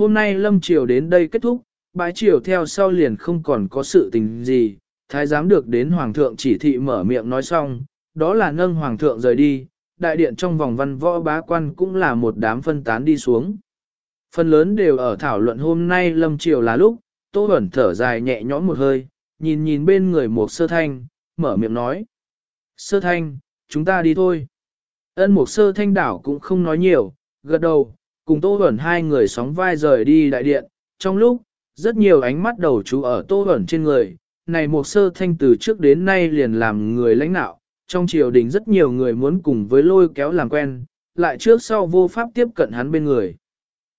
Hôm nay lâm triều đến đây kết thúc, bãi triều theo sau liền không còn có sự tình gì, thái giám được đến hoàng thượng chỉ thị mở miệng nói xong, đó là nâng hoàng thượng rời đi, đại điện trong vòng văn võ bá quan cũng là một đám phân tán đi xuống. Phần lớn đều ở thảo luận hôm nay lâm triều là lúc, Tô ẩn thở dài nhẹ nhõm một hơi, nhìn nhìn bên người một sơ thanh, mở miệng nói. Sơ thanh, chúng ta đi thôi. Ân một sơ thanh đảo cũng không nói nhiều, gật đầu, cùng Tô Bẩn hai người sóng vai rời đi đại điện. Trong lúc, rất nhiều ánh mắt đầu chú ở Tô Bẩn trên người, này một sơ thanh từ trước đến nay liền làm người lãnh đạo, trong triều đình rất nhiều người muốn cùng với lôi kéo làm quen, lại trước sau vô pháp tiếp cận hắn bên người.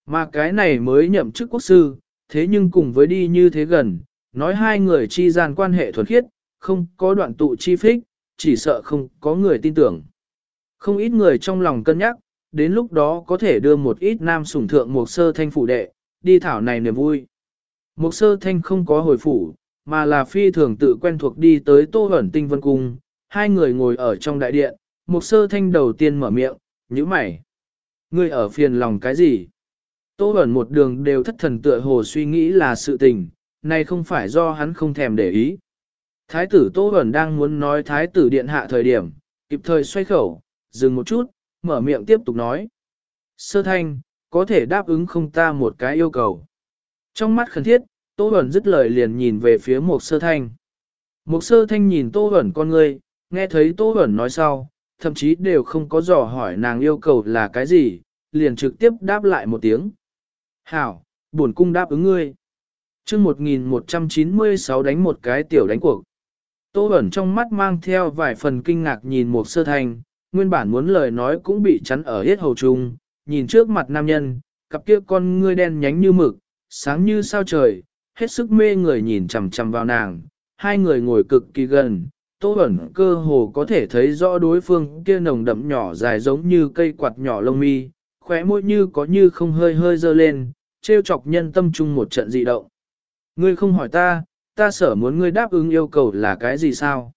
Mà cái này mới nhậm chức quốc sư, thế nhưng cùng với đi như thế gần, nói hai người chi gian quan hệ thuần khiết, không có đoạn tụ chi phích, chỉ sợ không có người tin tưởng. Không ít người trong lòng cân nhắc, đến lúc đó có thể đưa một ít nam sủng thượng một sơ thanh phủ đệ, đi thảo này niềm vui. Một sơ thanh không có hồi phủ, mà là phi thường tự quen thuộc đi tới tô hẩn tinh vân cung, hai người ngồi ở trong đại điện, một sơ thanh đầu tiên mở miệng, như mày. Ngươi ở phiền lòng cái gì? Tô hẩn một đường đều thất thần tựa hồ suy nghĩ là sự tình, này không phải do hắn không thèm để ý. Thái tử Tô ẩn đang muốn nói thái tử điện hạ thời điểm, kịp thời xoay khẩu, dừng một chút, mở miệng tiếp tục nói. Sơ thanh, có thể đáp ứng không ta một cái yêu cầu. Trong mắt khẩn thiết, Tô ẩn dứt lời liền nhìn về phía một sơ thanh. Một sơ thanh nhìn Tô ẩn con người, nghe thấy Tô ẩn nói sau, thậm chí đều không có dò hỏi nàng yêu cầu là cái gì, liền trực tiếp đáp lại một tiếng. Hảo, buồn cung đáp ứng ngươi. chương 1196 đánh một cái tiểu đánh cuộc. Tô ẩn trong mắt mang theo vài phần kinh ngạc nhìn một sơ thanh, nguyên bản muốn lời nói cũng bị chắn ở hết hầu trung, nhìn trước mặt nam nhân, cặp kia con ngươi đen nhánh như mực, sáng như sao trời, hết sức mê người nhìn chằm chằm vào nàng, hai người ngồi cực kỳ gần, Tô Bẩn cơ hồ có thể thấy rõ đối phương kia nồng đậm nhỏ dài giống như cây quạt nhỏ lông mi, khóe môi như có như không hơi hơi dơ lên, trêu chọc nhân tâm trung một trận dị động. Ngươi không hỏi ta, ta sở muốn ngươi đáp ứng yêu cầu là cái gì sao?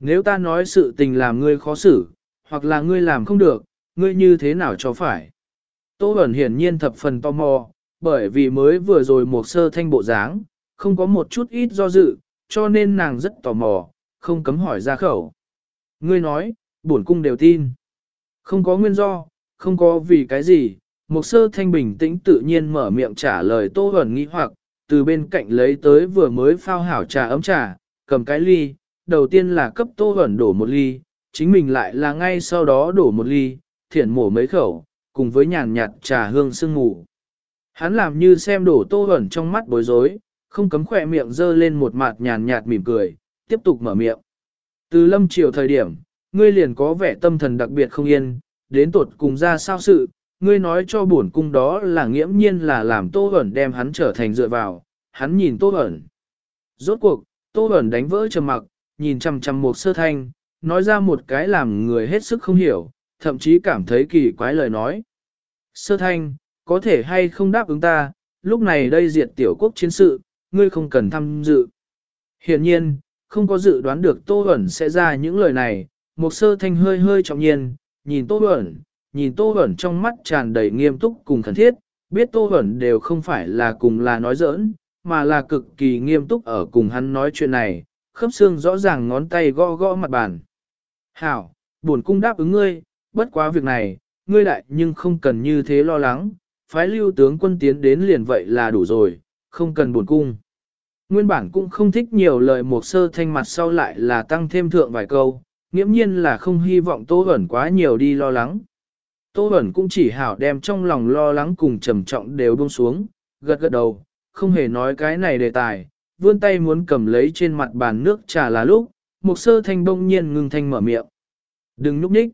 Nếu ta nói sự tình làm ngươi khó xử, hoặc là ngươi làm không được, ngươi như thế nào cho phải? Tô Bẩn hiển nhiên thập phần tò mò, bởi vì mới vừa rồi một sơ thanh bộ dáng, không có một chút ít do dự, cho nên nàng rất tò mò, không cấm hỏi ra khẩu. Ngươi nói, bổn cung đều tin. Không có nguyên do, không có vì cái gì, một sơ thanh bình tĩnh tự nhiên mở miệng trả lời tô Bẩn nghĩ hoặc, từ bên cạnh lấy tới vừa mới phao hảo trà ấm trà, cầm cái ly, đầu tiên là cấp tô Bẩn đổ một ly, chính mình lại là ngay sau đó đổ một ly, thiển mổ mấy khẩu, cùng với nhàn nhạt trà hương sương ngủ. Hắn làm như xem đổ tô hẩn trong mắt bối rối, không cấm khỏe miệng dơ lên một mặt nhàn nhạt mỉm cười, tiếp tục mở miệng. Từ lâm chiều thời điểm, ngươi liền có vẻ tâm thần đặc biệt không yên, đến tột cùng ra sao sự, ngươi nói cho bổn cung đó là nghiễm nhiên là làm Tô ẩn đem hắn trở thành dựa vào, hắn nhìn Tô ẩn. Rốt cuộc, Tô ẩn đánh vỡ trầm mặc, nhìn chằm chằm một sơ thanh, nói ra một cái làm người hết sức không hiểu, thậm chí cảm thấy kỳ quái lời nói. Sơ thanh, có thể hay không đáp ứng ta, lúc này đây diệt tiểu quốc chiến sự, ngươi không cần tham dự. Hiện nhiên, không có dự đoán được Tô Huẩn sẽ ra những lời này, một sơ thanh hơi hơi trọng nhiên, nhìn Tô Huẩn, nhìn Tô Huẩn trong mắt tràn đầy nghiêm túc cùng khẩn thiết, biết Tô Huẩn đều không phải là cùng là nói giỡn, mà là cực kỳ nghiêm túc ở cùng hắn nói chuyện này, khớp xương rõ ràng ngón tay gõ gõ mặt bàn. Hảo, buồn cung đáp ứng ngươi, bất quá việc này, ngươi đại nhưng không cần như thế lo lắng, phái lưu tướng quân tiến đến liền vậy là đủ rồi, không cần buồn cung. Nguyên bản cũng không thích nhiều lời một sơ thanh mặt sau lại là tăng thêm thượng vài câu, nghiễm nhiên là không hy vọng Tô Bẩn quá nhiều đi lo lắng. Tô Bẩn cũng chỉ hảo đem trong lòng lo lắng cùng trầm trọng đều buông xuống, gật gật đầu, không hề nói cái này đề tài, vươn tay muốn cầm lấy trên mặt bàn nước trà là lúc, một sơ thanh bỗng nhiên ngừng thanh mở miệng. Đừng núp nhích.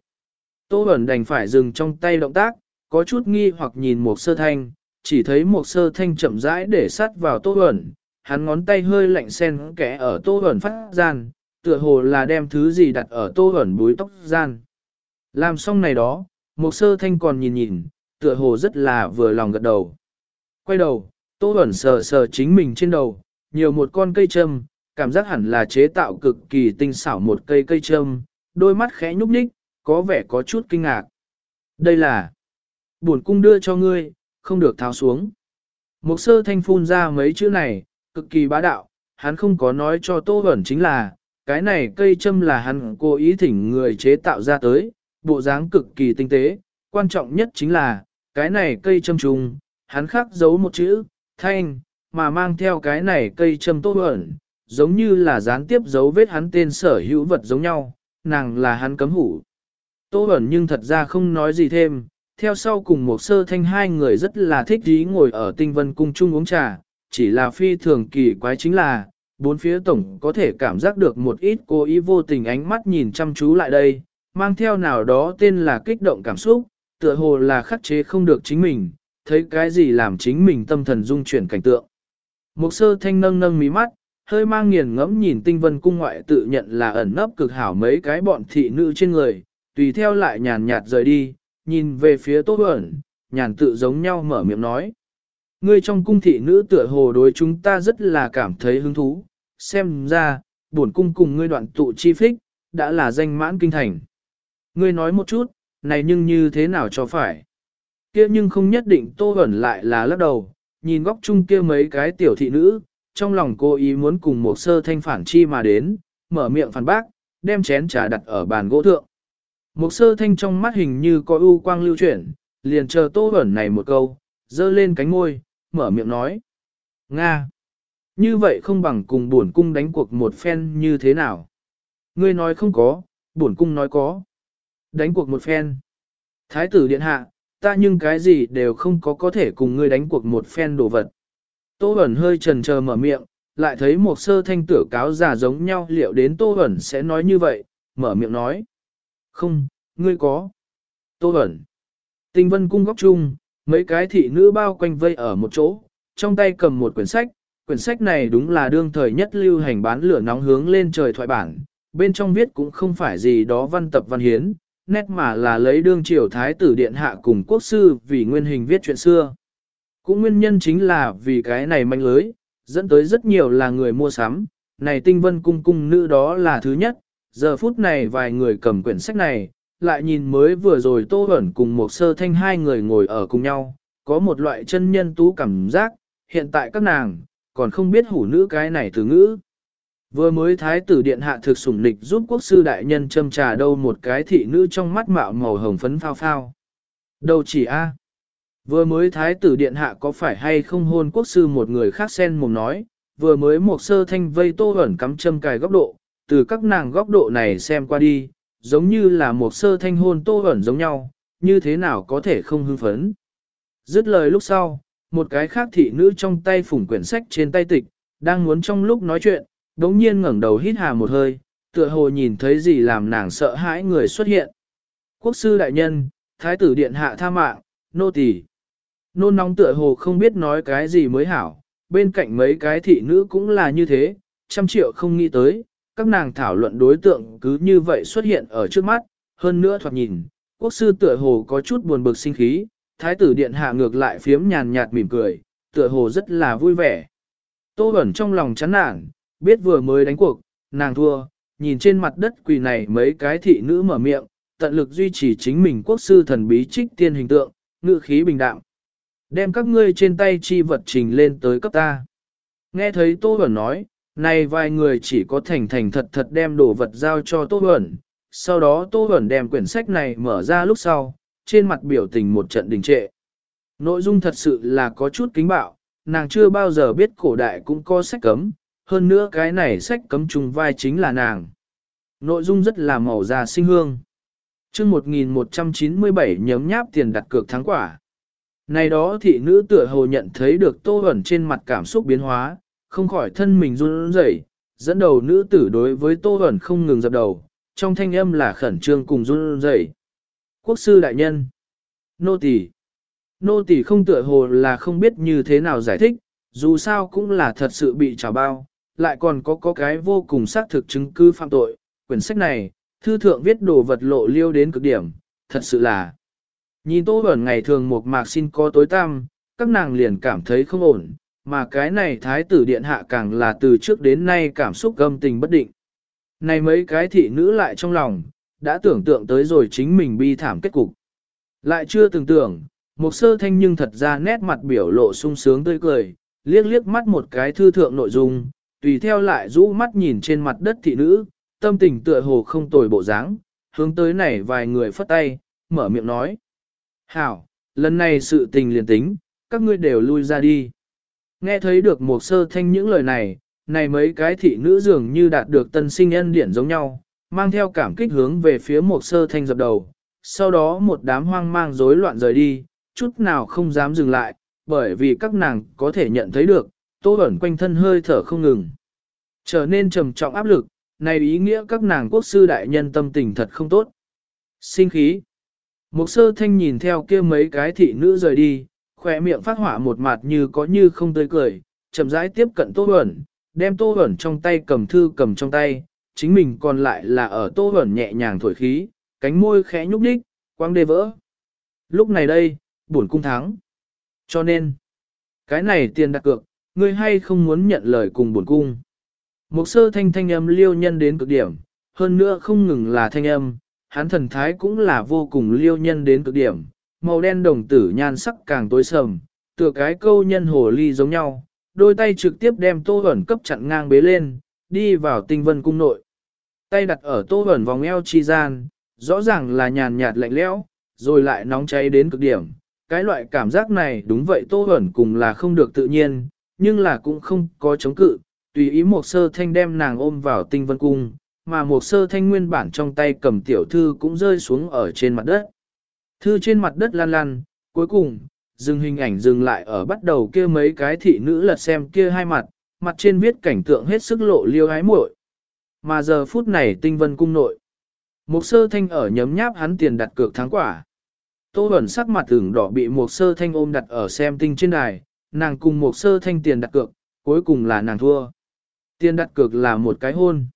Tô Bẩn đành phải dừng trong tay động tác, có chút nghi hoặc nhìn một sơ thanh, chỉ thấy một sơ thanh chậm rãi để sát vào Tô Bẩn, hắn ngón tay hơi lạnh sen kẽ ở Tô Bẩn phát gian, tựa hồ là đem thứ gì đặt ở tô ẩn búi tóc gian. Làm xong này đó, một sơ thanh còn nhìn nhìn, tựa hồ rất là vừa lòng gật đầu. Quay đầu, tô ẩn sờ sờ chính mình trên đầu, nhiều một con cây châm, cảm giác hẳn là chế tạo cực kỳ tinh xảo một cây cây châm, đôi mắt khẽ nhúc nhích, có vẻ có chút kinh ngạc. Đây là buồn cung đưa cho ngươi, không được tháo xuống. Một sơ thanh phun ra mấy chữ này, cực kỳ bá đạo, hắn không có nói cho Tô ẩn chính là, cái này cây châm là hắn cố ý thỉnh người chế tạo ra tới, bộ dáng cực kỳ tinh tế, quan trọng nhất chính là, cái này cây châm trùng, hắn khắc giấu một chữ, thanh, mà mang theo cái này cây châm Tô ẩn, giống như là gián tiếp dấu vết hắn tên sở hữu vật giống nhau, nàng là hắn cấm hủ. Tô ẩn nhưng thật ra không nói gì thêm, theo sau cùng một sơ thanh hai người rất là thích ý ngồi ở tinh vân cung chung uống trà, chỉ là phi thường kỳ quái chính là, bốn phía tổng có thể cảm giác được một ít cố ý vô tình ánh mắt nhìn chăm chú lại đây, mang theo nào đó tên là kích động cảm xúc, tựa hồ là khắc chế không được chính mình, thấy cái gì làm chính mình tâm thần dung chuyển cảnh tượng. Một sơ thanh nâng nâng mí mắt, hơi mang nghiền ngẫm nhìn tinh vân cung ngoại tự nhận là ẩn nấp cực hảo mấy cái bọn thị nữ trên người, tùy theo lại nhàn nhạt rời đi, nhìn về phía Tô Bẩn, nhàn tự giống nhau mở miệng nói. Ngươi trong cung thị nữ tựa hồ đối chúng ta rất là cảm thấy hứng thú, xem ra, buồn cung cùng ngươi đoạn tụ chi phích, đã là danh mãn kinh thành. Ngươi nói một chút, này nhưng như thế nào cho phải? Kia nhưng không nhất định Tô Bẩn lại là lắc đầu, nhìn góc chung kia mấy cái tiểu thị nữ, trong lòng cô ý muốn cùng một sơ thanh phản chi mà đến, mở miệng phản bác, đem chén trà đặt ở bàn gỗ thượng. Một sơ thanh trong mắt hình như có ưu quang lưu chuyển, liền chờ tô ẩn này một câu, dơ lên cánh môi, mở miệng nói. Nga! Như vậy không bằng cùng bổn cung đánh cuộc một phen như thế nào? Ngươi nói không có, bổn cung nói có. Đánh cuộc một phen. Thái tử điện hạ, ta nhưng cái gì đều không có có thể cùng ngươi đánh cuộc một phen đồ vật. Tô Hẩn hơi trần chờ mở miệng, lại thấy một sơ thanh tử cáo giả giống nhau liệu đến Tô Hẩn sẽ nói như vậy, mở miệng nói. Không, ngươi có. Tô Hẩn, Tinh vân cung góc chung, mấy cái thị nữ bao quanh vây ở một chỗ, trong tay cầm một quyển sách. Quyển sách này đúng là đương thời nhất lưu hành bán lửa nóng hướng lên trời thoại bản. Bên trong viết cũng không phải gì đó văn tập văn hiến, nét mà là lấy đương triều thái tử điện hạ cùng quốc sư vì nguyên hình viết chuyện xưa. Cũng nguyên nhân chính là vì cái này manh lưới, dẫn tới rất nhiều là người mua sắm, này tinh vân cung cung nữ đó là thứ nhất, giờ phút này vài người cầm quyển sách này, lại nhìn mới vừa rồi tô ẩn cùng một sơ thanh hai người ngồi ở cùng nhau, có một loại chân nhân tú cảm giác, hiện tại các nàng, còn không biết hủ nữ cái này từ ngữ. Vừa mới thái tử điện hạ thực sủng lịch giúp quốc sư đại nhân châm trà đâu một cái thị nữ trong mắt mạo màu hồng phấn phao phao. Đâu chỉ a Vừa mới thái tử điện hạ có phải hay không hôn quốc sư một người khác sen mồm nói, vừa mới một sơ thanh vây tô ẩn cắm châm cài góc độ, từ các nàng góc độ này xem qua đi, giống như là một sơ thanh hôn tô ẩn giống nhau, như thế nào có thể không hưng phấn. Dứt lời lúc sau, một cái khác thị nữ trong tay phủng quyển sách trên tay tịch, đang muốn trong lúc nói chuyện, đống nhiên ngẩng đầu hít hà một hơi, tựa hồ nhìn thấy gì làm nàng sợ hãi người xuất hiện. Quốc sư đại nhân, thái tử điện hạ tha mạng, nô tỳ. Nôn nóng tựa hồ không biết nói cái gì mới hảo, bên cạnh mấy cái thị nữ cũng là như thế, trăm triệu không nghĩ tới, các nàng thảo luận đối tượng cứ như vậy xuất hiện ở trước mắt, hơn nữa thoạt nhìn, quốc sư tựa hồ có chút buồn bực sinh khí, thái tử điện hạ ngược lại phiếm nhàn nhạt mỉm cười, tựa hồ rất là vui vẻ. Tô ẩn trong lòng chán nản, biết vừa mới đánh cuộc, nàng thua, nhìn trên mặt đất quỳ này mấy cái thị nữ mở miệng, tận lực duy trì chính mình quốc sư thần bí trích tiên hình tượng, ngự khí bình đạm. Đem các ngươi trên tay chi vật trình lên tới cấp ta. Nghe thấy Tô Bẩn nói, này vài người chỉ có thành thành thật thật đem đồ vật giao cho Tô Bẩn. Sau đó Tô Bẩn đem quyển sách này mở ra lúc sau, trên mặt biểu tình một trận đình trệ. Nội dung thật sự là có chút kính bạo, nàng chưa bao giờ biết cổ đại cũng có sách cấm, hơn nữa cái này sách cấm trùng vai chính là nàng. Nội dung rất là màu da sinh hương. chương 1197 nhấm nháp tiền đặt cược thắng quả. Này đó thị nữ tựa hồ nhận thấy được tô ẩn trên mặt cảm xúc biến hóa, không khỏi thân mình run rẩy, dẫn đầu nữ tử đối với tô ẩn không ngừng dập đầu, trong thanh âm là khẩn trương cùng run rẩy. Quốc sư đại nhân, nô tỳ, nô tỳ không tựa hồ là không biết như thế nào giải thích, dù sao cũng là thật sự bị trả bao, lại còn có có cái vô cùng xác thực chứng cứ phạm tội, quyển sách này, thư thượng viết đồ vật lộ liêu đến cực điểm, thật sự là Nhìn Tô Bẩn ngày thường một mạc xin có tối tăm, các nàng liền cảm thấy không ổn, mà cái này thái tử điện hạ càng là từ trước đến nay cảm xúc gâm tình bất định. Này mấy cái thị nữ lại trong lòng, đã tưởng tượng tới rồi chính mình bi thảm kết cục. Lại chưa từng tưởng một sơ thanh nhưng thật ra nét mặt biểu lộ sung sướng tươi cười, liếc liếc mắt một cái thư thượng nội dung, tùy theo lại rũ mắt nhìn trên mặt đất thị nữ, tâm tình tựa hồ không tồi bộ dáng, hướng tới này vài người phất tay, mở miệng nói. Hảo, lần này sự tình liền tính, các ngươi đều lui ra đi. Nghe thấy được một sơ thanh những lời này, này mấy cái thị nữ dường như đạt được tân sinh nhân điển giống nhau, mang theo cảm kích hướng về phía một sơ thanh dập đầu. Sau đó một đám hoang mang rối loạn rời đi, chút nào không dám dừng lại, bởi vì các nàng có thể nhận thấy được, tô ẩn quanh thân hơi thở không ngừng. Trở nên trầm trọng áp lực, này ý nghĩa các nàng quốc sư đại nhân tâm tình thật không tốt. Sinh khí. Mục sơ thanh nhìn theo kia mấy cái thị nữ rời đi, khỏe miệng phát hỏa một mặt như có như không tươi cười, chậm rãi tiếp cận tô ẩn, đem tô ẩn trong tay cầm thư cầm trong tay, chính mình còn lại là ở tô ẩn nhẹ nhàng thổi khí, cánh môi khẽ nhúc đích, quang đê vỡ. Lúc này đây, buồn cung thắng. Cho nên, cái này tiền đặt cược, ngươi hay không muốn nhận lời cùng buồn cung. Mục sơ thanh thanh âm liêu nhân đến cực điểm, hơn nữa không ngừng là thanh âm, hắn thần thái cũng là vô cùng liêu nhân đến cực điểm, màu đen đồng tử nhan sắc càng tối sầm, tựa cái câu nhân hồ ly giống nhau, đôi tay trực tiếp đem tô ẩn cấp chặn ngang bế lên, đi vào tinh vân cung nội. Tay đặt ở tô ẩn vòng eo chi gian, rõ ràng là nhàn nhạt lạnh lẽo, rồi lại nóng cháy đến cực điểm. Cái loại cảm giác này đúng vậy tô ẩn cùng là không được tự nhiên, nhưng là cũng không có chống cự, tùy ý một sơ thanh đem nàng ôm vào tinh vân cung, mà một sơ thanh nguyên bản trong tay cầm tiểu thư cũng rơi xuống ở trên mặt đất. Thư trên mặt đất lan lan, cuối cùng, dừng hình ảnh dừng lại ở bắt đầu kia mấy cái thị nữ lật xem kia hai mặt, mặt trên viết cảnh tượng hết sức lộ liêu ái muội. Mà giờ phút này tinh vân cung nội. Một sơ thanh ở nhấm nháp hắn tiền đặt cược thắng quả. Tô ẩn sắc mặt ửng đỏ bị một sơ thanh ôm đặt ở xem tinh trên đài, nàng cùng một sơ thanh tiền đặt cược, cuối cùng là nàng thua. Tiền đặt cược là một cái hôn.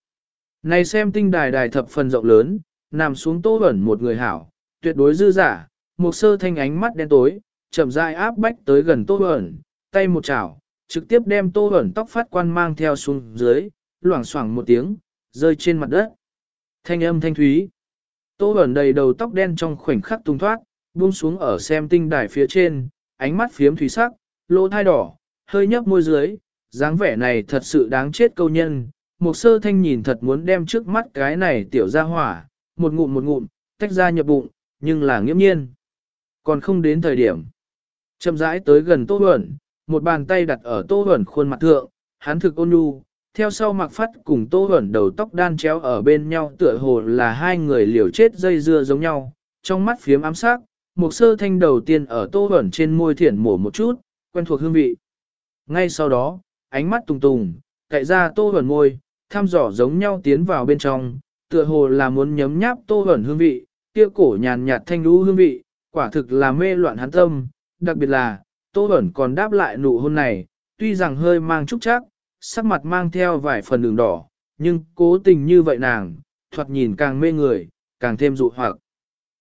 Này xem tinh đài đài thập phần rộng lớn, nằm xuống tô ẩn một người hảo, tuyệt đối dư giả, một sơ thanh ánh mắt đen tối, chậm rãi áp bách tới gần tô ẩn, tay một chảo, trực tiếp đem tô ẩn tóc phát quan mang theo xuống dưới, loảng xoảng một tiếng, rơi trên mặt đất. Thanh âm thanh thúy. Tô ẩn đầy đầu tóc đen trong khoảnh khắc tung thoát, buông xuống ở xem tinh đài phía trên, ánh mắt phiếm thủy sắc, lỗ thai đỏ, hơi nhấp môi dưới, dáng vẻ này thật sự đáng chết câu nhân. Một sơ thanh nhìn thật muốn đem trước mắt cái này tiểu ra hỏa, một ngụm một ngụm, tách ra nhập bụng, nhưng là nghiễm nhiên. Còn không đến thời điểm. Chậm rãi tới gần Tô Huẩn, một bàn tay đặt ở Tô Huẩn khuôn mặt thượng, hắn thực ôn nhu, theo sau mặc phát cùng Tô Huẩn đầu tóc đan chéo ở bên nhau tựa hồ là hai người liều chết dây dưa giống nhau, trong mắt phiếm ám sát, một sơ thanh đầu tiên ở Tô Huẩn trên môi thiển mổ một chút, quen thuộc hương vị. Ngay sau đó, ánh mắt tùng tùng, cậy ra Tô Huẩn môi, thăm dò giống nhau tiến vào bên trong, tựa hồ là muốn nhấm nháp Tô ẩn hương vị, kia cổ nhàn nhạt thanh lũ hương vị, quả thực là mê loạn hắn tâm, đặc biệt là, Tô ẩn còn đáp lại nụ hôn này, tuy rằng hơi mang chút chắc, sắc mặt mang theo vài phần đường đỏ, nhưng cố tình như vậy nàng, thoạt nhìn càng mê người, càng thêm dụ hoặc.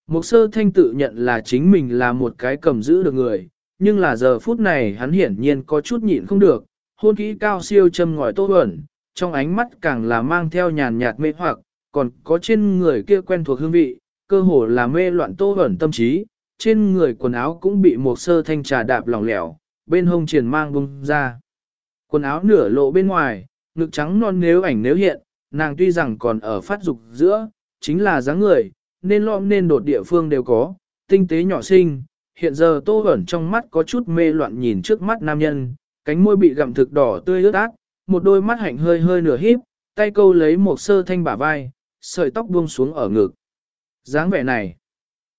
Một sơ thanh tự nhận là chính mình là một cái cầm giữ được người, nhưng là giờ phút này hắn hiển nhiên có chút nhịn không được, hôn kỹ cao siêu châm ngòi Tô ẩn, trong ánh mắt càng là mang theo nhàn nhạt mê hoặc, còn có trên người kia quen thuộc hương vị, cơ hồ là mê loạn Tô ẩn tâm trí, trên người quần áo cũng bị một sơ thanh trà đạp lỏng lẻo, bên hông triển mang bung ra. Quần áo nửa lộ bên ngoài, ngực trắng non nếu ảnh nếu hiện, nàng tuy rằng còn ở phát dục giữa, chính là dáng người, nên lõm nên đột địa phương đều có, tinh tế nhỏ xinh. Hiện giờ tô ẩn trong mắt có chút mê loạn nhìn trước mắt nam nhân, cánh môi bị gặm thực đỏ tươi ướt át, một đôi mắt hạnh hơi hơi nửa híp, tay câu lấy một sơ thanh bả vai, sợi tóc buông xuống ở ngực. dáng vẻ này,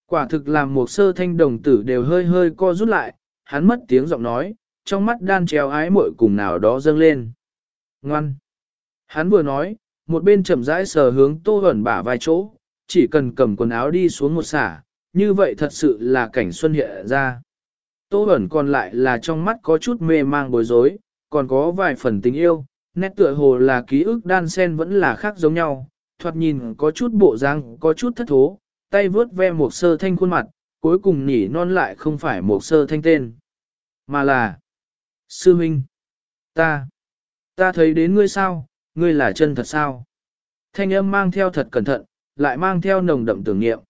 Quả thực làm một sơ thanh đồng tử đều hơi hơi co rút lại, hắn mất tiếng giọng nói, trong mắt đan treo ái muội cùng nào đó dâng lên. Ngoan! Hắn vừa nói, một bên chậm rãi sờ hướng tô hẩn bả vai chỗ, chỉ cần cầm quần áo đi xuống một xả, như vậy thật sự là cảnh xuân hiện ra. Tô ẩn còn lại là trong mắt có chút mê mang bối rối, còn có vài phần tình yêu, nét tựa hồ là ký ức đan sen vẫn là khác giống nhau, thoạt nhìn có chút bộ dáng, có chút thất thố, tay vướt ve một sơ thanh khuôn mặt, cuối cùng nhỉ non lại không phải một sơ thanh tên, mà là Sư Minh, ta, ta thấy đến ngươi sao, ngươi là chân thật sao? Thanh âm mang theo thật cẩn thận, lại mang theo nồng đậm tưởng niệm.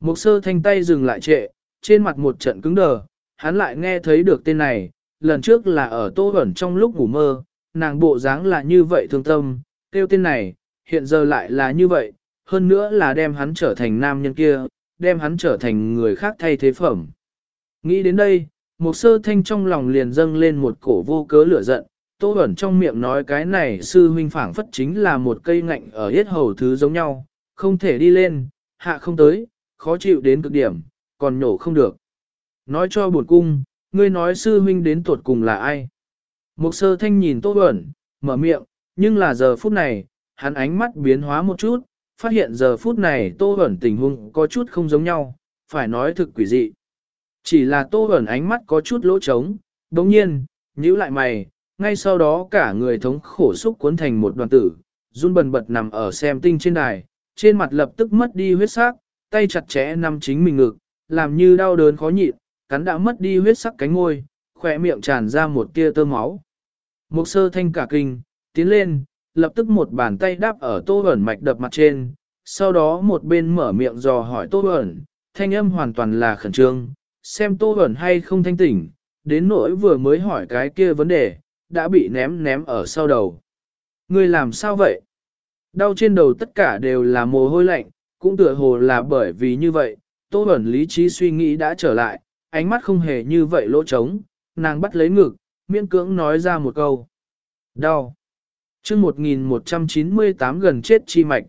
Một sơ thanh tay dừng lại trệ, trên mặt một trận cứng đờ, hắn lại nghe thấy được tên này, lần trước là ở tô ẩn trong lúc ngủ mơ, nàng bộ dáng là như vậy thương tâm, kêu tên này, hiện giờ lại là như vậy, hơn nữa là đem hắn trở thành nam nhân kia, đem hắn trở thành người khác thay thế phẩm. Nghĩ đến đây, một sơ thanh trong lòng liền dâng lên một cổ vô cớ lửa giận, tô ẩn trong miệng nói cái này sư huynh phảng phất chính là một cây ngạnh ở hết hầu thứ giống nhau, không thể đi lên, hạ không tới, khó chịu đến cực điểm, còn nhổ không được. Nói cho buồn cung, ngươi nói sư huynh đến tuột cùng là ai? Mục sơ thanh nhìn tô Bẩn, mở miệng, nhưng là giờ phút này, hắn ánh mắt biến hóa một chút, phát hiện giờ phút này tô Bẩn tình huống có chút không giống nhau, phải nói thực quỷ dị. Chỉ là tô Bẩn ánh mắt có chút lỗ trống, đồng nhiên, nhíu lại mày, ngay sau đó cả người thống khổ xúc cuốn thành một đoàn tử, run bần bật nằm ở xem tinh trên đài, trên mặt lập tức mất đi huyết sắc, tay chặt chẽ nằm chính mình ngực, làm như đau đớn khó nhịn, cắn đã mất đi huyết sắc cánh ngôi, khỏe miệng tràn ra một tia tơ máu. Một sơ thanh cả kinh, tiến lên, lập tức một bàn tay đáp ở tô ẩn mạch đập mặt trên, sau đó một bên mở miệng dò hỏi tô ẩn, thanh âm hoàn toàn là khẩn trương, xem tô ẩn hay không thanh tỉnh, đến nỗi vừa mới hỏi cái kia vấn đề, đã bị ném ném ở sau đầu. Người làm sao vậy? Đau trên đầu tất cả đều là mồ hôi lạnh, cũng tựa hồ là bởi vì như vậy, tô ẩn lý trí suy nghĩ đã trở lại, ánh mắt không hề như vậy lỗ trống, nàng bắt lấy ngực, miễn cưỡng nói ra một câu. Đau. chương 1198 gần chết chi mạch.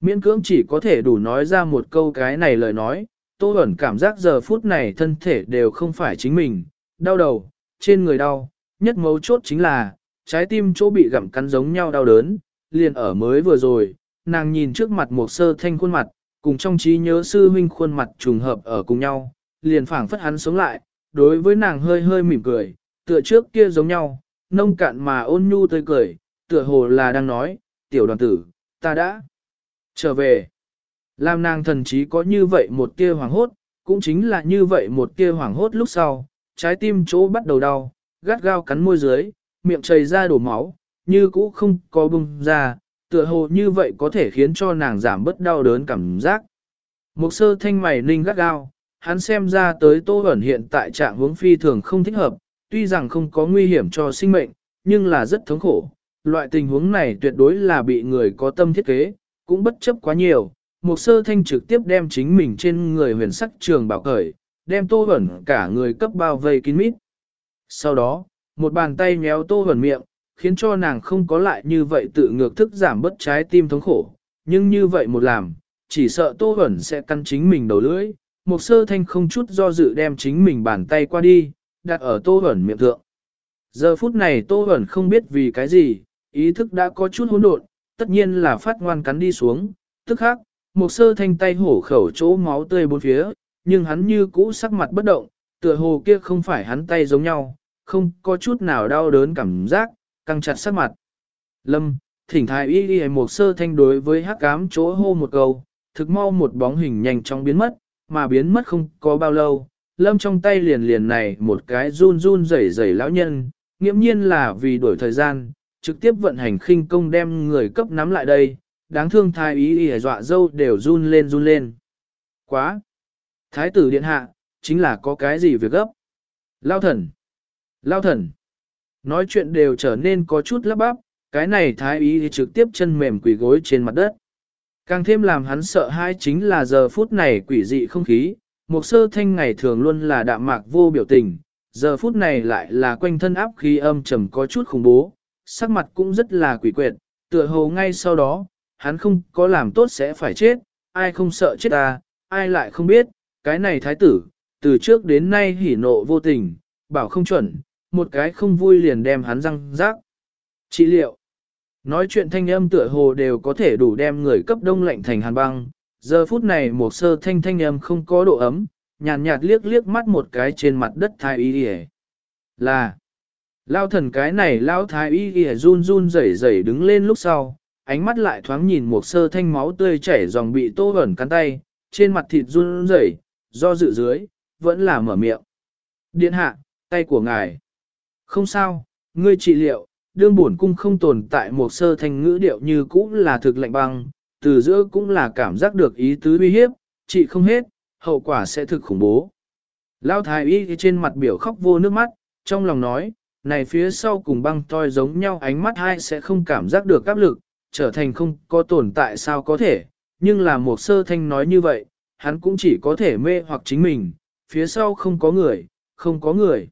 Miễn cưỡng chỉ có thể đủ nói ra một câu cái này lời nói, Tô Bẩn cảm giác giờ phút này thân thể đều không phải chính mình, đau đầu, trên người đau, nhất mấu chốt chính là, trái tim chỗ bị gặm cắn giống nhau đau đớn, liền ở mới vừa rồi, nàng nhìn trước mặt một sơ thanh khuôn mặt, cùng trong trí nhớ sư huynh khuôn mặt trùng hợp ở cùng nhau, liền phảng phất hắn sống lại, đối với nàng hơi hơi mỉm cười, tựa trước kia giống nhau, nông cạn mà ôn nhu tươi cười, tựa hồ là đang nói, tiểu đoàn tử, ta đã trở về. Làm nàng thần trí có như vậy một tia hoàng hốt, cũng chính là như vậy một tia hoàng hốt lúc sau, trái tim chỗ bắt đầu đau, gắt gao cắn môi dưới, miệng chảy ra đổ máu, như cũ không có bung ra, tựa hồ như vậy có thể khiến cho nàng giảm bớt đau đớn cảm giác. Một sơ thanh mày ninh gắt gao, hắn xem ra tới tô ẩn hiện tại trạng huống phi thường không thích hợp, tuy rằng không có nguy hiểm cho sinh mệnh, nhưng là rất thống khổ. Loại tình huống này tuyệt đối là bị người có tâm thiết kế, cũng bất chấp quá nhiều. Một sơ thanh trực tiếp đem chính mình trên người huyền sắc trường bảo cởi, đem tô ẩn cả người cấp bao vây kín mít. Sau đó, một bàn tay méo tô ẩn miệng, khiến cho nàng không có lại như vậy tự ngược thức giảm bất trái tim thống khổ. Nhưng như vậy một làm, chỉ sợ tô ẩn sẽ căn chính mình đầu lưỡi, một sơ thanh không chút do dự đem chính mình bàn tay qua đi, đặt ở tô ẩn miệng thượng. Giờ phút này tô ẩn không biết vì cái gì, ý thức đã có chút hỗn độn, tất nhiên là phát ngoan cắn đi xuống, tức khác, một sơ thanh tay hổ khẩu chỗ máu tươi bốn phía, nhưng hắn như cũ sắc mặt bất động, tựa hồ kia không phải hắn tay giống nhau, không có chút nào đau đớn cảm giác, căng chặt sắc mặt. Lâm, thỉnh thái y y một sơ thanh đối với hắc cám chỗ hô một câu, thực mau một bóng hình nhanh chóng biến mất, mà biến mất không có bao lâu, lâm trong tay liền liền này một cái run run rẩy rẩy lão nhân, nghiễm nhiên là vì đổi thời gian, trực tiếp vận hành khinh công đem người cấp nắm lại đây, đáng thương thái ý y dọa dâu đều run lên run lên. Quá! Thái tử điện hạ, chính là có cái gì việc gấp? Lao thần! Lao thần! Nói chuyện đều trở nên có chút lắp bắp, cái này thái ý thì trực tiếp chân mềm quỳ gối trên mặt đất. Càng thêm làm hắn sợ hãi chính là giờ phút này quỷ dị không khí, một sơ thanh ngày thường luôn là đạm mạc vô biểu tình, giờ phút này lại là quanh thân áp khí âm trầm có chút khủng bố, sắc mặt cũng rất là quỷ quyệt, tựa hồ ngay sau đó, hắn không có làm tốt sẽ phải chết, ai không sợ chết ta, ai lại không biết, cái này thái tử, từ trước đến nay hỉ nộ vô tình, bảo không chuẩn, một cái không vui liền đem hắn răng rác. Trị liệu, nói chuyện thanh âm tựa hồ đều có thể đủ đem người cấp đông lạnh thành hàn băng, giờ phút này một sơ thanh thanh âm không có độ ấm, nhàn nhạt, nhạt liếc liếc mắt một cái trên mặt đất thái y đi Là, lao thần cái này lao thái y đi run run rẩy rẩy đứng lên lúc sau, ánh mắt lại thoáng nhìn một sơ thanh máu tươi chảy dòng bị tô ẩn cắn tay, trên mặt thịt run rẩy, do dự dưới, vẫn là mở miệng. Điện hạ, tay của ngài. Không sao, ngươi trị liệu, đương bổn cung không tồn tại một sơ thanh ngữ điệu như cũ là thực lạnh băng, từ giữa cũng là cảm giác được ý tứ uy hiếp, chị không hết, hậu quả sẽ thực khủng bố. Lao thái y trên mặt biểu khóc vô nước mắt, trong lòng nói, này phía sau cùng băng toi giống nhau ánh mắt hai sẽ không cảm giác được áp lực, trở thành không có tồn tại sao có thể, nhưng là một sơ thanh nói như vậy, hắn cũng chỉ có thể mê hoặc chính mình, phía sau không có người, không có người.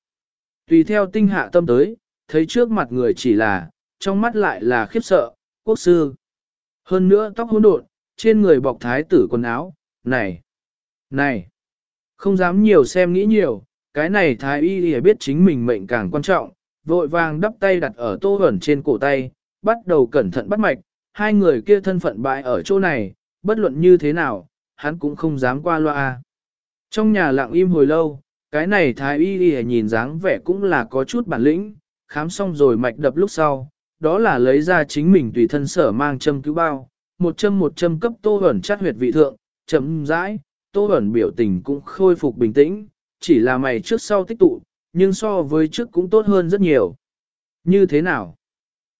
Tùy theo tinh hạ tâm tới, thấy trước mặt người chỉ là, trong mắt lại là khiếp sợ, quốc sư. Hơn nữa tóc hỗn độn, trên người bọc thái tử quần áo, này, này, không dám nhiều xem nghĩ nhiều, cái này thái y thì biết chính mình mệnh càng quan trọng, vội vàng đắp tay đặt ở tô hẩn trên cổ tay, bắt đầu cẩn thận bắt mạch, hai người kia thân phận bại ở chỗ này, bất luận như thế nào, hắn cũng không dám qua loa. Trong nhà lặng im hồi lâu, cái này thái y y nhìn dáng vẻ cũng là có chút bản lĩnh, khám xong rồi mạch đập lúc sau, đó là lấy ra chính mình tùy thân sở mang châm cứu bao, một châm một châm cấp tô ẩn chát huyệt vị thượng, chấm rãi, tô ẩn biểu tình cũng khôi phục bình tĩnh, chỉ là mày trước sau tích tụ, nhưng so với trước cũng tốt hơn rất nhiều. Như thế nào?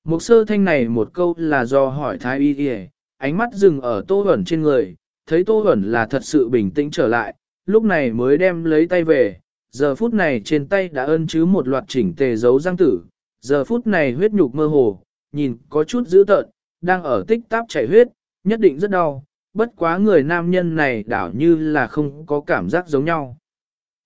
Một sơ thanh này một câu là do hỏi thái y kìa, ánh mắt dừng ở tô ẩn trên người, thấy tô ẩn là thật sự bình tĩnh trở lại, lúc này mới đem lấy tay về, giờ phút này trên tay đã ân chứ một loạt chỉnh tề dấu răng tử, giờ phút này huyết nhục mơ hồ, nhìn có chút dữ tợn, đang ở tích táp chảy huyết, nhất định rất đau, bất quá người nam nhân này đảo như là không có cảm giác giống nhau.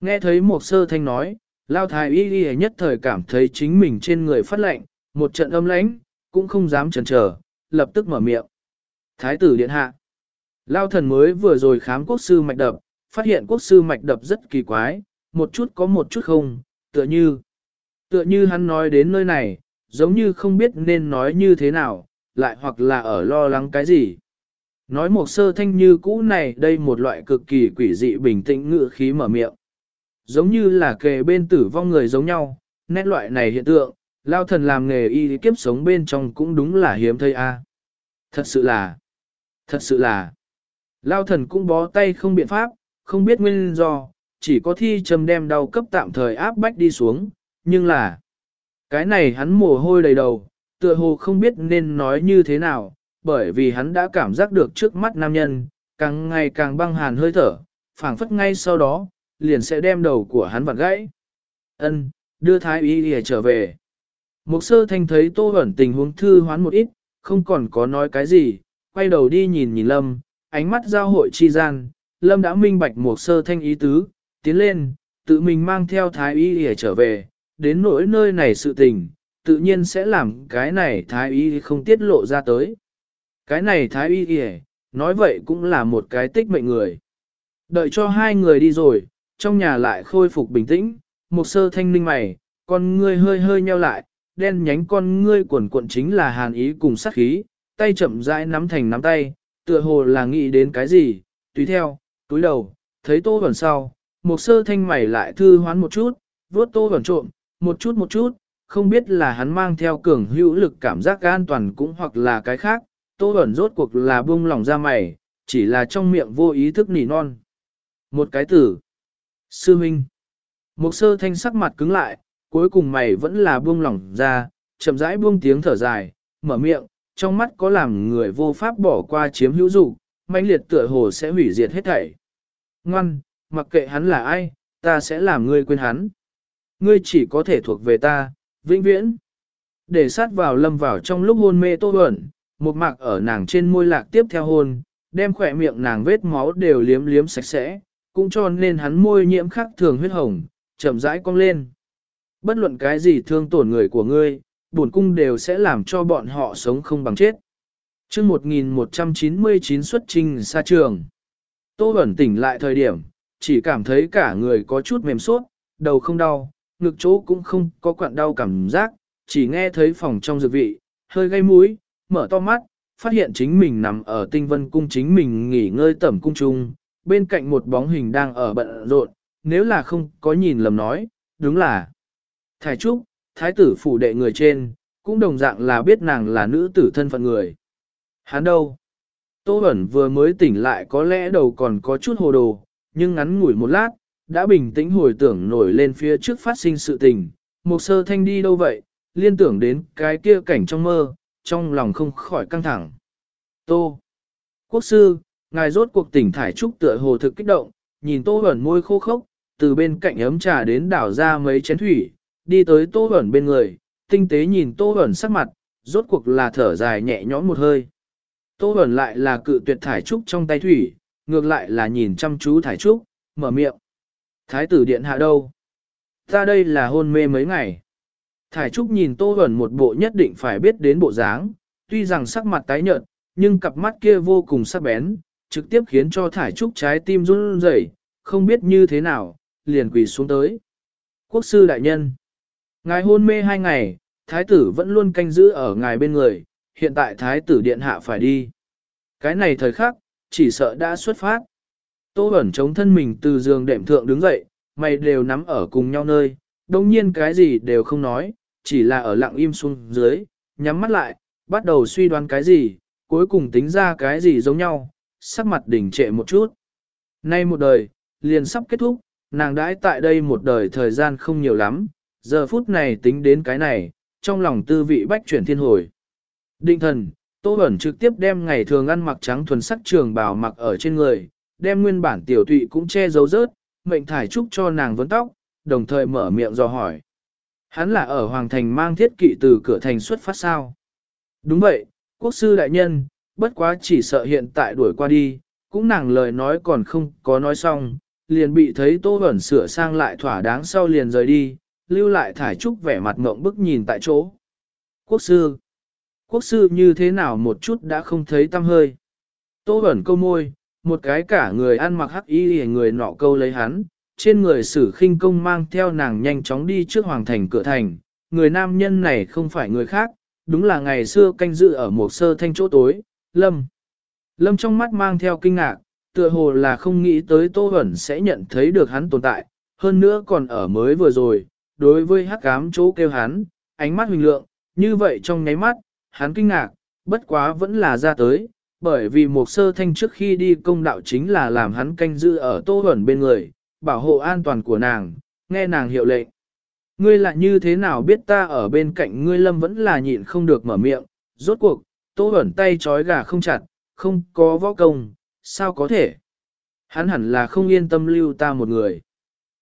Nghe thấy một sơ thanh nói, lao thái y y nhất thời cảm thấy chính mình trên người phát lạnh, một trận âm lãnh, cũng không dám chần chờ, lập tức mở miệng. Thái tử điện hạ. Lao thần mới vừa rồi khám quốc sư mạch đập, phát hiện quốc sư mạch đập rất kỳ quái, một chút có một chút không, tựa như. Tựa như hắn nói đến nơi này, giống như không biết nên nói như thế nào, lại hoặc là ở lo lắng cái gì. Nói một sơ thanh như cũ này đây một loại cực kỳ quỷ dị bình tĩnh ngự khí mở miệng. Giống như là kề bên tử vong người giống nhau, nét loại này hiện tượng, lao thần làm nghề y kiếp sống bên trong cũng đúng là hiếm thấy a. Thật sự là, thật sự là, lao thần cũng bó tay không biện pháp, không biết nguyên do, chỉ có thi châm đem đau cấp tạm thời áp bách đi xuống, nhưng là, cái này hắn mồ hôi đầy đầu, tựa hồ không biết nên nói như thế nào, bởi vì hắn đã cảm giác được trước mắt nam nhân, càng ngày càng băng hàn hơi thở, phảng phất ngay sau đó, liền sẽ đem đầu của hắn vặn gãy. Ân, đưa thái y để trở về. Mục sơ thanh thấy tô ẩn tình huống thư hoán một ít, không còn có nói cái gì, quay đầu đi nhìn nhìn lâm, ánh mắt giao hội chi gian, lâm đã minh bạch mục sơ thanh ý tứ, tiến lên, tự mình mang theo thái y để trở về, đến nỗi nơi này sự tình, tự nhiên sẽ làm cái này thái y không tiết lộ ra tới. Cái này thái y để, nói vậy cũng là một cái tích mệnh người. Đợi cho hai người đi rồi, trong nhà lại khôi phục bình tĩnh, một sơ thanh ninh mày, con ngươi hơi hơi nheo lại, đen nhánh con ngươi cuộn cuộn chính là hàn ý cùng sát khí, tay chậm rãi nắm thành nắm tay, tựa hồ là nghĩ đến cái gì, tùy theo, túi đầu, thấy tô vẩn sau, một sơ thanh mày lại thư hoán một chút, vuốt tô vẩn trộm, một chút một chút, không biết là hắn mang theo cường hữu lực cảm giác an toàn cũng hoặc là cái khác, tô vẩn rốt cuộc là buông lỏng ra mày, chỉ là trong miệng vô ý thức nỉ non. Một cái tử. Sư Minh. Một sơ thanh sắc mặt cứng lại, cuối cùng mày vẫn là buông lỏng ra, chậm rãi buông tiếng thở dài, mở miệng, trong mắt có làm người vô pháp bỏ qua chiếm hữu dục, mãnh liệt tựa hồ sẽ hủy diệt hết thảy. Ngoan, mặc kệ hắn là ai, ta sẽ làm ngươi quên hắn. Ngươi chỉ có thể thuộc về ta, vĩnh viễn. Để sát vào lâm vào trong lúc hôn mê tô ẩn, một mạc ở nàng trên môi lạc tiếp theo hôn, đem khỏe miệng nàng vết máu đều liếm liếm sạch sẽ, cũng cho nên hắn môi nhiễm khắc thường huyết hồng, chậm rãi cong lên. Bất luận cái gì thương tổn người của ngươi, bổn cung đều sẽ làm cho bọn họ sống không bằng chết. Trước 1199 xuất trình xa trường. Tô Bẩn tỉnh lại thời điểm, chỉ cảm thấy cả người có chút mềm suốt, đầu không đau, ngực chỗ cũng không có quặn đau cảm giác, chỉ nghe thấy phòng trong dược vị, hơi gây mũi, mở to mắt, phát hiện chính mình nằm ở tinh vân cung chính mình nghỉ ngơi tẩm cung trung, bên cạnh một bóng hình đang ở bận rộn, nếu là không có nhìn lầm nói, đúng là Thái Trúc, thái tử phủ đệ người trên, cũng đồng dạng là biết nàng là nữ tử thân phận người. Hắn đâu? Tô Bẩn vừa mới tỉnh lại có lẽ đầu còn có chút hồ đồ, nhưng ngắn ngủi một lát, đã bình tĩnh hồi tưởng nổi lên phía trước phát sinh sự tình. Một sơ thanh đi đâu vậy, liên tưởng đến cái kia cảnh trong mơ, trong lòng không khỏi căng thẳng. Tô. Quốc sư, ngài rốt cuộc tỉnh thải trúc tựa hồ thực kích động, nhìn tô ẩn môi khô khốc, từ bên cạnh ấm trà đến đảo ra mấy chén thủy, đi tới tô ẩn bên người, tinh tế nhìn tô ẩn sắc mặt, rốt cuộc là thở dài nhẹ nhõm một hơi. Tô ẩn lại là cự tuyệt thải trúc trong tay thủy, ngược lại là nhìn chăm chú Thái trúc, mở miệng. Thái tử điện hạ đâu? Ta đây là hôn mê mấy ngày. Thái trúc nhìn tô Huẩn một bộ nhất định phải biết đến bộ dáng, tuy rằng sắc mặt tái nhợt, nhưng cặp mắt kia vô cùng sắc bén, trực tiếp khiến cho Thái trúc trái tim run rẩy, không biết như thế nào, liền quỳ xuống tới. Quốc sư đại nhân, ngài hôn mê hai ngày, thái tử vẫn luôn canh giữ ở ngài bên người, hiện tại thái tử điện hạ phải đi. Cái này thời khắc, chỉ sợ đã xuất phát. Tô ẩn chống thân mình từ giường đệm thượng đứng dậy, mày đều nắm ở cùng nhau nơi, đồng nhiên cái gì đều không nói, chỉ là ở lặng im xuống dưới, nhắm mắt lại, bắt đầu suy đoán cái gì, cuối cùng tính ra cái gì giống nhau, sắc mặt đỉnh trệ một chút. Nay một đời, liền sắp kết thúc, nàng đãi tại đây một đời thời gian không nhiều lắm, giờ phút này tính đến cái này, trong lòng tư vị bách chuyển thiên hồi. Định thần, Tô Bẩn trực tiếp đem ngày thường ăn mặc trắng thuần sắc trường bào mặc ở trên người, đem nguyên bản tiểu tụy cũng che giấu rớt, mệnh thải trúc cho nàng vấn tóc, đồng thời mở miệng dò hỏi. Hắn là ở Hoàng Thành mang thiết kỵ từ cửa thành xuất phát sao? Đúng vậy, quốc sư đại nhân, bất quá chỉ sợ hiện tại đuổi qua đi, cũng nàng lời nói còn không có nói xong, liền bị thấy Tô Bẩn sửa sang lại thỏa đáng sau liền rời đi, lưu lại thải trúc vẻ mặt ngộng bức nhìn tại chỗ. Quốc sư, quốc sư như thế nào một chút đã không thấy tâm hơi. Tô ẩn câu môi, một cái cả người ăn mặc hắc y người nọ câu lấy hắn, trên người sử khinh công mang theo nàng nhanh chóng đi trước hoàng thành cửa thành, người nam nhân này không phải người khác, đúng là ngày xưa canh dự ở một sơ thanh chỗ tối, Lâm. Lâm trong mắt mang theo kinh ngạc, tựa hồ là không nghĩ tới Tô Hẩn sẽ nhận thấy được hắn tồn tại, hơn nữa còn ở mới vừa rồi, đối với hắc cám chỗ kêu hắn, ánh mắt huỳnh lượng, như vậy trong nháy mắt, hắn kinh ngạc, bất quá vẫn là ra tới, bởi vì một sơ thanh trước khi đi công đạo chính là làm hắn canh giữ ở Tô Hẩn bên người, bảo hộ an toàn của nàng, nghe nàng hiệu lệnh. Ngươi lại như thế nào biết ta ở bên cạnh ngươi lâm vẫn là nhịn không được mở miệng, rốt cuộc, tô huẩn tay trói gà không chặt, không có võ công, sao có thể? Hắn hẳn là không yên tâm lưu ta một người.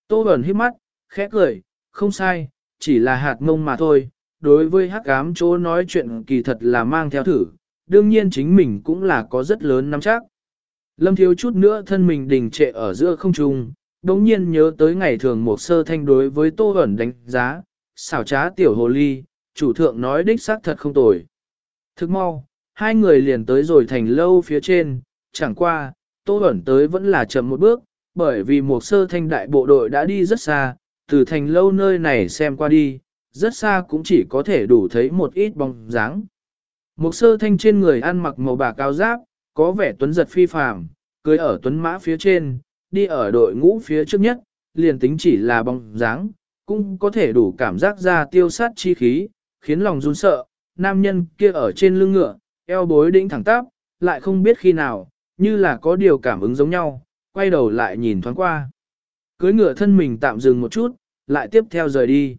Tô huẩn hít mắt, khẽ cười, không sai, chỉ là hạt mông mà thôi. Đối với hắc ám chỗ nói chuyện kỳ thật là mang theo thử, đương nhiên chính mình cũng là có rất lớn nắm chắc. Lâm thiếu chút nữa thân mình đình trệ ở giữa không trung, đống nhiên nhớ tới ngày thường một sơ thanh đối với tô ẩn đánh giá, xảo trá tiểu hồ ly, chủ thượng nói đích xác thật không tồi. Thức mau, hai người liền tới rồi thành lâu phía trên, chẳng qua, tô ẩn tới vẫn là chậm một bước, bởi vì một sơ thanh đại bộ đội đã đi rất xa, từ thành lâu nơi này xem qua đi, rất xa cũng chỉ có thể đủ thấy một ít bóng dáng. Một sơ thanh trên người ăn mặc màu bạc cao giáp, có vẻ tuấn giật phi phàm, cưới ở tuấn mã phía trên, đi ở đội ngũ phía trước nhất, liền tính chỉ là bóng dáng, cũng có thể đủ cảm giác ra tiêu sát chi khí, khiến lòng run sợ, nam nhân kia ở trên lưng ngựa, eo bối đĩnh thẳng tắp, lại không biết khi nào, như là có điều cảm ứng giống nhau, quay đầu lại nhìn thoáng qua. Cưới ngựa thân mình tạm dừng một chút, lại tiếp theo rời đi.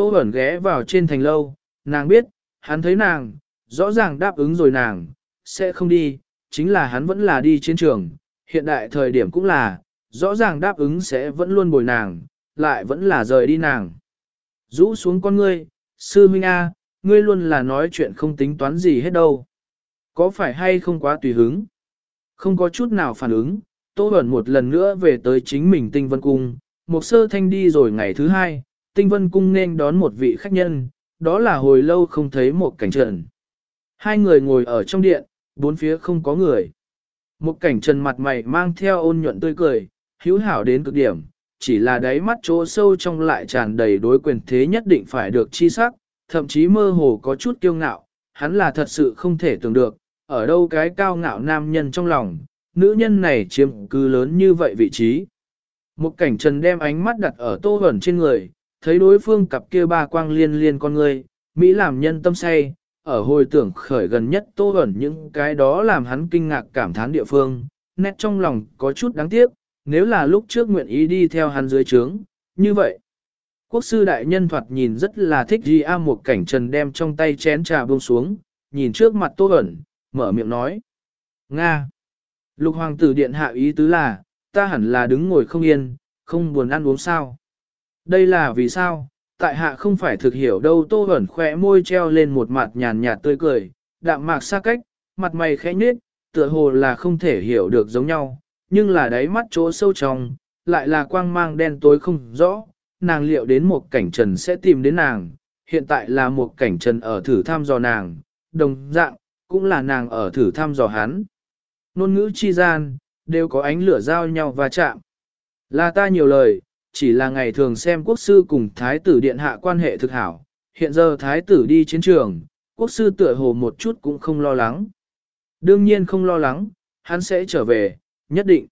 Tô Bẩn ghé vào trên thành lâu, nàng biết, hắn thấy nàng, rõ ràng đáp ứng rồi nàng, sẽ không đi, chính là hắn vẫn là đi chiến trường, hiện đại thời điểm cũng là, rõ ràng đáp ứng sẽ vẫn luôn bồi nàng, lại vẫn là rời đi nàng. Rũ xuống con ngươi, sư minh A, ngươi luôn là nói chuyện không tính toán gì hết đâu. Có phải hay không quá tùy hứng? Không có chút nào phản ứng, Tô Bẩn một lần nữa về tới chính mình Tinh Vân Cung, một sơ thanh đi rồi ngày thứ hai, Tinh Vân Cung nên đón một vị khách nhân, đó là hồi lâu không thấy một cảnh trận. Hai người ngồi ở trong điện, bốn phía không có người. Một cảnh trần mặt mày mang theo ôn nhuận tươi cười, hữu hảo đến cực điểm, chỉ là đáy mắt chỗ sâu trong lại tràn đầy đối quyền thế nhất định phải được chi sắc, thậm chí mơ hồ có chút kiêu ngạo, hắn là thật sự không thể tưởng được, ở đâu cái cao ngạo nam nhân trong lòng, nữ nhân này chiếm cứ lớn như vậy vị trí. Một cảnh trần đem ánh mắt đặt ở tô hẩn trên người, thấy đối phương cặp kia ba quang liên liên con người, Mỹ làm nhân tâm say, ở hồi tưởng khởi gần nhất tô ẩn những cái đó làm hắn kinh ngạc cảm thán địa phương, nét trong lòng có chút đáng tiếc, nếu là lúc trước nguyện ý đi theo hắn dưới trướng, như vậy. Quốc sư đại nhân thoạt nhìn rất là thích gì a một cảnh trần đem trong tay chén trà buông xuống, nhìn trước mặt tô ẩn, mở miệng nói. Nga! Lục hoàng tử điện hạ ý tứ là, ta hẳn là đứng ngồi không yên, không buồn ăn uống sao. Đây là vì sao, tại hạ không phải thực hiểu đâu tô ẩn khỏe môi treo lên một mặt nhàn nhạt tươi cười, đạm mạc xa cách, mặt mày khẽ nhếch, tựa hồ là không thể hiểu được giống nhau, nhưng là đáy mắt chỗ sâu trong, lại là quang mang đen tối không rõ, nàng liệu đến một cảnh trần sẽ tìm đến nàng, hiện tại là một cảnh trần ở thử thăm dò nàng, đồng dạng, cũng là nàng ở thử thăm dò hắn. Nôn ngữ chi gian, đều có ánh lửa giao nhau và chạm. Là ta nhiều lời, chỉ là ngày thường xem quốc sư cùng thái tử điện hạ quan hệ thực hảo, hiện giờ thái tử đi chiến trường, quốc sư tựa hồ một chút cũng không lo lắng. Đương nhiên không lo lắng, hắn sẽ trở về, nhất định.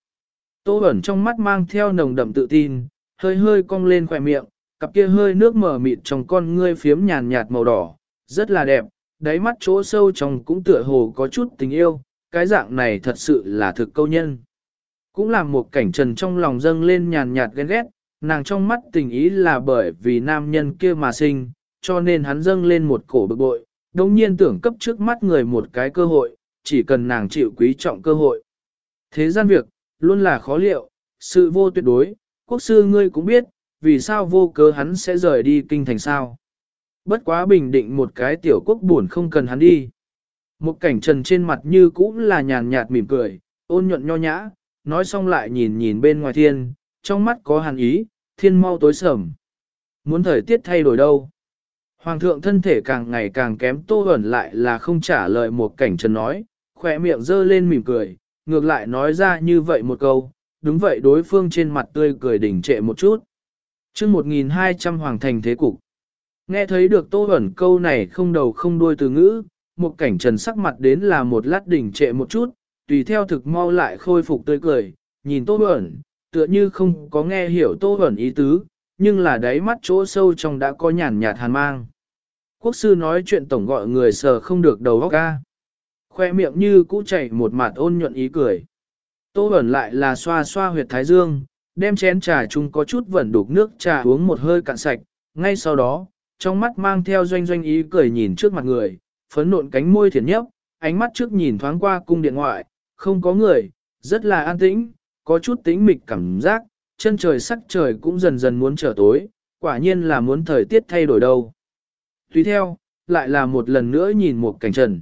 Tô ẩn trong mắt mang theo nồng đậm tự tin, hơi hơi cong lên khỏe miệng, cặp kia hơi nước mở mịt trong con ngươi phiếm nhàn nhạt màu đỏ, rất là đẹp, đáy mắt chỗ sâu trong cũng tựa hồ có chút tình yêu, cái dạng này thật sự là thực câu nhân. Cũng làm một cảnh trần trong lòng dâng lên nhàn nhạt ghen ghét, nàng trong mắt tình ý là bởi vì nam nhân kia mà sinh, cho nên hắn dâng lên một cổ bực bội, đồng nhiên tưởng cấp trước mắt người một cái cơ hội, chỉ cần nàng chịu quý trọng cơ hội. Thế gian việc, luôn là khó liệu, sự vô tuyệt đối, quốc sư ngươi cũng biết, vì sao vô cớ hắn sẽ rời đi kinh thành sao. Bất quá bình định một cái tiểu quốc buồn không cần hắn đi. Một cảnh trần trên mặt như cũng là nhàn nhạt mỉm cười, ôn nhuận nho nhã, nói xong lại nhìn nhìn bên ngoài thiên, trong mắt có hàn ý, thiên mau tối sầm. Muốn thời tiết thay đổi đâu? Hoàng thượng thân thể càng ngày càng kém tô ẩn lại là không trả lời một cảnh trần nói, khỏe miệng dơ lên mỉm cười, ngược lại nói ra như vậy một câu, đúng vậy đối phương trên mặt tươi cười đỉnh trệ một chút. chương 1200 hoàng thành thế cục. Nghe thấy được tô ẩn câu này không đầu không đuôi từ ngữ, một cảnh trần sắc mặt đến là một lát đỉnh trệ một chút, tùy theo thực mau lại khôi phục tươi cười, nhìn tô ẩn, tựa như không có nghe hiểu tô Huẩn ý tứ, nhưng là đáy mắt chỗ sâu trong đã có nhàn nhạt hàn mang. Quốc sư nói chuyện tổng gọi người sờ không được đầu óc ca. Khoe miệng như cũ chảy một mặt ôn nhuận ý cười. Tô Huẩn lại là xoa xoa huyệt thái dương, đem chén trà chung có chút vẩn đục nước trà uống một hơi cạn sạch, ngay sau đó, trong mắt mang theo doanh doanh ý cười nhìn trước mặt người, phấn nộn cánh môi thiển nhấp, ánh mắt trước nhìn thoáng qua cung điện ngoại, không có người, rất là an tĩnh, có chút tĩnh mịch cảm giác, chân trời sắc trời cũng dần dần muốn trở tối, quả nhiên là muốn thời tiết thay đổi đâu. Tùy theo, lại là một lần nữa nhìn một cảnh trần.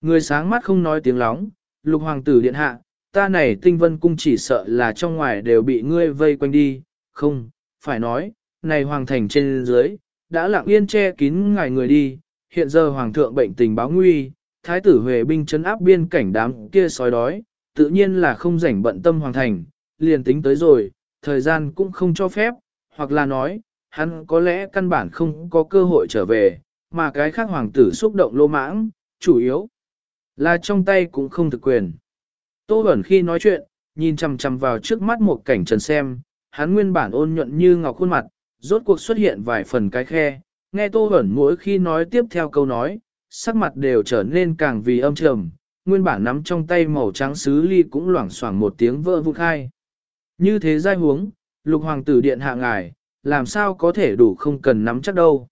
Người sáng mắt không nói tiếng lóng, lục hoàng tử điện hạ, ta này tinh vân cung chỉ sợ là trong ngoài đều bị ngươi vây quanh đi, không, phải nói, này hoàng thành trên dưới, đã lặng yên che kín ngài người đi, hiện giờ hoàng thượng bệnh tình báo nguy, thái tử Huệ binh chấn áp biên cảnh đám kia sói đói, tự nhiên là không rảnh bận tâm hoàng thành, liền tính tới rồi, thời gian cũng không cho phép, hoặc là nói, hắn có lẽ căn bản không có cơ hội trở về, mà cái khác hoàng tử xúc động lô mãng, chủ yếu là trong tay cũng không thực quyền. Tô Bẩn khi nói chuyện, nhìn chằm chằm vào trước mắt một cảnh trần xem, hắn nguyên bản ôn nhuận như ngọc khuôn mặt, rốt cuộc xuất hiện vài phần cái khe, nghe Tô Bẩn mỗi khi nói tiếp theo câu nói, sắc mặt đều trở nên càng vì âm trầm, nguyên bản nắm trong tay màu trắng sứ ly cũng loảng xoảng một tiếng vỡ vụn khai. Như thế giai huống, lục hoàng tử điện hạ ngài, làm sao có thể đủ không cần nắm chắc đâu.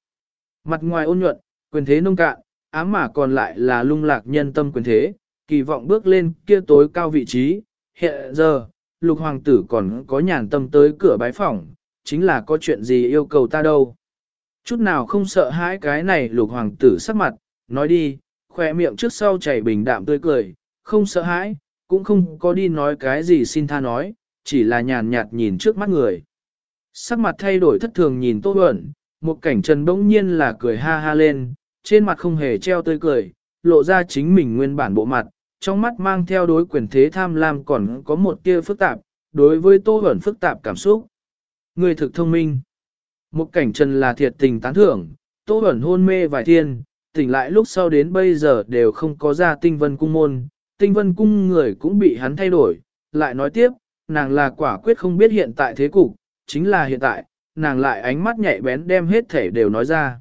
Mặt ngoài ôn nhuận, quyền thế nông cạn, ám mà còn lại là lung lạc nhân tâm quyền thế, kỳ vọng bước lên kia tối cao vị trí. Hiện giờ, lục hoàng tử còn có nhàn tâm tới cửa bái phỏng, chính là có chuyện gì yêu cầu ta đâu. Chút nào không sợ hãi cái này lục hoàng tử sắc mặt, nói đi, khỏe miệng trước sau chảy bình đạm tươi cười, không sợ hãi, cũng không có đi nói cái gì xin tha nói, chỉ là nhàn nhạt nhìn trước mắt người. Sắc mặt thay đổi thất thường nhìn Tô Huẩn, một cảnh trần bỗng nhiên là cười ha ha lên, trên mặt không hề treo tươi cười, lộ ra chính mình nguyên bản bộ mặt, trong mắt mang theo đối quyền thế tham lam còn có một tia phức tạp, đối với Tô Huẩn phức tạp cảm xúc. Người thực thông minh. Một cảnh trần là thiệt tình tán thưởng, Tô Huẩn hôn mê vài thiên, tỉnh lại lúc sau đến bây giờ đều không có ra tinh vân cung môn, tinh vân cung người cũng bị hắn thay đổi, lại nói tiếp, nàng là quả quyết không biết hiện tại thế cục, chính là hiện tại, nàng lại ánh mắt nhạy bén đem hết thể đều nói ra.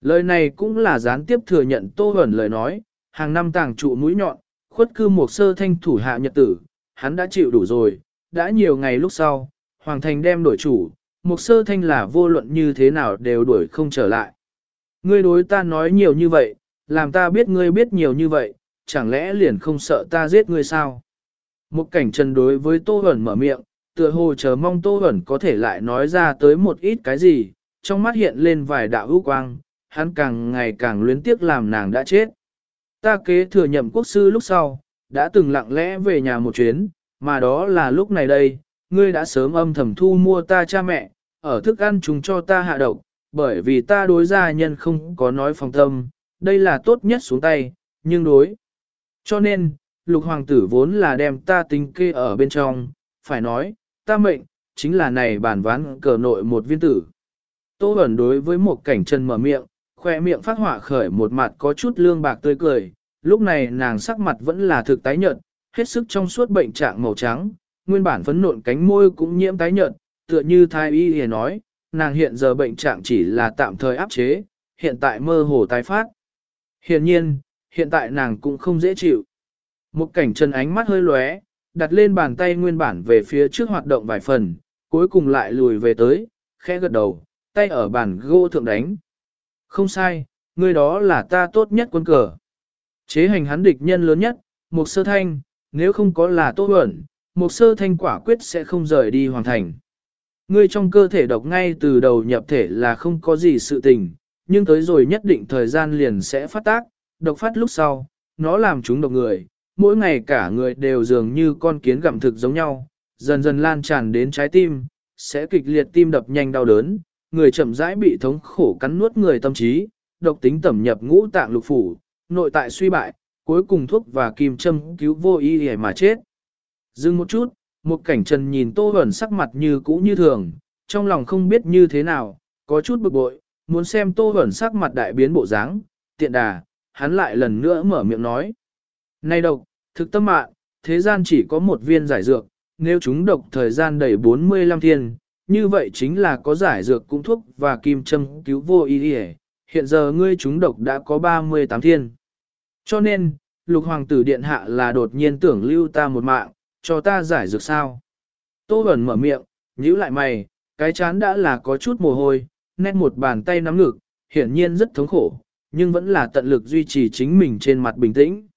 Lời này cũng là gián tiếp thừa nhận Tô Hẩn lời nói, hàng năm tàng trụ mũi nhọn, khuất cư một sơ thanh thủ hạ nhật tử, hắn đã chịu đủ rồi, đã nhiều ngày lúc sau, Hoàng Thành đem đổi chủ, một sơ thanh là vô luận như thế nào đều đuổi không trở lại. Ngươi đối ta nói nhiều như vậy, làm ta biết ngươi biết nhiều như vậy, chẳng lẽ liền không sợ ta giết ngươi sao? Một cảnh trần đối với Tô Huẩn mở miệng, tựa hồ chờ mong Tô Huẩn có thể lại nói ra tới một ít cái gì, trong mắt hiện lên vài đạo hữu quang, hắn càng ngày càng luyến tiếc làm nàng đã chết. Ta kế thừa nhậm quốc sư lúc sau, đã từng lặng lẽ về nhà một chuyến, mà đó là lúc này đây, ngươi đã sớm âm thầm thu mua ta cha mẹ, ở thức ăn chúng cho ta hạ độc, bởi vì ta đối gia nhân không có nói phòng tâm, đây là tốt nhất xuống tay, nhưng đối. Cho nên, lục hoàng tử vốn là đem ta tính kê ở bên trong, phải nói, ta mệnh, chính là này bản ván cờ nội một viên tử. Tô ẩn đối với một cảnh chân mở miệng, khoe miệng phát hỏa khởi một mặt có chút lương bạc tươi cười, lúc này nàng sắc mặt vẫn là thực tái nhợt, hết sức trong suốt bệnh trạng màu trắng, nguyên bản phấn nộn cánh môi cũng nhiễm tái nhợt, tựa như thai y hề nói, nàng hiện giờ bệnh trạng chỉ là tạm thời áp chế, hiện tại mơ hồ tái phát. Hiện nhiên, hiện tại nàng cũng không dễ chịu. Một cảnh chân ánh mắt hơi lóe, đặt lên bàn tay nguyên bản về phía trước hoạt động vài phần, cuối cùng lại lùi về tới, khẽ gật đầu, tay ở bàn gỗ thượng đánh. Không sai, người đó là ta tốt nhất quân cờ. Chế hành hắn địch nhân lớn nhất, một sơ thanh, nếu không có là tốt ẩn, một sơ thanh quả quyết sẽ không rời đi hoàn thành. Ngươi trong cơ thể độc ngay từ đầu nhập thể là không có gì sự tình, nhưng tới rồi nhất định thời gian liền sẽ phát tác, độc phát lúc sau, nó làm chúng độc người, mỗi ngày cả người đều dường như con kiến gặm thực giống nhau, dần dần lan tràn đến trái tim, sẽ kịch liệt tim đập nhanh đau đớn, người chậm rãi bị thống khổ cắn nuốt người tâm trí, độc tính tẩm nhập ngũ tạng lục phủ, nội tại suy bại, cuối cùng thuốc và kim châm cứu vô y để mà chết. Dừng một chút, một cảnh trần nhìn tô ẩn sắc mặt như cũ như thường, trong lòng không biết như thế nào, có chút bực bội, muốn xem tô ẩn sắc mặt đại biến bộ dáng, tiện đà, hắn lại lần nữa mở miệng nói. Này độc, thực tâm mạng, thế gian chỉ có một viên giải dược, nếu chúng độc thời gian đầy 45 thiên, như vậy chính là có giải dược cũng thuốc và kim châm cứu vô y hiện giờ ngươi chúng độc đã có 38 thiên. Cho nên, lục hoàng tử điện hạ là đột nhiên tưởng lưu ta một mạng, cho ta giải dược sao. Tô Bẩn mở miệng, nhíu lại mày, cái chán đã là có chút mồ hôi, nét một bàn tay nắm ngực, hiển nhiên rất thống khổ, nhưng vẫn là tận lực duy trì chính mình trên mặt bình tĩnh.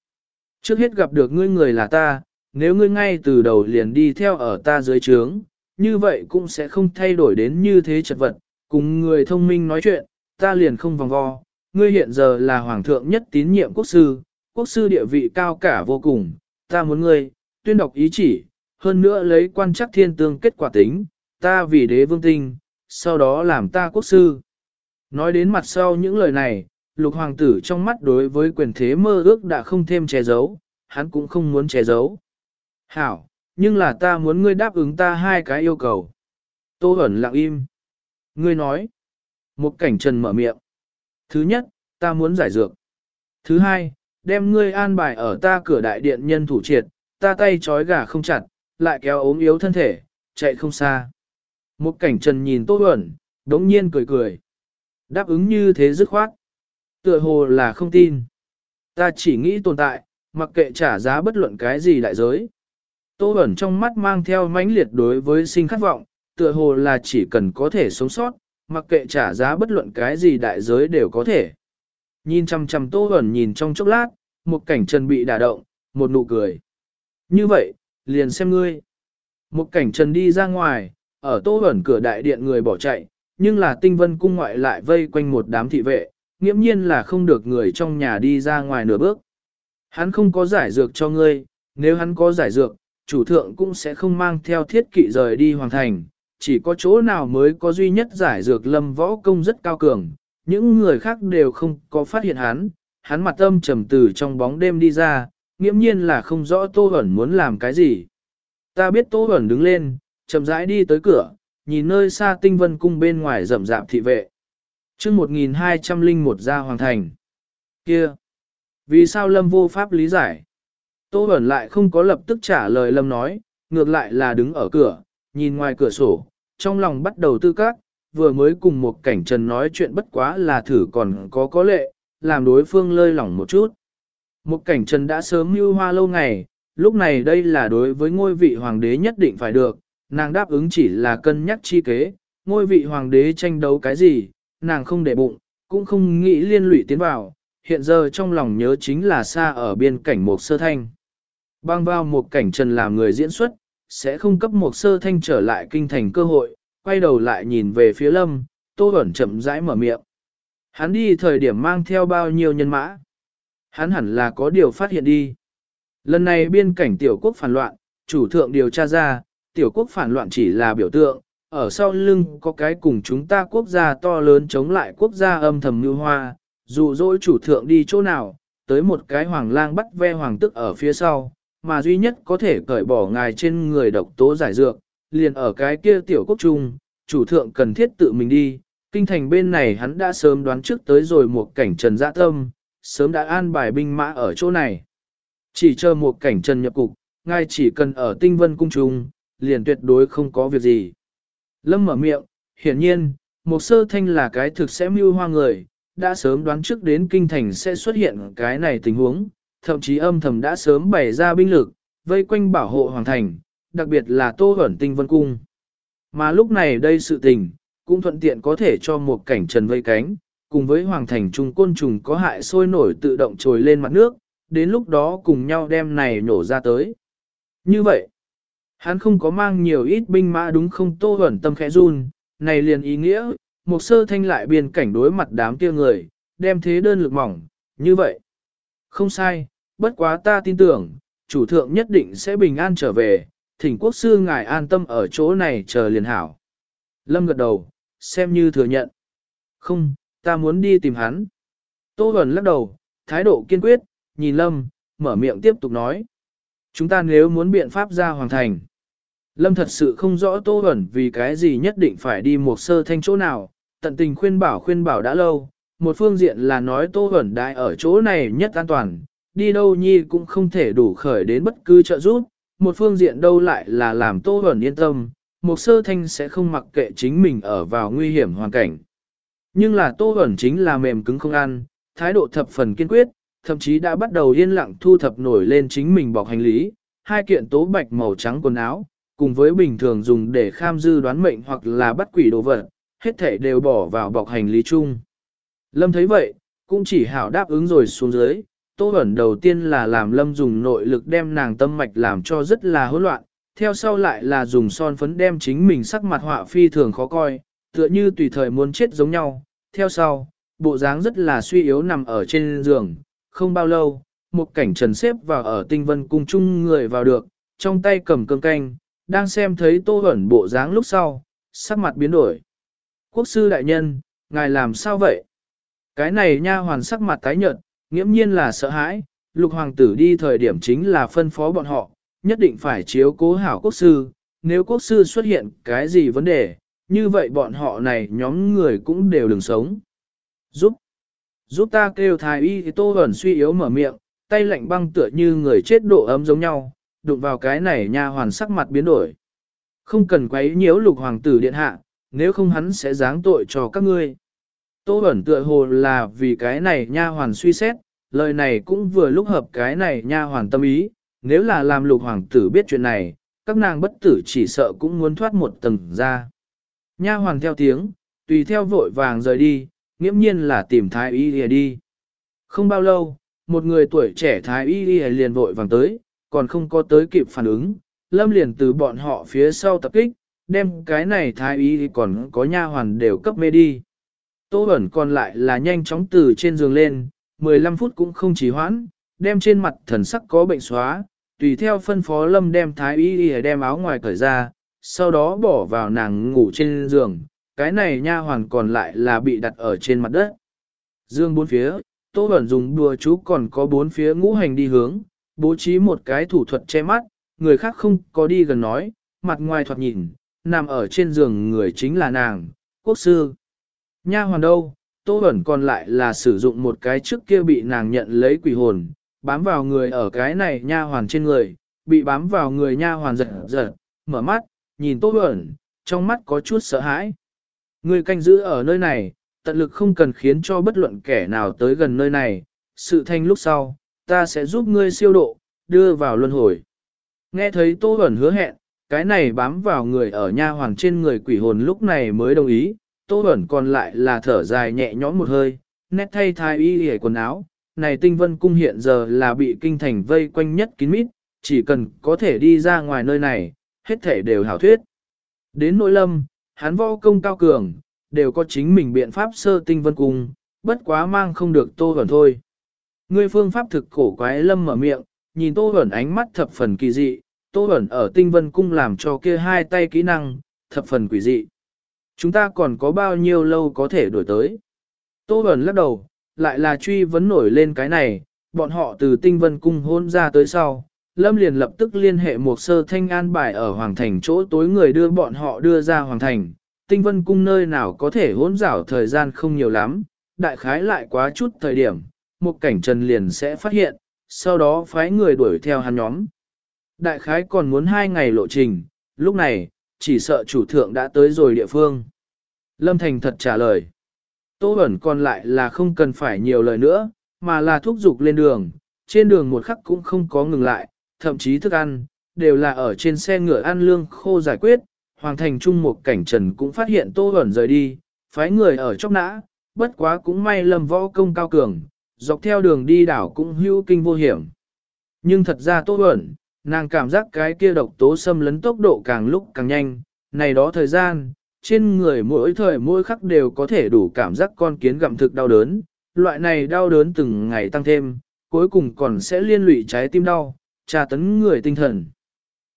Trước hết gặp được ngươi người là ta, nếu ngươi ngay từ đầu liền đi theo ở ta dưới trướng, như vậy cũng sẽ không thay đổi đến như thế chật vật, cùng người thông minh nói chuyện, ta liền không vòng vo. Ngươi hiện giờ là hoàng thượng nhất tín nhiệm quốc sư, quốc sư địa vị cao cả vô cùng, ta muốn ngươi, tuyên đọc ý chỉ, hơn nữa lấy quan chắc thiên tương kết quả tính, ta vì đế vương tinh, sau đó làm ta quốc sư. Nói đến mặt sau những lời này, lục hoàng tử trong mắt đối với quyền thế mơ ước đã không thêm che giấu, hắn cũng không muốn che giấu. Hảo, nhưng là ta muốn ngươi đáp ứng ta hai cái yêu cầu. Tô ẩn lặng im. Ngươi nói. Một cảnh trần mở miệng. Thứ nhất, ta muốn giải dược. Thứ hai, đem ngươi an bài ở ta cửa đại điện nhân thủ triệt, ta tay trói gà không chặt, lại kéo ốm yếu thân thể, chạy không xa. Một cảnh trần nhìn Tô Huẩn, đống nhiên cười cười. Đáp ứng như thế dứt khoát. Tựa hồ là không tin. Ta chỉ nghĩ tồn tại, mặc kệ trả giá bất luận cái gì đại giới. Tô Huẩn trong mắt mang theo mãnh liệt đối với sinh khát vọng, tựa hồ là chỉ cần có thể sống sót, mặc kệ trả giá bất luận cái gì đại giới đều có thể. Nhìn chăm chăm Tô Huẩn nhìn trong chốc lát, một cảnh trần bị đả động, một nụ cười. Như vậy, liền xem ngươi. Một cảnh trần đi ra ngoài, ở Tô ẩn cửa đại điện người bỏ chạy, nhưng là tinh vân cung ngoại lại vây quanh một đám thị vệ, nghiễm nhiên là không được người trong nhà đi ra ngoài nửa bước. Hắn không có giải dược cho ngươi, nếu hắn có giải dược, chủ thượng cũng sẽ không mang theo thiết kỵ rời đi hoàng thành, chỉ có chỗ nào mới có duy nhất giải dược lâm võ công rất cao cường, những người khác đều không có phát hiện hắn, hắn mặt âm trầm từ trong bóng đêm đi ra, nghiễm nhiên là không rõ Tô Hẩn muốn làm cái gì. Ta biết Tô Hẩn đứng lên, chậm rãi đi tới cửa, nhìn nơi xa tinh vân cung bên ngoài rậm rạp thị vệ. chương 1201 ra hoàng thành. Kia! Vì sao Lâm vô pháp lý giải? Tô Hẩn lại không có lập tức trả lời Lâm nói, ngược lại là đứng ở cửa, nhìn ngoài cửa sổ, trong lòng bắt đầu tư các, vừa mới cùng một cảnh trần nói chuyện bất quá là thử còn có có lệ, làm đối phương lơi lỏng một chút. Một cảnh trần đã sớm mưu hoa lâu ngày, lúc này đây là đối với ngôi vị hoàng đế nhất định phải được, nàng đáp ứng chỉ là cân nhắc chi kế, ngôi vị hoàng đế tranh đấu cái gì, nàng không để bụng, cũng không nghĩ liên lụy tiến vào, hiện giờ trong lòng nhớ chính là xa ở biên cảnh một sơ thanh. Bang vào một cảnh trần làm người diễn xuất, sẽ không cấp một sơ thanh trở lại kinh thành cơ hội, quay đầu lại nhìn về phía lâm, tô ẩn chậm rãi mở miệng. Hắn đi thời điểm mang theo bao nhiêu nhân mã. Hắn hẳn là có điều phát hiện đi. Lần này biên cảnh tiểu quốc phản loạn, chủ thượng điều tra ra, tiểu quốc phản loạn chỉ là biểu tượng, ở sau lưng có cái cùng chúng ta quốc gia to lớn chống lại quốc gia âm thầm như hoa, dù dỗi chủ thượng đi chỗ nào, tới một cái hoàng lang bắt ve hoàng tức ở phía sau, mà duy nhất có thể cởi bỏ ngài trên người độc tố giải dược, liền ở cái kia tiểu quốc trung, chủ thượng cần thiết tự mình đi, kinh thành bên này hắn đã sớm đoán trước tới rồi một cảnh trần dã tâm, sớm đã an bài binh mã ở chỗ này. Chỉ chờ một cảnh trần nhập cục, ngay chỉ cần ở tinh vân cung trung, liền tuyệt đối không có việc gì. Lâm mở miệng, hiển nhiên, một sơ thanh là cái thực sẽ mưu hoa người, đã sớm đoán trước đến kinh thành sẽ xuất hiện cái này tình huống, thậm chí âm thầm đã sớm bày ra binh lực, vây quanh bảo hộ hoàng thành, đặc biệt là tô hẩn tinh vân cung. Mà lúc này đây sự tình, cũng thuận tiện có thể cho một cảnh trần vây cánh, cùng với hoàng thành trùng côn trùng có hại sôi nổi tự động trồi lên mặt nước, đến lúc đó cùng nhau đem này nổ ra tới. Như vậy, hắn không có mang nhiều ít binh mã đúng không tô hẩn tâm khẽ run, này liền ý nghĩa, một sơ thanh lại biên cảnh đối mặt đám kia người, đem thế đơn lực mỏng, như vậy. Không sai, bất quá ta tin tưởng, chủ thượng nhất định sẽ bình an trở về, thỉnh quốc sư ngài an tâm ở chỗ này chờ liền hảo. Lâm gật đầu, xem như thừa nhận. Không, ta muốn đi tìm hắn. Tô Bẩn lắc đầu, thái độ kiên quyết, nhìn Lâm, mở miệng tiếp tục nói. Chúng ta nếu muốn biện pháp ra hoàng thành. Lâm thật sự không rõ Tô Bẩn vì cái gì nhất định phải đi một sơ thanh chỗ nào, tận tình khuyên bảo khuyên bảo đã lâu. Một phương diện là nói Tô Bẩn đại ở chỗ này nhất an toàn, đi đâu nhi cũng không thể đủ khởi đến bất cứ trợ giúp, một phương diện đâu lại là làm Tô Huẩn yên tâm, một sơ thanh sẽ không mặc kệ chính mình ở vào nguy hiểm hoàn cảnh. Nhưng là Tô Huẩn chính là mềm cứng không ăn, thái độ thập phần kiên quyết, thậm chí đã bắt đầu yên lặng thu thập nổi lên chính mình bọc hành lý, hai kiện tố bạch màu trắng quần áo, cùng với bình thường dùng để kham dư đoán mệnh hoặc là bắt quỷ đồ vật, hết thể đều bỏ vào bọc hành lý chung. Lâm thấy vậy, cũng chỉ hảo đáp ứng rồi xuống dưới, Tô Bẩn đầu tiên là làm Lâm dùng nội lực đem nàng tâm mạch làm cho rất là hỗn loạn, theo sau lại là dùng son phấn đem chính mình sắc mặt họa phi thường khó coi, tựa như tùy thời muốn chết giống nhau. Theo sau, bộ dáng rất là suy yếu nằm ở trên giường, không bao lâu, một cảnh trần xếp vào ở tinh vân cung chung người vào được, trong tay cầm cơm canh, đang xem thấy Tô ẩn bộ dáng lúc sau, sắc mặt biến đổi. Quốc sư đại nhân, ngài làm sao vậy? Cái này nha hoàn sắc mặt tái nhợt, Nghiễm nhiên là sợ hãi, lục hoàng tử đi thời điểm chính là phân phó bọn họ, nhất định phải chiếu cố hảo quốc sư, nếu quốc sư xuất hiện cái gì vấn đề, như vậy bọn họ này nhóm người cũng đều đừng sống. Giúp, giúp ta kêu thái y thì tô ẩn suy yếu mở miệng, tay lạnh băng tựa như người chết độ ấm giống nhau, đụng vào cái này nha hoàn sắc mặt biến đổi. Không cần quấy nhiễu lục hoàng tử điện hạ, nếu không hắn sẽ giáng tội cho các ngươi. Tô ẩn tựa hồ là vì cái này nha hoàn suy xét, lời này cũng vừa lúc hợp cái này nha hoàn tâm ý, nếu là làm lục hoàng tử biết chuyện này, các nàng bất tử chỉ sợ cũng muốn thoát một tầng ra. Nha hoàn theo tiếng, tùy theo vội vàng rời đi, nghiễm nhiên là tìm thái y lìa đi. Không bao lâu, một người tuổi trẻ thái y lìa liền vội vàng tới, còn không có tới kịp phản ứng, lâm liền từ bọn họ phía sau tập kích, đem cái này thái y còn có nha hoàn đều cấp mê đi. Tô ẩn còn lại là nhanh chóng từ trên giường lên, 15 phút cũng không trì hoãn, đem trên mặt thần sắc có bệnh xóa, tùy theo phân phó lâm đem thái y y đem áo ngoài cởi ra, sau đó bỏ vào nàng ngủ trên giường, cái này nha hoàn còn lại là bị đặt ở trên mặt đất. Dương bốn phía, Tô Bẩn dùng đùa chú còn có bốn phía ngũ hành đi hướng, bố trí một cái thủ thuật che mắt, người khác không có đi gần nói, mặt ngoài thoạt nhìn, nằm ở trên giường người chính là nàng, quốc sư. Nha hoàn đâu, Tô Bẩn còn lại là sử dụng một cái trước kia bị nàng nhận lấy quỷ hồn, bám vào người ở cái này nha hoàn trên người, bị bám vào người nha hoàn giật giật, mở mắt, nhìn Tô Bẩn, trong mắt có chút sợ hãi. Người canh giữ ở nơi này, tận lực không cần khiến cho bất luận kẻ nào tới gần nơi này, sự thanh lúc sau, ta sẽ giúp ngươi siêu độ, đưa vào luân hồi. Nghe thấy Tô Bẩn hứa hẹn, cái này bám vào người ở nha hoàn trên người quỷ hồn lúc này mới đồng ý, Tô Bẩn còn lại là thở dài nhẹ nhõm một hơi, nét thay thai y hề quần áo. Này tinh vân cung hiện giờ là bị kinh thành vây quanh nhất kín mít, chỉ cần có thể đi ra ngoài nơi này, hết thể đều hảo thuyết. Đến nội lâm, hắn võ công cao cường, đều có chính mình biện pháp sơ tinh vân cung, bất quá mang không được tô ẩn thôi. Ngươi phương pháp thực cổ quái lâm mở miệng, nhìn tô ẩn ánh mắt thập phần kỳ dị, tô ẩn ở tinh vân cung làm cho kia hai tay kỹ năng, thập phần quỷ dị. Chúng ta còn có bao nhiêu lâu có thể đổi tới? Tô ẩn lắc đầu, lại là truy vấn nổi lên cái này, bọn họ từ tinh vân cung hôn ra tới sau. Lâm liền lập tức liên hệ một sơ thanh an bài ở Hoàng Thành chỗ tối người đưa bọn họ đưa ra Hoàng Thành. Tinh vân cung nơi nào có thể hỗn rảo thời gian không nhiều lắm, đại khái lại quá chút thời điểm, một cảnh trần liền sẽ phát hiện, sau đó phái người đuổi theo hắn nhóm. Đại khái còn muốn hai ngày lộ trình, lúc này, chỉ sợ chủ thượng đã tới rồi địa phương. Lâm Thành thật trả lời. Tô ẩn còn lại là không cần phải nhiều lời nữa, mà là thúc giục lên đường, trên đường một khắc cũng không có ngừng lại, thậm chí thức ăn, đều là ở trên xe ngựa ăn lương khô giải quyết. Hoàng thành trung một cảnh trần cũng phát hiện Tô ẩn rời đi, phái người ở chóc nã, bất quá cũng may lâm võ công cao cường, dọc theo đường đi đảo cũng hữu kinh vô hiểm. Nhưng thật ra Tô ẩn, nàng cảm giác cái kia độc tố xâm lấn tốc độ càng lúc càng nhanh, này đó thời gian, trên người mỗi thời mỗi khắc đều có thể đủ cảm giác con kiến gặm thực đau đớn, loại này đau đớn từng ngày tăng thêm, cuối cùng còn sẽ liên lụy trái tim đau, tra tấn người tinh thần.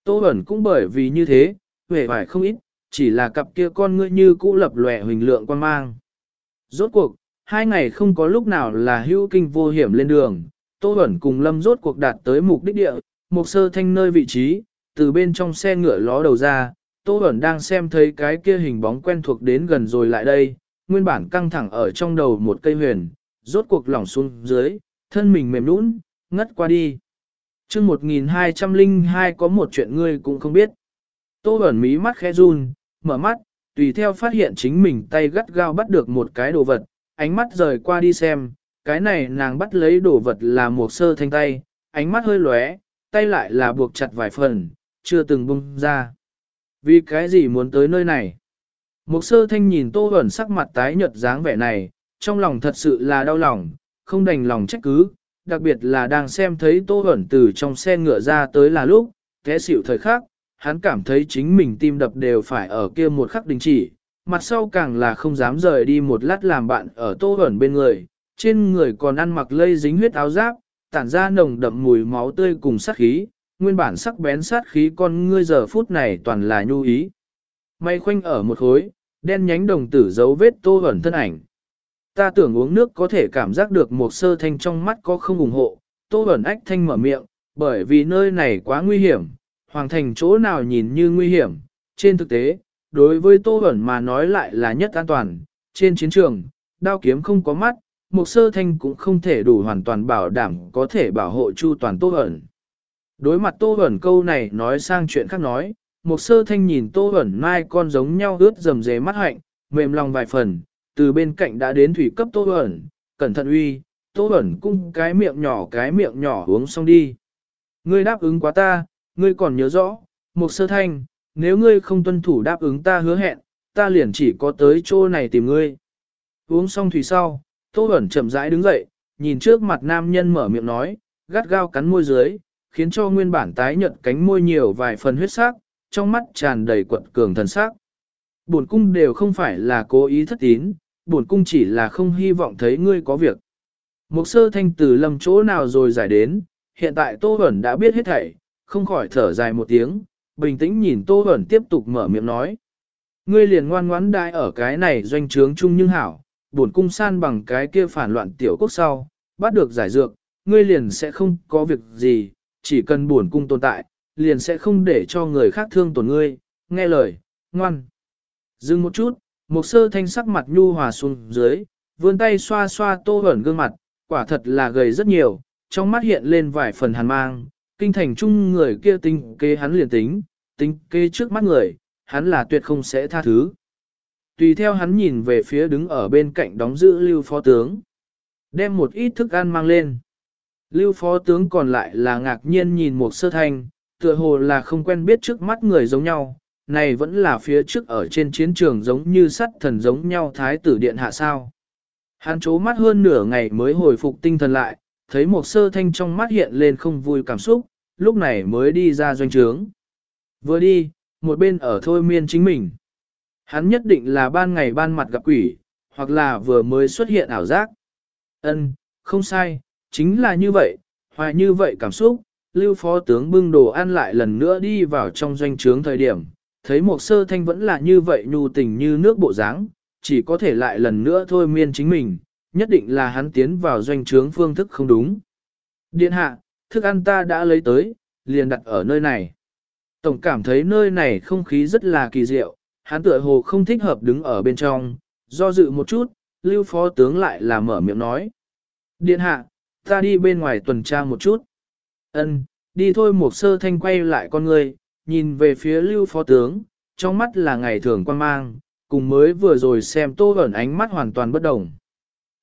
Tô ẩn cũng bởi vì như thế, vẻ vải không ít, chỉ là cặp kia con ngươi như cũ lập lòe huỳnh lượng quan mang. Rốt cuộc, hai ngày không có lúc nào là hữu kinh vô hiểm lên đường, Tô ẩn cùng Lâm rốt cuộc đạt tới mục đích địa, một sơ thanh nơi vị trí, từ bên trong xe ngựa ló đầu ra, Tô ẩn đang xem thấy cái kia hình bóng quen thuộc đến gần rồi lại đây, nguyên bản căng thẳng ở trong đầu một cây huyền, rốt cuộc lỏng xuống dưới, thân mình mềm nũng, ngất qua đi chương 1202 có một chuyện ngươi cũng không biết. Tô ẩn mí mắt khẽ run, mở mắt, tùy theo phát hiện chính mình tay gắt gao bắt được một cái đồ vật, ánh mắt rời qua đi xem, cái này nàng bắt lấy đồ vật là một sơ thanh tay, ánh mắt hơi lóe, tay lại là buộc chặt vài phần, chưa từng bung ra. Vì cái gì muốn tới nơi này? Một sơ thanh nhìn tô ẩn sắc mặt tái nhợt dáng vẻ này, trong lòng thật sự là đau lòng, không đành lòng trách cứ, đặc biệt là đang xem thấy tô ẩn từ trong xe ngựa ra tới là lúc, thế xỉu thời khắc, hắn cảm thấy chính mình tim đập đều phải ở kia một khắc đình chỉ, mặt sau càng là không dám rời đi một lát làm bạn ở tô ẩn bên người, trên người còn ăn mặc lây dính huyết áo giáp, tản ra nồng đậm mùi máu tươi cùng sát khí, nguyên bản sắc bén sát khí con ngươi giờ phút này toàn là nhu ý. May khoanh ở một khối, đen nhánh đồng tử dấu vết tô ẩn thân ảnh. Ta tưởng uống nước có thể cảm giác được một sơ thanh trong mắt có không ủng hộ, tô ẩn ách thanh mở miệng, bởi vì nơi này quá nguy hiểm, hoàng thành chỗ nào nhìn như nguy hiểm, trên thực tế, đối với tô ẩn mà nói lại là nhất an toàn, trên chiến trường, đao kiếm không có mắt, một sơ thanh cũng không thể đủ hoàn toàn bảo đảm có thể bảo hộ chu toàn tô ẩn. Đối mặt tô ẩn câu này nói sang chuyện khác nói, một sơ thanh nhìn tô ẩn mai con giống nhau ướt dầm dề mắt hạnh, mềm lòng vài phần, từ bên cạnh đã đến thủy cấp tô ẩn, cẩn thận uy, tô ẩn cung cái miệng nhỏ cái miệng nhỏ uống xong đi. Ngươi đáp ứng quá ta, ngươi còn nhớ rõ, một sơ thanh, nếu ngươi không tuân thủ đáp ứng ta hứa hẹn, ta liền chỉ có tới chỗ này tìm ngươi. Uống xong thủy sau, tô ẩn chậm rãi đứng dậy, nhìn trước mặt nam nhân mở miệng nói, gắt gao cắn môi dưới, khiến cho nguyên bản tái nhợt cánh môi nhiều vài phần huyết sắc, trong mắt tràn đầy quận cường thần sắc. Bổn cung đều không phải là cố ý thất tín, bổn cung chỉ là không hy vọng thấy ngươi có việc. Một sơ thanh từ lầm chỗ nào rồi giải đến, hiện tại Tô Bẩn đã biết hết thảy, không khỏi thở dài một tiếng, bình tĩnh nhìn Tô Bẩn tiếp tục mở miệng nói. Ngươi liền ngoan ngoãn đại ở cái này doanh trướng chung nhưng hảo, bổn cung san bằng cái kia phản loạn tiểu quốc sau, bắt được giải dược, ngươi liền sẽ không có việc gì, chỉ cần buồn cung tồn tại, liền sẽ không để cho người khác thương tổn ngươi, nghe lời, ngoan. Dừng một chút, một sơ thanh sắc mặt nhu hòa xuống dưới, vươn tay xoa xoa tô hẩn gương mặt, quả thật là gầy rất nhiều, trong mắt hiện lên vài phần hàn mang, kinh thành chung người kia tính kế hắn liền tính, tính kế trước mắt người, hắn là tuyệt không sẽ tha thứ. Tùy theo hắn nhìn về phía đứng ở bên cạnh đóng giữ lưu phó tướng. Đem một ít thức ăn mang lên. Lưu phó tướng còn lại là ngạc nhiên nhìn một sơ thanh, tựa hồ là không quen biết trước mắt người giống nhau, này vẫn là phía trước ở trên chiến trường giống như sắt thần giống nhau thái tử điện hạ sao. Hắn chố mắt hơn nửa ngày mới hồi phục tinh thần lại, thấy một sơ thanh trong mắt hiện lên không vui cảm xúc, lúc này mới đi ra doanh trướng. Vừa đi, một bên ở thôi miên chính mình. Hắn nhất định là ban ngày ban mặt gặp quỷ, hoặc là vừa mới xuất hiện ảo giác. Ân, không sai, chính là như vậy, hoài như vậy cảm xúc, lưu phó tướng bưng đồ ăn lại lần nữa đi vào trong doanh trướng thời điểm, thấy một sơ thanh vẫn là như vậy nhu tình như nước bộ dáng, chỉ có thể lại lần nữa thôi miên chính mình, nhất định là hắn tiến vào doanh trướng phương thức không đúng. Điện hạ, thức ăn ta đã lấy tới, liền đặt ở nơi này. Tổng cảm thấy nơi này không khí rất là kỳ diệu, hắn tựa hồ không thích hợp đứng ở bên trong, do dự một chút, lưu phó tướng lại là mở miệng nói. Điện hạ, ta đi bên ngoài tuần tra một chút. Ân, đi thôi một sơ thanh quay lại con người, nhìn về phía lưu phó tướng, trong mắt là ngày thường quan mang, cùng mới vừa rồi xem tô ẩn ánh mắt hoàn toàn bất đồng.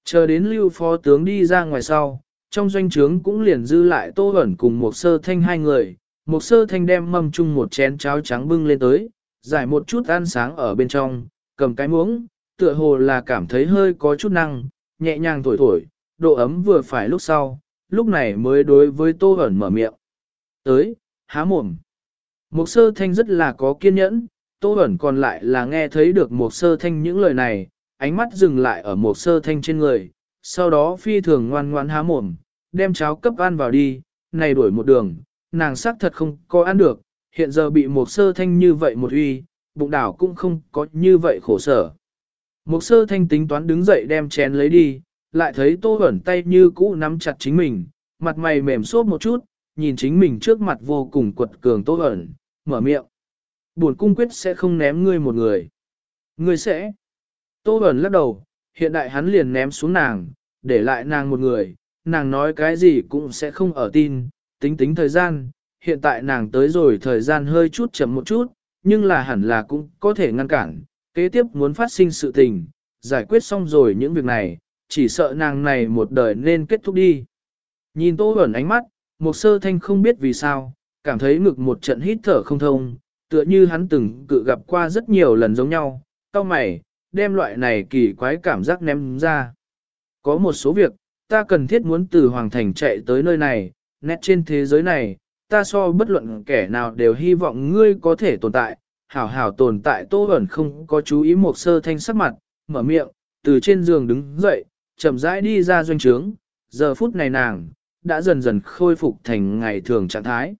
Chờ đến lưu phó tướng đi ra ngoài sau, trong doanh trướng cũng liền dư lại tô ẩn cùng một sơ thanh hai người, một sơ thanh đem mâm chung một chén cháo trắng bưng lên tới, giải một chút ăn sáng ở bên trong, cầm cái muỗng, tựa hồ là cảm thấy hơi có chút năng, nhẹ nhàng thổi thổi, độ ấm vừa phải lúc sau, lúc này mới đối với tô ẩn mở miệng. Tới, há mồm. Mục sơ thanh rất là có kiên nhẫn, tô ẩn còn lại là nghe thấy được mục sơ thanh những lời này, ánh mắt dừng lại ở mục sơ thanh trên người, sau đó phi thường ngoan ngoãn há mồm, đem cháo cấp ăn vào đi, này đuổi một đường, nàng xác thật không có ăn được, hiện giờ bị mục sơ thanh như vậy một uy, bụng đảo cũng không có như vậy khổ sở. Mục sơ thanh tính toán đứng dậy đem chén lấy đi, lại thấy tô ẩn tay như cũ nắm chặt chính mình, mặt mày mềm xốp một chút, nhìn chính mình trước mặt vô cùng quật cường tô ẩn, mở miệng. Buồn cung quyết sẽ không ném ngươi một người. Ngươi sẽ. Tô ẩn lắc đầu, hiện đại hắn liền ném xuống nàng, để lại nàng một người, nàng nói cái gì cũng sẽ không ở tin, tính tính thời gian, hiện tại nàng tới rồi thời gian hơi chút chậm một chút, nhưng là hẳn là cũng có thể ngăn cản, kế tiếp muốn phát sinh sự tình, giải quyết xong rồi những việc này, chỉ sợ nàng này một đời nên kết thúc đi. Nhìn Tô Bẩn ánh mắt, một sơ thanh không biết vì sao, cảm thấy ngực một trận hít thở không thông, tựa như hắn từng cự gặp qua rất nhiều lần giống nhau, cao mày, đem loại này kỳ quái cảm giác ném ra. Có một số việc, ta cần thiết muốn từ Hoàng Thành chạy tới nơi này, nét trên thế giới này, ta so bất luận kẻ nào đều hy vọng ngươi có thể tồn tại, hảo hảo tồn tại tô ẩn không có chú ý một sơ thanh sắc mặt, mở miệng, từ trên giường đứng dậy, chậm rãi đi ra doanh trướng, giờ phút này nàng, đã dần dần khôi phục thành ngày thường trạng thái.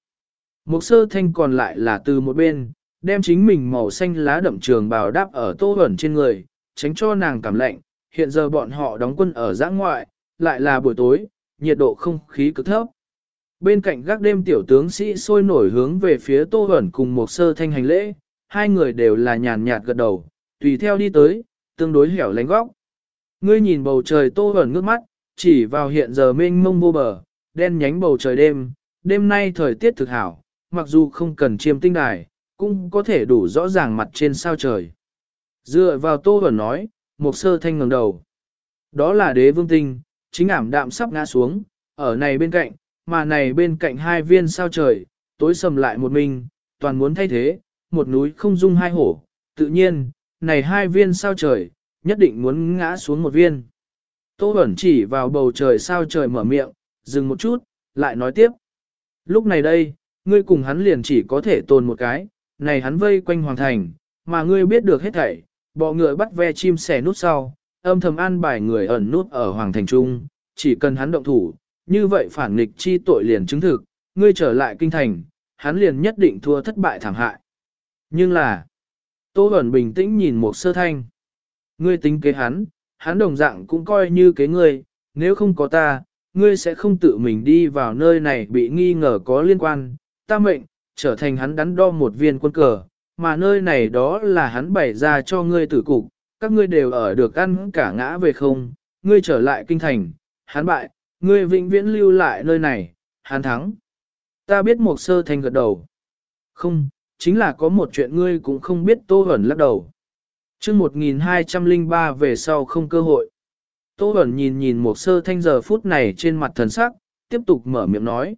Một sơ thanh còn lại là từ một bên, đem chính mình màu xanh lá đậm trường bào đáp ở tô ẩn trên người, tránh cho nàng cảm lạnh, hiện giờ bọn họ đóng quân ở giã ngoại, lại là buổi tối, nhiệt độ không khí cực thấp. Bên cạnh gác đêm tiểu tướng sĩ sôi nổi hướng về phía tô ẩn cùng một sơ thanh hành lễ, hai người đều là nhàn nhạt gật đầu, tùy theo đi tới, tương đối hẻo lánh góc. Ngươi nhìn bầu trời tô ẩn ngước mắt, chỉ vào hiện giờ mênh mông vô bờ, đen nhánh bầu trời đêm, đêm nay thời tiết thực hảo, mặc dù không cần chiêm tinh đài, cũng có thể đủ rõ ràng mặt trên sao trời. Dựa vào tô ẩn nói, một sơ thanh ngẩng đầu. Đó là đế vương tinh, chính ảm đạm sắp ngã xuống, ở này bên cạnh, mà này bên cạnh hai viên sao trời, tối sầm lại một mình, toàn muốn thay thế, một núi không dung hai hổ, tự nhiên, này hai viên sao trời, nhất định muốn ngã xuống một viên. Tô Bẩn chỉ vào bầu trời sao trời mở miệng, dừng một chút, lại nói tiếp. Lúc này đây, ngươi cùng hắn liền chỉ có thể tồn một cái, này hắn vây quanh hoàng thành, mà ngươi biết được hết thảy, bọ ngựa bắt ve chim sẻ nút sau, âm thầm an bài người ẩn nút ở hoàng thành trung, chỉ cần hắn động thủ, như vậy phản nghịch chi tội liền chứng thực, ngươi trở lại kinh thành, hắn liền nhất định thua thất bại thảm hại. Nhưng là, Tô Bẩn bình tĩnh nhìn một sơ thanh. Ngươi tính kế hắn, hắn đồng dạng cũng coi như kế ngươi, nếu không có ta, ngươi sẽ không tự mình đi vào nơi này bị nghi ngờ có liên quan, ta mệnh, trở thành hắn đắn đo một viên quân cờ, mà nơi này đó là hắn bày ra cho ngươi tử cục, các ngươi đều ở được ăn cả ngã về không, ngươi trở lại kinh thành, hắn bại, ngươi vĩnh viễn lưu lại nơi này, hắn thắng. Ta biết một sơ thành gật đầu. Không, chính là có một chuyện ngươi cũng không biết Tô Hẩn lắc đầu. chương 1203 về sau không cơ hội. Tô Bẩn nhìn nhìn một sơ thanh giờ phút này trên mặt thần sắc, tiếp tục mở miệng nói.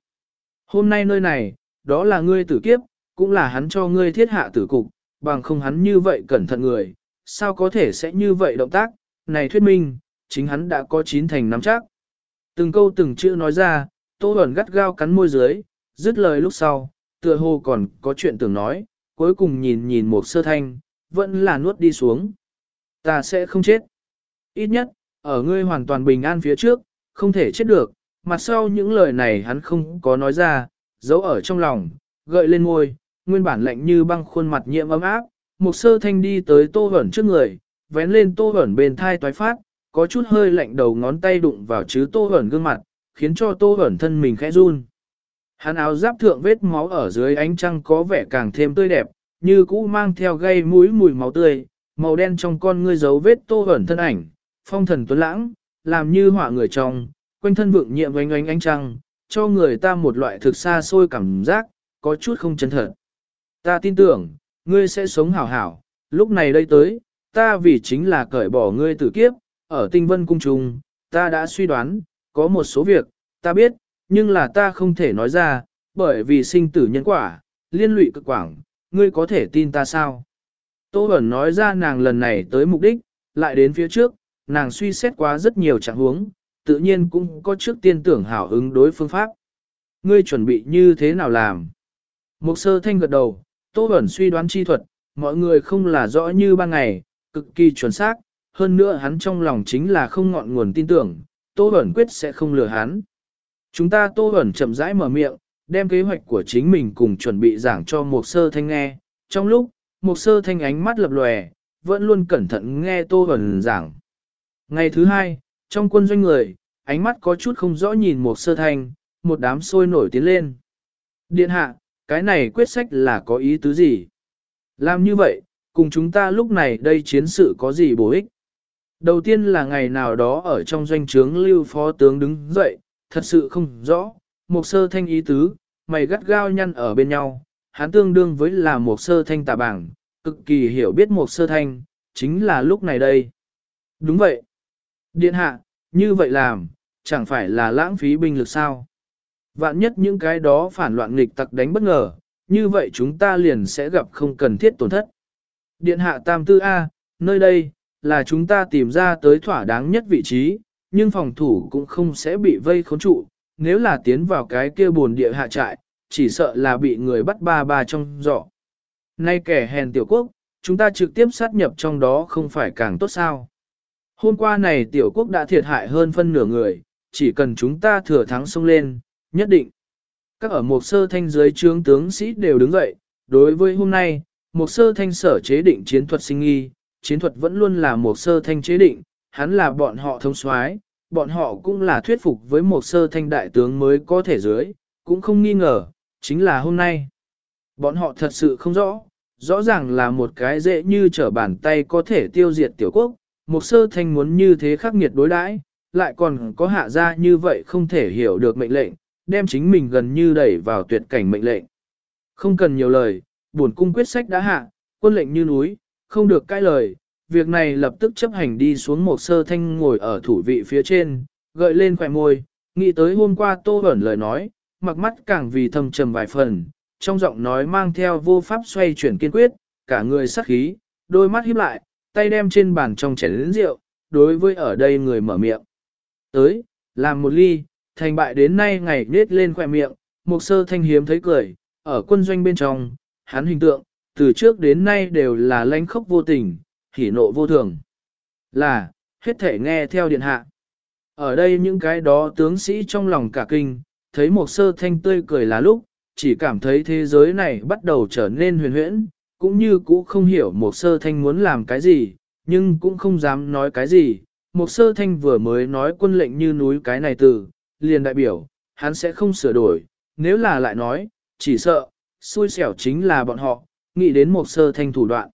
Hôm nay nơi này, đó là ngươi tử kiếp, cũng là hắn cho ngươi thiết hạ tử cục, bằng không hắn như vậy cẩn thận người, sao có thể sẽ như vậy động tác, này thuyết minh, chính hắn đã có chín thành nắm chắc. Từng câu từng chữ nói ra, Tô Bẩn gắt gao cắn môi dưới, dứt lời lúc sau, tựa hồ còn có chuyện tưởng nói, cuối cùng nhìn nhìn một sơ thanh, vẫn là nuốt đi xuống. Ta sẽ không chết. Ít nhất, ở ngươi hoàn toàn bình an phía trước, không thể chết được, mặt sau những lời này hắn không có nói ra, giấu ở trong lòng, gợi lên môi, nguyên bản lạnh như băng khuôn mặt nhiễm ấm áp, một sơ thanh đi tới tô hẩn trước người, vén lên tô hẩn bên thai toái phát, có chút hơi lạnh đầu ngón tay đụng vào chứ tô hẩn gương mặt, khiến cho tô hẩn thân mình khẽ run. Hắn áo giáp thượng vết máu ở dưới ánh trăng có vẻ càng thêm tươi đẹp, như cũ mang theo gây mũi mùi máu tươi, màu đen trong con ngươi dấu vết tô hẩn thân ảnh, phong thần tuấn lãng, làm như họa người trong, quanh thân vượng nhiệm oanh oanh ánh trăng, cho người ta một loại thực xa xôi cảm giác, có chút không chân thật. Ta tin tưởng, ngươi sẽ sống hảo hảo, lúc này đây tới, ta vì chính là cởi bỏ ngươi tử kiếp, ở tinh vân cung trùng, ta đã suy đoán, có một số việc, ta biết, nhưng là ta không thể nói ra, bởi vì sinh tử nhân quả, liên lụy cực quảng, ngươi có thể tin ta sao? Tô Bẩn nói ra nàng lần này tới mục đích, lại đến phía trước, nàng suy xét quá rất nhiều trạng huống, tự nhiên cũng có trước tiên tưởng hảo ứng đối phương pháp. Ngươi chuẩn bị như thế nào làm? Mục sơ thanh gật đầu, Tô ẩn suy đoán chi thuật, mọi người không là rõ như ban ngày, cực kỳ chuẩn xác, hơn nữa hắn trong lòng chính là không ngọn nguồn tin tưởng, Tô ẩn quyết sẽ không lừa hắn. Chúng ta Tô ẩn chậm rãi mở miệng, đem kế hoạch của chính mình cùng chuẩn bị giảng cho Mục Sơ Thanh nghe. Trong lúc, Mục Sơ Thanh ánh mắt lập lòe, vẫn luôn cẩn thận nghe Tô ẩn giảng. Ngày thứ hai, trong quân doanh người, ánh mắt có chút không rõ nhìn một Sơ Thanh, một đám sôi nổi tiến lên. Điện hạ, cái này quyết sách là có ý tứ gì? Làm như vậy, cùng chúng ta lúc này đây chiến sự có gì bổ ích? Đầu tiên là ngày nào đó ở trong doanh trướng lưu phó tướng đứng dậy, thật sự không rõ, một sơ thanh ý tứ, mày gắt gao nhăn ở bên nhau, hắn tương đương với là một sơ thanh tà bảng, cực kỳ hiểu biết một sơ thanh, chính là lúc này đây. Đúng vậy. Điện hạ, như vậy làm, chẳng phải là lãng phí binh lực sao? Vạn nhất những cái đó phản loạn nghịch tặc đánh bất ngờ, như vậy chúng ta liền sẽ gặp không cần thiết tổn thất. Điện hạ tam tư A, nơi đây, là chúng ta tìm ra tới thỏa đáng nhất vị trí, nhưng phòng thủ cũng không sẽ bị vây khốn trụ, nếu là tiến vào cái kia buồn địa hạ trại, chỉ sợ là bị người bắt ba ba trong giỏ. Nay kẻ hèn tiểu quốc, chúng ta trực tiếp sát nhập trong đó không phải càng tốt sao. Hôm qua này tiểu quốc đã thiệt hại hơn phân nửa người, chỉ cần chúng ta thừa thắng xông lên, nhất định. Các ở một sơ thanh dưới trướng tướng sĩ đều đứng dậy, đối với hôm nay, một sơ thanh sở chế định chiến thuật sinh nghi, chiến thuật vẫn luôn là một sơ thanh chế định, hắn là bọn họ thông soái, bọn họ cũng là thuyết phục với một sơ thanh đại tướng mới có thể dưới, cũng không nghi ngờ, chính là hôm nay. Bọn họ thật sự không rõ, rõ ràng là một cái dễ như trở bàn tay có thể tiêu diệt tiểu quốc, một sơ thanh muốn như thế khắc nghiệt đối đãi, lại còn có hạ ra như vậy không thể hiểu được mệnh lệnh, đem chính mình gần như đẩy vào tuyệt cảnh mệnh lệnh. Không cần nhiều lời, buồn cung quyết sách đã hạ, quân lệnh như núi, không được cãi lời, việc này lập tức chấp hành đi xuống một sơ thanh ngồi ở thủ vị phía trên, gợi lên khỏe môi, nghĩ tới hôm qua tô ẩn lời nói, mặc mắt càng vì thầm trầm vài phần, trong giọng nói mang theo vô pháp xoay chuyển kiên quyết, cả người sắc khí, đôi mắt híp lại, tay đem trên bàn trong chén lĩnh rượu, đối với ở đây người mở miệng. Tới, làm một ly, thành bại đến nay ngày nết lên khỏe miệng, mục sơ thanh hiếm thấy cười, ở quân doanh bên trong, hắn hình tượng, từ trước đến nay đều là lãnh khốc vô tình, hỉ nộ vô thường. Là, hết thể nghe theo điện hạ. Ở đây những cái đó tướng sĩ trong lòng cả kinh, thấy một sơ thanh tươi cười là lúc, chỉ cảm thấy thế giới này bắt đầu trở nên huyền huyễn, cũng như cũ không hiểu một sơ thanh muốn làm cái gì, nhưng cũng không dám nói cái gì. Một sơ thanh vừa mới nói quân lệnh như núi cái này từ, liền đại biểu, hắn sẽ không sửa đổi, nếu là lại nói, chỉ sợ, xui xẻo chính là bọn họ, nghĩ đến một sơ thanh thủ đoạn.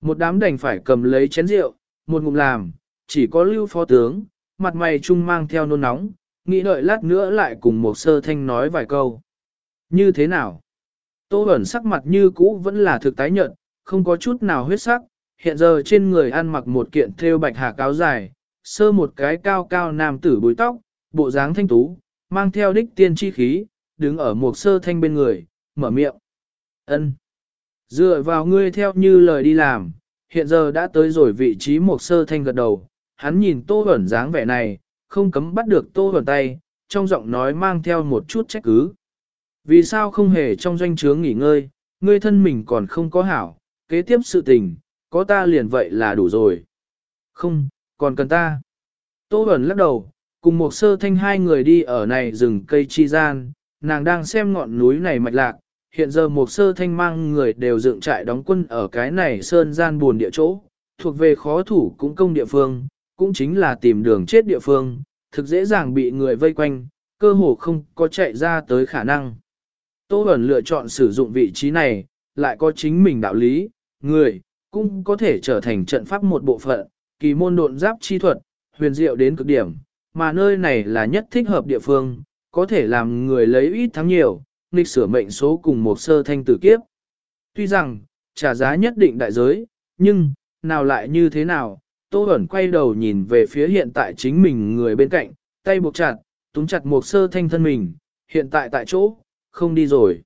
Một đám đành phải cầm lấy chén rượu, một ngụm làm, chỉ có lưu phó tướng, mặt mày trung mang theo nôn nóng, nghĩ đợi lát nữa lại cùng một sơ thanh nói vài câu. Như thế nào? Tô ẩn sắc mặt như cũ vẫn là thực tái nhợt, không có chút nào huyết sắc, hiện giờ trên người ăn mặc một kiện thêu bạch hà cáo dài, sơ một cái cao cao nam tử búi tóc, bộ dáng thanh tú, mang theo đích tiên chi khí, đứng ở một sơ thanh bên người, mở miệng. ân Dựa vào ngươi theo như lời đi làm, hiện giờ đã tới rồi vị trí một sơ thanh gật đầu, hắn nhìn tô ẩn dáng vẻ này, không cấm bắt được tô ẩn tay, trong giọng nói mang theo một chút trách cứ. Vì sao không hề trong doanh trướng nghỉ ngơi, ngươi thân mình còn không có hảo, kế tiếp sự tình, có ta liền vậy là đủ rồi. Không, còn cần ta. Tô Bẩn lắc đầu, cùng một sơ thanh hai người đi ở này rừng cây chi gian, nàng đang xem ngọn núi này mạch lạc, hiện giờ một sơ thanh mang người đều dựng trại đóng quân ở cái này sơn gian buồn địa chỗ, thuộc về khó thủ cũng công địa phương, cũng chính là tìm đường chết địa phương, thực dễ dàng bị người vây quanh, cơ hồ không có chạy ra tới khả năng. Tô Bẩn lựa chọn sử dụng vị trí này, lại có chính mình đạo lý, người, cũng có thể trở thành trận pháp một bộ phận, kỳ môn độn giáp chi thuật, huyền diệu đến cực điểm, mà nơi này là nhất thích hợp địa phương, có thể làm người lấy ít thắng nhiều, nghịch sửa mệnh số cùng một sơ thanh tử kiếp. Tuy rằng, trả giá nhất định đại giới, nhưng, nào lại như thế nào, Tô Bẩn quay đầu nhìn về phía hiện tại chính mình người bên cạnh, tay buộc chặt, túm chặt một sơ thanh thân mình, hiện tại tại chỗ, không đi rồi.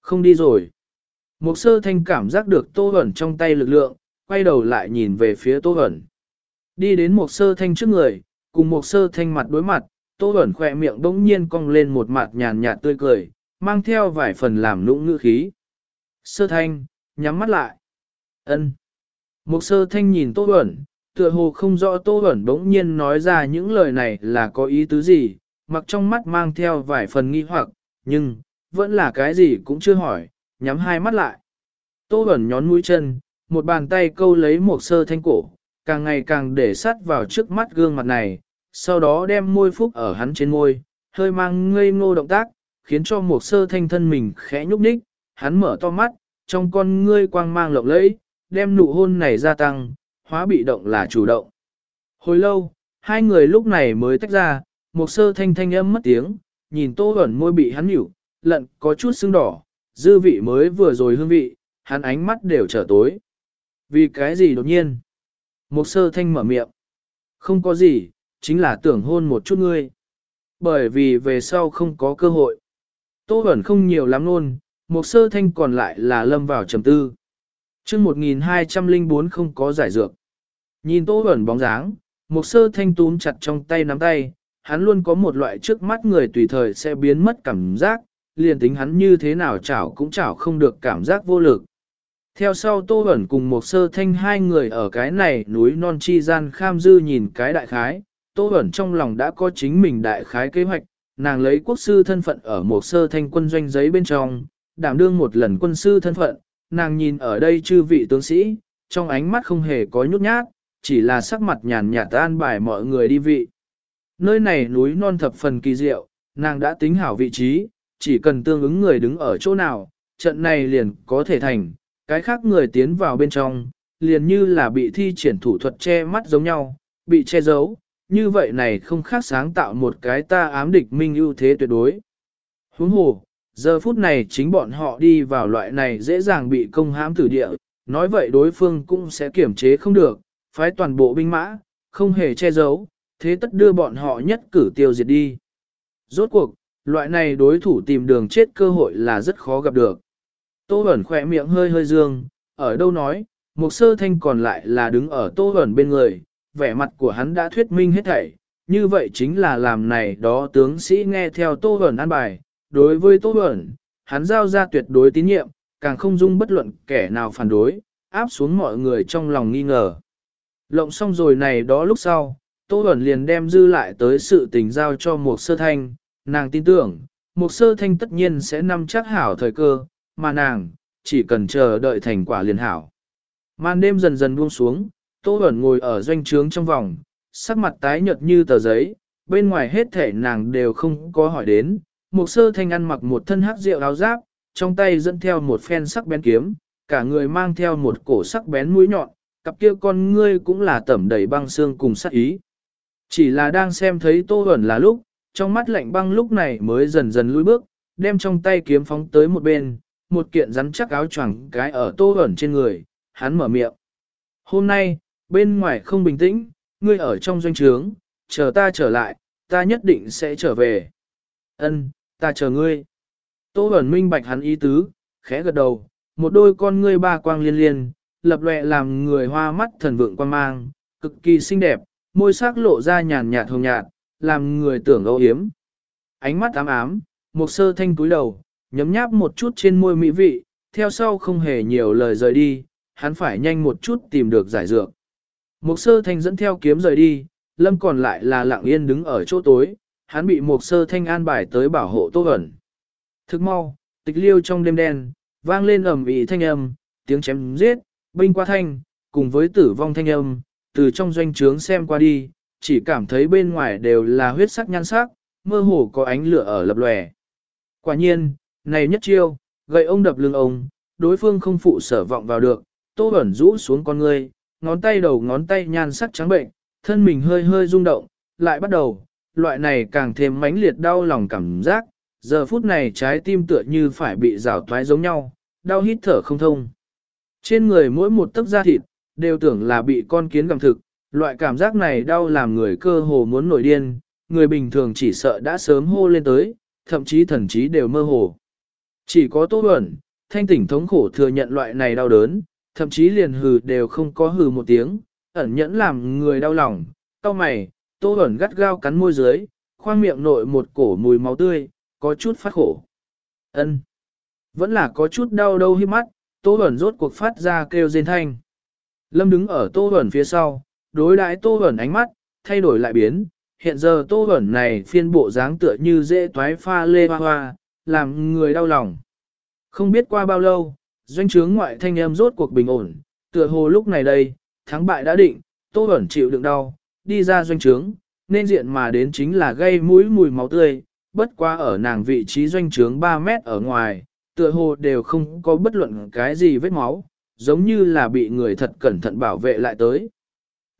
Không đi rồi. Mục sơ thanh cảm giác được Tô ẩn trong tay lực lượng, quay đầu lại nhìn về phía Tô ẩn. Đi đến mục sơ thanh trước người, cùng mục sơ thanh mặt đối mặt, Tô ẩn khỏe miệng bỗng nhiên cong lên một mặt nhàn nhạt tươi cười, mang theo vài phần làm nũng ngữ khí. Sơ thanh, nhắm mắt lại. ân Mục sơ thanh nhìn Tô ẩn, tựa hồ không rõ Tô ẩn bỗng nhiên nói ra những lời này là có ý tứ gì, mặc trong mắt mang theo vài phần nghi hoặc, nhưng, vẫn là cái gì cũng chưa hỏi, nhắm hai mắt lại. Tô Bẩn nhón mũi chân, một bàn tay câu lấy một sơ thanh cổ, càng ngày càng để sát vào trước mắt gương mặt này, sau đó đem môi phúc ở hắn trên môi, hơi mang ngây ngô động tác, khiến cho một sơ thanh thân mình khẽ nhúc nhích, hắn mở to mắt, trong con ngươi quang mang lộng lẫy, đem nụ hôn này gia tăng, hóa bị động là chủ động. Hồi lâu, hai người lúc này mới tách ra, một sơ thanh thanh âm mất tiếng, nhìn tô ẩn môi bị hắn nhỉu, lận có chút sưng đỏ, dư vị mới vừa rồi hương vị, hắn ánh mắt đều trở tối. Vì cái gì đột nhiên? Một sơ thanh mở miệng. Không có gì, chính là tưởng hôn một chút ngươi. Bởi vì về sau không có cơ hội. Tô ẩn không nhiều lắm luôn, một sơ thanh còn lại là lâm vào trầm tư. chương 1204 không có giải dược. Nhìn tô ẩn bóng dáng, một sơ thanh túm chặt trong tay nắm tay, hắn luôn có một loại trước mắt người tùy thời sẽ biến mất cảm giác, liền tính hắn như thế nào chảo cũng chảo không được cảm giác vô lực. Theo sau Tô Bẩn cùng một sơ thanh hai người ở cái này núi non chi gian kham dư nhìn cái đại khái, Tô Bẩn trong lòng đã có chính mình đại khái kế hoạch, nàng lấy quốc sư thân phận ở một sơ thanh quân doanh giấy bên trong, đảm đương một lần quân sư thân phận, nàng nhìn ở đây chư vị tướng sĩ, trong ánh mắt không hề có nhút nhát, chỉ là sắc mặt nhàn nhạt an bài mọi người đi vị. Nơi này núi non thập phần kỳ diệu, nàng đã tính hảo vị trí, chỉ cần tương ứng người đứng ở chỗ nào, trận này liền có thể thành, cái khác người tiến vào bên trong, liền như là bị thi triển thủ thuật che mắt giống nhau, bị che giấu, như vậy này không khác sáng tạo một cái ta ám địch minh ưu thế tuyệt đối. Huống hồ, giờ phút này chính bọn họ đi vào loại này dễ dàng bị công hãm tử địa, nói vậy đối phương cũng sẽ kiểm chế không được, phái toàn bộ binh mã, không hề che giấu, thế tất đưa bọn họ nhất cử tiêu diệt đi. Rốt cuộc, loại này đối thủ tìm đường chết cơ hội là rất khó gặp được. Tô Bẩn khỏe miệng hơi hơi dương, ở đâu nói, một sơ thanh còn lại là đứng ở Tô Bẩn bên người, vẻ mặt của hắn đã thuyết minh hết thảy, như vậy chính là làm này đó tướng sĩ nghe theo Tô Bẩn an bài, đối với Tô Bẩn, hắn giao ra tuyệt đối tín nhiệm, càng không dung bất luận kẻ nào phản đối, áp xuống mọi người trong lòng nghi ngờ. Lộng xong rồi này đó lúc sau, Tô Bẩn liền đem dư lại tới sự tình giao cho một sơ thanh, nàng tin tưởng, một sơ thanh tất nhiên sẽ nắm chắc hảo thời cơ, mà nàng, chỉ cần chờ đợi thành quả liền hảo. Màn đêm dần dần buông xuống, Tô Bẩn ngồi ở doanh trướng trong vòng, sắc mặt tái nhợt như tờ giấy, bên ngoài hết thể nàng đều không có hỏi đến. Một sơ thanh ăn mặc một thân hắc rượu áo giáp, trong tay dẫn theo một phen sắc bén kiếm, cả người mang theo một cổ sắc bén mũi nhọn, cặp kia con ngươi cũng là tẩm đầy băng xương cùng sắc ý. Chỉ là đang xem thấy Tô Bẩn là lúc, trong mắt lạnh băng lúc này mới dần dần lùi bước, đem trong tay kiếm phóng tới một bên, một kiện rắn chắc áo choàng cái ở tô ẩn trên người, hắn mở miệng. Hôm nay, bên ngoài không bình tĩnh, ngươi ở trong doanh trướng, chờ ta trở lại, ta nhất định sẽ trở về. Ân, ta chờ ngươi. Tô ẩn minh bạch hắn ý tứ, khẽ gật đầu, một đôi con ngươi ba quang liên liên, lập lệ làm người hoa mắt thần vượng quan mang, cực kỳ xinh đẹp, môi sắc lộ ra nhàn nhạt hồng nhạt, làm người tưởng âu hiếm. Ánh mắt ám ám, một sơ thanh túi đầu, nhấm nháp một chút trên môi mỹ vị, theo sau không hề nhiều lời rời đi, hắn phải nhanh một chút tìm được giải dược. Một sơ thanh dẫn theo kiếm rời đi, lâm còn lại là lặng yên đứng ở chỗ tối, hắn bị một sơ thanh an bài tới bảo hộ tô ẩn. Thức mau, tịch liêu trong đêm đen, vang lên ầm ĩ thanh âm, tiếng chém giết, binh qua thanh, cùng với tử vong thanh âm, từ trong doanh trướng xem qua đi, chỉ cảm thấy bên ngoài đều là huyết sắc nhan sắc, mơ hồ có ánh lửa ở lập lòe. Quả nhiên, này nhất chiêu, gậy ông đập lưng ông, đối phương không phụ sở vọng vào được, tô ẩn rũ xuống con người, ngón tay đầu ngón tay nhan sắc trắng bệnh, thân mình hơi hơi rung động, lại bắt đầu, loại này càng thêm mãnh liệt đau lòng cảm giác, giờ phút này trái tim tựa như phải bị rào toái giống nhau, đau hít thở không thông. Trên người mỗi một tấc da thịt, đều tưởng là bị con kiến gặm thực, loại cảm giác này đau làm người cơ hồ muốn nổi điên, người bình thường chỉ sợ đã sớm hô lên tới, thậm chí thần trí đều mơ hồ. Chỉ có Tô Bẩn, thanh tỉnh thống khổ thừa nhận loại này đau đớn, thậm chí liền hừ đều không có hừ một tiếng, ẩn nhẫn làm người đau lòng, cau mày, Tô Bẩn gắt gao cắn môi dưới, khoang miệng nội một cổ mùi máu tươi, có chút phát khổ. Ân, Vẫn là có chút đau đâu hiếp mắt, Tô Bẩn rốt cuộc phát ra kêu rên thanh. Lâm đứng ở Tô Bẩn phía sau, đối đãi Tô hẩn ánh mắt, thay đổi lại biến, hiện giờ Tô hẩn này phiên bộ dáng tựa như dễ toái pha lê hoa hoa, làm người đau lòng. Không biết qua bao lâu, doanh trướng ngoại thanh em rốt cuộc bình ổn, tựa hồ lúc này đây, thắng bại đã định, Tô hẩn chịu đựng đau, đi ra doanh trướng, nên diện mà đến chính là gây mũi mùi máu tươi, bất qua ở nàng vị trí doanh trướng 3 mét ở ngoài, tựa hồ đều không có bất luận cái gì vết máu, giống như là bị người thật cẩn thận bảo vệ lại tới.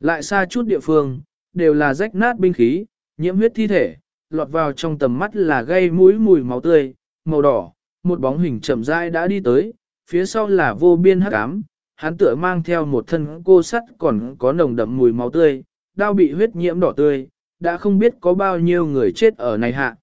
Lại xa chút địa phương, đều là rách nát binh khí, nhiễm huyết thi thể, lọt vào trong tầm mắt là gây mũi mùi máu tươi, màu đỏ, một bóng hình chậm rãi đã đi tới, phía sau là vô biên hắc ám, hắn tựa mang theo một thân cô sắt còn có nồng đậm mùi máu tươi, đau bị huyết nhiễm đỏ tươi, đã không biết có bao nhiêu người chết ở này hạ.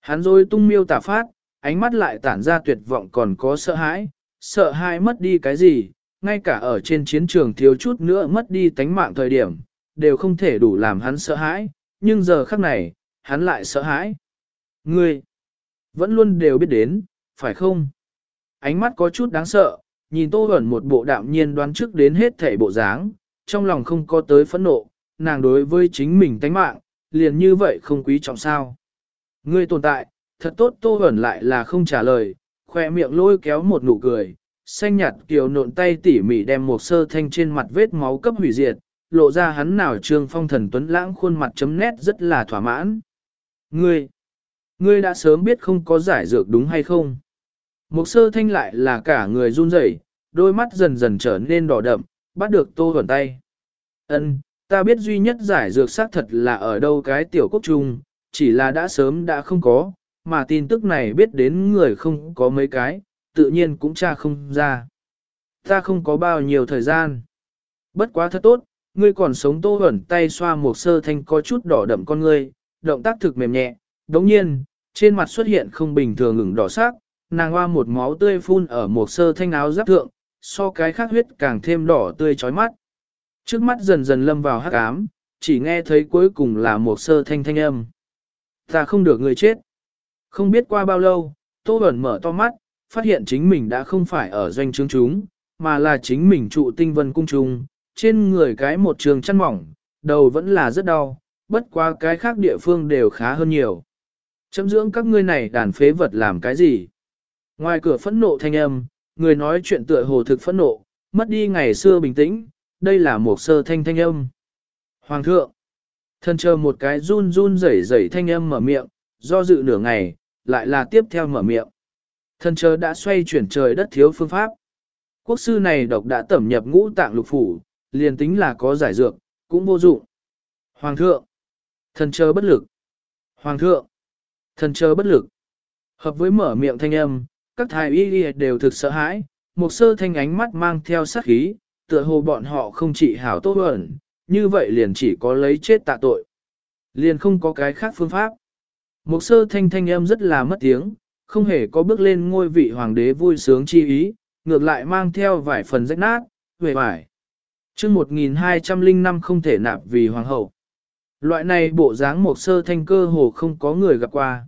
Hắn rồi tung miêu tả phát, ánh mắt lại tản ra tuyệt vọng còn có sợ hãi, sợ hãi mất đi cái gì, ngay cả ở trên chiến trường thiếu chút nữa mất đi tánh mạng thời điểm, đều không thể đủ làm hắn sợ hãi, nhưng giờ khắc này, hắn lại sợ hãi. Ngươi, vẫn luôn đều biết đến, phải không? Ánh mắt có chút đáng sợ, nhìn Tô Huẩn một bộ đạm nhiên đoán trước đến hết thể bộ dáng, trong lòng không có tới phẫn nộ, nàng đối với chính mình tánh mạng, liền như vậy không quý trọng sao. Ngươi tồn tại, thật tốt Tô Huẩn lại là không trả lời, khoe miệng lôi kéo một nụ cười, xanh nhạt kiều nộn tay tỉ mỉ đem một sơ thanh trên mặt vết máu cấp hủy diệt, lộ ra hắn nào trương phong thần tuấn lãng khuôn mặt chấm nét rất là thỏa mãn. Ngươi, ngươi đã sớm biết không có giải dược đúng hay không? Một sơ thanh lại là cả người run rẩy, đôi mắt dần dần trở nên đỏ đậm, bắt được tô thuần tay. Ân, ta biết duy nhất giải dược xác thật là ở đâu cái tiểu quốc trung, chỉ là đã sớm đã không có, mà tin tức này biết đến người không có mấy cái, tự nhiên cũng tra không ra. Ta không có bao nhiêu thời gian. Bất quá thật tốt, ngươi còn sống tô ẩn tay xoa một sơ thanh có chút đỏ đậm con ngươi, động tác thực mềm nhẹ, đống nhiên, trên mặt xuất hiện không bình thường ngừng đỏ sắc, nàng hoa một máu tươi phun ở một sơ thanh áo giáp thượng, so cái khác huyết càng thêm đỏ tươi chói mắt. Trước mắt dần dần lâm vào hắc ám, chỉ nghe thấy cuối cùng là một sơ thanh thanh âm. Ta không được người chết. Không biết qua bao lâu, Tô Bẩn mở to mắt, phát hiện chính mình đã không phải ở doanh trướng chúng, mà là chính mình trụ tinh vân cung trùng, trên người cái một trường chăn mỏng, đầu vẫn là rất đau, bất quá cái khác địa phương đều khá hơn nhiều. Chấm dưỡng các ngươi này đàn phế vật làm cái gì? Ngoài cửa phẫn nộ thanh âm, người nói chuyện tựa hồ thực phẫn nộ, mất đi ngày xưa bình tĩnh, đây là một sơ thanh thanh âm. Hoàng thượng, thân chờ một cái run run rẩy rẩy thanh âm mở miệng, do dự nửa ngày, lại là tiếp theo mở miệng. Thân chờ đã xoay chuyển trời đất thiếu phương pháp. Quốc sư này độc đã tẩm nhập ngũ tạng lục phủ, liền tính là có giải dược, cũng vô dụng. Hoàng thượng, thần chờ bất lực. Hoàng thượng, thần chờ bất lực. Hợp với mở miệng thanh âm, các thái y đều thực sợ hãi, một sơ thanh ánh mắt mang theo sát khí, tựa hồ bọn họ không chỉ hảo tốt ẩn, như vậy liền chỉ có lấy chết tạ tội. Liền không có cái khác phương pháp. Một sơ thanh thanh âm rất là mất tiếng, không hề có bước lên ngôi vị hoàng đế vui sướng chi ý, ngược lại mang theo vài phần rách nát, về vải. chương 1205 không thể nạp vì hoàng hậu. Loại này bộ dáng một sơ thanh cơ hồ không có người gặp qua.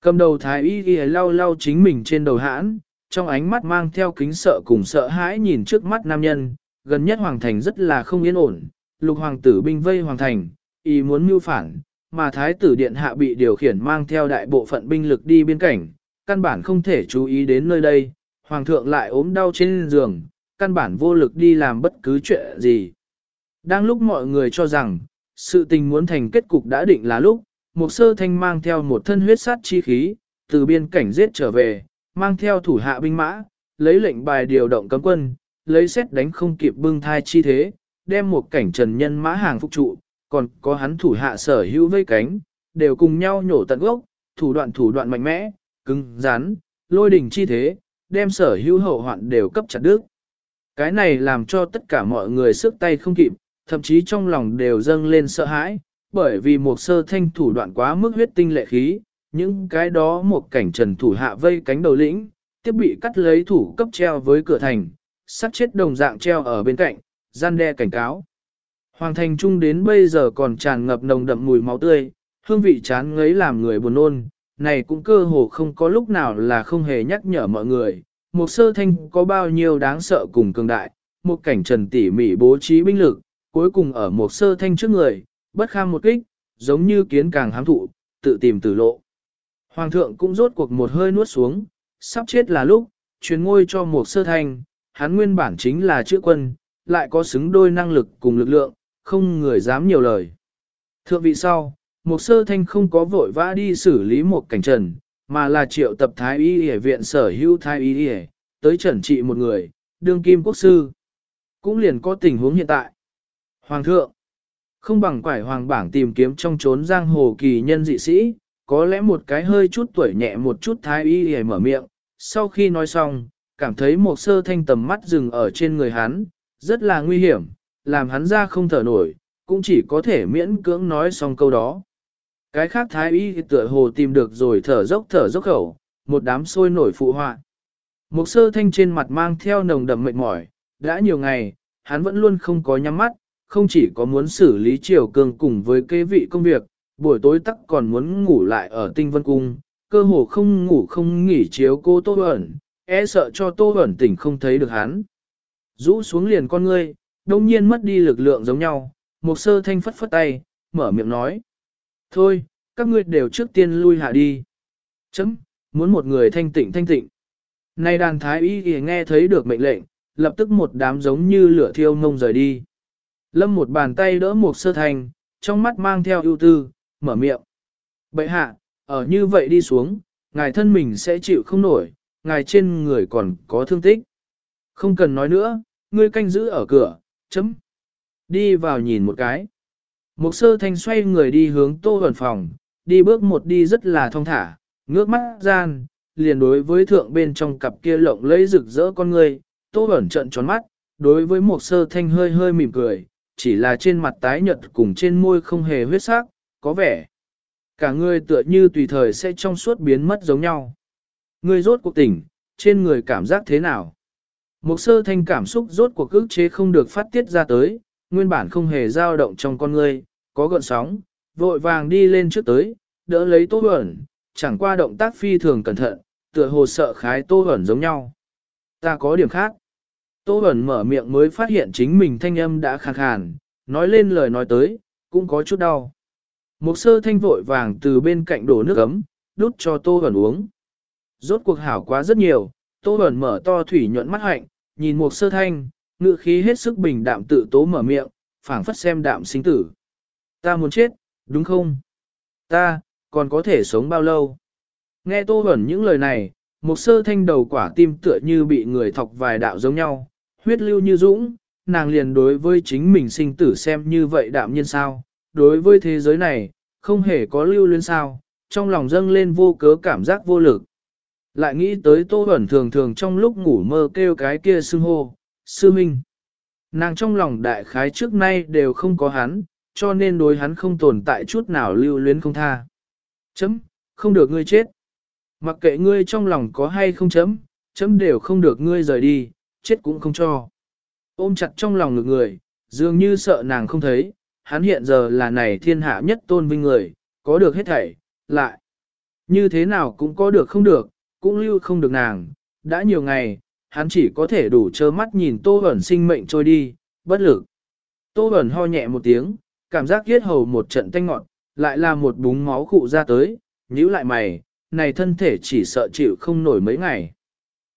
Cầm đầu thái y ghi lau lau chính mình trên đầu hãn, trong ánh mắt mang theo kính sợ cùng sợ hãi nhìn trước mắt nam nhân, gần nhất hoàng thành rất là không yên ổn, lục hoàng tử binh vây hoàng thành, ý muốn mưu phản, mà thái tử điện hạ bị điều khiển mang theo đại bộ phận binh lực đi biên cảnh, căn bản không thể chú ý đến nơi đây, hoàng thượng lại ốm đau trên giường, căn bản vô lực đi làm bất cứ chuyện gì. Đang lúc mọi người cho rằng, sự tình muốn thành kết cục đã định là lúc, một sơ thanh mang theo một thân huyết sát chi khí, từ biên cảnh giết trở về, mang theo thủ hạ binh mã, lấy lệnh bài điều động cấm quân, lấy xét đánh không kịp bưng thai chi thế, đem một cảnh trần nhân mã hàng phục trụ, còn có hắn thủ hạ sở hữu vây cánh, đều cùng nhau nhổ tận gốc, thủ đoạn thủ đoạn mạnh mẽ, cứng, rắn, lôi đỉnh chi thế, đem sở hữu hậu hoạn đều cấp chặt đứt. Cái này làm cho tất cả mọi người sức tay không kịp, thậm chí trong lòng đều dâng lên sợ hãi, bởi vì một sơ thanh thủ đoạn quá mức huyết tinh lệ khí, những cái đó một cảnh trần thủ hạ vây cánh đầu lĩnh, tiếp bị cắt lấy thủ cấp treo với cửa thành, sát chết đồng dạng treo ở bên cạnh, gian đe cảnh cáo. Hoàng thành trung đến bây giờ còn tràn ngập nồng đậm mùi máu tươi, hương vị chán ngấy làm người buồn nôn, này cũng cơ hồ không có lúc nào là không hề nhắc nhở mọi người. Một sơ thanh có bao nhiêu đáng sợ cùng cường đại, một cảnh trần tỉ mỉ bố trí binh lực, cuối cùng ở một sơ thanh trước người, bất kham một kích, giống như kiến càng hám thụ, tự tìm tử lộ. Hoàng thượng cũng rốt cuộc một hơi nuốt xuống, sắp chết là lúc, truyền ngôi cho một sơ thanh, hắn nguyên bản chính là chữ quân, lại có xứng đôi năng lực cùng lực lượng, không người dám nhiều lời. Thượng vị sau, một sơ thanh không có vội vã đi xử lý một cảnh trần, mà là triệu tập thái y y viện sở hữu thái y y, tới trần trị một người, đương kim quốc sư. Cũng liền có tình huống hiện tại. Hoàng thượng, không bằng quải hoàng bảng tìm kiếm trong trốn giang hồ kỳ nhân dị sĩ, có lẽ một cái hơi chút tuổi nhẹ một chút thái y y mở miệng, sau khi nói xong, cảm thấy một sơ thanh tầm mắt dừng ở trên người hắn, rất là nguy hiểm, làm hắn ra không thở nổi, cũng chỉ có thể miễn cưỡng nói xong câu đó. Cái khác thái y tựa hồ tìm được rồi thở dốc thở dốc khẩu, một đám sôi nổi phụ họa. Một sơ thanh trên mặt mang theo nồng đậm mệt mỏi, đã nhiều ngày, hắn vẫn luôn không có nhắm mắt, không chỉ có muốn xử lý triều cường cùng với kế vị công việc, buổi tối tắc còn muốn ngủ lại ở tinh vân cung, cơ hồ không ngủ không nghỉ chiếu cô Tô Bẩn, e sợ cho Tô Bẩn tỉnh không thấy được hắn. Rũ xuống liền con ngươi, đông nhiên mất đi lực lượng giống nhau, một sơ thanh phất phất tay, mở miệng nói. Thôi, các ngươi đều trước tiên lui hạ đi. Chấm, muốn một người thanh tịnh thanh tịnh. nay đàn thái y thì nghe thấy được mệnh lệnh, lập tức một đám giống như lửa thiêu ngông rời đi. Lâm một bàn tay đỡ một sơ thành, trong mắt mang theo ưu tư, mở miệng. Bậy hạ, ở như vậy đi xuống, ngài thân mình sẽ chịu không nổi, ngài trên người còn có thương tích. Không cần nói nữa, ngươi canh giữ ở cửa, chấm. Đi vào nhìn một cái. Mục sơ thanh xoay người đi hướng tô ẩn phòng, đi bước một đi rất là thong thả, ngước mắt gian, liền đối với thượng bên trong cặp kia lộng lấy rực rỡ con người, tô ẩn trận tròn mắt, đối với mục sơ thanh hơi hơi mỉm cười, chỉ là trên mặt tái nhợt cùng trên môi không hề huyết sắc, có vẻ. Cả người tựa như tùy thời sẽ trong suốt biến mất giống nhau. Người rốt cuộc tỉnh, trên người cảm giác thế nào? Mục sơ thanh cảm xúc rốt cuộc ức chế không được phát tiết ra tới, nguyên bản không hề dao động trong con người, có gợn sóng, vội vàng đi lên trước tới, đỡ lấy tô ẩn, chẳng qua động tác phi thường cẩn thận, tựa hồ sợ khái tô ẩn giống nhau. Ta có điểm khác. Tô ẩn mở miệng mới phát hiện chính mình thanh âm đã khàn khàn, nói lên lời nói tới, cũng có chút đau. Một sơ thanh vội vàng từ bên cạnh đổ nước ấm, đút cho tô ẩn uống. Rốt cuộc hảo quá rất nhiều, tô ẩn mở to thủy nhuận mắt hạnh, nhìn một sơ thanh, ngự khí hết sức bình đạm tự tố mở miệng, phảng phất xem đạm sinh tử. Ta muốn chết, đúng không? Ta, còn có thể sống bao lâu? Nghe tô hẩn những lời này, một sơ thanh đầu quả tim tựa như bị người thọc vài đạo giống nhau, huyết lưu như dũng, nàng liền đối với chính mình sinh tử xem như vậy đạm nhiên sao, đối với thế giới này, không hề có lưu luyến sao, trong lòng dâng lên vô cớ cảm giác vô lực. Lại nghĩ tới Tô hẩn thường thường trong lúc ngủ mơ kêu cái kia xưng hô, sư minh. Nàng trong lòng đại khái trước nay đều không có hắn, cho nên đối hắn không tồn tại chút nào lưu luyến không tha. Chấm, không được ngươi chết. Mặc kệ ngươi trong lòng có hay không chấm, chấm đều không được ngươi rời đi, chết cũng không cho. Ôm chặt trong lòng ngược người, dường như sợ nàng không thấy, hắn hiện giờ là này thiên hạ nhất tôn vinh người, có được hết thảy, lại. Như thế nào cũng có được không được, cũng lưu không được nàng, đã nhiều ngày, hắn chỉ có thể đủ trơ mắt nhìn Tô Bẩn sinh mệnh trôi đi, bất lực. Tô Bẩn ho nhẹ một tiếng, cảm giác kiết hầu một trận tanh ngọt, lại là một búng máu cụ ra tới, nhíu lại mày, này thân thể chỉ sợ chịu không nổi mấy ngày.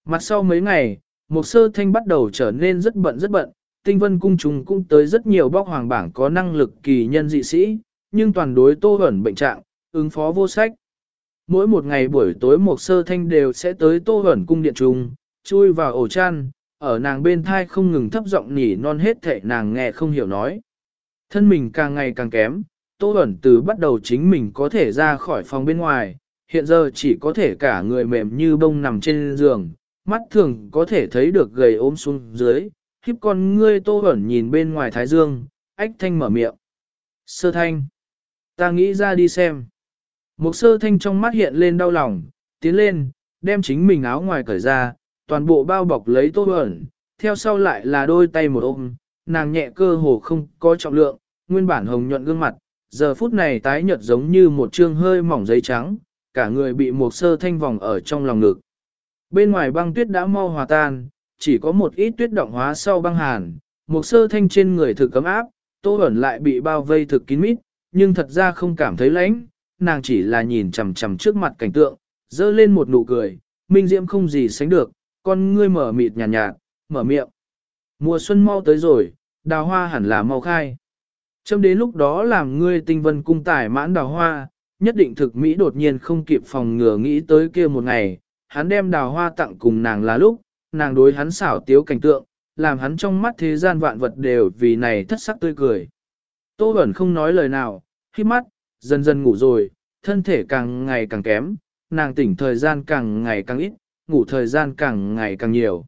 Mặt sau mấy ngày, một sơ thanh bắt đầu trở nên rất bận rất bận, tinh vân cung trùng cũng tới rất nhiều bóc hoàng bảng có năng lực kỳ nhân dị sĩ, nhưng toàn đối tô ẩn bệnh trạng, ứng phó vô sách. Mỗi một ngày buổi tối một sơ thanh đều sẽ tới tô hẩn cung điện trung, chui vào ổ chăn, ở nàng bên thai không ngừng thấp giọng nỉ non hết thể nàng nghe không hiểu nói. Thân mình càng ngày càng kém, tô ẩn từ bắt đầu chính mình có thể ra khỏi phòng bên ngoài, hiện giờ chỉ có thể cả người mềm như bông nằm trên giường, mắt thường có thể thấy được gầy ốm xuống dưới, khiếp con ngươi tô ẩn nhìn bên ngoài thái dương, ách thanh mở miệng. Sơ thanh, ta nghĩ ra đi xem. Một sơ thanh trong mắt hiện lên đau lòng, tiến lên, đem chính mình áo ngoài cởi ra, toàn bộ bao bọc lấy tô ẩn, theo sau lại là đôi tay một ôm, nàng nhẹ cơ hồ không có trọng lượng, nguyên bản hồng nhuận gương mặt, giờ phút này tái nhợt giống như một trương hơi mỏng giấy trắng, cả người bị một sơ thanh vòng ở trong lòng ngực. Bên ngoài băng tuyết đã mau hòa tan, chỉ có một ít tuyết động hóa sau băng hàn, một sơ thanh trên người thực cấm áp, tô ẩn lại bị bao vây thực kín mít, nhưng thật ra không cảm thấy lạnh, nàng chỉ là nhìn chằm chằm trước mặt cảnh tượng, dơ lên một nụ cười, minh diễm không gì sánh được, con ngươi mở mịt nhàn nhạt, nhạt, mở miệng. Mùa xuân mau tới rồi, đào hoa hẳn là mau khai. Châm đến lúc đó làm ngươi tinh vân cung tải mãn đào hoa, nhất định thực Mỹ đột nhiên không kịp phòng ngừa nghĩ tới kia một ngày, hắn đem đào hoa tặng cùng nàng là lúc, nàng đối hắn xảo tiếu cảnh tượng, làm hắn trong mắt thế gian vạn vật đều vì này thất sắc tươi cười. Tô Bẩn không nói lời nào, khi mắt, dần dần ngủ rồi, thân thể càng ngày càng kém, nàng tỉnh thời gian càng ngày càng ít, ngủ thời gian càng ngày càng nhiều.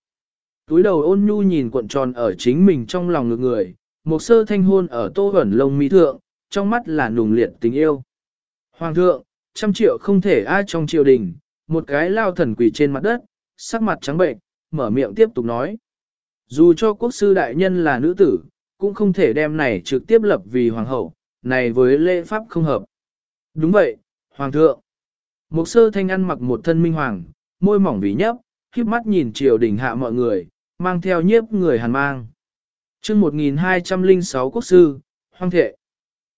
Túi đầu ôn nhu nhìn cuộn tròn ở chính mình trong lòng ngược người, một sơ thanh hôn ở tô ẩn lông mỹ thượng, trong mắt là nùng liệt tình yêu. Hoàng thượng, trăm triệu không thể ai trong triều đình, một cái lao thần quỷ trên mặt đất, sắc mặt trắng bệnh, mở miệng tiếp tục nói. Dù cho quốc sư đại nhân là nữ tử, cũng không thể đem này trực tiếp lập vì hoàng hậu, này với lễ pháp không hợp. Đúng vậy, hoàng thượng. Một sơ thanh ăn mặc một thân minh hoàng, môi mỏng vì nhấp, khiếp mắt nhìn triều đình hạ mọi người, mang theo nhiếp người hàn mang. chương 1206 quốc sư, hoang thệ.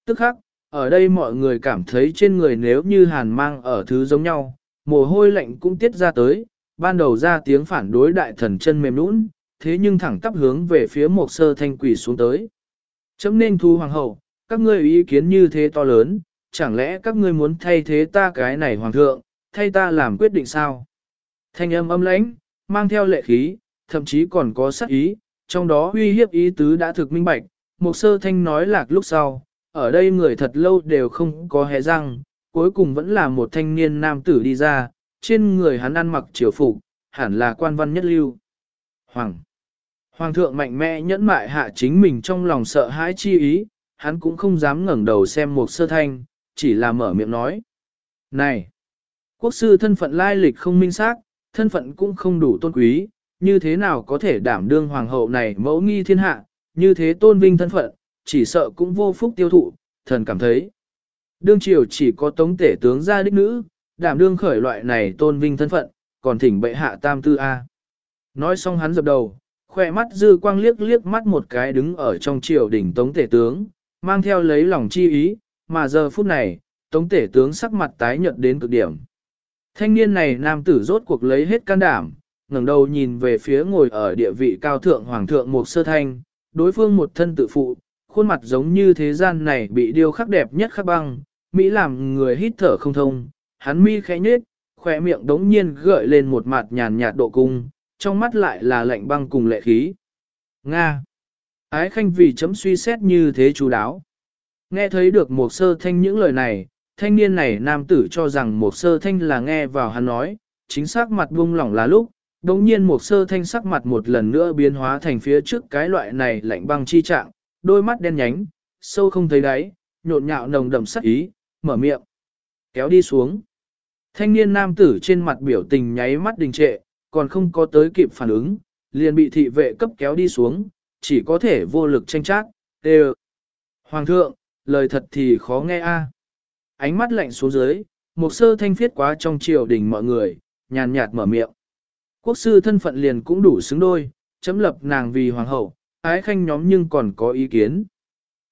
Tức khắc, ở đây mọi người cảm thấy trên người nếu như hàn mang ở thứ giống nhau, mồ hôi lạnh cũng tiết ra tới, ban đầu ra tiếng phản đối đại thần chân mềm nũng, thế nhưng thẳng tắp hướng về phía một sơ thanh quỷ xuống tới. Chấm nên thu hoàng hậu, các ngươi ý kiến như thế to lớn, chẳng lẽ các ngươi muốn thay thế ta cái này hoàng thượng, thay ta làm quyết định sao? Thanh âm âm lãnh, mang theo lệ khí, thậm chí còn có sát ý, trong đó uy hiếp ý tứ đã thực minh bạch, một sơ thanh nói lạc lúc sau, ở đây người thật lâu đều không có hé răng, cuối cùng vẫn là một thanh niên nam tử đi ra, trên người hắn ăn mặc triều phục, hẳn là quan văn nhất lưu. Hoàng Hoàng thượng mạnh mẽ nhẫn mại hạ chính mình trong lòng sợ hãi chi ý, hắn cũng không dám ngẩng đầu xem một sơ thanh, chỉ là mở miệng nói. Này! Quốc sư thân phận lai lịch không minh xác, thân phận cũng không đủ tôn quý, như thế nào có thể đảm đương hoàng hậu này mẫu nghi thiên hạ, như thế tôn vinh thân phận, chỉ sợ cũng vô phúc tiêu thụ, thần cảm thấy. Đương triều chỉ có tống tể tướng gia đích nữ, đảm đương khởi loại này tôn vinh thân phận, còn thỉnh bệ hạ tam tư A. Nói xong hắn dập đầu, khoe mắt dư quang liếc liếc mắt một cái đứng ở trong triều đỉnh tống tể tướng, mang theo lấy lòng chi ý, mà giờ phút này, tống tể tướng sắc mặt tái nhợt đến cực điểm. Thanh niên này nam tử rốt cuộc lấy hết can đảm, ngẩng đầu nhìn về phía ngồi ở địa vị cao thượng hoàng thượng Mục sơ thanh, đối phương một thân tự phụ, khuôn mặt giống như thế gian này bị điêu khắc đẹp nhất khắc băng, Mỹ làm người hít thở không thông, hắn mi khẽ nhếch, khỏe miệng đống nhiên gợi lên một mặt nhàn nhạt độ cung, trong mắt lại là lạnh băng cùng lệ khí. Nga! Ái khanh vì chấm suy xét như thế chú đáo. Nghe thấy được một sơ thanh những lời này, thanh niên này nam tử cho rằng một sơ thanh là nghe vào hắn nói, chính xác mặt buông lỏng là lúc, đồng nhiên một sơ thanh sắc mặt một lần nữa biến hóa thành phía trước cái loại này lạnh băng chi trạng, đôi mắt đen nhánh, sâu không thấy đáy, nhộn nhạo nồng đậm sắc ý, mở miệng, kéo đi xuống. Thanh niên nam tử trên mặt biểu tình nháy mắt đình trệ, còn không có tới kịp phản ứng, liền bị thị vệ cấp kéo đi xuống, chỉ có thể vô lực tranh trác. Đều. Hoàng thượng, lời thật thì khó nghe a. Ánh mắt lạnh xuống dưới, một sơ thanh phiết quá trong triều đình mọi người, nhàn nhạt mở miệng. Quốc sư thân phận liền cũng đủ xứng đôi, chấm lập nàng vì hoàng hậu, ái khanh nhóm nhưng còn có ý kiến.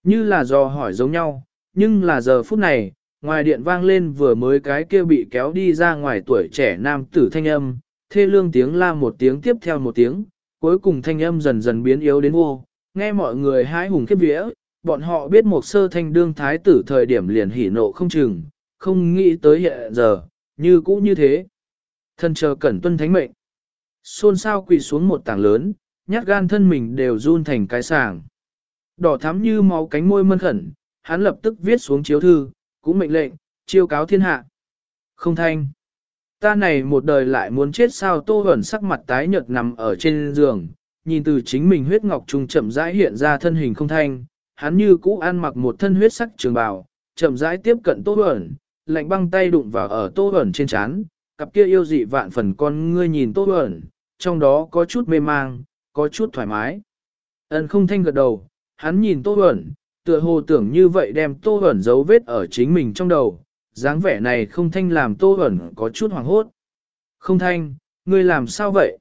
Như là do hỏi giống nhau, nhưng là giờ phút này, ngoài điện vang lên vừa mới cái kia bị kéo đi ra ngoài tuổi trẻ nam tử thanh âm, thê lương tiếng la một tiếng tiếp theo một tiếng, cuối cùng thanh âm dần dần biến yếu đến vô, nghe mọi người hái hùng khiếp vía, bọn họ biết một sơ thanh đương thái tử thời điểm liền hỉ nộ không chừng, không nghĩ tới hiện giờ, như cũ như thế. Thân chờ cẩn tuân thánh mệnh. Xôn xao quỳ xuống một tảng lớn, nhát gan thân mình đều run thành cái sàng. Đỏ thắm như máu cánh môi mân khẩn, hắn lập tức viết xuống chiếu thư, cũng mệnh lệnh, chiêu cáo thiên hạ. Không thanh. Ta này một đời lại muốn chết sao tô hẩn sắc mặt tái nhợt nằm ở trên giường, nhìn từ chính mình huyết ngọc trùng chậm rãi hiện ra thân hình không thanh, hắn như cũ ăn mặc một thân huyết sắc trường bào, chậm rãi tiếp cận tô Bẩn, lạnh băng tay đụng vào ở tô Bẩn trên chán, cặp kia yêu dị vạn phần con ngươi nhìn tô Bẩn, trong đó có chút mê mang, có chút thoải mái. Ân không thanh gật đầu, hắn nhìn tô Bẩn, tựa hồ tưởng như vậy đem tô Bẩn dấu vết ở chính mình trong đầu, dáng vẻ này không thanh làm tô Bẩn có chút hoảng hốt. Không thanh, ngươi làm sao vậy?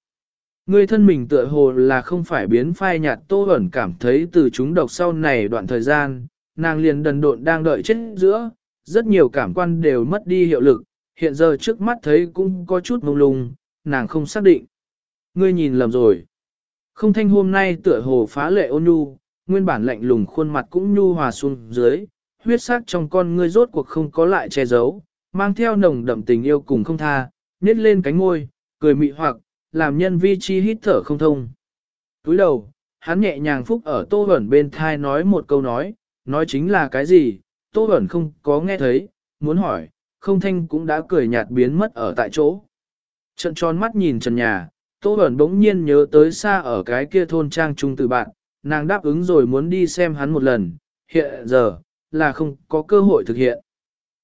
Ngươi thân mình tựa hồ là không phải biến phai nhạt tô ẩn cảm thấy từ chúng độc sau này đoạn thời gian, nàng liền đần độn đang đợi chết giữa, rất nhiều cảm quan đều mất đi hiệu lực, hiện giờ trước mắt thấy cũng có chút mông lung, nàng không xác định. Ngươi nhìn lầm rồi. Không thanh hôm nay tựa hồ phá lệ ôn nhu, nguyên bản lạnh lùng khuôn mặt cũng nhu hòa xuống dưới, huyết sắc trong con ngươi rốt cuộc không có lại che giấu, mang theo nồng đậm tình yêu cùng không tha, nết lên cánh môi, cười mị hoặc, làm nhân vi chi hít thở không thông. Túi đầu, hắn nhẹ nhàng phúc ở tô ẩn bên thai nói một câu nói, nói chính là cái gì, tô ẩn không có nghe thấy, muốn hỏi, không thanh cũng đã cười nhạt biến mất ở tại chỗ. Trận tròn mắt nhìn trần nhà, tô ẩn bỗng nhiên nhớ tới xa ở cái kia thôn trang trung từ bạn, nàng đáp ứng rồi muốn đi xem hắn một lần, hiện giờ, là không có cơ hội thực hiện.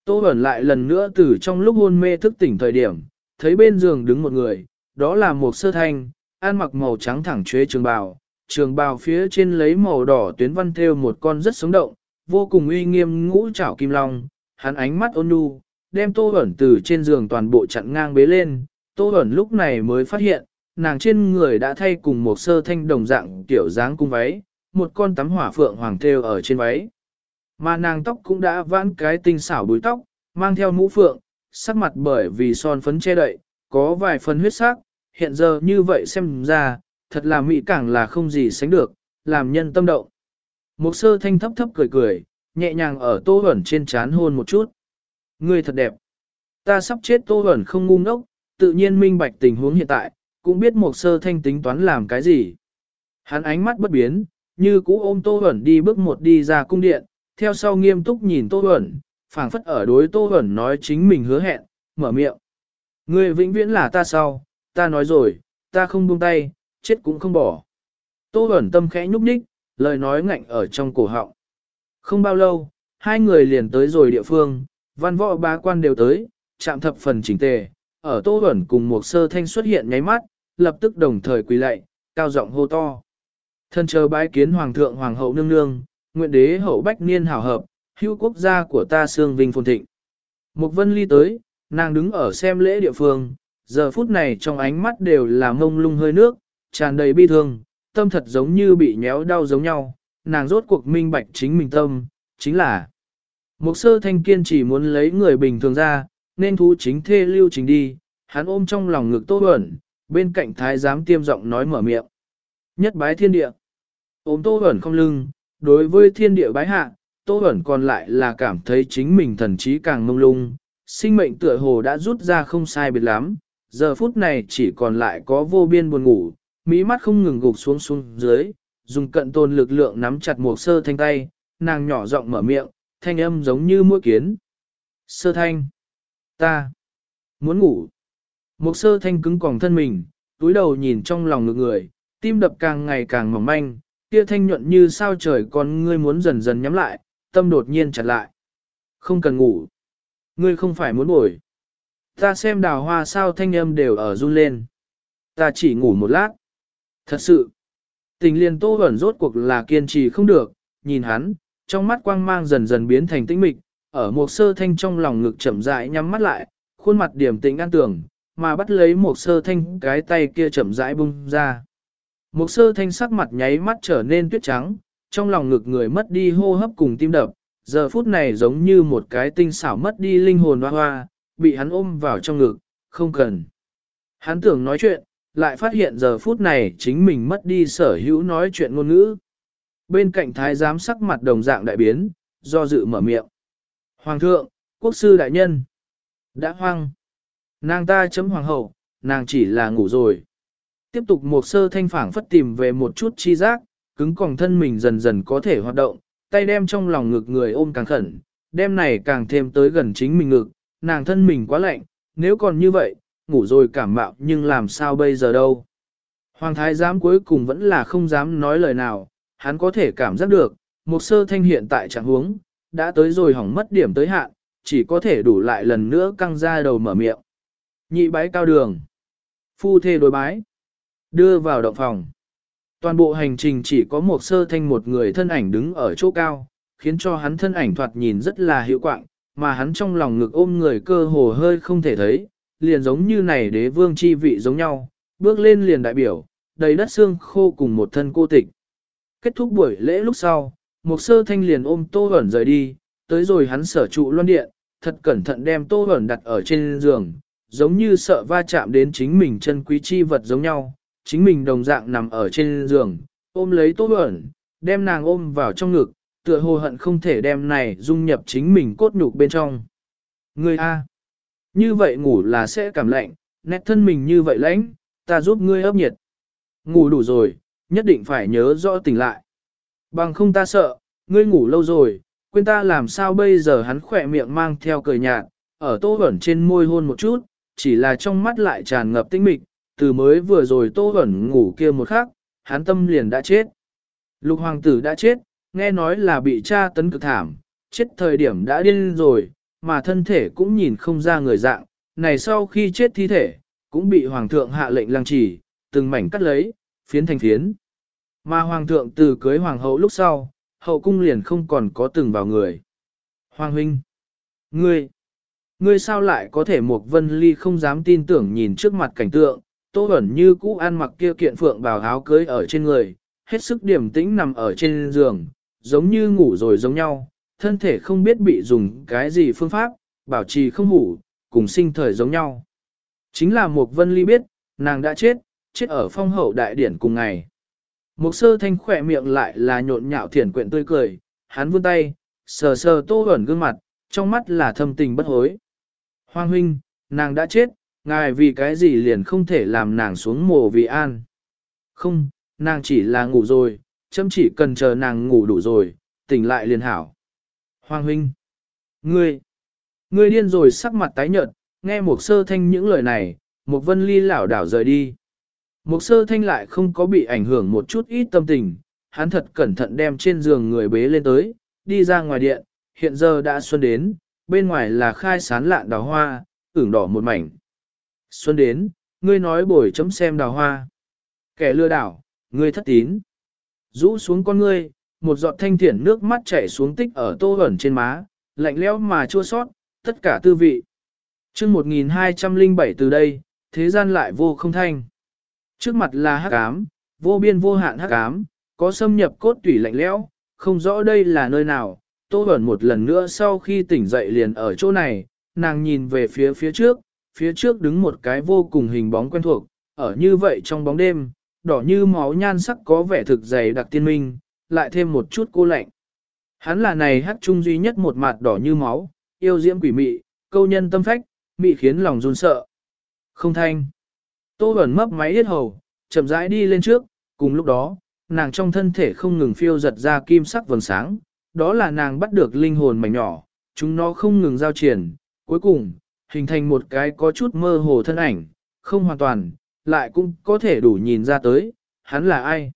Tô ẩn lại lần nữa từ trong lúc hôn mê thức tỉnh thời điểm, thấy bên giường đứng một người, đó là một sơ thanh, ăn mặc màu trắng thẳng chuế trường bào, trường bào phía trên lấy màu đỏ tuyến văn thêu một con rất sống động, vô cùng uy nghiêm ngũ trảo kim long, hắn ánh mắt ôn nhu, đem tô ẩn từ trên giường toàn bộ chặn ngang bế lên, tô ẩn lúc này mới phát hiện, nàng trên người đã thay cùng một sơ thanh đồng dạng kiểu dáng cung váy, một con tắm hỏa phượng hoàng thêu ở trên váy. Mà nàng tóc cũng đã vãn cái tinh xảo búi tóc, mang theo mũ phượng, sắc mặt bởi vì son phấn che đậy, có vài phần huyết sắc, hiện giờ như vậy xem ra, thật là mỹ càng là không gì sánh được, làm nhân tâm động. Một sơ thanh thấp thấp cười cười, nhẹ nhàng ở tô ẩn trên chán hôn một chút. Ngươi thật đẹp. Ta sắp chết tô ẩn không ngu ngốc, tự nhiên minh bạch tình huống hiện tại, cũng biết một sơ thanh tính toán làm cái gì. Hắn ánh mắt bất biến, như cũ ôm tô ẩn đi bước một đi ra cung điện, theo sau nghiêm túc nhìn tô ẩn, phảng phất ở đối tô ẩn nói chính mình hứa hẹn, mở miệng. Ngươi vĩnh viễn là ta sau, ta nói rồi, ta không buông tay, chết cũng không bỏ. Tô ẩn tâm khẽ nhúc nhích, lời nói ngạnh ở trong cổ họng. Không bao lâu, hai người liền tới rồi địa phương, văn võ bá quan đều tới, chạm thập phần chỉnh tề, ở Tô ẩn cùng một sơ thanh xuất hiện nháy mắt, lập tức đồng thời quỳ lạy, cao giọng hô to. Thân chờ bái kiến hoàng thượng hoàng hậu nương nương, nguyện đế hậu bách niên hảo hợp, hữu quốc gia của ta xương vinh phồn thịnh. Mục vân ly tới, nàng đứng ở xem lễ địa phương, giờ phút này trong ánh mắt đều là mông lung hơi nước, tràn đầy bi thương, tâm thật giống như bị nhéo đau giống nhau, nàng rốt cuộc minh bạch chính mình tâm, chính là Mục sơ thanh kiên chỉ muốn lấy người bình thường ra, nên thú chính thê lưu trình đi, hắn ôm trong lòng ngực tô ẩn, bên cạnh thái giám tiêm giọng nói mở miệng. Nhất bái thiên địa, ôm tô ẩn không lưng, đối với thiên địa bái hạ, tô ẩn còn lại là cảm thấy chính mình thần trí càng mông lung, sinh mệnh tựa hồ đã rút ra không sai biệt lắm, giờ phút này chỉ còn lại có vô biên buồn ngủ, mỹ mắt không ngừng gục xuống xuống dưới, dùng cận tồn lực lượng nắm chặt một sơ thanh tay, nàng nhỏ giọng mở miệng, thanh âm giống như mũi kiến. Sơ thanh, ta, muốn ngủ. Một sơ thanh cứng còng thân mình, túi đầu nhìn trong lòng ngược người, tim đập càng ngày càng mỏng manh, kia thanh nhuận như sao trời con ngươi muốn dần dần nhắm lại, tâm đột nhiên chặt lại. Không cần ngủ. Ngươi không phải muốn bồi. Ta xem đào hoa sao thanh âm đều ở run lên. Ta chỉ ngủ một lát. Thật sự. Tình liền tô ẩn rốt cuộc là kiên trì không được, nhìn hắn, trong mắt quang mang dần dần biến thành tĩnh mịch, ở một sơ thanh trong lòng ngực chậm rãi nhắm mắt lại, khuôn mặt điểm tĩnh an tưởng, mà bắt lấy một sơ thanh cái tay kia chậm rãi bung ra. Một sơ thanh sắc mặt nháy mắt trở nên tuyết trắng, trong lòng ngực người mất đi hô hấp cùng tim đập, giờ phút này giống như một cái tinh xảo mất đi linh hồn hoa hoa, bị hắn ôm vào trong ngực, không cần. Hắn tưởng nói chuyện, lại phát hiện giờ phút này chính mình mất đi sở hữu nói chuyện ngôn ngữ. Bên cạnh thái giám sắc mặt đồng dạng đại biến, do dự mở miệng. Hoàng thượng, quốc sư đại nhân, đã hoang. Nàng ta chấm hoàng hậu, nàng chỉ là ngủ rồi. Tiếp tục một sơ thanh phảng phất tìm về một chút chi giác, cứng còng thân mình dần dần có thể hoạt động, tay đem trong lòng ngực người ôm càng khẩn, đem này càng thêm tới gần chính mình ngực, nàng thân mình quá lạnh, nếu còn như vậy, ngủ rồi cảm mạo nhưng làm sao bây giờ đâu. Hoàng thái giám cuối cùng vẫn là không dám nói lời nào, hắn có thể cảm giác được, một sơ thanh hiện tại trạng huống, đã tới rồi hỏng mất điểm tới hạn, chỉ có thể đủ lại lần nữa căng ra đầu mở miệng. Nhị bái cao đường. Phu thê đối bái. Đưa vào động phòng. Toàn bộ hành trình chỉ có một sơ thanh một người thân ảnh đứng ở chỗ cao, khiến cho hắn thân ảnh thoạt nhìn rất là hiệu quạng, mà hắn trong lòng ngực ôm người cơ hồ hơi không thể thấy, liền giống như này đế vương chi vị giống nhau, bước lên liền đại biểu, đầy đất xương khô cùng một thân cô tịch. Kết thúc buổi lễ lúc sau, một sơ thanh liền ôm tô ẩn rời đi, tới rồi hắn sở trụ loan điện, thật cẩn thận đem tô ẩn đặt ở trên giường, giống như sợ va chạm đến chính mình chân quý chi vật giống nhau, chính mình đồng dạng nằm ở trên giường, ôm lấy tô Bẩn, đem nàng ôm vào trong ngực, tựa hồ hận không thể đem này dung nhập chính mình cốt nhục bên trong. Ngươi A. Như vậy ngủ là sẽ cảm lạnh, nét thân mình như vậy lãnh, ta giúp ngươi ấp nhiệt. Ngủ đủ rồi, nhất định phải nhớ rõ tỉnh lại. Bằng không ta sợ, ngươi ngủ lâu rồi, quên ta làm sao bây giờ hắn khỏe miệng mang theo cười nhạt, ở tô ẩn trên môi hôn một chút, chỉ là trong mắt lại tràn ngập tinh mịch, từ mới vừa rồi tô ẩn ngủ kia một khắc, hắn tâm liền đã chết. Lục hoàng tử đã chết, nghe nói là bị cha tấn cực thảm, chết thời điểm đã điên rồi, mà thân thể cũng nhìn không ra người dạng, này sau khi chết thi thể, cũng bị hoàng thượng hạ lệnh lăng trì, từng mảnh cắt lấy, phiến thành phiến. Mà hoàng thượng từ cưới hoàng hậu lúc sau, hậu cung liền không còn có từng vào người. Hoàng huynh, ngươi, ngươi sao lại có thể một vân ly không dám tin tưởng nhìn trước mặt cảnh tượng, tô Bẩn như cũ ăn mặc kia kiện phượng bào áo cưới ở trên người, hết sức điểm tĩnh nằm ở trên giường, giống như ngủ rồi giống nhau, thân thể không biết bị dùng cái gì phương pháp, bảo trì không ngủ, cùng sinh thời giống nhau. Chính là Mục vân ly biết, nàng đã chết, chết ở phong hậu đại điển cùng ngày. Mục sơ thanh khỏe miệng lại là nhộn nhạo thiển quyện tươi cười, hắn vươn tay, sờ sờ tô ẩn gương mặt, trong mắt là thâm tình bất hối. Hoàng huynh, nàng đã chết, ngài vì cái gì liền không thể làm nàng xuống mồ vì an. Không, nàng chỉ là ngủ rồi, chấm chỉ cần chờ nàng ngủ đủ rồi, tỉnh lại liền hảo. Hoàng huynh, ngươi, ngươi điên rồi sắc mặt tái nhợt, nghe một sơ thanh những lời này, một vân ly lảo đảo rời đi. Một sơ thanh lại không có bị ảnh hưởng một chút ít tâm tình, hắn thật cẩn thận đem trên giường người bế lên tới, đi ra ngoài điện, hiện giờ đã xuân đến, bên ngoài là khai sán lạn đào hoa, ửng đỏ một mảnh. Xuân đến, ngươi nói bồi chấm xem đào hoa. Kẻ lừa đảo, ngươi thất tín. Rũ xuống con ngươi, một giọt thanh thiển nước mắt chảy xuống tích ở tô ẩn trên má, lạnh lẽo mà chua sót, tất cả tư vị. chương 1207 từ đây, thế gian lại vô không thanh. Trước mặt là hắc ám, vô biên vô hạn hắc ám, có xâm nhập cốt tủy lạnh lẽo, không rõ đây là nơi nào. Tô ẩn một lần nữa sau khi tỉnh dậy liền ở chỗ này, nàng nhìn về phía phía trước, phía trước đứng một cái vô cùng hình bóng quen thuộc, ở như vậy trong bóng đêm, đỏ như máu nhan sắc có vẻ thực dày đặc tiên minh, lại thêm một chút cô lạnh. Hắn là này hắc trung duy nhất một mặt đỏ như máu, yêu diễm quỷ mị, câu nhân tâm phách, mị khiến lòng run sợ. Không thanh. Tô Bẩn mấp máy hết hầu, chậm rãi đi lên trước, cùng lúc đó, nàng trong thân thể không ngừng phiêu giật ra kim sắc vầng sáng, đó là nàng bắt được linh hồn mảnh nhỏ, chúng nó không ngừng giao triển, cuối cùng, hình thành một cái có chút mơ hồ thân ảnh, không hoàn toàn, lại cũng có thể đủ nhìn ra tới, hắn là ai.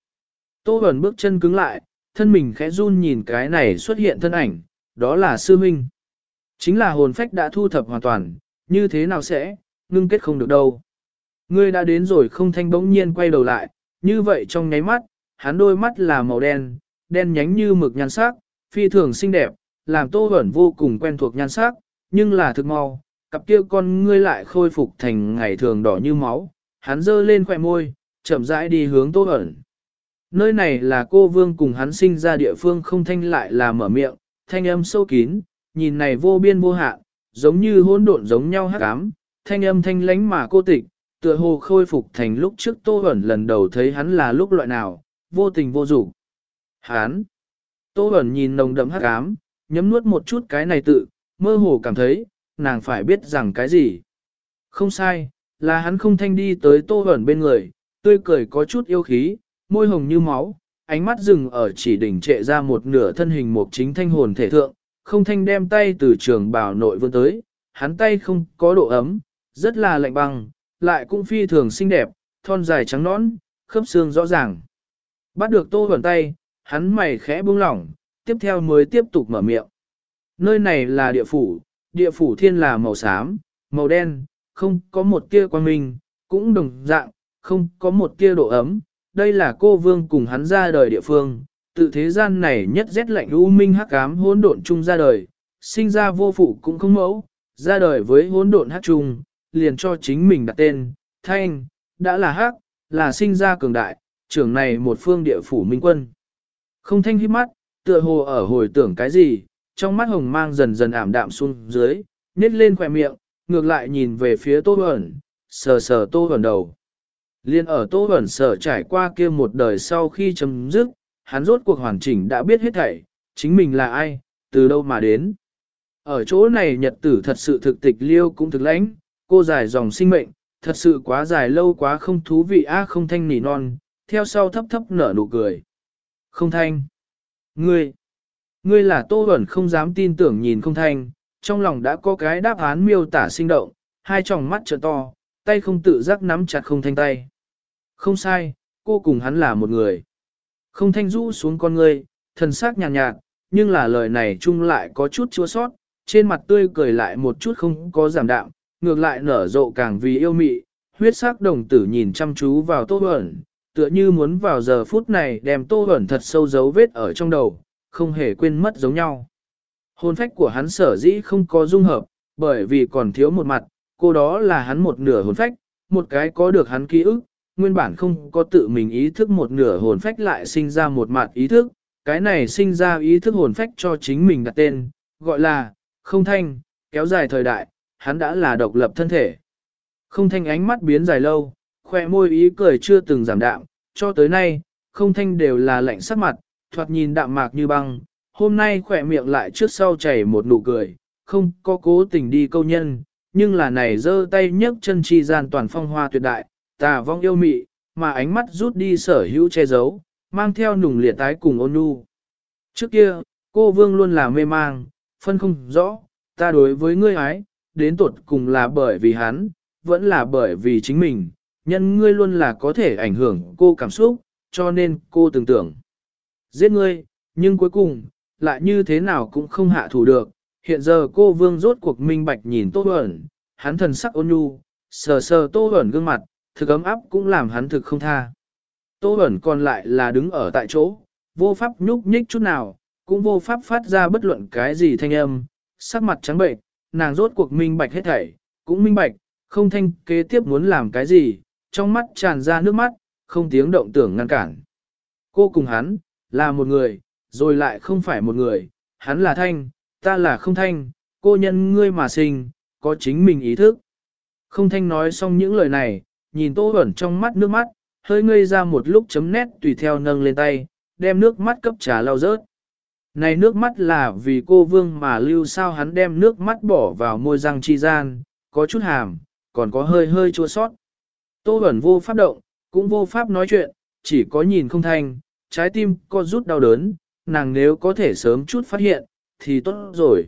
Tô Bẩn bước chân cứng lại, thân mình khẽ run nhìn cái này xuất hiện thân ảnh, đó là sư minh. Chính là hồn phách đã thu thập hoàn toàn, như thế nào sẽ, ngưng kết không được đâu. Ngươi đã đến rồi không thanh bỗng nhiên quay đầu lại, như vậy trong nháy mắt, hắn đôi mắt là màu đen, đen nhánh như mực nhan sắc, phi thường xinh đẹp, làm tô Bẩn vô cùng quen thuộc nhan sắc, nhưng là thực mau, cặp kia con ngươi lại khôi phục thành ngày thường đỏ như máu, hắn dơ lên khỏe môi, chậm rãi đi hướng tô ẩn. Nơi này là cô vương cùng hắn sinh ra địa phương không thanh lại là mở miệng, thanh âm sâu kín, nhìn này vô biên vô hạn, giống như hỗn độn giống nhau hắc ám, thanh âm thanh lánh mà cô tịch, tựa hồ khôi phục thành lúc trước Tô Bẩn lần đầu thấy hắn là lúc loại nào, vô tình vô dục. Hắn. Tô Bẩn nhìn nồng đậm hắc ám, nhấm nuốt một chút cái này tự, mơ hồ cảm thấy, nàng phải biết rằng cái gì. Không sai, là hắn không thanh đi tới Tô ẩn bên người, tươi cười có chút yêu khí, môi hồng như máu, ánh mắt dừng ở chỉ đỉnh trệ ra một nửa thân hình một chính thanh hồn thể thượng, không thanh đem tay từ trường bào nội vươn tới, hắn tay không có độ ấm, rất là lạnh băng, lại cũng phi thường xinh đẹp, thon dài trắng nõn, khớp xương rõ ràng. Bắt được tô ẩn tay, hắn mày khẽ buông lỏng, tiếp theo mới tiếp tục mở miệng. Nơi này là địa phủ, địa phủ thiên là màu xám, màu đen, không có một tia quan minh, cũng đồng dạng, không có một tia độ ấm. Đây là cô vương cùng hắn ra đời địa phương, tự thế gian này nhất rét lạnh u minh hắc ám hỗn độn chung ra đời, sinh ra vô phụ cũng không mẫu, ra đời với hỗn độn hắc chung, liền cho chính mình đặt tên, thanh, đã là hắc, là sinh ra cường đại, trưởng này một phương địa phủ minh quân. Không thanh hít mắt, tựa hồ ở hồi tưởng cái gì, trong mắt hồng mang dần dần ảm đạm xuống dưới, nết lên khỏe miệng, ngược lại nhìn về phía tô ẩn, sờ sờ tô ẩn đầu. Liên ở tô ẩn sờ trải qua kia một đời sau khi chấm dứt, hắn rốt cuộc hoàn chỉnh đã biết hết thảy, chính mình là ai, từ đâu mà đến. Ở chỗ này nhật tử thật sự thực tịch liêu cũng thực lãnh, cô dài dòng sinh mệnh, thật sự quá dài lâu quá không thú vị a không thanh nỉ non, theo sau thấp thấp nở nụ cười. Không thanh. Ngươi. Ngươi là tô ẩn không dám tin tưởng nhìn không thanh, trong lòng đã có cái đáp án miêu tả sinh động, hai tròng mắt trợ to, tay không tự giác nắm chặt không thanh tay. Không sai, cô cùng hắn là một người. Không thanh rũ xuống con ngươi, thần sắc nhàn nhạt, nhạt, nhưng là lời này chung lại có chút chua sót, trên mặt tươi cười lại một chút không có giảm đạm, ngược lại nở rộ càng vì yêu mị, huyết sắc đồng tử nhìn chăm chú vào tô ẩn, tựa như muốn vào giờ phút này đem tô ẩn thật sâu dấu vết ở trong đầu, không hề quên mất giống nhau. Hồn phách của hắn sở dĩ không có dung hợp, bởi vì còn thiếu một mặt, cô đó là hắn một nửa hồn phách, một cái có được hắn ký ức, nguyên bản không có tự mình ý thức một nửa hồn phách lại sinh ra một mặt ý thức, cái này sinh ra ý thức hồn phách cho chính mình đặt tên, gọi là, không thanh, kéo dài thời đại, hắn đã là độc lập thân thể. Không thanh ánh mắt biến dài lâu, khoe môi ý cười chưa từng giảm đạm, cho tới nay, không thanh đều là lạnh sắc mặt, thoạt nhìn đạm mạc như băng, hôm nay khỏe miệng lại trước sau chảy một nụ cười, không có cố tình đi câu nhân, nhưng là này giơ tay nhấc chân chi gian toàn phong hoa tuyệt đại, tà vong yêu mị, mà ánh mắt rút đi sở hữu che giấu, mang theo nùng liệt tái cùng ôn nhu. Trước kia, cô vương luôn là mê mang, phân không rõ, ta đối với ngươi ái, đến tuột cùng là bởi vì hắn, vẫn là bởi vì chính mình, nhân ngươi luôn là có thể ảnh hưởng cô cảm xúc, cho nên cô tưởng tưởng. Giết ngươi, nhưng cuối cùng, lại như thế nào cũng không hạ thủ được, hiện giờ cô vương rốt cuộc minh bạch nhìn Tô Huẩn, hắn thần sắc ôn nhu, sờ sờ Tô Huẩn gương mặt, thực ấm áp cũng làm hắn thực không tha. Tô Huẩn còn lại là đứng ở tại chỗ, vô pháp nhúc nhích chút nào, cũng vô pháp phát ra bất luận cái gì thanh âm, sắc mặt trắng bệnh, nàng rốt cuộc minh bạch hết thảy, cũng minh bạch, không thanh kế tiếp muốn làm cái gì, trong mắt tràn ra nước mắt, không tiếng động tưởng ngăn cản. Cô cùng hắn, là một người, rồi lại không phải một người, hắn là thanh, ta là không thanh, cô nhân ngươi mà sinh, có chính mình ý thức. Không thanh nói xong những lời này, nhìn tô ẩn trong mắt nước mắt, hơi ngây ra một lúc chấm nét tùy theo nâng lên tay, đem nước mắt cấp trà lau rớt. Này nước mắt là vì cô vương mà lưu sao hắn đem nước mắt bỏ vào môi răng chi gian, có chút hàm, còn có hơi hơi chua sót. Tô ẩn vô pháp động, cũng vô pháp nói chuyện, chỉ có nhìn không thanh, trái tim có rút đau đớn, nàng nếu có thể sớm chút phát hiện, thì tốt rồi.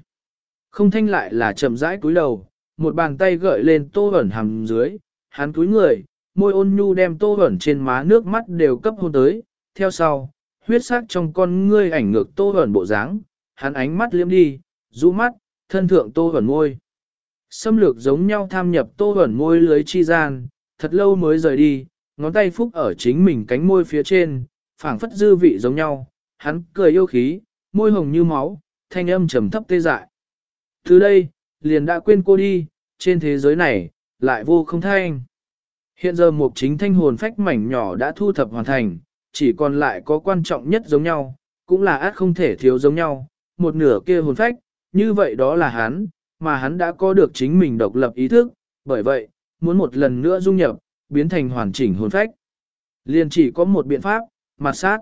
Không thanh lại là chậm rãi cúi đầu, một bàn tay gợi lên tô ẩn hầm dưới, hắn cúi người, môi ôn nhu đem tô ẩn trên má nước mắt đều cấp hôn tới, theo sau, huyết sắc trong con ngươi ảnh ngược tô ẩn bộ dáng, hắn ánh mắt liếm đi, rũ mắt, thân thượng tô ẩn môi. Xâm lược giống nhau tham nhập tô ẩn môi lưới chi gian, thật lâu mới rời đi, ngón tay phúc ở chính mình cánh môi phía trên, phảng phất dư vị giống nhau, hắn cười yêu khí, môi hồng như máu, thanh âm trầm thấp tê dại. Từ đây, liền đã quên cô đi, trên thế giới này, lại vô không thanh. Hiện giờ mục chính thanh hồn phách mảnh nhỏ đã thu thập hoàn thành, chỉ còn lại có quan trọng nhất giống nhau, cũng là át không thể thiếu giống nhau, một nửa kia hồn phách, như vậy đó là hắn, mà hắn đã có được chính mình độc lập ý thức, bởi vậy, muốn một lần nữa dung nhập, biến thành hoàn chỉnh hồn phách. Liền chỉ có một biện pháp, mặt sát.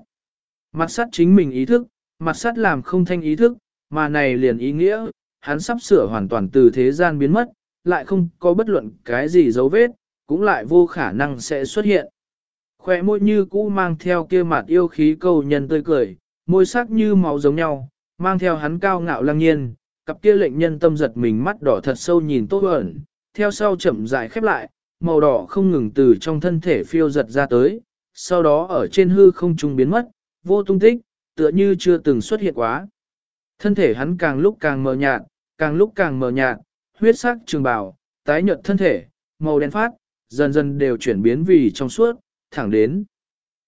Mặt sát chính mình ý thức, mặt sát làm không thanh ý thức, mà này liền ý nghĩa, hắn sắp sửa hoàn toàn từ thế gian biến mất, lại không có bất luận cái gì dấu vết, cũng lại vô khả năng sẽ xuất hiện. Khoe môi như cũ mang theo kia mặt yêu khí câu nhân tươi cười, môi sắc như máu giống nhau, mang theo hắn cao ngạo lăng nhiên, cặp kia lệnh nhân tâm giật mình mắt đỏ thật sâu nhìn tốt ẩn, theo sau chậm rãi khép lại, màu đỏ không ngừng từ trong thân thể phiêu giật ra tới, sau đó ở trên hư không trung biến mất, vô tung tích, tựa như chưa từng xuất hiện quá. Thân thể hắn càng lúc càng mờ nhạt, càng lúc càng mờ nhạt, huyết sắc trường bào, tái nhợt thân thể, màu đen phát, dần dần đều chuyển biến vì trong suốt, thẳng đến.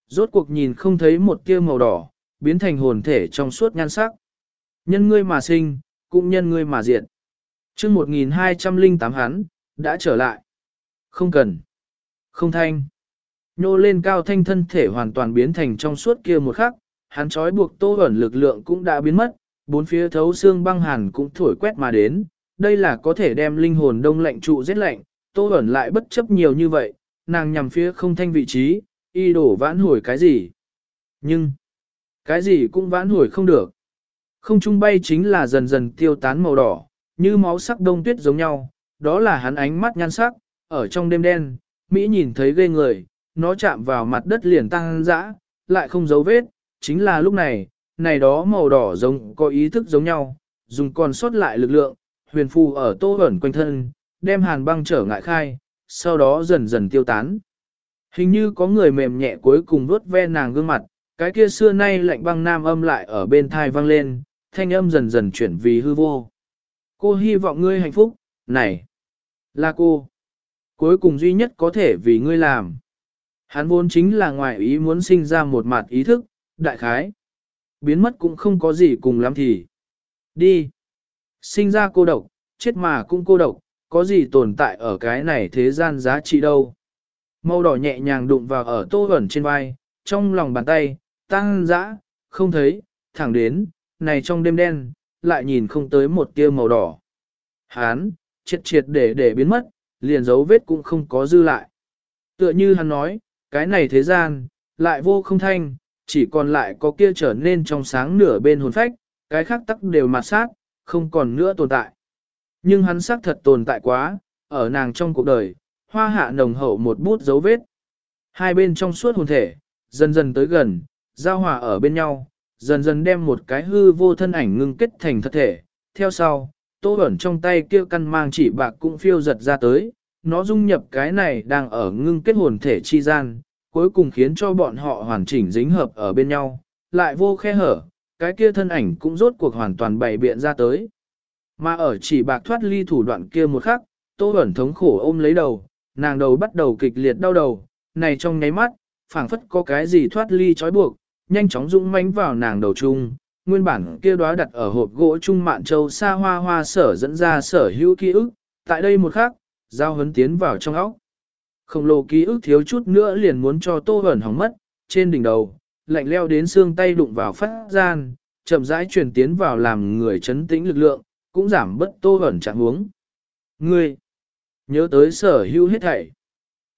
Rốt cuộc nhìn không thấy một tia màu đỏ, biến thành hồn thể trong suốt nhan sắc. Nhân ngươi mà sinh, cũng nhân ngươi mà diệt. chương 1208 hắn, đã trở lại. Không cần. Không thanh. Nhô lên cao thanh thân thể hoàn toàn biến thành trong suốt kia một khắc, hắn trói buộc tô ẩn lực lượng cũng đã biến mất, bốn phía thấu xương băng hàn cũng thổi quét mà đến, đây là có thể đem linh hồn đông lạnh trụ giết lạnh, tô ẩn lại bất chấp nhiều như vậy, nàng nhằm phía không thanh vị trí, y đổ vãn hồi cái gì. Nhưng, cái gì cũng vãn hồi không được. Không trung bay chính là dần dần tiêu tán màu đỏ, như máu sắc đông tuyết giống nhau, đó là hắn ánh mắt nhan sắc, ở trong đêm đen, Mỹ nhìn thấy ghê người, nó chạm vào mặt đất liền tăng dã, lại không dấu vết, chính là lúc này, này đó màu đỏ giống có ý thức giống nhau, dùng còn sót lại lực lượng, huyền phù ở tô ẩn quanh thân, đem hàn băng trở ngại khai, sau đó dần dần tiêu tán. Hình như có người mềm nhẹ cuối cùng vuốt ve nàng gương mặt, cái kia xưa nay lạnh băng nam âm lại ở bên thai vang lên, thanh âm dần dần chuyển vì hư vô. Cô hy vọng ngươi hạnh phúc, này, là cô. Cuối cùng duy nhất có thể vì ngươi làm. Hắn vốn chính là ngoại ý muốn sinh ra một mặt ý thức, đại khái. Biến mất cũng không có gì cùng lắm thì. Đi. Sinh ra cô độc, chết mà cũng cô độc, có gì tồn tại ở cái này thế gian giá trị đâu. Màu đỏ nhẹ nhàng đụng vào ở tô ẩn trên vai, trong lòng bàn tay, tăng dã, không thấy, thẳng đến, này trong đêm đen, lại nhìn không tới một tia màu đỏ. Hán, triệt triệt để để biến mất, liền dấu vết cũng không có dư lại. Tựa như hắn nói, cái này thế gian, lại vô không thanh, chỉ còn lại có kia trở nên trong sáng nửa bên hồn phách, cái khác tắc đều mặt sát, không còn nữa tồn tại. Nhưng hắn xác thật tồn tại quá, ở nàng trong cuộc đời, hoa hạ nồng hậu một bút dấu vết. Hai bên trong suốt hồn thể, dần dần tới gần, giao hòa ở bên nhau, dần dần đem một cái hư vô thân ảnh ngưng kết thành thật thể. Theo sau, tô ẩn trong tay kia căn mang chỉ bạc cũng phiêu giật ra tới, nó dung nhập cái này đang ở ngưng kết hồn thể chi gian, cuối cùng khiến cho bọn họ hoàn chỉnh dính hợp ở bên nhau, lại vô khe hở, cái kia thân ảnh cũng rốt cuộc hoàn toàn bày biện ra tới. Mà ở chỉ bạc thoát ly thủ đoạn kia một khắc, tô Bẩn thống khổ ôm lấy đầu, nàng đầu bắt đầu kịch liệt đau đầu, này trong nháy mắt, phảng phất có cái gì thoát ly trói buộc, nhanh chóng dũng mãnh vào nàng đầu chung, nguyên bản kia đóa đặt ở hộp gỗ trung mạn châu xa hoa hoa sở dẫn ra sở hữu ký ức, tại đây một khắc, giao hấn tiến vào trong óc. Khổng lồ ký ức thiếu chút nữa liền muốn cho tô hẩn hỏng mất, trên đỉnh đầu, lạnh leo đến xương tay đụng vào phát gian, chậm rãi truyền tiến vào làm người chấn tĩnh lực lượng, cũng giảm bất tô hẩn trạng huống. Ngươi, nhớ tới sở hữu hết thảy.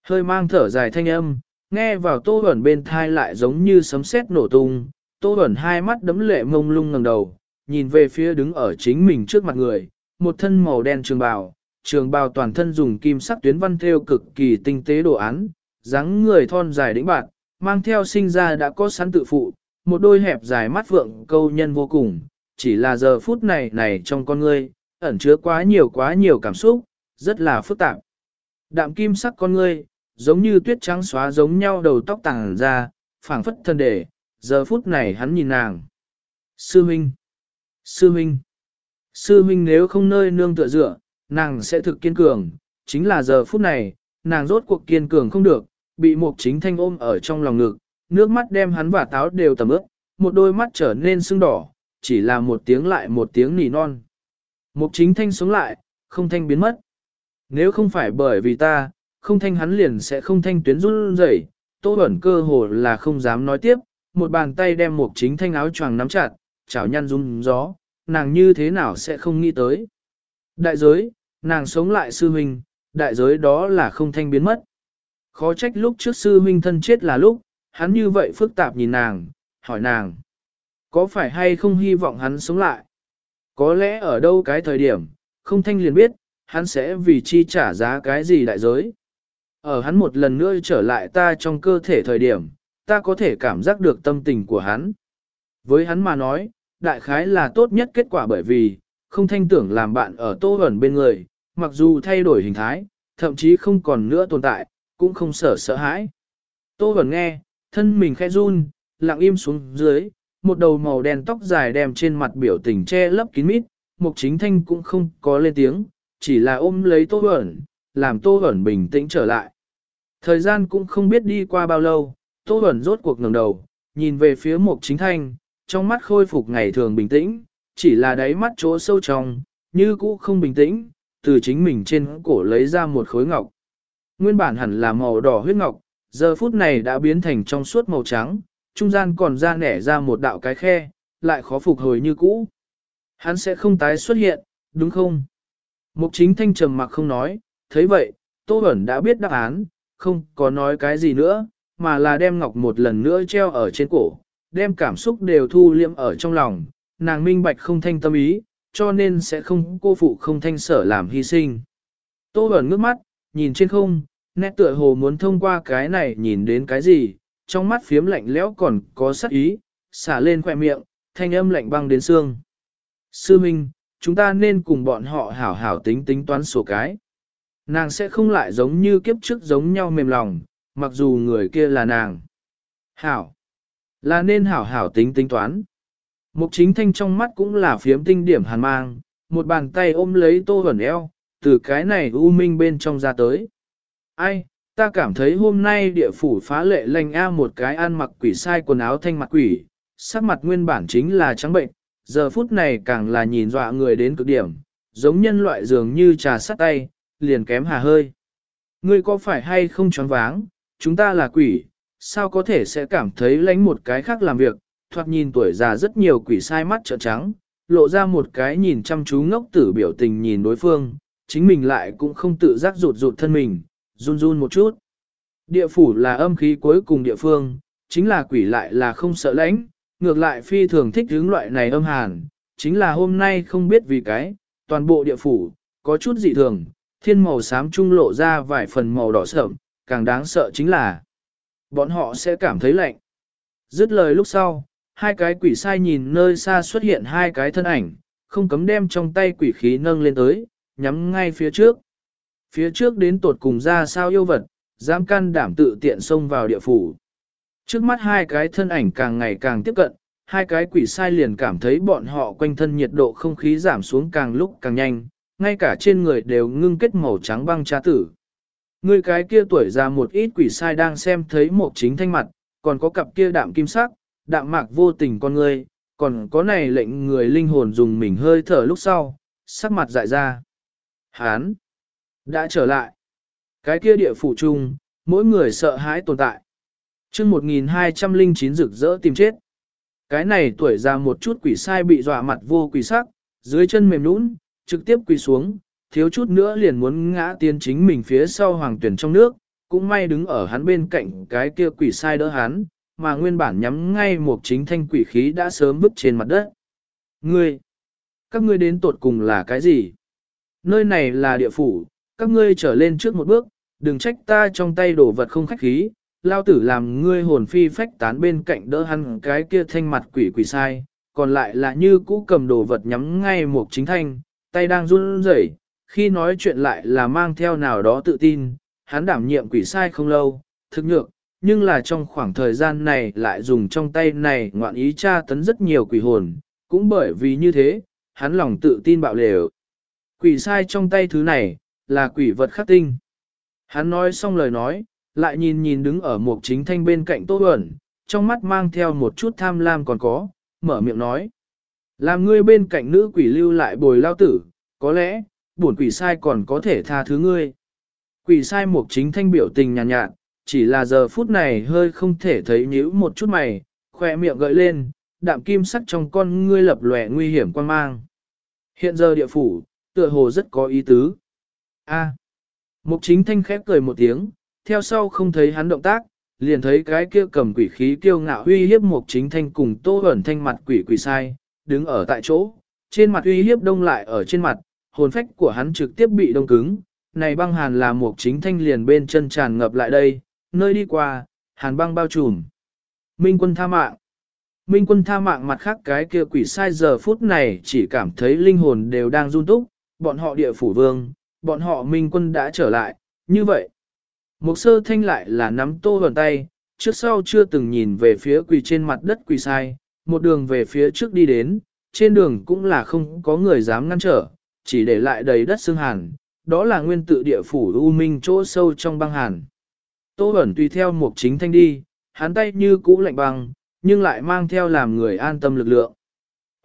Hơi mang thở dài thanh âm, nghe vào tô hẩn bên thai lại giống như sấm sét nổ tung, tô hẩn hai mắt đấm lệ mông lung ngẩng đầu, nhìn về phía đứng ở chính mình trước mặt người, một thân màu đen trường bào, trường bào toàn thân dùng kim sắc tuyến văn thêu cực kỳ tinh tế đồ án, dáng người thon dài đĩnh bạn, mang theo sinh ra đã có sẵn tự phụ, một đôi hẹp dài mắt vượng câu nhân vô cùng, chỉ là giờ phút này này trong con ngươi, ẩn chứa quá nhiều quá nhiều cảm xúc, rất là phức tạp. Đạm kim sắc con ngươi, giống như tuyết trắng xóa giống nhau đầu tóc tàng ra, phảng phất thân đề, giờ phút này hắn nhìn nàng. Sư Minh! Sư Minh! Sư Minh nếu không nơi nương tựa dựa, nàng sẽ thực kiên cường, chính là giờ phút này, nàng rốt cuộc kiên cường không được, bị Mục chính thanh ôm ở trong lòng ngực, nước mắt đem hắn và táo đều tầm ướt, một đôi mắt trở nên sưng đỏ, chỉ là một tiếng lại một tiếng nỉ non. Mục chính thanh sống lại, không thanh biến mất. Nếu không phải bởi vì ta, không thanh hắn liền sẽ không thanh tuyến run rẩy. Tô ẩn cơ hồ là không dám nói tiếp, một bàn tay đem Mục chính thanh áo choàng nắm chặt, chảo nhăn run gió, nàng như thế nào sẽ không nghĩ tới. Đại giới, nàng sống lại sư huynh, đại giới đó là không thanh biến mất. Khó trách lúc trước sư huynh thân chết là lúc, hắn như vậy phức tạp nhìn nàng, hỏi nàng. Có phải hay không hy vọng hắn sống lại? Có lẽ ở đâu cái thời điểm, không thanh liền biết, hắn sẽ vì chi trả giá cái gì đại giới. Ở hắn một lần nữa trở lại ta trong cơ thể thời điểm, ta có thể cảm giác được tâm tình của hắn. Với hắn mà nói, đại khái là tốt nhất kết quả bởi vì, không thanh tưởng làm bạn ở tô ẩn bên người, mặc dù thay đổi hình thái, thậm chí không còn nữa tồn tại, cũng không sợ sợ hãi. Tô ẩn nghe, thân mình khẽ run, lặng im xuống dưới, một đầu màu đen tóc dài đem trên mặt biểu tình che lấp kín mít, mục chính thanh cũng không có lên tiếng, chỉ là ôm lấy tô ẩn, làm tô ẩn bình tĩnh trở lại. Thời gian cũng không biết đi qua bao lâu, tô ẩn rốt cuộc ngẩng đầu, nhìn về phía mục chính thanh, trong mắt khôi phục ngày thường bình tĩnh, chỉ là đáy mắt chỗ sâu trong, như cũ không bình tĩnh, từ chính mình trên cổ lấy ra một khối ngọc. Nguyên bản hẳn là màu đỏ huyết ngọc, giờ phút này đã biến thành trong suốt màu trắng, trung gian còn ra nẻ ra một đạo cái khe, lại khó phục hồi như cũ. Hắn sẽ không tái xuất hiện, đúng không? Mục chính thanh trầm mặc không nói, thấy vậy, Tô Bẩn đã biết đáp án, không có nói cái gì nữa, mà là đem ngọc một lần nữa treo ở trên cổ, đem cảm xúc đều thu liệm ở trong lòng, nàng minh bạch không thanh tâm ý, cho nên sẽ không cô phụ không thanh sở làm hy sinh. Tô Bẩn ngước mắt, nhìn trên không, nét tựa hồ muốn thông qua cái này nhìn đến cái gì, trong mắt phiếm lạnh lẽo còn có sắc ý, xả lên khỏe miệng, thanh âm lạnh băng đến xương. Sư Minh, chúng ta nên cùng bọn họ hảo hảo tính tính toán sổ cái. Nàng sẽ không lại giống như kiếp trước giống nhau mềm lòng, mặc dù người kia là nàng. Hảo. Là nên hảo hảo tính tính toán. Mục chính thanh trong mắt cũng là phiếm tinh điểm hàn mang, một bàn tay ôm lấy tô hẩn eo, từ cái này u minh bên trong ra tới. Ai, ta cảm thấy hôm nay địa phủ phá lệ lành A một cái ăn mặc quỷ sai quần áo thanh mặt quỷ, sắc mặt nguyên bản chính là trắng bệnh, giờ phút này càng là nhìn dọa người đến cực điểm, giống nhân loại dường như trà sắt tay, liền kém hà hơi. Ngươi có phải hay không choáng váng, chúng ta là quỷ, sao có thể sẽ cảm thấy lánh một cái khác làm việc, thoạt nhìn tuổi già rất nhiều quỷ sai mắt trợn trắng, lộ ra một cái nhìn chăm chú ngốc tử biểu tình nhìn đối phương, chính mình lại cũng không tự giác rụt rụt thân mình, run run một chút. Địa phủ là âm khí cuối cùng địa phương, chính là quỷ lại là không sợ lãnh, ngược lại phi thường thích hướng loại này âm hàn, chính là hôm nay không biết vì cái, toàn bộ địa phủ, có chút dị thường, thiên màu xám trung lộ ra vài phần màu đỏ sợm, càng đáng sợ chính là bọn họ sẽ cảm thấy lạnh. Dứt lời lúc sau, hai cái quỷ sai nhìn nơi xa xuất hiện hai cái thân ảnh, không cấm đem trong tay quỷ khí nâng lên tới, nhắm ngay phía trước. Phía trước đến tột cùng ra sao yêu vật, dám can đảm tự tiện xông vào địa phủ. Trước mắt hai cái thân ảnh càng ngày càng tiếp cận, hai cái quỷ sai liền cảm thấy bọn họ quanh thân nhiệt độ không khí giảm xuống càng lúc càng nhanh, ngay cả trên người đều ngưng kết màu trắng băng trá tử. Người cái kia tuổi già một ít quỷ sai đang xem thấy một chính thanh mặt, còn có cặp kia đạm kim sắc, đạm mạc vô tình con người, còn có này lệnh người linh hồn dùng mình hơi thở lúc sau, sắc mặt dại ra. Hán! Đã trở lại. Cái kia địa phủ chung, mỗi người sợ hãi tồn tại. chương 1209 rực rỡ tìm chết. Cái này tuổi già một chút quỷ sai bị dọa mặt vô quỷ sắc, dưới chân mềm nũng, trực tiếp quỳ xuống, thiếu chút nữa liền muốn ngã tiên chính mình phía sau hoàng tuyển trong nước, cũng may đứng ở hắn bên cạnh cái kia quỷ sai đỡ hắn, mà nguyên bản nhắm ngay một chính thanh quỷ khí đã sớm vứt trên mặt đất. Ngươi, các ngươi đến tột cùng là cái gì? Nơi này là địa phủ, các ngươi trở lên trước một bước, đừng trách ta trong tay đổ vật không khách khí, lao tử làm ngươi hồn phi phách tán bên cạnh đỡ hắn cái kia thanh mặt quỷ quỷ sai, còn lại là như cũ cầm đồ vật nhắm ngay một chính thanh, tay đang run rẩy, khi nói chuyện lại là mang theo nào đó tự tin, hắn đảm nhiệm quỷ sai không lâu, thực nhược, nhưng là trong khoảng thời gian này lại dùng trong tay này ngoạn ý tra tấn rất nhiều quỷ hồn, cũng bởi vì như thế, hắn lòng tự tin bạo lều. Quỷ sai trong tay thứ này, là quỷ vật khắc tinh. Hắn nói xong lời nói, lại nhìn nhìn đứng ở một chính thanh bên cạnh Tô Huẩn, trong mắt mang theo một chút tham lam còn có, mở miệng nói. Làm ngươi bên cạnh nữ quỷ lưu lại bồi lao tử, có lẽ, buồn quỷ sai còn có thể tha thứ ngươi. Quỷ sai một chính thanh biểu tình nhàn nhạt, nhạt, chỉ là giờ phút này hơi không thể thấy nhíu một chút mày, khỏe miệng gợi lên, đạm kim sắc trong con ngươi lập lòe nguy hiểm quan mang. Hiện giờ địa phủ, tựa hồ rất có ý tứ. A. Mục chính thanh khép cười một tiếng, theo sau không thấy hắn động tác, liền thấy cái kia cầm quỷ khí kiêu ngạo uy hiếp mục chính thanh cùng tô ẩn thanh mặt quỷ quỷ sai, đứng ở tại chỗ, trên mặt uy hiếp đông lại ở trên mặt, hồn phách của hắn trực tiếp bị đông cứng, này băng hàn là mục chính thanh liền bên chân tràn ngập lại đây, nơi đi qua, hàn băng bao trùm. Minh quân tha mạng. Minh quân tha mạng mặt khác cái kia quỷ sai giờ phút này chỉ cảm thấy linh hồn đều đang run túc, bọn họ địa phủ vương, bọn họ minh quân đã trở lại, như vậy. Một sơ thanh lại là nắm tô vào tay, trước sau chưa từng nhìn về phía quỳ trên mặt đất quỳ sai, một đường về phía trước đi đến, trên đường cũng là không có người dám ngăn trở, chỉ để lại đầy đất xương hàn, đó là nguyên tự địa phủ U Minh chỗ sâu trong băng hàn. Tô Bẩn tùy theo mục chính thanh đi, hắn tay như cũ lạnh băng, nhưng lại mang theo làm người an tâm lực lượng.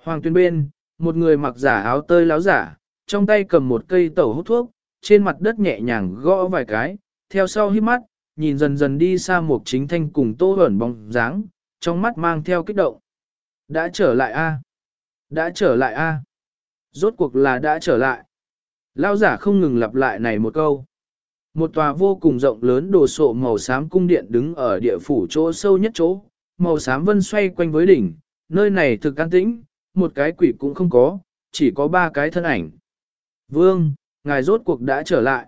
Hoàng tuyên bên, một người mặc giả áo tơi láo giả, trong tay cầm một cây tẩu hút thuốc, trên mặt đất nhẹ nhàng gõ vài cái, theo sau hít mắt, nhìn dần dần đi xa mục chính thanh cùng tô ẩn bóng dáng, trong mắt mang theo kích động. Đã trở lại a Đã trở lại a Rốt cuộc là đã trở lại. Lao giả không ngừng lặp lại này một câu. Một tòa vô cùng rộng lớn đồ sộ màu xám cung điện đứng ở địa phủ chỗ sâu nhất chỗ, màu xám vân xoay quanh với đỉnh, nơi này thực an tĩnh, một cái quỷ cũng không có, chỉ có ba cái thân ảnh. Vương, ngài rốt cuộc đã trở lại.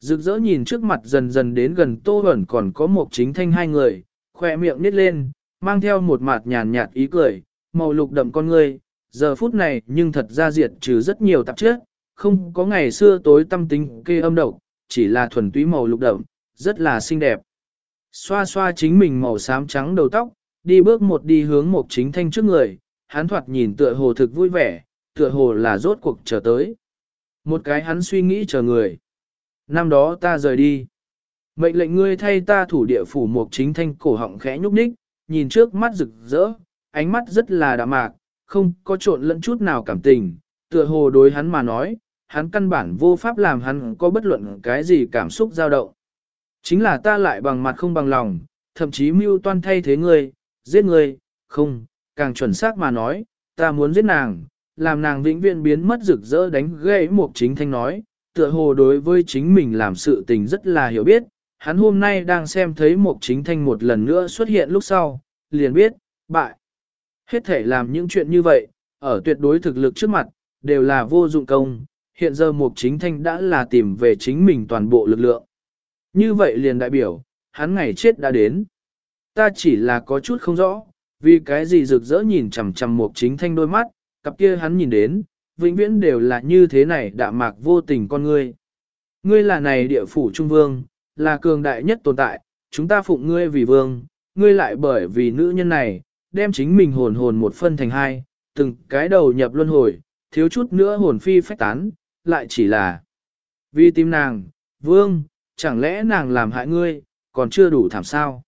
Rực rỡ nhìn trước mặt dần dần đến gần tô ẩn còn có một chính thanh hai người, khoe miệng nít lên, mang theo một mặt nhàn nhạt ý cười, màu lục đậm con ngươi, giờ phút này nhưng thật ra diệt trừ rất nhiều tạp chất, không có ngày xưa tối tâm tính kê âm độc, chỉ là thuần túy màu lục đậm, rất là xinh đẹp. Xoa xoa chính mình màu xám trắng đầu tóc, đi bước một đi hướng một chính thanh trước người, hắn thoạt nhìn tựa hồ thực vui vẻ, tựa hồ là rốt cuộc chờ tới. Một cái hắn suy nghĩ chờ người. Năm đó ta rời đi. Mệnh lệnh ngươi thay ta thủ địa phủ một chính thanh cổ họng khẽ nhúc nhích, nhìn trước mắt rực rỡ, ánh mắt rất là đạm mạc, không có trộn lẫn chút nào cảm tình, tựa hồ đối hắn mà nói, hắn căn bản vô pháp làm hắn có bất luận cái gì cảm xúc dao động. Chính là ta lại bằng mặt không bằng lòng, thậm chí mưu toan thay thế ngươi, giết ngươi, không, càng chuẩn xác mà nói, ta muốn giết nàng, làm nàng vĩnh viễn biến mất rực rỡ đánh gãy một chính thanh nói, tựa hồ đối với chính mình làm sự tình rất là hiểu biết, hắn hôm nay đang xem thấy một chính thanh một lần nữa xuất hiện lúc sau, liền biết, bại. Hết thể làm những chuyện như vậy, ở tuyệt đối thực lực trước mặt, đều là vô dụng công, hiện giờ mục chính thanh đã là tìm về chính mình toàn bộ lực lượng. Như vậy liền đại biểu, hắn ngày chết đã đến. Ta chỉ là có chút không rõ, vì cái gì rực rỡ nhìn chằm chằm mục chính thanh đôi mắt, cặp kia hắn nhìn đến, vĩnh viễn đều là như thế này đạm mạc vô tình con ngươi. Ngươi là này địa phủ trung vương, là cường đại nhất tồn tại, chúng ta phụng ngươi vì vương, ngươi lại bởi vì nữ nhân này, đem chính mình hồn hồn một phân thành hai, từng cái đầu nhập luân hồi, thiếu chút nữa hồn phi phách tán, lại chỉ là vì tim nàng, vương, chẳng lẽ nàng làm hại ngươi, còn chưa đủ thảm sao?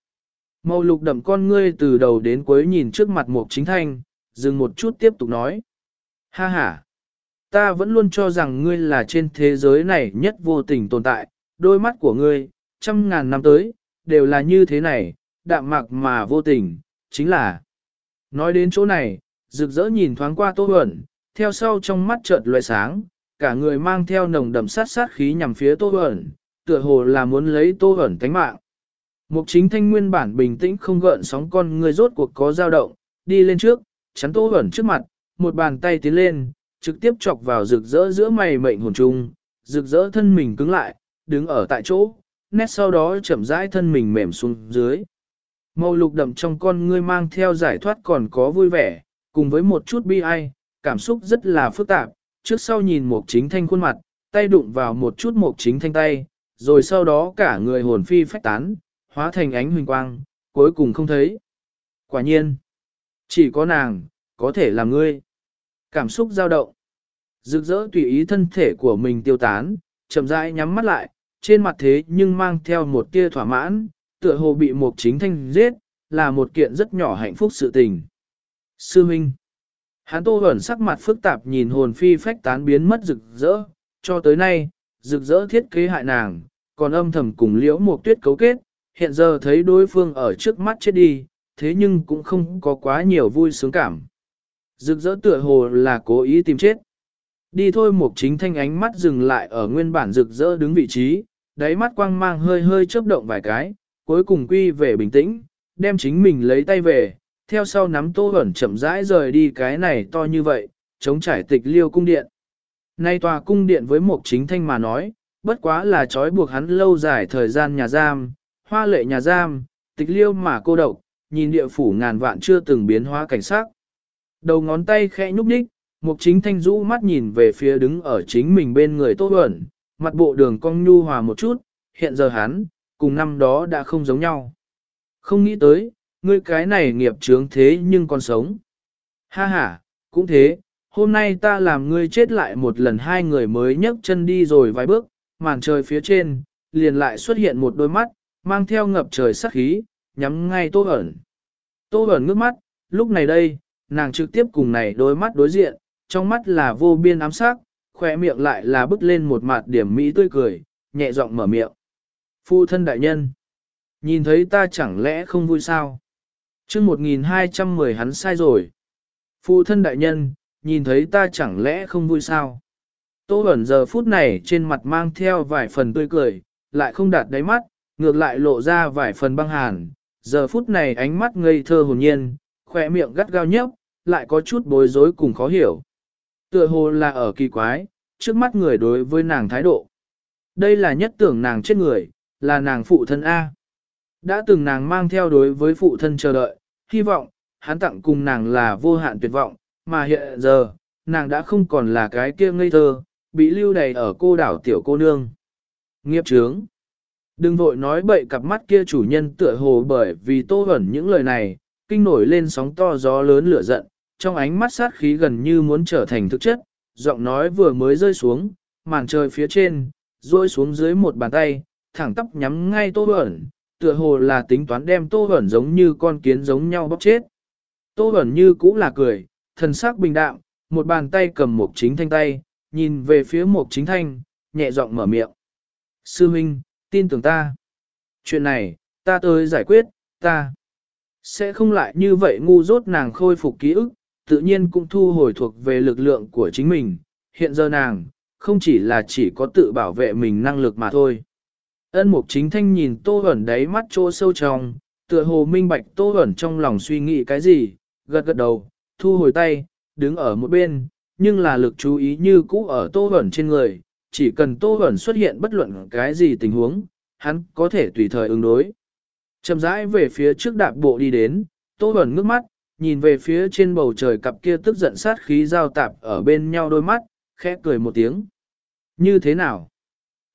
Màu lục đậm con ngươi từ đầu đến cuối nhìn trước mặt một chính thanh, dừng một chút tiếp tục nói. Ha ha! Ta vẫn luôn cho rằng ngươi là trên thế giới này nhất vô tình tồn tại, đôi mắt của ngươi, trăm ngàn năm tới, đều là như thế này, đạm mạc mà vô tình, chính là. Nói đến chỗ này, rực rỡ nhìn thoáng qua Tô Huẩn, theo sau trong mắt chợt loại sáng, cả người mang theo nồng đậm sát sát khí nhằm phía Tô Huẩn, tựa hồ là muốn lấy Tô Huẩn tánh mạng. Mục chính thanh nguyên bản bình tĩnh không gợn sóng con người rốt cuộc có dao động, đi lên trước, chắn Tô Huẩn trước mặt, một bàn tay tiến lên, trực tiếp chọc vào rực rỡ giữa mày mệnh hồn trung, rực rỡ thân mình cứng lại, đứng ở tại chỗ, nét sau đó chậm rãi thân mình mềm xuống dưới. Màu lục đậm trong con ngươi mang theo giải thoát còn có vui vẻ, cùng với một chút bi ai, cảm xúc rất là phức tạp, trước sau nhìn một chính thanh khuôn mặt, tay đụng vào một chút một chính thanh tay, rồi sau đó cả người hồn phi phách tán, hóa thành ánh huỳnh quang, cuối cùng không thấy. Quả nhiên, chỉ có nàng, có thể là ngươi. Cảm xúc dao động. Rực rỡ tùy ý thân thể của mình tiêu tán, chậm rãi nhắm mắt lại, trên mặt thế nhưng mang theo một tia thỏa mãn, tựa hồ bị một chính thanh giết, là một kiện rất nhỏ hạnh phúc sự tình. Sư Minh Hán Tô Hẩn sắc mặt phức tạp nhìn hồn phi phách tán biến mất rực rỡ, cho tới nay, rực rỡ thiết kế hại nàng, còn âm thầm cùng liễu một tuyết cấu kết, hiện giờ thấy đối phương ở trước mắt chết đi, thế nhưng cũng không có quá nhiều vui sướng cảm. Rực rỡ tựa hồ là cố ý tìm chết. Đi thôi một chính thanh ánh mắt dừng lại ở nguyên bản rực rỡ đứng vị trí, đáy mắt quang mang hơi hơi chớp động vài cái, cuối cùng quy về bình tĩnh, đem chính mình lấy tay về, theo sau nắm tô ẩn chậm rãi rời đi cái này to như vậy, chống trải tịch liêu cung điện. Nay tòa cung điện với một chính thanh mà nói, bất quá là trói buộc hắn lâu dài thời gian nhà giam, hoa lệ nhà giam, tịch liêu mà cô độc, nhìn địa phủ ngàn vạn chưa từng biến hóa cảnh sắc. Đầu ngón tay khẽ nhúc nhích, Mục chính thanh rũ mắt nhìn về phía đứng ở chính mình bên người Tô Bẩn, mặt bộ đường cong nhu hòa một chút, hiện giờ hắn, cùng năm đó đã không giống nhau. Không nghĩ tới, ngươi cái này nghiệp chướng thế nhưng còn sống. Ha ha, cũng thế, hôm nay ta làm ngươi chết lại một lần hai người mới nhấc chân đi rồi vài bước, màn trời phía trên, liền lại xuất hiện một đôi mắt, mang theo ngập trời sắc khí, nhắm ngay Tô Bẩn. Tô Bẩn ngước mắt, lúc này đây, nàng trực tiếp cùng này đôi mắt đối diện, trong mắt là vô biên ám sắc, khỏe miệng lại là bứt lên một mặt điểm mỹ tươi cười, nhẹ giọng mở miệng. Phu thân đại nhân, nhìn thấy ta chẳng lẽ không vui sao? Chương 1210 hắn sai rồi. Phụ thân đại nhân, nhìn thấy ta chẳng lẽ không vui sao? Tô ẩn giờ phút này trên mặt mang theo vài phần tươi cười, lại không đạt đáy mắt, ngược lại lộ ra vài phần băng hàn. Giờ phút này ánh mắt ngây thơ hồn nhiên, khỏe miệng gắt gao nhấp, lại có chút bối rối cùng khó hiểu. Tựa hồ là ở kỳ quái, trước mắt người đối với nàng thái độ. Đây là nhất tưởng nàng chết người, là nàng phụ thân A. Đã từng nàng mang theo đối với phụ thân chờ đợi, hy vọng, hắn tặng cùng nàng là vô hạn tuyệt vọng, mà hiện giờ, nàng đã không còn là cái kia ngây thơ, bị lưu đầy ở cô đảo tiểu cô nương. Nghiệp trướng. Đừng vội nói bậy cặp mắt kia chủ nhân tựa hồ bởi vì tô ẩn những lời này, kinh nổi lên sóng to gió lớn lửa giận, trong ánh mắt sát khí gần như muốn trở thành thực chất, giọng nói vừa mới rơi xuống, màn trời phía trên, rơi xuống dưới một bàn tay, thẳng tóc nhắm ngay tô ẩn, tựa hồ là tính toán đem tô hẩn giống như con kiến giống nhau bóc chết. Tô hẩn như cũ là cười, thần sắc bình đạm, một bàn tay cầm một chính thanh tay, nhìn về phía một chính thanh, nhẹ giọng mở miệng. Sư Minh, tin tưởng ta. Chuyện này, ta tới giải quyết, ta sẽ không lại như vậy ngu dốt nàng khôi phục ký ức, tự nhiên cũng thu hồi thuộc về lực lượng của chính mình. Hiện giờ nàng, không chỉ là chỉ có tự bảo vệ mình năng lực mà thôi. Ân mục chính thanh nhìn tô ẩn đáy mắt chỗ sâu trong, tựa hồ minh bạch tô ẩn trong lòng suy nghĩ cái gì, gật gật đầu, thu hồi tay, đứng ở một bên, nhưng là lực chú ý như cũ ở tô ẩn trên người, chỉ cần tô ẩn xuất hiện bất luận cái gì tình huống, hắn có thể tùy thời ứng đối. Chậm rãi về phía trước đạp bộ đi đến, tô ẩn ngước mắt, nhìn về phía trên bầu trời cặp kia tức giận sát khí giao tạp ở bên nhau đôi mắt, khẽ cười một tiếng. Như thế nào?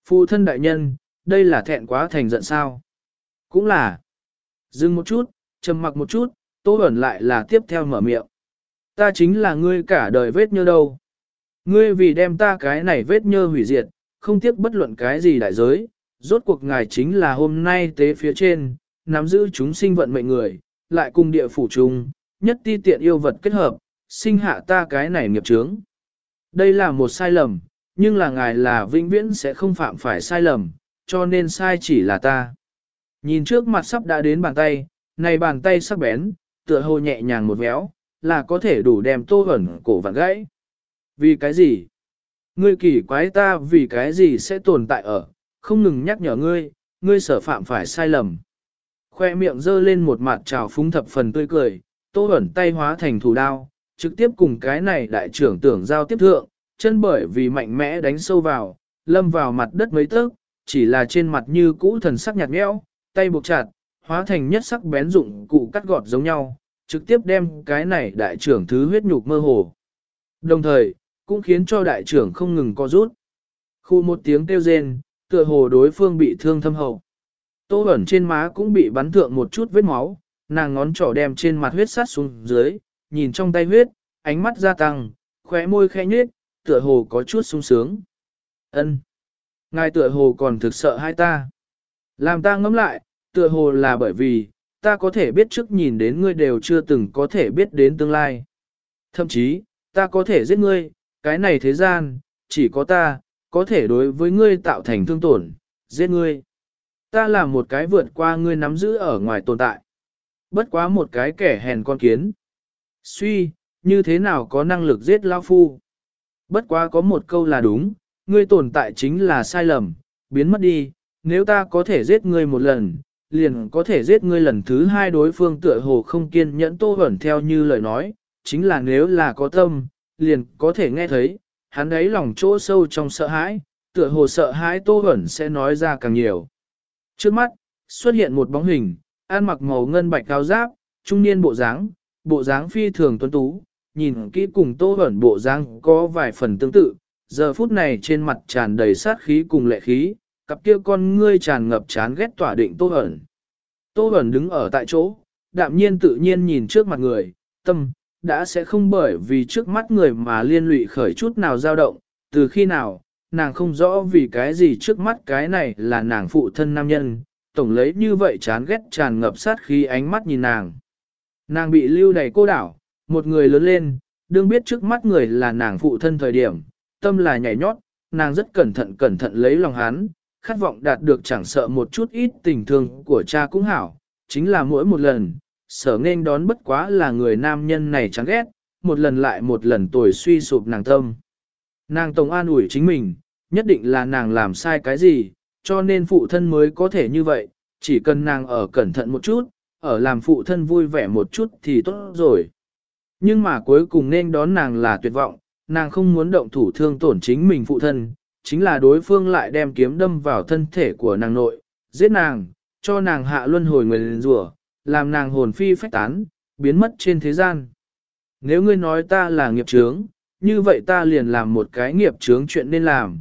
Phụ thân đại nhân, đây là thẹn quá thành giận sao? Cũng là. Dừng một chút, trầm mặc một chút, tô ẩn lại là tiếp theo mở miệng. Ta chính là ngươi cả đời vết nhơ đâu. Ngươi vì đem ta cái này vết nhơ hủy diệt, không tiếc bất luận cái gì đại giới, rốt cuộc ngài chính là hôm nay tế phía trên, nắm giữ chúng sinh vận mệnh người, lại cùng địa phủ chung, nhất ti tiện yêu vật kết hợp, sinh hạ ta cái này nghiệp chướng. Đây là một sai lầm, nhưng là ngài là vĩnh viễn sẽ không phạm phải sai lầm, cho nên sai chỉ là ta. Nhìn trước mặt sắp đã đến bàn tay, này bàn tay sắc bén, tựa hồ nhẹ nhàng một véo, là có thể đủ đem tô ẩn cổ vặn gãy. Vì cái gì? Ngươi kỳ quái ta vì cái gì sẽ tồn tại ở, không ngừng nhắc nhở ngươi, ngươi sở phạm phải sai lầm. Khoe miệng dơ lên một mặt trào phúng thập phần tươi cười, tô ẩn tay hóa thành thủ đao, trực tiếp cùng cái này đại trưởng tưởng giao tiếp thượng, chân bởi vì mạnh mẽ đánh sâu vào, lâm vào mặt đất mấy tấc, chỉ là trên mặt như cũ thần sắc nhạt nhẽo, tay buộc chặt, hóa thành nhất sắc bén dụng cụ cắt gọt giống nhau, trực tiếp đem cái này đại trưởng thứ huyết nhục mơ hồ. Đồng thời, cũng khiến cho đại trưởng không ngừng co rút. Khu một tiếng kêu rên, tựa hồ đối phương bị thương thâm hậu. Tô ẩn trên má cũng bị bắn thượng một chút vết máu, nàng ngón trỏ đem trên mặt huyết sát xuống dưới, nhìn trong tay huyết, ánh mắt gia tăng, khóe môi khẽ nhếch, tựa hồ có chút sung sướng. Ân, Ngài tựa hồ còn thực sợ hai ta. Làm ta ngẫm lại, tựa hồ là bởi vì, ta có thể biết trước nhìn đến ngươi đều chưa từng có thể biết đến tương lai. Thậm chí, ta có thể giết ngươi, cái này thế gian, chỉ có ta, có thể đối với ngươi tạo thành thương tổn, giết ngươi. Ta là một cái vượt qua ngươi nắm giữ ở ngoài tồn tại. Bất quá một cái kẻ hèn con kiến. Suy, như thế nào có năng lực giết Lao Phu? Bất quá có một câu là đúng, ngươi tồn tại chính là sai lầm, biến mất đi, nếu ta có thể giết ngươi một lần, liền có thể giết ngươi lần thứ hai đối phương tựa hồ không kiên nhẫn tô ẩn theo như lời nói, chính là nếu là có tâm, liền có thể nghe thấy, hắn ấy lòng chỗ sâu trong sợ hãi, tựa hồ sợ hãi tô ẩn sẽ nói ra càng nhiều. Trước mắt, xuất hiện một bóng hình, ăn mặc màu ngân bạch cao giáp, trung niên bộ dáng, bộ dáng phi thường tuấn tú, nhìn kỹ cùng tô ẩn bộ dáng có vài phần tương tự, giờ phút này trên mặt tràn đầy sát khí cùng lệ khí, cặp kia con ngươi tràn ngập chán ghét tỏa định tô Hẩn. Tô Hẩn đứng ở tại chỗ, đạm nhiên tự nhiên nhìn trước mặt người, tâm, đã sẽ không bởi vì trước mắt người mà liên lụy khởi chút nào dao động, từ khi nào, nàng không rõ vì cái gì trước mắt cái này là nàng phụ thân nam nhân, tổng lấy như vậy chán ghét tràn ngập sát khí ánh mắt nhìn nàng. Nàng bị lưu đầy cô đảo, một người lớn lên, đương biết trước mắt người là nàng phụ thân thời điểm, tâm là nhảy nhót, nàng rất cẩn thận cẩn thận lấy lòng hắn, khát vọng đạt được chẳng sợ một chút ít tình thương của cha cũng hảo, chính là mỗi một lần, sở nên đón bất quá là người nam nhân này chán ghét, một lần lại một lần tuổi suy sụp nàng tâm. Nàng tổng an ủi chính mình, nhất định là nàng làm sai cái gì, cho nên phụ thân mới có thể như vậy, chỉ cần nàng ở cẩn thận một chút, ở làm phụ thân vui vẻ một chút thì tốt rồi. Nhưng mà cuối cùng nên đón nàng là tuyệt vọng, nàng không muốn động thủ thương tổn chính mình phụ thân, chính là đối phương lại đem kiếm đâm vào thân thể của nàng nội, giết nàng, cho nàng hạ luân hồi người lên rùa, làm nàng hồn phi phách tán, biến mất trên thế gian. Nếu ngươi nói ta là nghiệp chướng, như vậy ta liền làm một cái nghiệp chướng chuyện nên làm.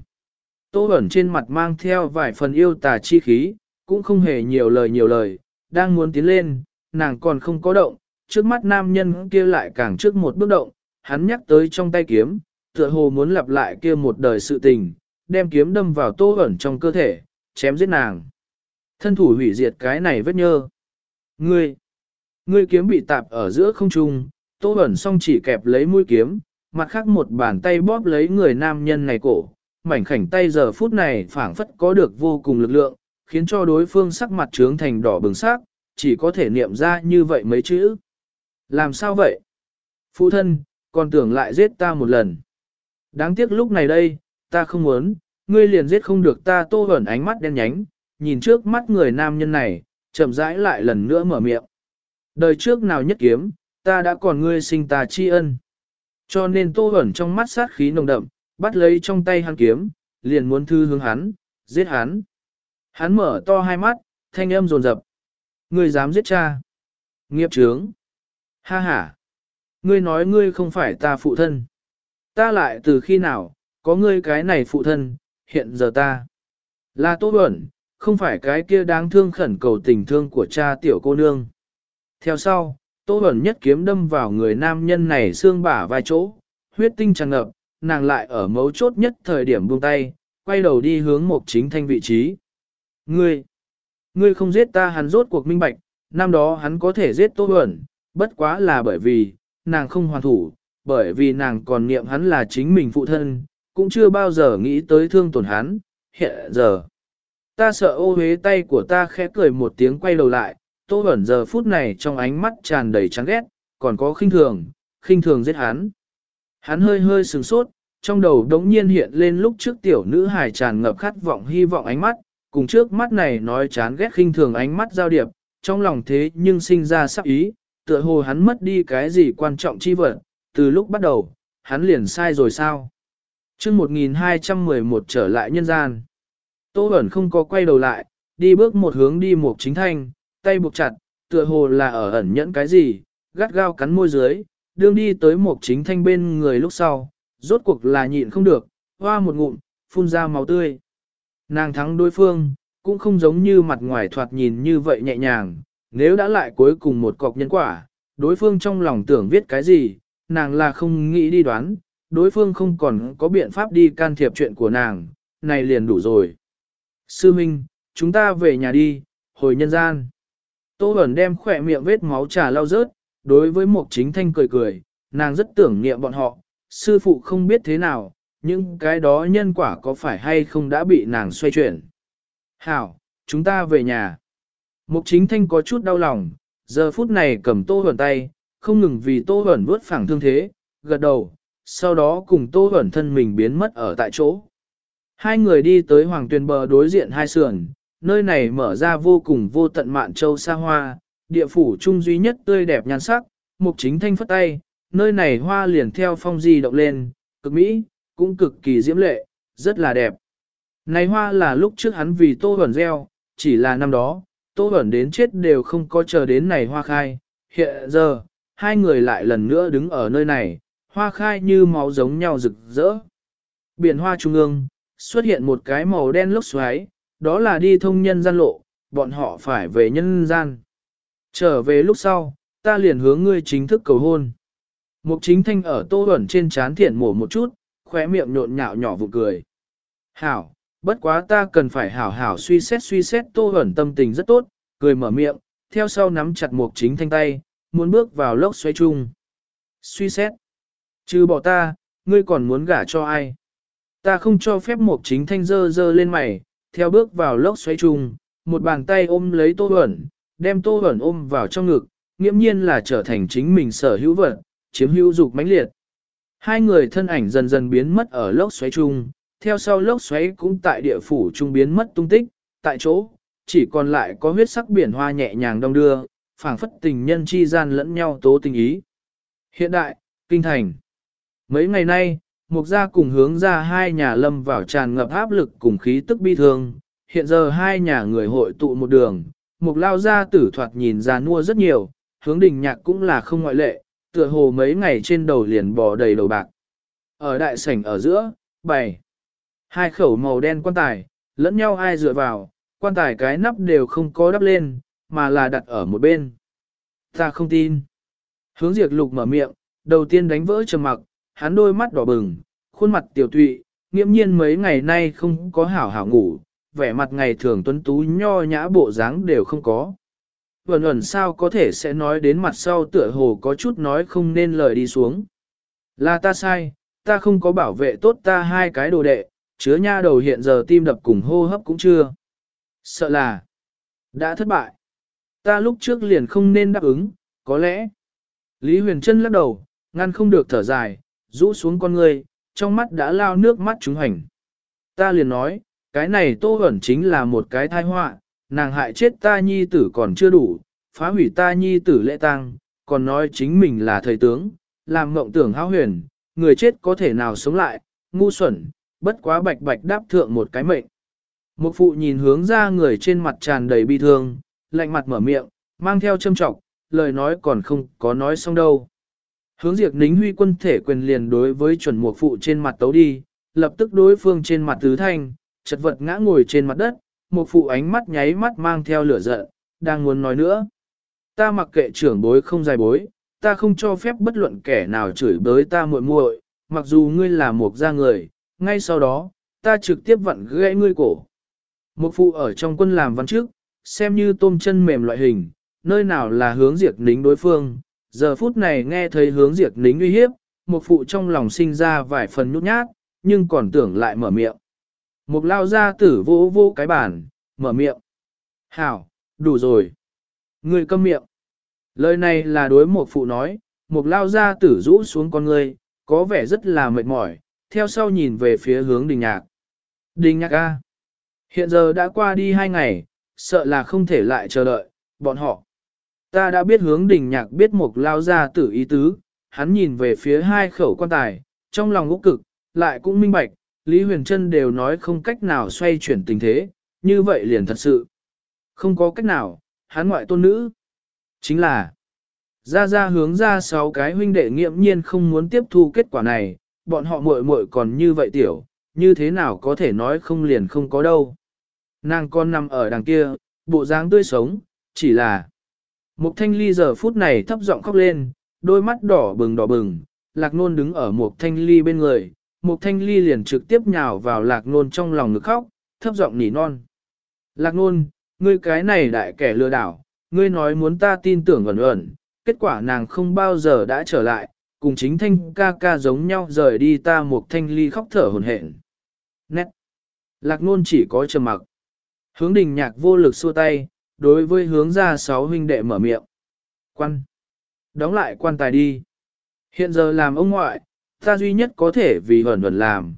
Tô ẩn trên mặt mang theo vài phần yêu tà chi khí, cũng không hề nhiều lời nhiều lời, đang muốn tiến lên, nàng còn không có động, trước mắt nam nhân kia lại càng trước một bước động, hắn nhắc tới trong tay kiếm, tựa hồ muốn lặp lại kia một đời sự tình, đem kiếm đâm vào tô ẩn trong cơ thể, chém giết nàng. Thân thủ hủy diệt cái này vết nhơ. Ngươi, ngươi kiếm bị tạp ở giữa không trung, tô ẩn song chỉ kẹp lấy mũi kiếm, mặt khác một bàn tay bóp lấy người nam nhân này cổ, mảnh khảnh tay giờ phút này phảng phất có được vô cùng lực lượng, khiến cho đối phương sắc mặt trướng thành đỏ bừng sắc, chỉ có thể niệm ra như vậy mấy chữ. Làm sao vậy? Phụ thân, còn tưởng lại giết ta một lần. Đáng tiếc lúc này đây, ta không muốn, ngươi liền giết không được ta tô ẩn ánh mắt đen nhánh, nhìn trước mắt người nam nhân này, chậm rãi lại lần nữa mở miệng. Đời trước nào nhất kiếm, ta đã còn ngươi sinh ta tri ân. Cho nên tô ẩn trong mắt sát khí nồng đậm, bắt lấy trong tay hắn kiếm, liền muốn thư hướng hắn, giết hắn. Hắn mở to hai mắt, thanh âm rồn rập. Ngươi dám giết cha. Nghiệp trướng. Ha ha. Ngươi nói ngươi không phải ta phụ thân. Ta lại từ khi nào, có ngươi cái này phụ thân, hiện giờ ta. Là Tô Bẩn, không phải cái kia đáng thương khẩn cầu tình thương của cha tiểu cô nương. Theo sau, Tô Bẩn nhất kiếm đâm vào người nam nhân này xương bả vai chỗ, huyết tinh tràn ngập, nàng lại ở mấu chốt nhất thời điểm buông tay, quay đầu đi hướng một chính thanh vị trí. Ngươi, ngươi không giết ta hắn rốt cuộc minh bạch, năm đó hắn có thể giết Tô Bẩn, bất quá là bởi vì, nàng không hoàn thủ, bởi vì nàng còn niệm hắn là chính mình phụ thân, cũng chưa bao giờ nghĩ tới thương tổn hắn, hiện giờ. Ta sợ ô hế tay của ta khẽ cười một tiếng quay đầu lại, Tô ẩn giờ phút này trong ánh mắt tràn đầy chán ghét, còn có khinh thường, khinh thường giết hắn. Hắn hơi hơi sừng sốt, trong đầu đống nhiên hiện lên lúc trước tiểu nữ hài tràn ngập khát vọng hy vọng ánh mắt, cùng trước mắt này nói chán ghét khinh thường ánh mắt giao điệp, trong lòng thế nhưng sinh ra sắc ý, tựa hồ hắn mất đi cái gì quan trọng chi vật, từ lúc bắt đầu, hắn liền sai rồi sao? chương 1211 trở lại nhân gian. Tô Bẩn không có quay đầu lại, đi bước một hướng đi một chính thanh, tay buộc chặt, tựa hồ là ở ẩn nhẫn cái gì, gắt gao cắn môi dưới, đương đi tới một chính thanh bên người lúc sau, rốt cuộc là nhịn không được, hoa một ngụm, phun ra máu tươi. Nàng thắng đối phương, cũng không giống như mặt ngoài thoạt nhìn như vậy nhẹ nhàng, nếu đã lại cuối cùng một cọc nhân quả, đối phương trong lòng tưởng viết cái gì, nàng là không nghĩ đi đoán, đối phương không còn có biện pháp đi can thiệp chuyện của nàng, này liền đủ rồi. Sư Minh, chúng ta về nhà đi, hồi nhân gian. Tô Bẩn đem khỏe miệng vết máu trà lau rớt, đối với Mục Chính Thanh cười cười, nàng rất tưởng niệm bọn họ, sư phụ không biết thế nào, những cái đó nhân quả có phải hay không đã bị nàng xoay chuyển. Hảo, chúng ta về nhà. Mục chính thanh có chút đau lòng, giờ phút này cầm tô hẩn tay, không ngừng vì tô hẩn vuốt phẳng thương thế, gật đầu, sau đó cùng tô hẩn thân mình biến mất ở tại chỗ. Hai người đi tới hoàng tuyền bờ đối diện hai sườn, nơi này mở ra vô cùng vô tận mạn châu xa hoa, địa phủ trung duy nhất tươi đẹp nhan sắc, mục chính thanh phất tay, nơi này hoa liền theo phong di động lên, cực mỹ, cũng cực kỳ diễm lệ, rất là đẹp. Này hoa là lúc trước hắn vì tô hẩn gieo, chỉ là năm đó, tô Bẩn đến chết đều không có chờ đến này hoa khai, hiện giờ, hai người lại lần nữa đứng ở nơi này, hoa khai như máu giống nhau rực rỡ. Biển hoa trung ương, xuất hiện một cái màu đen lốc xoáy, đó là đi thông nhân gian lộ, bọn họ phải về nhân gian. Trở về lúc sau, ta liền hướng ngươi chính thức cầu hôn. Mục chính thanh ở tô ẩn trên chán thiện mổ một chút, khóe miệng nhộn nhạo nhỏ vụ cười. Hảo, bất quá ta cần phải hảo hảo suy xét suy xét tô hẩn tâm tình rất tốt, cười mở miệng, theo sau nắm chặt mục chính thanh tay, muốn bước vào lốc xoáy chung. Suy xét. Chứ bỏ ta, ngươi còn muốn gả cho ai? Ta không cho phép mục chính thanh dơ dơ lên mày, theo bước vào lốc xoáy chung, một bàn tay ôm lấy tô hẩn đem tô hẩn ôm vào trong ngực, nghiễm nhiên là trở thành chính mình sở hữu vật, chiếm hữu dục mãnh liệt. Hai người thân ảnh dần dần biến mất ở lốc xoáy chung, theo sau lốc xoáy cũng tại địa phủ trung biến mất tung tích, tại chỗ, chỉ còn lại có huyết sắc biển hoa nhẹ nhàng đông đưa, phảng phất tình nhân chi gian lẫn nhau tố tình ý. Hiện đại, kinh thành. Mấy ngày nay, Mục gia cùng hướng ra hai nhà lâm vào tràn ngập áp lực cùng khí tức bi thương, hiện giờ hai nhà người hội tụ một đường, Mục lao gia tử thoạt nhìn ra nua rất nhiều, hướng đình nhạc cũng là không ngoại lệ, tựa hồ mấy ngày trên đầu liền bò đầy đầu bạc. Ở đại sảnh ở giữa, bày, hai khẩu màu đen quan tài, lẫn nhau ai dựa vào, quan tài cái nắp đều không có đắp lên, mà là đặt ở một bên. Ta không tin. Hướng diệt lục mở miệng, đầu tiên đánh vỡ trầm mặc, hắn đôi mắt đỏ bừng, khuôn mặt tiểu tụy, nghiễm nhiên mấy ngày nay không có hảo hảo ngủ, vẻ mặt ngày thường tuấn tú nho nhã bộ dáng đều không có. Vẩn ẩn sao có thể sẽ nói đến mặt sau tựa hồ có chút nói không nên lời đi xuống. Là ta sai, ta không có bảo vệ tốt ta hai cái đồ đệ, chứa nha đầu hiện giờ tim đập cùng hô hấp cũng chưa. Sợ là đã thất bại. Ta lúc trước liền không nên đáp ứng, có lẽ. Lý Huyền Trân lắc đầu, ngăn không được thở dài, rũ xuống con ngươi, trong mắt đã lao nước mắt chúng hành. Ta liền nói, cái này tô ẩn chính là một cái thai họa, nàng hại chết ta nhi tử còn chưa đủ, phá hủy ta nhi tử lễ tang, còn nói chính mình là thầy tướng, làm mộng tưởng hao huyền, người chết có thể nào sống lại, ngu xuẩn, bất quá bạch bạch đáp thượng một cái mệnh. Một phụ nhìn hướng ra người trên mặt tràn đầy bi thương, lạnh mặt mở miệng, mang theo châm trọng, lời nói còn không có nói xong đâu. Hướng diệt nính huy quân thể quyền liền đối với chuẩn mục phụ trên mặt tấu đi, lập tức đối phương trên mặt tứ thanh, chật vật ngã ngồi trên mặt đất, một phụ ánh mắt nháy mắt mang theo lửa giận, đang muốn nói nữa. Ta mặc kệ trưởng bối không dài bối, ta không cho phép bất luận kẻ nào chửi bới ta muội muội, mặc dù ngươi là một gia người, ngay sau đó, ta trực tiếp vặn gãy ngươi cổ. Một phụ ở trong quân làm văn trước, xem như tôm chân mềm loại hình, nơi nào là hướng diệt nính đối phương, giờ phút này nghe thấy hướng diệt nính uy hiếp, một phụ trong lòng sinh ra vài phần nhút nhát, nhưng còn tưởng lại mở miệng. Một lao ra tử vô vô cái bản, mở miệng. Hảo, đủ rồi. Người câm miệng. Lời này là đối một phụ nói, một lao ra tử rũ xuống con người, có vẻ rất là mệt mỏi, theo sau nhìn về phía hướng đình nhạc. Đình nhạc A. Hiện giờ đã qua đi hai ngày, sợ là không thể lại chờ đợi, bọn họ. Ta đã biết hướng đình nhạc biết một lao ra tử ý tứ, hắn nhìn về phía hai khẩu quan tài, trong lòng ngũ cực, lại cũng minh bạch, Lý Huyền Trân đều nói không cách nào xoay chuyển tình thế, như vậy liền thật sự. Không có cách nào, hắn ngoại tôn nữ. Chính là, ra ra hướng ra sáu cái huynh đệ nghiệm nhiên không muốn tiếp thu kết quả này, bọn họ muội muội còn như vậy tiểu, như thế nào có thể nói không liền không có đâu. Nàng con nằm ở đằng kia, bộ dáng tươi sống, chỉ là Mục thanh ly giờ phút này thấp giọng khóc lên, đôi mắt đỏ bừng đỏ bừng, lạc nôn đứng ở mục thanh ly bên người, mục thanh ly liền trực tiếp nhào vào lạc nôn trong lòng ngực khóc, thấp giọng nỉ non. Lạc nôn, ngươi cái này đại kẻ lừa đảo, ngươi nói muốn ta tin tưởng ẩn ẩn, kết quả nàng không bao giờ đã trở lại, cùng chính thanh ca ca giống nhau rời đi ta một thanh ly khóc thở hồn hển. Nét. Lạc nôn chỉ có trầm mặc. Hướng đình nhạc vô lực xua tay, đối với hướng ra sáu huynh đệ mở miệng. Quan. Đóng lại quan tài đi. Hiện giờ làm ông ngoại, ta duy nhất có thể vì hẩn hẩn làm.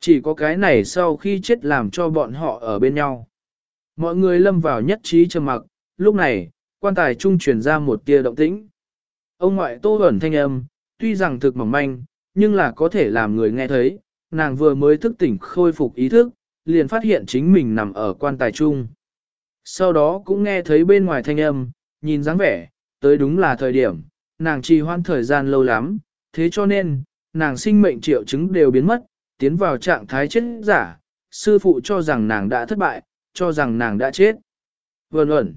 Chỉ có cái này sau khi chết làm cho bọn họ ở bên nhau. Mọi người lâm vào nhất trí trầm mặc, lúc này, quan tài trung truyền ra một tia động tĩnh. Ông ngoại tô ẩn thanh âm, tuy rằng thực mỏng manh, nhưng là có thể làm người nghe thấy, nàng vừa mới thức tỉnh khôi phục ý thức, liền phát hiện chính mình nằm ở quan tài trung. Sau đó cũng nghe thấy bên ngoài thanh âm, nhìn dáng vẻ, tới đúng là thời điểm, nàng trì hoãn thời gian lâu lắm, thế cho nên, nàng sinh mệnh triệu chứng đều biến mất, tiến vào trạng thái chết giả, sư phụ cho rằng nàng đã thất bại, cho rằng nàng đã chết. Vân ẩn.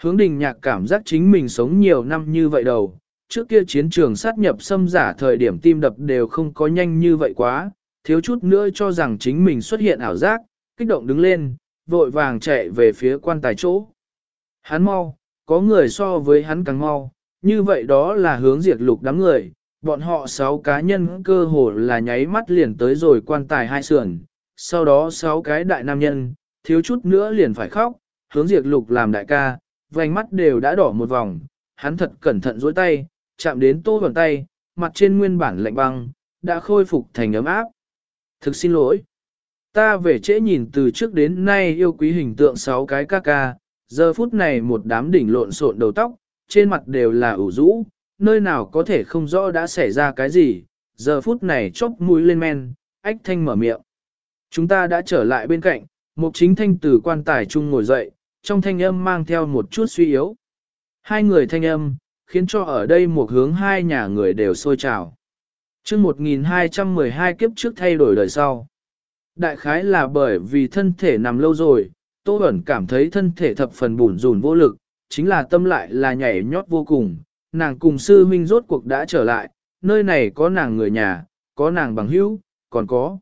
Hướng đình nhạc cảm giác chính mình sống nhiều năm như vậy đầu, trước kia chiến trường sát nhập xâm giả thời điểm tim đập đều không có nhanh như vậy quá, thiếu chút nữa cho rằng chính mình xuất hiện ảo giác, kích động đứng lên, vội vàng chạy về phía quan tài chỗ. Hắn mau, có người so với hắn càng mau, như vậy đó là hướng diệt lục đám người, bọn họ sáu cá nhân cơ hồ là nháy mắt liền tới rồi quan tài hai sườn, sau đó sáu cái đại nam nhân, thiếu chút nữa liền phải khóc, hướng diệt lục làm đại ca, vành mắt đều đã đỏ một vòng, hắn thật cẩn thận dối tay, chạm đến tô bằng tay, mặt trên nguyên bản lạnh băng, đã khôi phục thành ấm áp. Thực xin lỗi. Ta về trễ nhìn từ trước đến nay yêu quý hình tượng sáu cái ca ca, giờ phút này một đám đỉnh lộn xộn đầu tóc, trên mặt đều là ủ rũ, nơi nào có thể không rõ đã xảy ra cái gì, giờ phút này chốc mũi lên men, ách thanh mở miệng. Chúng ta đã trở lại bên cạnh, mục chính thanh từ quan tài chung ngồi dậy, trong thanh âm mang theo một chút suy yếu. Hai người thanh âm, khiến cho ở đây một hướng hai nhà người đều sôi trào. chương 1212 kiếp trước thay đổi đời sau. Đại khái là bởi vì thân thể nằm lâu rồi, Tô Bẩn cảm thấy thân thể thập phần bùn rùn vô lực, chính là tâm lại là nhảy nhót vô cùng, nàng cùng sư minh rốt cuộc đã trở lại, nơi này có nàng người nhà, có nàng bằng hữu, còn có.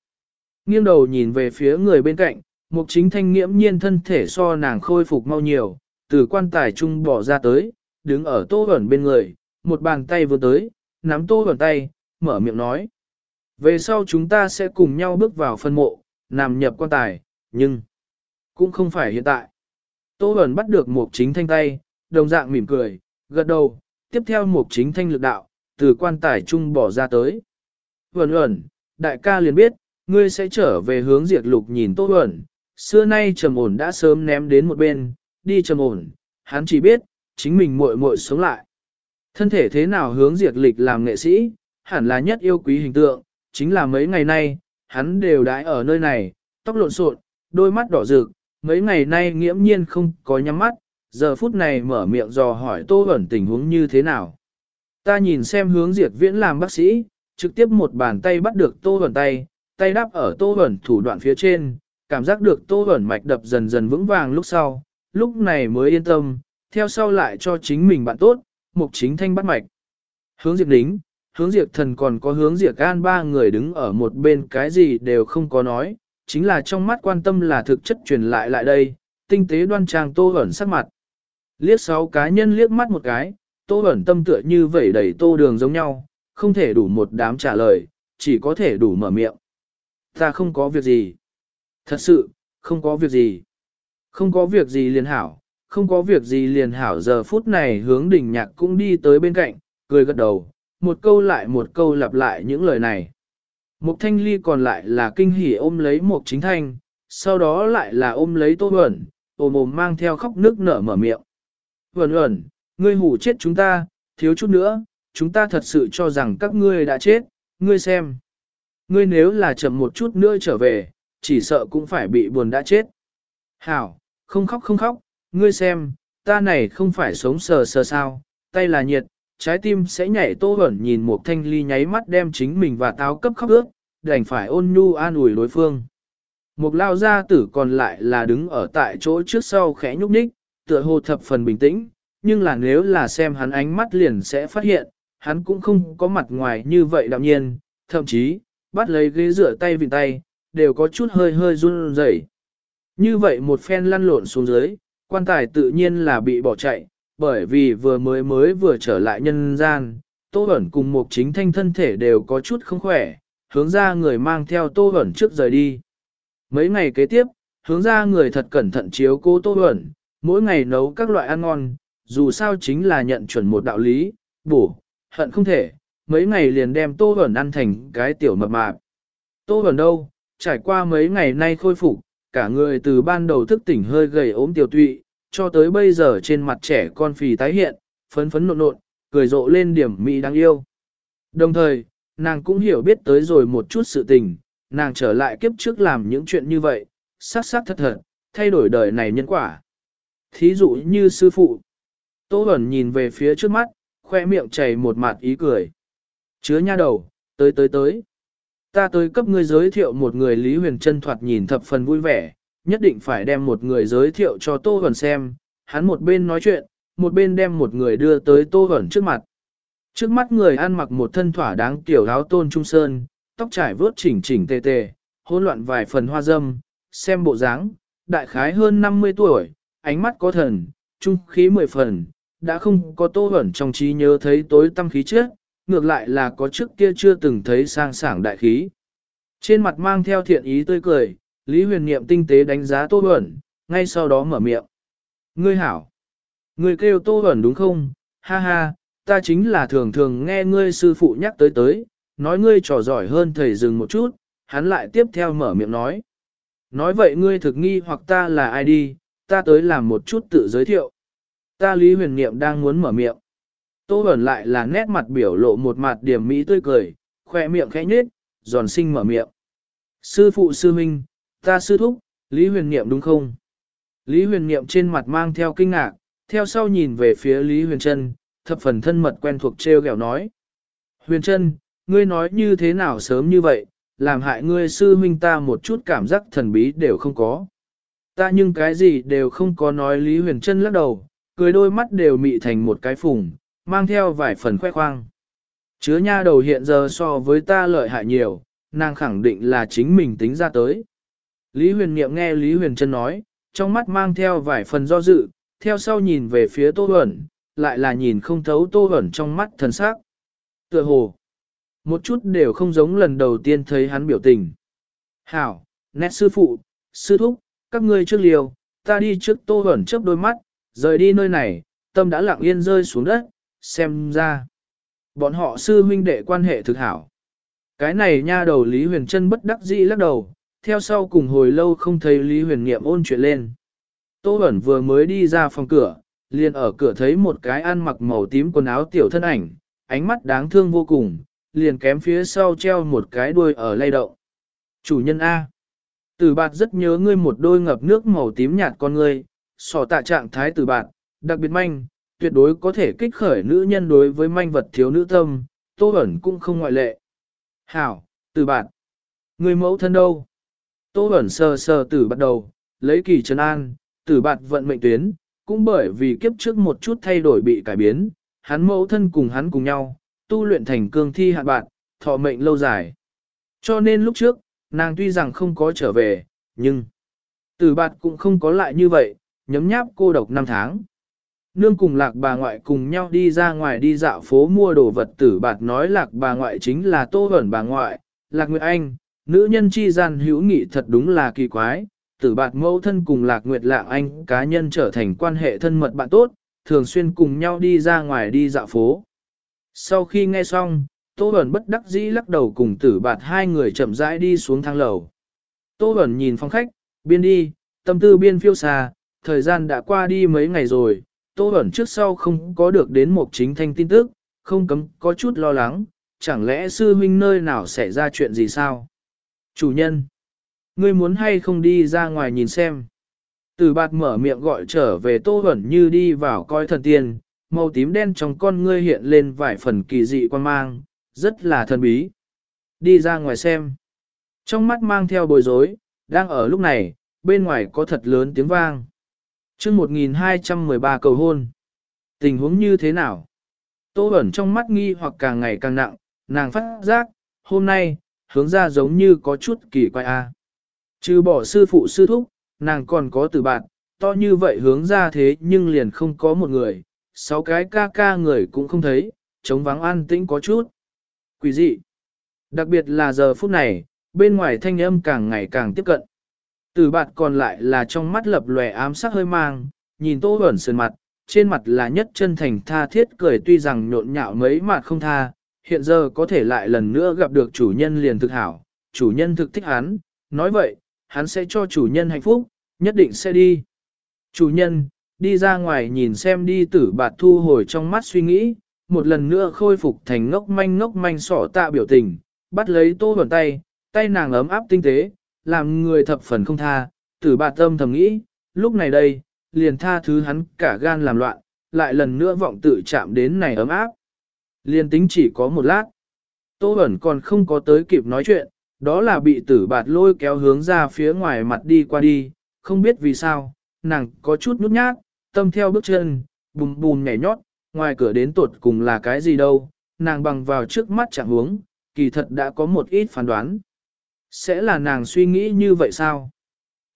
Nghiêng đầu nhìn về phía người bên cạnh, mục chính thanh nghiễm nhiên thân thể so nàng khôi phục mau nhiều, từ quan tài trung bỏ ra tới, đứng ở tô ẩn bên người, một bàn tay vừa tới, nắm tô ẩn tay, mở miệng nói. Về sau chúng ta sẽ cùng nhau bước vào phân mộ, nằm nhập quan tài, nhưng cũng không phải hiện tại. Tô ẩn bắt được một chính thanh tay, đồng dạng mỉm cười, gật đầu, tiếp theo một chính thanh lực đạo, từ quan tài trung bỏ ra tới. Vẩn ẩn, đại ca liền biết, ngươi sẽ trở về hướng diệt lục nhìn Tô ẩn, xưa nay trầm ổn đã sớm ném đến một bên, đi trầm ổn, hắn chỉ biết, chính mình muội muội sống lại. Thân thể thế nào hướng diệt lịch làm nghệ sĩ, hẳn là nhất yêu quý hình tượng, chính là mấy ngày nay, hắn đều đãi ở nơi này, tóc lộn xộn, đôi mắt đỏ rực, mấy ngày nay nghiễm nhiên không có nhắm mắt, giờ phút này mở miệng dò hỏi Tô ẩn tình huống như thế nào. Ta nhìn xem hướng diệt viễn làm bác sĩ, trực tiếp một bàn tay bắt được Tô ẩn tay, tay đắp ở Tô ẩn thủ đoạn phía trên, cảm giác được Tô ẩn mạch đập dần dần vững vàng lúc sau, lúc này mới yên tâm, theo sau lại cho chính mình bạn tốt, mục chính thanh bắt mạch. Hướng diệt đính, hướng diệt thần còn có hướng diệt gan ba người đứng ở một bên cái gì đều không có nói, chính là trong mắt quan tâm là thực chất truyền lại lại đây, tinh tế đoan trang tô ẩn sắc mặt. Liếc sáu cá nhân liếc mắt một cái, tô ẩn tâm tựa như vẩy đầy tô đường giống nhau, không thể đủ một đám trả lời, chỉ có thể đủ mở miệng. Ta không có việc gì. Thật sự, không có việc gì. Không có việc gì liền hảo, không có việc gì liền hảo giờ phút này hướng đỉnh nhạc cũng đi tới bên cạnh, cười gật đầu, một câu lại một câu lặp lại những lời này. Mục thanh ly còn lại là kinh hỉ ôm lấy một chính thanh, sau đó lại là ôm lấy tô ẩn, ôm ôm mang theo khóc nước nở mở miệng. Huẩn ẩn, ngươi hủ chết chúng ta, thiếu chút nữa, chúng ta thật sự cho rằng các ngươi đã chết, ngươi xem. Ngươi nếu là chậm một chút nữa trở về, chỉ sợ cũng phải bị buồn đã chết. Hảo, không khóc không khóc, ngươi xem, ta này không phải sống sờ sờ sao, tay là nhiệt, trái tim sẽ nhảy tô ẩn nhìn một thanh ly nháy mắt đem chính mình và táo cấp khóc ước, đành phải ôn nhu an ủi đối phương. Một lao gia tử còn lại là đứng ở tại chỗ trước sau khẽ nhúc nhích, tựa hồ thập phần bình tĩnh, nhưng là nếu là xem hắn ánh mắt liền sẽ phát hiện, hắn cũng không có mặt ngoài như vậy đạm nhiên, thậm chí, bắt lấy ghế rửa tay vịn tay, đều có chút hơi hơi run rẩy. Như vậy một phen lăn lộn xuống dưới, quan tài tự nhiên là bị bỏ chạy, bởi vì vừa mới mới vừa trở lại nhân gian, Tô Bẩn cùng một chính thanh thân thể đều có chút không khỏe, hướng ra người mang theo Tô Bẩn trước rời đi. Mấy ngày kế tiếp, hướng ra người thật cẩn thận chiếu cô Tô Bẩn, mỗi ngày nấu các loại ăn ngon, dù sao chính là nhận chuẩn một đạo lý, bổ, hận không thể, mấy ngày liền đem Tô Bẩn ăn thành cái tiểu mập mạp. Tô Bẩn đâu, trải qua mấy ngày nay khôi phục, cả người từ ban đầu thức tỉnh hơi gầy ốm tiểu tụy, cho tới bây giờ trên mặt trẻ con phì tái hiện, phấn phấn nộn nộn, cười rộ lên điểm mỹ đáng yêu. Đồng thời, nàng cũng hiểu biết tới rồi một chút sự tình, nàng trở lại kiếp trước làm những chuyện như vậy, sát sát thật thật, thay đổi đời này nhân quả. Thí dụ như sư phụ. Tô Bẩn nhìn về phía trước mắt, khoe miệng chảy một mặt ý cười. Chứa nha đầu, tới tới tới. Ta tới cấp ngươi giới thiệu một người Lý Huyền Trân thoạt nhìn thập phần vui vẻ, nhất định phải đem một người giới thiệu cho Tô Huẩn xem. Hắn một bên nói chuyện, một bên đem một người đưa tới Tô Huẩn trước mặt. Trước mắt người ăn mặc một thân thỏa đáng tiểu áo tôn trung sơn, tóc trải vớt chỉnh chỉnh tề tề, hỗn loạn vài phần hoa dâm, xem bộ dáng, đại khái hơn 50 tuổi, ánh mắt có thần, trung khí mười phần, đã không có tô Huẩn trong trí nhớ thấy tối tâm khí trước, ngược lại là có trước kia chưa từng thấy sang sảng đại khí. Trên mặt mang theo thiện ý tươi cười, Lý huyền niệm tinh tế đánh giá tô ẩn, ngay sau đó mở miệng. Ngươi hảo! Ngươi kêu tô ẩn đúng không? Ha ha, ta chính là thường thường nghe ngươi sư phụ nhắc tới tới, nói ngươi trò giỏi hơn thầy dừng một chút, hắn lại tiếp theo mở miệng nói. Nói vậy ngươi thực nghi hoặc ta là ai đi, ta tới làm một chút tự giới thiệu. Ta Lý Huyền Niệm đang muốn mở miệng. Tô ẩn lại là nét mặt biểu lộ một mặt điểm mỹ tươi cười, khoe miệng khẽ nhếch, giòn sinh mở miệng. Sư phụ sư minh, ta sư thúc, Lý Huyền Niệm đúng không? Lý Huyền Niệm trên mặt mang theo kinh ngạc, theo sau nhìn về phía Lý Huyền Trân, thập phần thân mật quen thuộc treo gẹo nói. Huyền Trân, ngươi nói như thế nào sớm như vậy, làm hại ngươi sư huynh ta một chút cảm giác thần bí đều không có. Ta nhưng cái gì đều không có nói Lý Huyền Trân lắc đầu, cười đôi mắt đều mị thành một cái phùng, mang theo vài phần khoe khoang. Chứa nha đầu hiện giờ so với ta lợi hại nhiều, nàng khẳng định là chính mình tính ra tới. Lý Huyền Niệm nghe Lý Huyền Trân nói, trong mắt mang theo vài phần do dự, theo sau nhìn về phía Tô ẩn, lại là nhìn không thấu Tô ẩn trong mắt thần sắc. Tựa hồ, một chút đều không giống lần đầu tiên thấy hắn biểu tình. Hảo, nét sư phụ, sư thúc, các ngươi trước liều, ta đi trước tô ẩn chớp đôi mắt, rời đi nơi này, tâm đã lặng yên rơi xuống đất, xem ra. Bọn họ sư huynh đệ quan hệ thực hảo. Cái này nha đầu Lý Huyền Trân bất đắc dĩ lắc đầu, theo sau cùng hồi lâu không thấy Lý Huyền Niệm ôn chuyện lên. Tô Bẩn vừa mới đi ra phòng cửa, liền ở cửa thấy một cái ăn mặc màu tím quần áo tiểu thân ảnh, ánh mắt đáng thương vô cùng, liền kém phía sau treo một cái đuôi ở lay động. Chủ nhân A. Tử bạt rất nhớ ngươi một đôi ngập nước màu tím nhạt con ngươi, sỏ tạ trạng thái tử bạt, đặc biệt manh, tuyệt đối có thể kích khởi nữ nhân đối với manh vật thiếu nữ tâm, tô Bẩn cũng không ngoại lệ. Hảo, từ bạn Người mẫu thân đâu? Tô Bẩn sờ sờ tử bắt đầu, lấy kỳ trấn an, tử bạn vận mệnh tuyến, cũng bởi vì kiếp trước một chút thay đổi bị cải biến, hắn mẫu thân cùng hắn cùng nhau, tu luyện thành cương thi hạn bạn, thọ mệnh lâu dài. Cho nên lúc trước, nàng tuy rằng không có trở về, nhưng tử bạt cũng không có lại như vậy, nhấm nháp cô độc năm tháng. Nương cùng lạc bà ngoại cùng nhau đi ra ngoài đi dạo phố mua đồ vật tử bạt nói lạc bà ngoại chính là tô hẩn bà ngoại, lạc nguyệt anh, nữ nhân chi gian hữu nghị thật đúng là kỳ quái, tử bạt mẫu thân cùng lạc nguyệt lạng anh cá nhân trở thành quan hệ thân mật bạn tốt, thường xuyên cùng nhau đi ra ngoài đi dạo phố. Sau khi nghe xong, Tô Bẩn bất đắc dĩ lắc đầu cùng tử bạt hai người chậm rãi đi xuống thang lầu. Tô Bẩn nhìn phong khách, biên đi, tâm tư biên phiêu xa, thời gian đã qua đi mấy ngày rồi, Tô Bẩn trước sau không có được đến một chính thanh tin tức, không cấm có chút lo lắng, chẳng lẽ sư huynh nơi nào xảy ra chuyện gì sao? Chủ nhân, ngươi muốn hay không đi ra ngoài nhìn xem? Từ bạt mở miệng gọi trở về Tô Bẩn như đi vào coi thần tiên, màu tím đen trong con ngươi hiện lên vài phần kỳ dị quan mang, rất là thần bí. Đi ra ngoài xem. Trong mắt mang theo bối rối, đang ở lúc này, bên ngoài có thật lớn tiếng vang chương 1213 cầu hôn. Tình huống như thế nào? Tô ẩn trong mắt nghi hoặc càng ngày càng nặng, nàng phát giác, hôm nay, hướng ra giống như có chút kỳ quái a. Trừ bỏ sư phụ sư thúc, nàng còn có tử bạn, to như vậy hướng ra thế nhưng liền không có một người, sáu cái ca ca người cũng không thấy, trống vắng an tĩnh có chút. Quỷ dị. Đặc biệt là giờ phút này, bên ngoài thanh âm càng ngày càng tiếp cận. Tử bạt còn lại là trong mắt lập lòe ám sắc hơi mang, nhìn tô Huẩn sườn mặt, trên mặt là nhất chân thành tha thiết cười tuy rằng nhộn nhạo mấy mặt không tha, hiện giờ có thể lại lần nữa gặp được chủ nhân liền thực hảo, chủ nhân thực thích hắn, nói vậy, hắn sẽ cho chủ nhân hạnh phúc, nhất định sẽ đi. Chủ nhân, đi ra ngoài nhìn xem đi tử bạt thu hồi trong mắt suy nghĩ, một lần nữa khôi phục thành ngốc manh ngốc manh sỏ tạ biểu tình, bắt lấy tô huẩn tay, tay nàng ấm áp tinh tế, làm người thập phần không tha, tử bạt tâm thầm nghĩ, lúc này đây, liền tha thứ hắn cả gan làm loạn, lại lần nữa vọng tự chạm đến này ấm áp. Liền tính chỉ có một lát, tô Bẩn còn không có tới kịp nói chuyện, đó là bị tử bạt lôi kéo hướng ra phía ngoài mặt đi qua đi, không biết vì sao, nàng có chút nút nhát, tâm theo bước chân, bùm bùm nhảy nhót, ngoài cửa đến tuột cùng là cái gì đâu, nàng bằng vào trước mắt chẳng hướng, kỳ thật đã có một ít phán đoán. Sẽ là nàng suy nghĩ như vậy sao?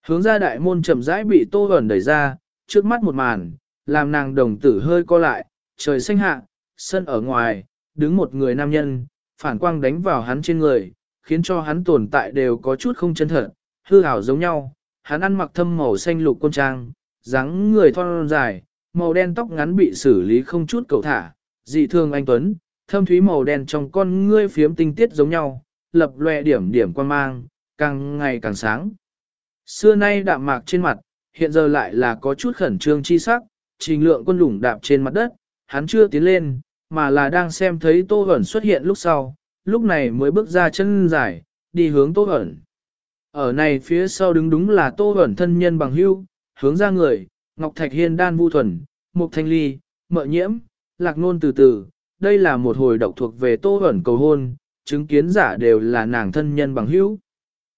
Hướng ra đại môn chậm rãi bị tô ẩn đẩy ra, trước mắt một màn, làm nàng đồng tử hơi co lại, trời xanh hạ, sân ở ngoài, đứng một người nam nhân, phản quang đánh vào hắn trên người, khiến cho hắn tồn tại đều có chút không chân thật, hư ảo giống nhau. Hắn ăn mặc thâm màu xanh lục quân trang, dáng người thon dài, màu đen tóc ngắn bị xử lý không chút cầu thả, dị thường anh Tuấn, thâm thúy màu đen trong con ngươi phiếm tinh tiết giống nhau, lập lòe điểm điểm quan mang, càng ngày càng sáng. Xưa nay đạm mạc trên mặt, hiện giờ lại là có chút khẩn trương chi sắc, trình lượng quân lủng đạp trên mặt đất, hắn chưa tiến lên, mà là đang xem thấy Tô Hẩn xuất hiện lúc sau, lúc này mới bước ra chân dài, đi hướng Tô Hẩn. Ở này phía sau đứng đúng là Tô Hẩn thân nhân bằng hưu, hướng ra người, Ngọc Thạch Hiên đan vu thuần, Mục Thanh Ly, Mợ Nhiễm, Lạc Nôn từ từ, đây là một hồi độc thuộc về Tô Hẩn cầu hôn, chứng kiến giả đều là nàng thân nhân bằng hữu.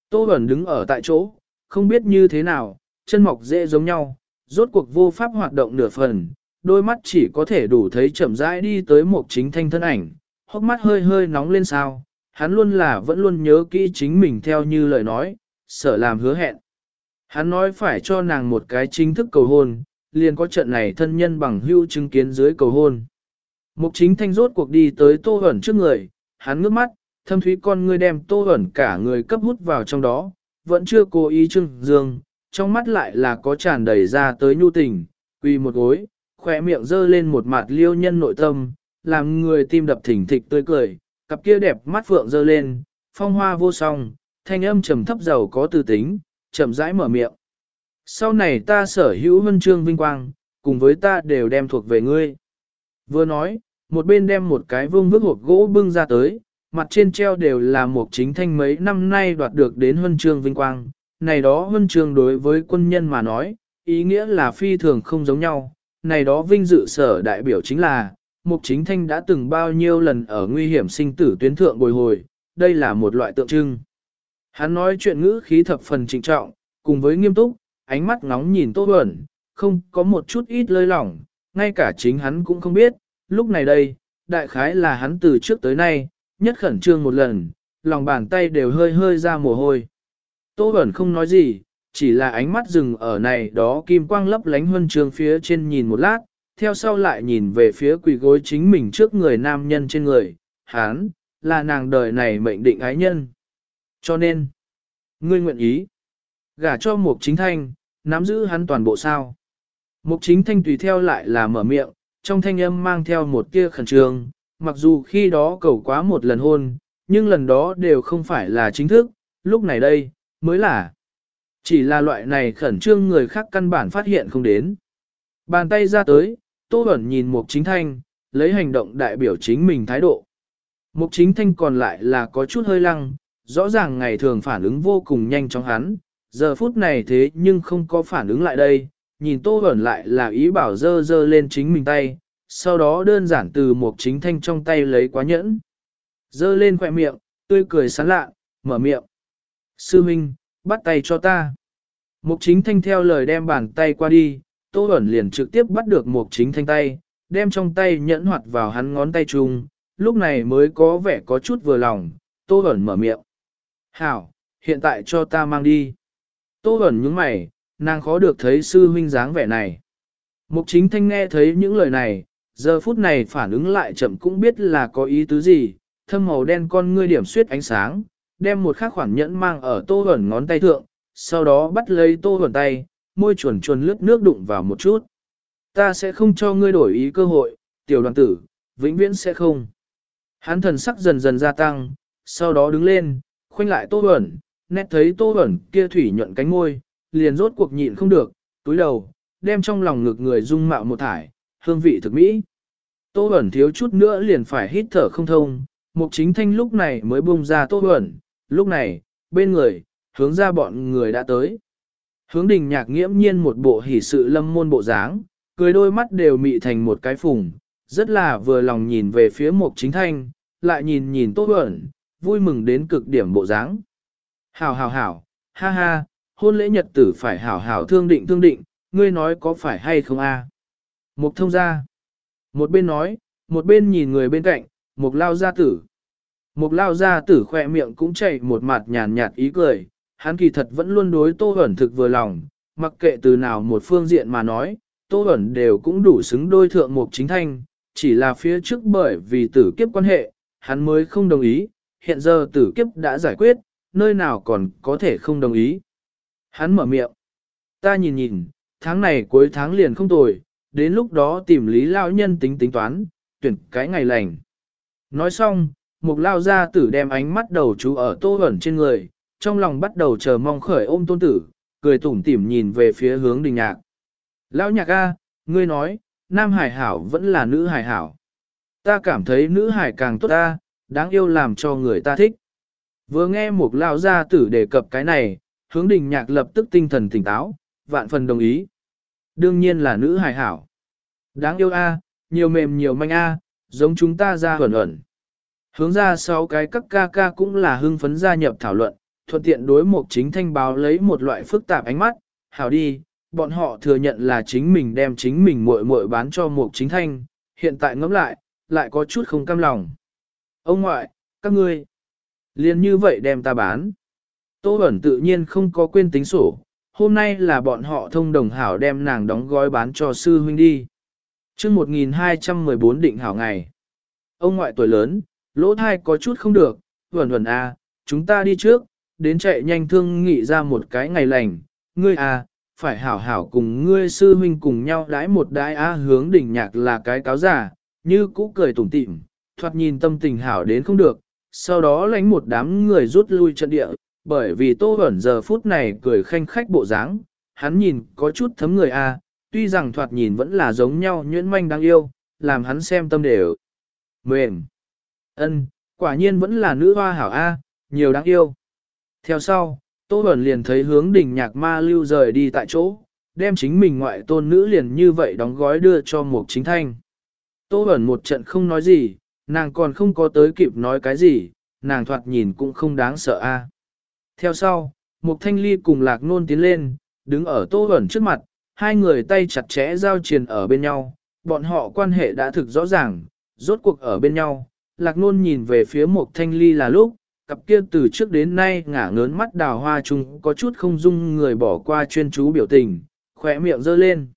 Tô Hẩn đứng ở tại chỗ, không biết như thế nào, chân mọc dễ giống nhau, rốt cuộc vô pháp hoạt động nửa phần, đôi mắt chỉ có thể đủ thấy chậm rãi đi tới một chính thanh thân ảnh, hốc mắt hơi hơi nóng lên sao, hắn luôn là vẫn luôn nhớ kỹ chính mình theo như lời nói, sợ làm hứa hẹn. Hắn nói phải cho nàng một cái chính thức cầu hôn, liền có trận này thân nhân bằng hưu chứng kiến dưới cầu hôn. Mục chính thanh rốt cuộc đi tới tô ẩn trước người, hắn ngước mắt, thâm thúy con ngươi đem tô ẩn cả người cấp hút vào trong đó, vẫn chưa cố ý trưng dương, trong mắt lại là có tràn đầy ra tới nhu tình, quỳ một gối, khỏe miệng dơ lên một mặt liêu nhân nội tâm, làm người tim đập thỉnh thịch tươi cười, cặp kia đẹp mắt phượng dơ lên, phong hoa vô song, thanh âm trầm thấp giàu có tư tính, chậm rãi mở miệng. Sau này ta sở hữu vân trương vinh quang, cùng với ta đều đem thuộc về ngươi. Vừa nói, một bên đem một cái vương vức hộp gỗ bưng ra tới, mặt trên treo đều là một chính thanh mấy năm nay đoạt được đến huân chương vinh quang. Này đó huân chương đối với quân nhân mà nói, ý nghĩa là phi thường không giống nhau. Này đó vinh dự sở đại biểu chính là, Mục Chính Thanh đã từng bao nhiêu lần ở nguy hiểm sinh tử tuyến thượng bồi hồi, đây là một loại tượng trưng. Hắn nói chuyện ngữ khí thập phần trịnh trọng, cùng với nghiêm túc, ánh mắt ngóng nhìn Tô Bẩn, không có một chút ít lơi lỏng, ngay cả chính hắn cũng không biết, lúc này đây, đại khái là hắn từ trước tới nay, nhất khẩn trương một lần, lòng bàn tay đều hơi hơi ra mồ hôi. Tô Bẩn không nói gì, chỉ là ánh mắt dừng ở này đó kim quang lấp lánh huân trường phía trên nhìn một lát, theo sau lại nhìn về phía quỷ gối chính mình trước người nam nhân trên người, hán, là nàng đời này mệnh định ái nhân. Cho nên, ngươi nguyện ý, gả cho một chính thanh, nắm giữ hắn toàn bộ sao. Mục chính thanh tùy theo lại là mở miệng, trong thanh âm mang theo một tia khẩn trương, mặc dù khi đó cầu quá một lần hôn, nhưng lần đó đều không phải là chính thức, lúc này đây, mới là. Chỉ là loại này khẩn trương người khác căn bản phát hiện không đến. Bàn tay ra tới, Tô Bẩn nhìn Mục Chính Thanh, lấy hành động đại biểu chính mình thái độ. Mục Chính Thanh còn lại là có chút hơi lăng, rõ ràng ngày thường phản ứng vô cùng nhanh chóng hắn, giờ phút này thế nhưng không có phản ứng lại đây, nhìn Tô Bẩn lại là ý bảo dơ dơ lên chính mình tay, sau đó đơn giản từ một Chính Thanh trong tay lấy quá nhẫn. Dơ lên khỏe miệng, tươi cười sán lạ, mở miệng. Sư Minh, bắt tay cho ta. Mục Chính Thanh theo lời đem bàn tay qua đi, Tô Bẩn liền trực tiếp bắt được mục chính thanh tay, đem trong tay nhẫn hoạt vào hắn ngón tay chung, lúc này mới có vẻ có chút vừa lòng, Tô Bẩn mở miệng. Hảo, hiện tại cho ta mang đi. Tô Bẩn nhướng mày, nàng khó được thấy sư huynh dáng vẻ này. Mục chính thanh nghe thấy những lời này, Giờ phút này phản ứng lại chậm cũng biết là có ý tứ gì, thâm màu đen con ngươi điểm suyết ánh sáng, đem một khắc khoản nhẫn mang ở tô hẩn ngón tay thượng, sau đó bắt lấy tô hẩn tay, môi chuồn chuồn lướt nước đụng vào một chút. Ta sẽ không cho ngươi đổi ý cơ hội, tiểu đoàn tử, vĩnh viễn sẽ không. Hắn thần sắc dần dần gia tăng, sau đó đứng lên, khoanh lại tô hẩn, nét thấy tô hẩn kia thủy nhuận cánh môi, liền rốt cuộc nhịn không được, túi đầu, đem trong lòng ngực người dung mạo một thải, hương vị thực mỹ. Tô ẩn thiếu chút nữa liền phải hít thở không thông, mục chính thanh lúc này mới bung ra tô ẩn, lúc này, bên người, hướng ra bọn người đã tới. Hướng đình nhạc nghiễm nhiên một bộ hỉ sự lâm môn bộ dáng, cười đôi mắt đều mị thành một cái phùng, rất là vừa lòng nhìn về phía mục chính thanh, lại nhìn nhìn tô ẩn, vui mừng đến cực điểm bộ dáng. Hảo hảo hảo, ha ha, hôn lễ nhật tử phải hảo hảo thương định thương định, ngươi nói có phải hay không a? Mục thông ra. Một bên nói, một bên nhìn người bên cạnh, mục lao gia tử. Mục lao gia tử khỏe miệng cũng chảy một mặt nhàn nhạt ý cười, hắn kỳ thật vẫn luôn đối tô ẩn thực vừa lòng, mặc kệ từ nào một phương diện mà nói, tô ẩn đều cũng đủ xứng đôi thượng mục chính thanh, chỉ là phía trước bởi vì tử kiếp quan hệ, hắn mới không đồng ý, hiện giờ tử kiếp đã giải quyết, nơi nào còn có thể không đồng ý. Hắn mở miệng, ta nhìn nhìn, tháng này cuối tháng liền không tồi, đến lúc đó tìm lý lao nhân tính tính toán, tuyển cái ngày lành. Nói xong, mục lao gia tử đem ánh mắt đầu chú ở tô ẩn trên người, trong lòng bắt đầu chờ mong khởi ôm tôn tử, cười tủm tỉm nhìn về phía hướng đình nhạc. Lão nhạc A, ngươi nói, nam hải hảo vẫn là nữ hải hảo. Ta cảm thấy nữ hải càng tốt ta, đáng yêu làm cho người ta thích. Vừa nghe một lao gia tử đề cập cái này, hướng đình nhạc lập tức tinh thần tỉnh táo, vạn phần đồng ý. Đương nhiên là nữ hài hảo. Đáng yêu A, nhiều mềm nhiều manh A, giống chúng ta ra hẩn ẩn. Hướng ra sáu cái các ca ca cũng là hưng phấn gia nhập thảo luận, thuận tiện đối một chính thanh báo lấy một loại phức tạp ánh mắt, hảo đi, bọn họ thừa nhận là chính mình đem chính mình muội muội bán cho một chính thanh, hiện tại ngẫm lại, lại có chút không cam lòng. Ông ngoại, các ngươi, liền như vậy đem ta bán. Tô Bẩn tự nhiên không có quên tính sổ, hôm nay là bọn họ thông đồng hảo đem nàng đóng gói bán cho sư huynh đi. chương 1214 định hảo ngày. Ông ngoại tuổi lớn, lỗ thai có chút không được, vẩn vẩn à, chúng ta đi trước, đến chạy nhanh thương nghị ra một cái ngày lành, ngươi à, phải hảo hảo cùng ngươi sư huynh cùng nhau đãi một đái á hướng đỉnh nhạc là cái cáo giả, như cũ cười tủm tỉm, thoạt nhìn tâm tình hảo đến không được, sau đó lánh một đám người rút lui trận địa, bởi vì tô ẩn giờ phút này cười khanh khách bộ dáng, hắn nhìn có chút thấm người a, tuy rằng thoạt nhìn vẫn là giống nhau nhuyễn manh đáng yêu, làm hắn xem tâm đều mềm. Ân, quả nhiên vẫn là nữ hoa hảo a, nhiều đáng yêu. Theo sau, Tô Bẩn liền thấy hướng đỉnh nhạc ma lưu rời đi tại chỗ, đem chính mình ngoại tôn nữ liền như vậy đóng gói đưa cho một chính thanh. Tô Bẩn một trận không nói gì, nàng còn không có tới kịp nói cái gì, nàng thoạt nhìn cũng không đáng sợ a. Theo sau, một thanh ly cùng lạc nôn tiến lên, đứng ở Tô Huẩn trước mặt, hai người tay chặt chẽ giao triền ở bên nhau, bọn họ quan hệ đã thực rõ ràng, rốt cuộc ở bên nhau. Lạc nôn nhìn về phía một thanh ly là lúc, cặp kia từ trước đến nay ngả ngớn mắt đào hoa chung có chút không dung người bỏ qua chuyên chú biểu tình, khỏe miệng dơ lên.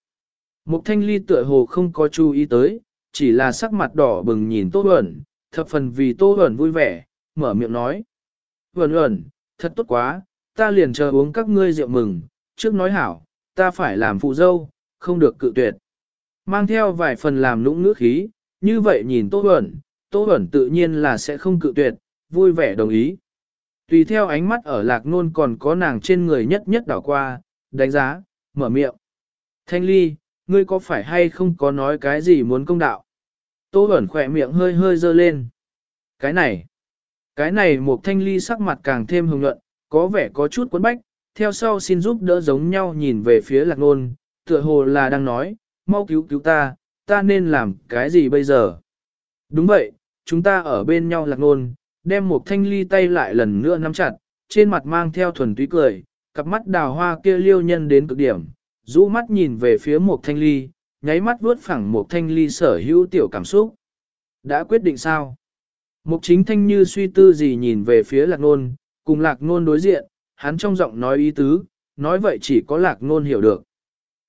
Mục thanh ly tựa hồ không có chú ý tới, chỉ là sắc mặt đỏ bừng nhìn Tô Huẩn, thập phần vì Tô Huẩn vui vẻ, mở miệng nói. Huẩn Huẩn, thật tốt quá, ta liền chờ uống các ngươi rượu mừng, trước nói hảo, ta phải làm phụ dâu, không được cự tuyệt. Mang theo vài phần làm nũng ngữ khí, như vậy nhìn Tô Huẩn, Tô Huẩn tự nhiên là sẽ không cự tuyệt, vui vẻ đồng ý. Tùy theo ánh mắt ở lạc nôn còn có nàng trên người nhất nhất đảo qua, đánh giá, mở miệng. Thanh ly, ngươi có phải hay không có nói cái gì muốn công đạo? Tô Huẩn khỏe miệng hơi hơi dơ lên. Cái này, cái này một thanh ly sắc mặt càng thêm hồng nhuận, có vẻ có chút quấn bách, theo sau xin giúp đỡ giống nhau nhìn về phía lạc nôn, tựa hồ là đang nói, mau cứu cứu ta, ta nên làm cái gì bây giờ? Đúng vậy, chúng ta ở bên nhau lạc nôn, đem một thanh ly tay lại lần nữa nắm chặt, trên mặt mang theo thuần túy cười, cặp mắt đào hoa kia liêu nhân đến cực điểm, rũ mắt nhìn về phía một thanh ly, nháy mắt vuốt phẳng một thanh ly sở hữu tiểu cảm xúc. Đã quyết định sao? Mục chính thanh như suy tư gì nhìn về phía lạc nôn, cùng lạc nôn đối diện, hắn trong giọng nói ý tứ, nói vậy chỉ có lạc nôn hiểu được.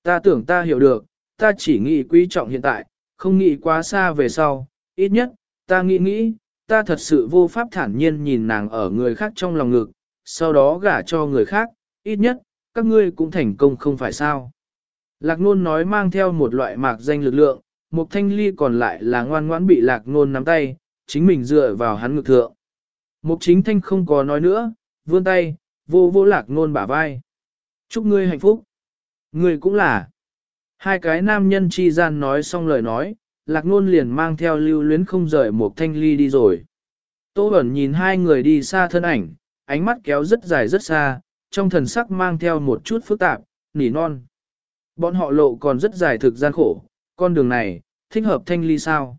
Ta tưởng ta hiểu được, ta chỉ nghĩ quý trọng hiện tại, không nghĩ quá xa về sau, ít nhất, ta nghĩ nghĩ, ta thật sự vô pháp thản nhiên nhìn nàng ở người khác trong lòng ngực, sau đó gả cho người khác, ít nhất, các ngươi cũng thành công không phải sao. Lạc nôn nói mang theo một loại mạc danh lực lượng, một thanh ly còn lại là ngoan ngoãn bị lạc nôn nắm tay, chính mình dựa vào hắn ngực thượng. Mục chính thanh không có nói nữa, vươn tay, vô vô lạc nôn bả vai. Chúc ngươi hạnh phúc. Ngươi cũng là. Hai cái nam nhân chi gian nói xong lời nói, lạc nôn liền mang theo lưu luyến không rời một thanh ly đi rồi. Tô ẩn nhìn hai người đi xa thân ảnh, ánh mắt kéo rất dài rất xa, trong thần sắc mang theo một chút phức tạp, nỉ non. Bọn họ lộ còn rất dài thực gian khổ, con đường này, thích hợp thanh ly sao.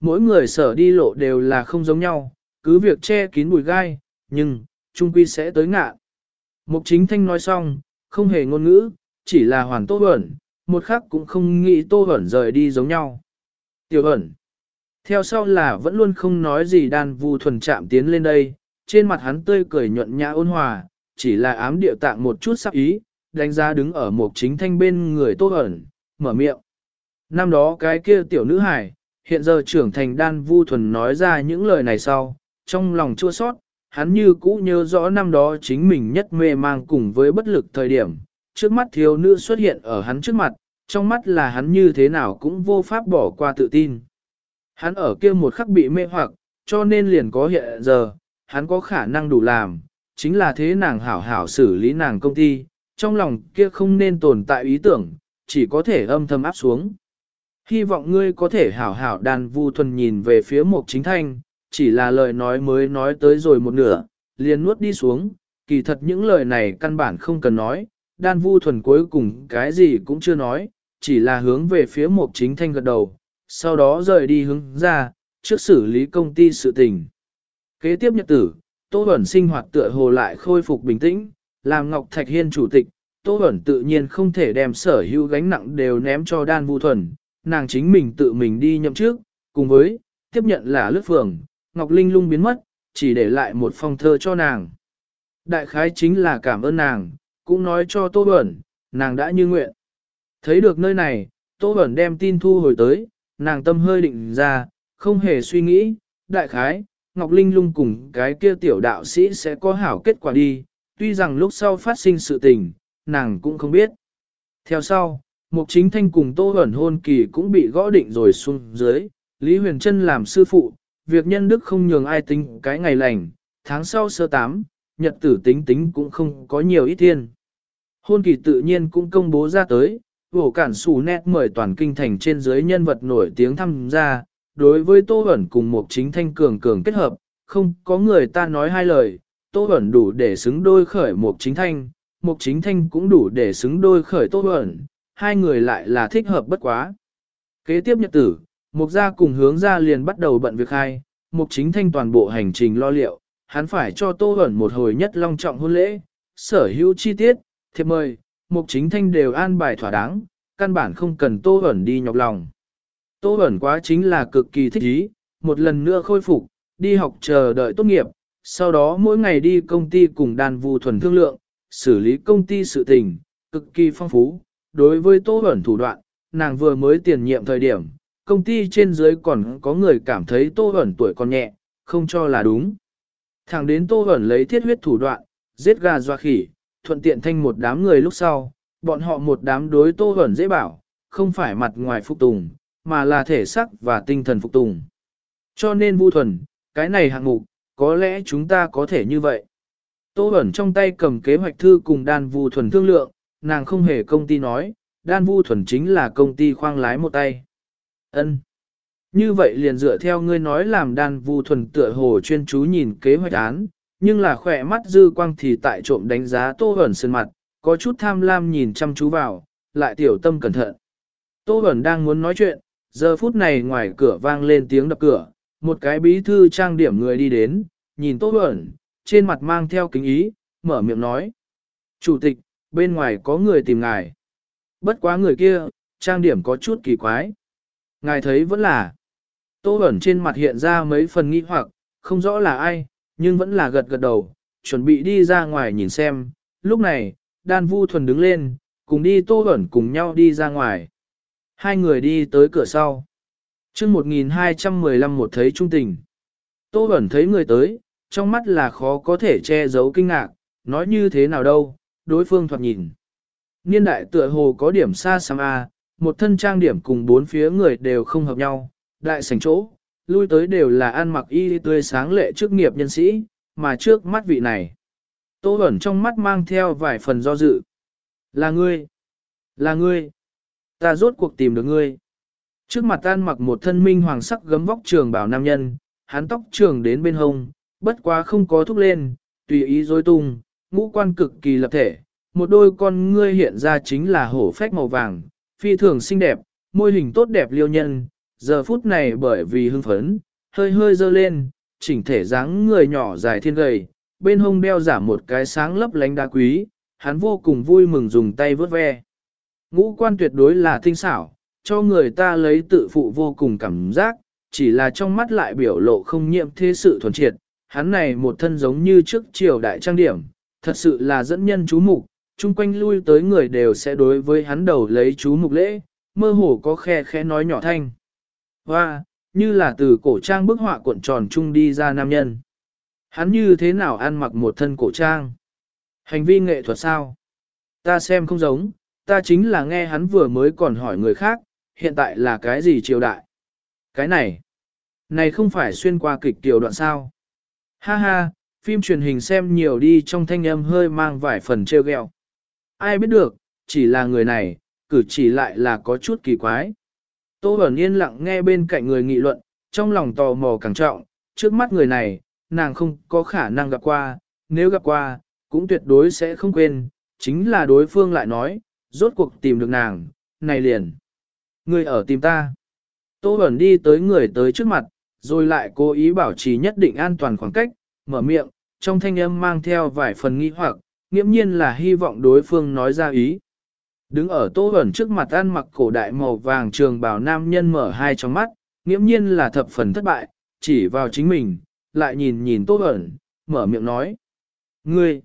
Mỗi người sở đi lộ đều là không giống nhau, cứ việc che kín bụi gai, nhưng, trung quy sẽ tới ngạ. Mục chính thanh nói xong, không hề ngôn ngữ, chỉ là hoàn tô ẩn, một khắc cũng không nghĩ tô ẩn rời đi giống nhau. Tiểu ẩn. Theo sau là vẫn luôn không nói gì đan vu thuần chạm tiến lên đây, trên mặt hắn tươi cười nhuận nhã ôn hòa, chỉ là ám điệu tạng một chút sắc ý, đánh giá đứng ở Mục chính thanh bên người tô ẩn, mở miệng. Năm đó cái kia tiểu nữ hải, hiện giờ trưởng thành đan vu thuần nói ra những lời này sau, trong lòng chua sót, hắn như cũ nhớ rõ năm đó chính mình nhất mê mang cùng với bất lực thời điểm, trước mắt thiếu nữ xuất hiện ở hắn trước mặt, trong mắt là hắn như thế nào cũng vô pháp bỏ qua tự tin. Hắn ở kia một khắc bị mê hoặc, cho nên liền có hiện giờ, hắn có khả năng đủ làm, chính là thế nàng hảo hảo xử lý nàng công ty, trong lòng kia không nên tồn tại ý tưởng, chỉ có thể âm thầm áp xuống. Hy vọng ngươi có thể hảo hảo đàn vu thuần nhìn về phía mục chính thanh, chỉ là lời nói mới nói tới rồi một nửa, liền nuốt đi xuống, kỳ thật những lời này căn bản không cần nói, đan vu thuần cuối cùng cái gì cũng chưa nói, chỉ là hướng về phía mục chính thanh gật đầu, sau đó rời đi hướng ra, trước xử lý công ty sự tình. Kế tiếp nhật tử, Tô Bẩn sinh hoạt tựa hồ lại khôi phục bình tĩnh, làm Ngọc Thạch Hiên chủ tịch, Tô Bẩn tự nhiên không thể đem sở hữu gánh nặng đều ném cho đan vu thuần, nàng chính mình tự mình đi nhậm trước, cùng với, tiếp nhận là lướt phường, Ngọc Linh lung biến mất, chỉ để lại một phong thơ cho nàng. Đại khái chính là cảm ơn nàng, cũng nói cho Tô Bẩn, nàng đã như nguyện. Thấy được nơi này, Tô Bẩn đem tin thu hồi tới, nàng tâm hơi định ra, không hề suy nghĩ, đại khái, Ngọc Linh lung cùng cái kia tiểu đạo sĩ sẽ có hảo kết quả đi, tuy rằng lúc sau phát sinh sự tình, nàng cũng không biết. Theo sau, Mục Chính Thanh cùng Tô ẩn hôn kỳ cũng bị gõ định rồi xuống dưới, Lý Huyền Trân làm sư phụ, việc nhân đức không nhường ai tính cái ngày lành, tháng sau sơ tám, nhật tử tính tính cũng không có nhiều ít thiên. Hôn kỳ tự nhiên cũng công bố ra tới, vổ cản xù nét mời toàn kinh thành trên dưới nhân vật nổi tiếng tham gia, đối với Tô Bẩn cùng một chính thanh cường cường kết hợp, không có người ta nói hai lời, Tô Bẩn đủ để xứng đôi khởi một chính thanh, một chính thanh cũng đủ để xứng đôi khởi Tô Bẩn, hai người lại là thích hợp bất quá. Kế tiếp nhật tử, Mục gia cùng hướng ra liền bắt đầu bận việc hai, mục chính thanh toàn bộ hành trình lo liệu, hắn phải cho Tô Hẩn một hồi nhất long trọng hôn lễ, sở hữu chi tiết, thiệp mời, mục chính thanh đều an bài thỏa đáng, căn bản không cần Tô Hẩn đi nhọc lòng. Tô Hẩn quá chính là cực kỳ thích ý, một lần nữa khôi phục, đi học chờ đợi tốt nghiệp, sau đó mỗi ngày đi công ty cùng đàn vù thuần thương lượng, xử lý công ty sự tình, cực kỳ phong phú. Đối với Tô Hẩn thủ đoạn, nàng vừa mới tiền nhiệm thời điểm, công ty trên dưới còn có người cảm thấy Tô Hẩn tuổi còn nhẹ, không cho là đúng. Thẳng đến Tô Hẩn lấy thiết huyết thủ đoạn, giết gà doa khỉ, thuận tiện thanh một đám người lúc sau, bọn họ một đám đối Tô Hẩn dễ bảo, không phải mặt ngoài phục tùng, mà là thể sắc và tinh thần phục tùng. Cho nên Vu Thuần, cái này hạng mục, có lẽ chúng ta có thể như vậy. Tô Hẩn trong tay cầm kế hoạch thư cùng đan Vu Thuần thương lượng, nàng không hề công ty nói, đan Vu Thuần chính là công ty khoang lái một tay. Ân. Như vậy liền dựa theo ngươi nói làm đan vu thuần tựa hồ chuyên chú nhìn kế hoạch án, nhưng là khỏe mắt dư quang thì tại trộm đánh giá tô ẩn sơn mặt, có chút tham lam nhìn chăm chú vào, lại tiểu tâm cẩn thận. Tô ẩn đang muốn nói chuyện, giờ phút này ngoài cửa vang lên tiếng đập cửa, một cái bí thư trang điểm người đi đến, nhìn tô ẩn, trên mặt mang theo kính ý, mở miệng nói. Chủ tịch, bên ngoài có người tìm ngài. Bất quá người kia, trang điểm có chút kỳ quái. Ngài thấy vẫn là. Tô ẩn trên mặt hiện ra mấy phần nghi hoặc, không rõ là ai, nhưng vẫn là gật gật đầu, chuẩn bị đi ra ngoài nhìn xem. Lúc này, đan vu thuần đứng lên, cùng đi tô ẩn cùng nhau đi ra ngoài. Hai người đi tới cửa sau. chương 1215 một thấy trung tình. Tô ẩn thấy người tới, trong mắt là khó có thể che giấu kinh ngạc, nói như thế nào đâu, đối phương thoạt nhìn. Niên đại tựa hồ có điểm xa xăm A, một thân trang điểm cùng bốn phía người đều không hợp nhau, đại sảnh chỗ, lui tới đều là ăn mặc y tươi sáng lệ chức nghiệp nhân sĩ, mà trước mắt vị này. Tô ẩn trong mắt mang theo vài phần do dự. Là ngươi, là ngươi, ta rốt cuộc tìm được ngươi. Trước mặt tan mặc một thân minh hoàng sắc gấm vóc trường bảo nam nhân, hắn tóc trường đến bên hông, bất quá không có thúc lên, tùy ý dối tung, ngũ quan cực kỳ lập thể, một đôi con ngươi hiện ra chính là hổ phách màu vàng, phi thường xinh đẹp, môi hình tốt đẹp liêu nhân, giờ phút này bởi vì hưng phấn, hơi hơi dơ lên, chỉnh thể dáng người nhỏ dài thiên gầy, bên hông đeo giả một cái sáng lấp lánh đá quý, hắn vô cùng vui mừng dùng tay vớt ve. Ngũ quan tuyệt đối là tinh xảo, cho người ta lấy tự phụ vô cùng cảm giác, chỉ là trong mắt lại biểu lộ không nhiễm thế sự thuần triệt, hắn này một thân giống như trước triều đại trang điểm, thật sự là dẫn nhân chú mục, chung quanh lui tới người đều sẽ đối với hắn đầu lấy chú mục lễ, mơ hồ có khe khẽ nói nhỏ thanh. và như là từ cổ trang bức họa cuộn tròn chung đi ra nam nhân. Hắn như thế nào ăn mặc một thân cổ trang? Hành vi nghệ thuật sao? Ta xem không giống, ta chính là nghe hắn vừa mới còn hỏi người khác, hiện tại là cái gì triều đại? Cái này, này không phải xuyên qua kịch tiểu đoạn sao? Ha ha, phim truyền hình xem nhiều đi trong thanh âm hơi mang vài phần trêu ghẹo. Ai biết được, chỉ là người này, cử chỉ lại là có chút kỳ quái. Tô Bẩn yên lặng nghe bên cạnh người nghị luận, trong lòng tò mò càng trọng, trước mắt người này, nàng không có khả năng gặp qua, nếu gặp qua, cũng tuyệt đối sẽ không quên, chính là đối phương lại nói, rốt cuộc tìm được nàng, này liền. Người ở tìm ta. Tô Bẩn đi tới người tới trước mặt, rồi lại cố ý bảo trì nhất định an toàn khoảng cách, mở miệng, trong thanh âm mang theo vài phần nghi hoặc, nghiễm nhiên là hy vọng đối phương nói ra ý. Đứng ở tô ẩn trước mặt ăn mặc cổ đại màu vàng trường bào nam nhân mở hai trong mắt, nghiễm nhiên là thập phần thất bại, chỉ vào chính mình, lại nhìn nhìn tô ẩn, mở miệng nói. Ngươi,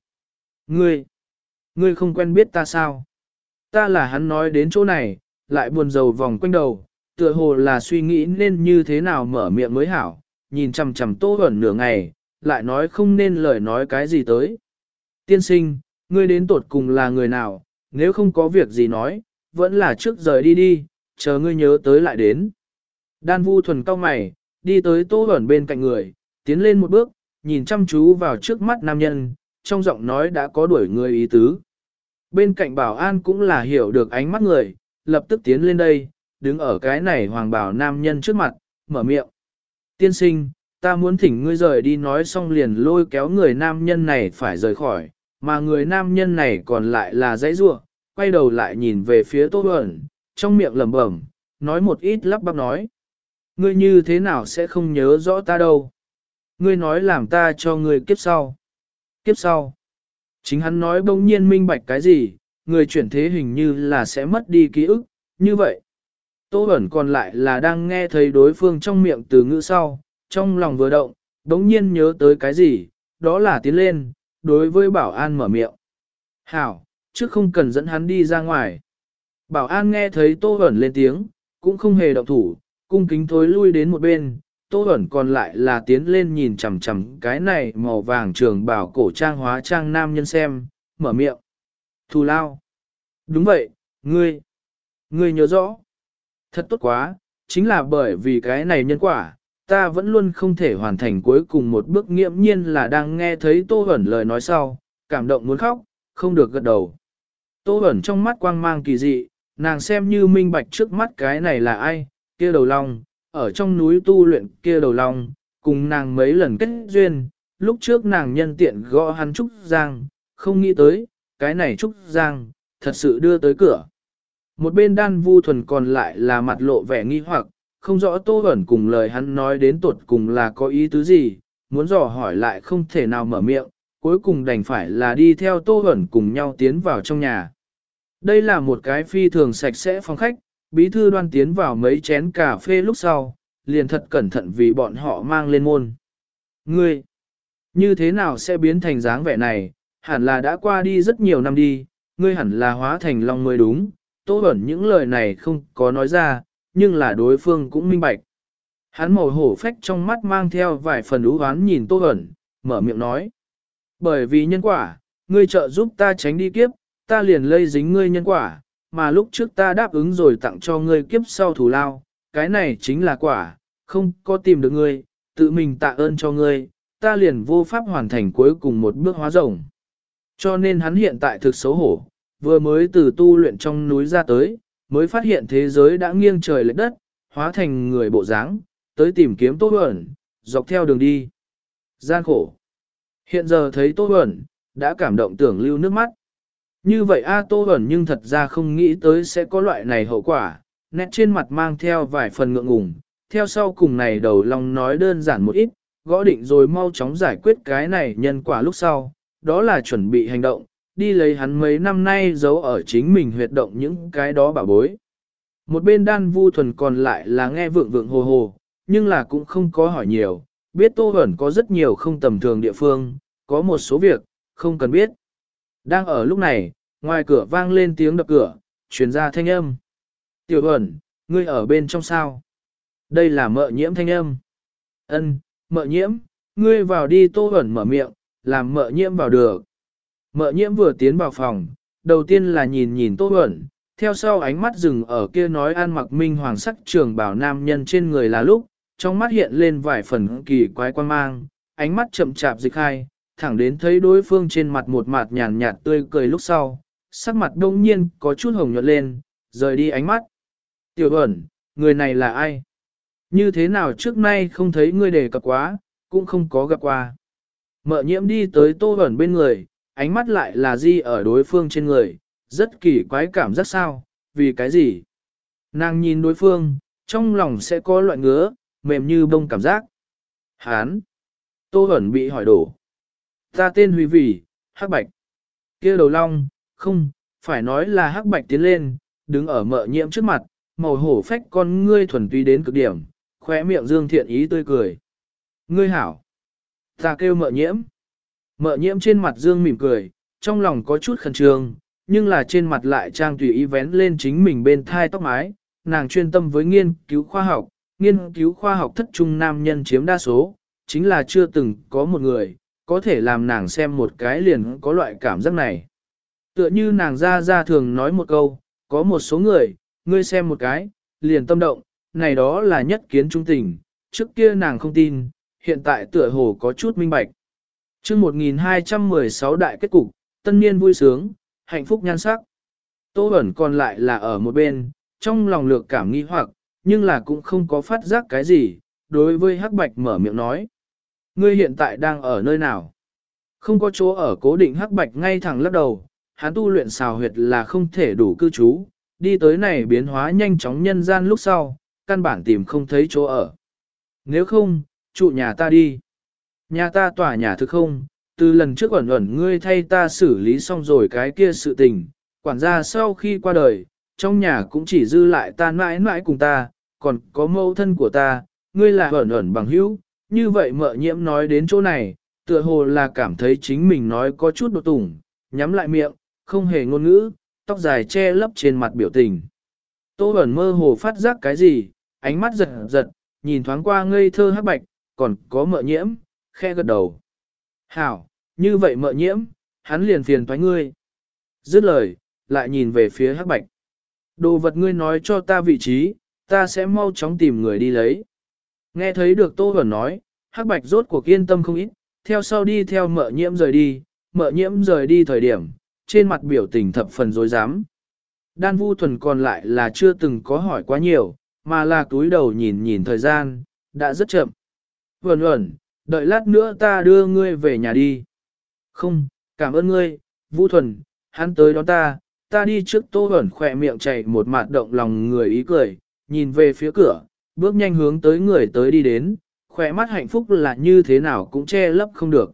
ngươi, ngươi không quen biết ta sao? Ta là hắn nói đến chỗ này, lại buồn rầu vòng quanh đầu, tựa hồ là suy nghĩ nên như thế nào mở miệng mới hảo, nhìn chằm chằm tô ẩn nửa ngày, lại nói không nên lời nói cái gì tới. Tiên sinh, ngươi đến tột cùng là người nào, nếu không có việc gì nói, vẫn là trước rời đi đi, chờ ngươi nhớ tới lại đến. Đan vu thuần cao mày, đi tới tô ẩn bên cạnh người, tiến lên một bước, nhìn chăm chú vào trước mắt nam nhân, trong giọng nói đã có đuổi người ý tứ. Bên cạnh bảo an cũng là hiểu được ánh mắt người, lập tức tiến lên đây, đứng ở cái này hoàng bảo nam nhân trước mặt, mở miệng. Tiên sinh, ta muốn thỉnh ngươi rời đi nói xong liền lôi kéo người nam nhân này phải rời khỏi, mà người nam nhân này còn lại là dãy rua, quay đầu lại nhìn về phía Tô Bẩn, trong miệng lẩm bẩm, nói một ít lắp bắp nói. Ngươi như thế nào sẽ không nhớ rõ ta đâu? Ngươi nói làm ta cho ngươi kiếp sau. Kiếp sau. Chính hắn nói bỗng nhiên minh bạch cái gì, người chuyển thế hình như là sẽ mất đi ký ức, như vậy. Tô Bẩn còn lại là đang nghe thấy đối phương trong miệng từ ngữ sau, trong lòng vừa động, đống nhiên nhớ tới cái gì, đó là tiến lên, đối với bảo an mở miệng. Hảo, trước không cần dẫn hắn đi ra ngoài. Bảo an nghe thấy Tô Bẩn lên tiếng, cũng không hề động thủ, cung kính thối lui đến một bên. Tô Bẩn còn lại là tiến lên nhìn chằm chằm cái này màu vàng trường bảo cổ trang hóa trang nam nhân xem, mở miệng. Thù lao. Đúng vậy, ngươi. Ngươi nhớ rõ. Thật tốt quá, chính là bởi vì cái này nhân quả, ta vẫn luôn không thể hoàn thành cuối cùng một bước nghiễm nhiên là đang nghe thấy Tô Hẩn lời nói sau, cảm động muốn khóc, không được gật đầu. Tô Hẩn trong mắt quang mang kỳ dị, nàng xem như minh bạch trước mắt cái này là ai, kia đầu long, ở trong núi tu luyện kia đầu long, cùng nàng mấy lần kết duyên, lúc trước nàng nhân tiện gõ hắn Trúc Giang, không nghĩ tới, cái này Trúc Giang, thật sự đưa tới cửa. Một bên đan vu thuần còn lại là mặt lộ vẻ nghi hoặc, không rõ Tô Bẩn cùng lời hắn nói đến tuột cùng là có ý tứ gì, muốn dò hỏi lại không thể nào mở miệng, cuối cùng đành phải là đi theo Tô Bẩn cùng nhau tiến vào trong nhà. Đây là một cái phi thường sạch sẽ phòng khách, bí thư đoan tiến vào mấy chén cà phê lúc sau, liền thật cẩn thận vì bọn họ mang lên môn. Ngươi, như thế nào sẽ biến thành dáng vẻ này, hẳn là đã qua đi rất nhiều năm đi, ngươi hẳn là hóa thành long mới đúng, Tô Bẩn những lời này không có nói ra, nhưng là đối phương cũng minh bạch. Hắn màu hổ phách trong mắt mang theo vài phần ú hoán nhìn Tô Hẩn, mở miệng nói. Bởi vì nhân quả, ngươi trợ giúp ta tránh đi kiếp, ta liền lây dính ngươi nhân quả, mà lúc trước ta đáp ứng rồi tặng cho ngươi kiếp sau thủ lao, cái này chính là quả, không có tìm được ngươi, tự mình tạ ơn cho ngươi, ta liền vô pháp hoàn thành cuối cùng một bước hóa rồng. Cho nên hắn hiện tại thực xấu hổ, vừa mới từ tu luyện trong núi ra tới, mới phát hiện thế giới đã nghiêng trời lệch đất, hóa thành người bộ dáng, tới tìm kiếm Tô Bẩn, dọc theo đường đi. Gian khổ. Hiện giờ thấy Tô Bẩn, đã cảm động tưởng lưu nước mắt. Như vậy A Tô Bẩn nhưng thật ra không nghĩ tới sẽ có loại này hậu quả, nét trên mặt mang theo vài phần ngượng ngùng, theo sau cùng này đầu lòng nói đơn giản một ít, gõ định rồi mau chóng giải quyết cái này nhân quả lúc sau, đó là chuẩn bị hành động, đi lấy hắn mấy năm nay giấu ở chính mình huyệt động những cái đó bảo bối. Một bên đan vu thuần còn lại là nghe vượng vượng hồ hồ, nhưng là cũng không có hỏi nhiều, biết Tô Hẩn có rất nhiều không tầm thường địa phương, có một số việc, không cần biết. Đang ở lúc này, ngoài cửa vang lên tiếng đập cửa, truyền ra thanh âm. Tiểu Hẩn, ngươi ở bên trong sao? Đây là mợ nhiễm thanh âm. Ân, mợ nhiễm, ngươi vào đi Tô Hẩn mở miệng, làm mợ nhiễm vào được. Mợ nhiễm vừa tiến vào phòng, đầu tiên là nhìn nhìn Tô Huẩn, theo sau ánh mắt dừng ở kia nói an mặc minh hoàng sắc trường bảo nam nhân trên người là lúc, trong mắt hiện lên vài phần kỳ quái quan mang, ánh mắt chậm chạp dịch hai, thẳng đến thấy đối phương trên mặt một mặt nhàn nhạt tươi cười lúc sau, sắc mặt đông nhiên có chút hồng nhuận lên, rời đi ánh mắt. Tiểu Huẩn, người này là ai? Như thế nào trước nay không thấy ngươi đề cập quá, cũng không có gặp qua. Mợ nhiễm đi tới tô Huẩn bên người, ánh mắt lại là di ở đối phương trên người, rất kỳ quái cảm giác sao, vì cái gì? Nàng nhìn đối phương, trong lòng sẽ có loại ngứa, mềm như bông cảm giác. Hán! Tô Hẩn bị hỏi đổ. Ta tên Huy Vì, Hắc Bạch. kia đầu long, không, phải nói là Hắc Bạch tiến lên, đứng ở mợ nhiễm trước mặt, màu hổ phách con ngươi thuần tuy đến cực điểm, khóe miệng dương thiện ý tươi cười. Ngươi hảo. Ta kêu mợ nhiễm. Mợ nhiễm trên mặt dương mỉm cười, trong lòng có chút khẩn trương, nhưng là trên mặt lại trang tùy ý vén lên chính mình bên thai tóc mái, nàng chuyên tâm với nghiên cứu khoa học, nghiên cứu khoa học thất trung nam nhân chiếm đa số, chính là chưa từng có một người, có thể làm nàng xem một cái liền có loại cảm giác này. Tựa như nàng ra ra thường nói một câu, có một số người, ngươi xem một cái, liền tâm động, này đó là nhất kiến trung tình, trước kia nàng không tin, hiện tại tựa hồ có chút minh bạch chương 1216 đại kết cục, tân niên vui sướng, hạnh phúc nhan sắc. Tô ẩn còn lại là ở một bên, trong lòng lược cảm nghi hoặc, nhưng là cũng không có phát giác cái gì, đối với Hắc Bạch mở miệng nói. Ngươi hiện tại đang ở nơi nào? Không có chỗ ở cố định Hắc Bạch ngay thẳng lắc đầu, hắn tu luyện xào huyệt là không thể đủ cư trú, đi tới này biến hóa nhanh chóng nhân gian lúc sau, căn bản tìm không thấy chỗ ở. Nếu không, trụ nhà ta đi. Nhà ta tỏa nhà thực không, từ lần trước ẩn ẩn ngươi thay ta xử lý xong rồi cái kia sự tình, quản gia sau khi qua đời, trong nhà cũng chỉ dư lại ta mãi mãi cùng ta, còn có mẫu thân của ta, ngươi là ẩn ẩn bằng hữu, như vậy mợ nhiễm nói đến chỗ này, tựa hồ là cảm thấy chính mình nói có chút đột tủng, nhắm lại miệng, không hề ngôn ngữ, tóc dài che lấp trên mặt biểu tình. Tô ẩn mơ hồ phát giác cái gì, ánh mắt giật giật, nhìn thoáng qua ngây thơ hắc bạch, còn có mợ nhiễm, khe gật đầu. Hảo, như vậy mợ nhiễm, hắn liền phiền thoái ngươi. Dứt lời, lại nhìn về phía hắc bạch. Đồ vật ngươi nói cho ta vị trí, ta sẽ mau chóng tìm người đi lấy. Nghe thấy được Tô Vẩn nói, hắc bạch rốt cuộc yên tâm không ít, theo sau đi theo mợ nhiễm rời đi, mợ nhiễm rời đi thời điểm, trên mặt biểu tình thập phần dối dám. Đan vu thuần còn lại là chưa từng có hỏi quá nhiều, mà là túi đầu nhìn nhìn thời gian, đã rất chậm. Vẩn huẩn, đợi lát nữa ta đưa ngươi về nhà đi. Không, cảm ơn ngươi, Vũ thuần, hắn tới đón ta, ta đi trước tô ẩn khỏe miệng chảy một mạt động lòng người ý cười, nhìn về phía cửa, bước nhanh hướng tới người tới đi đến, khỏe mắt hạnh phúc là như thế nào cũng che lấp không được.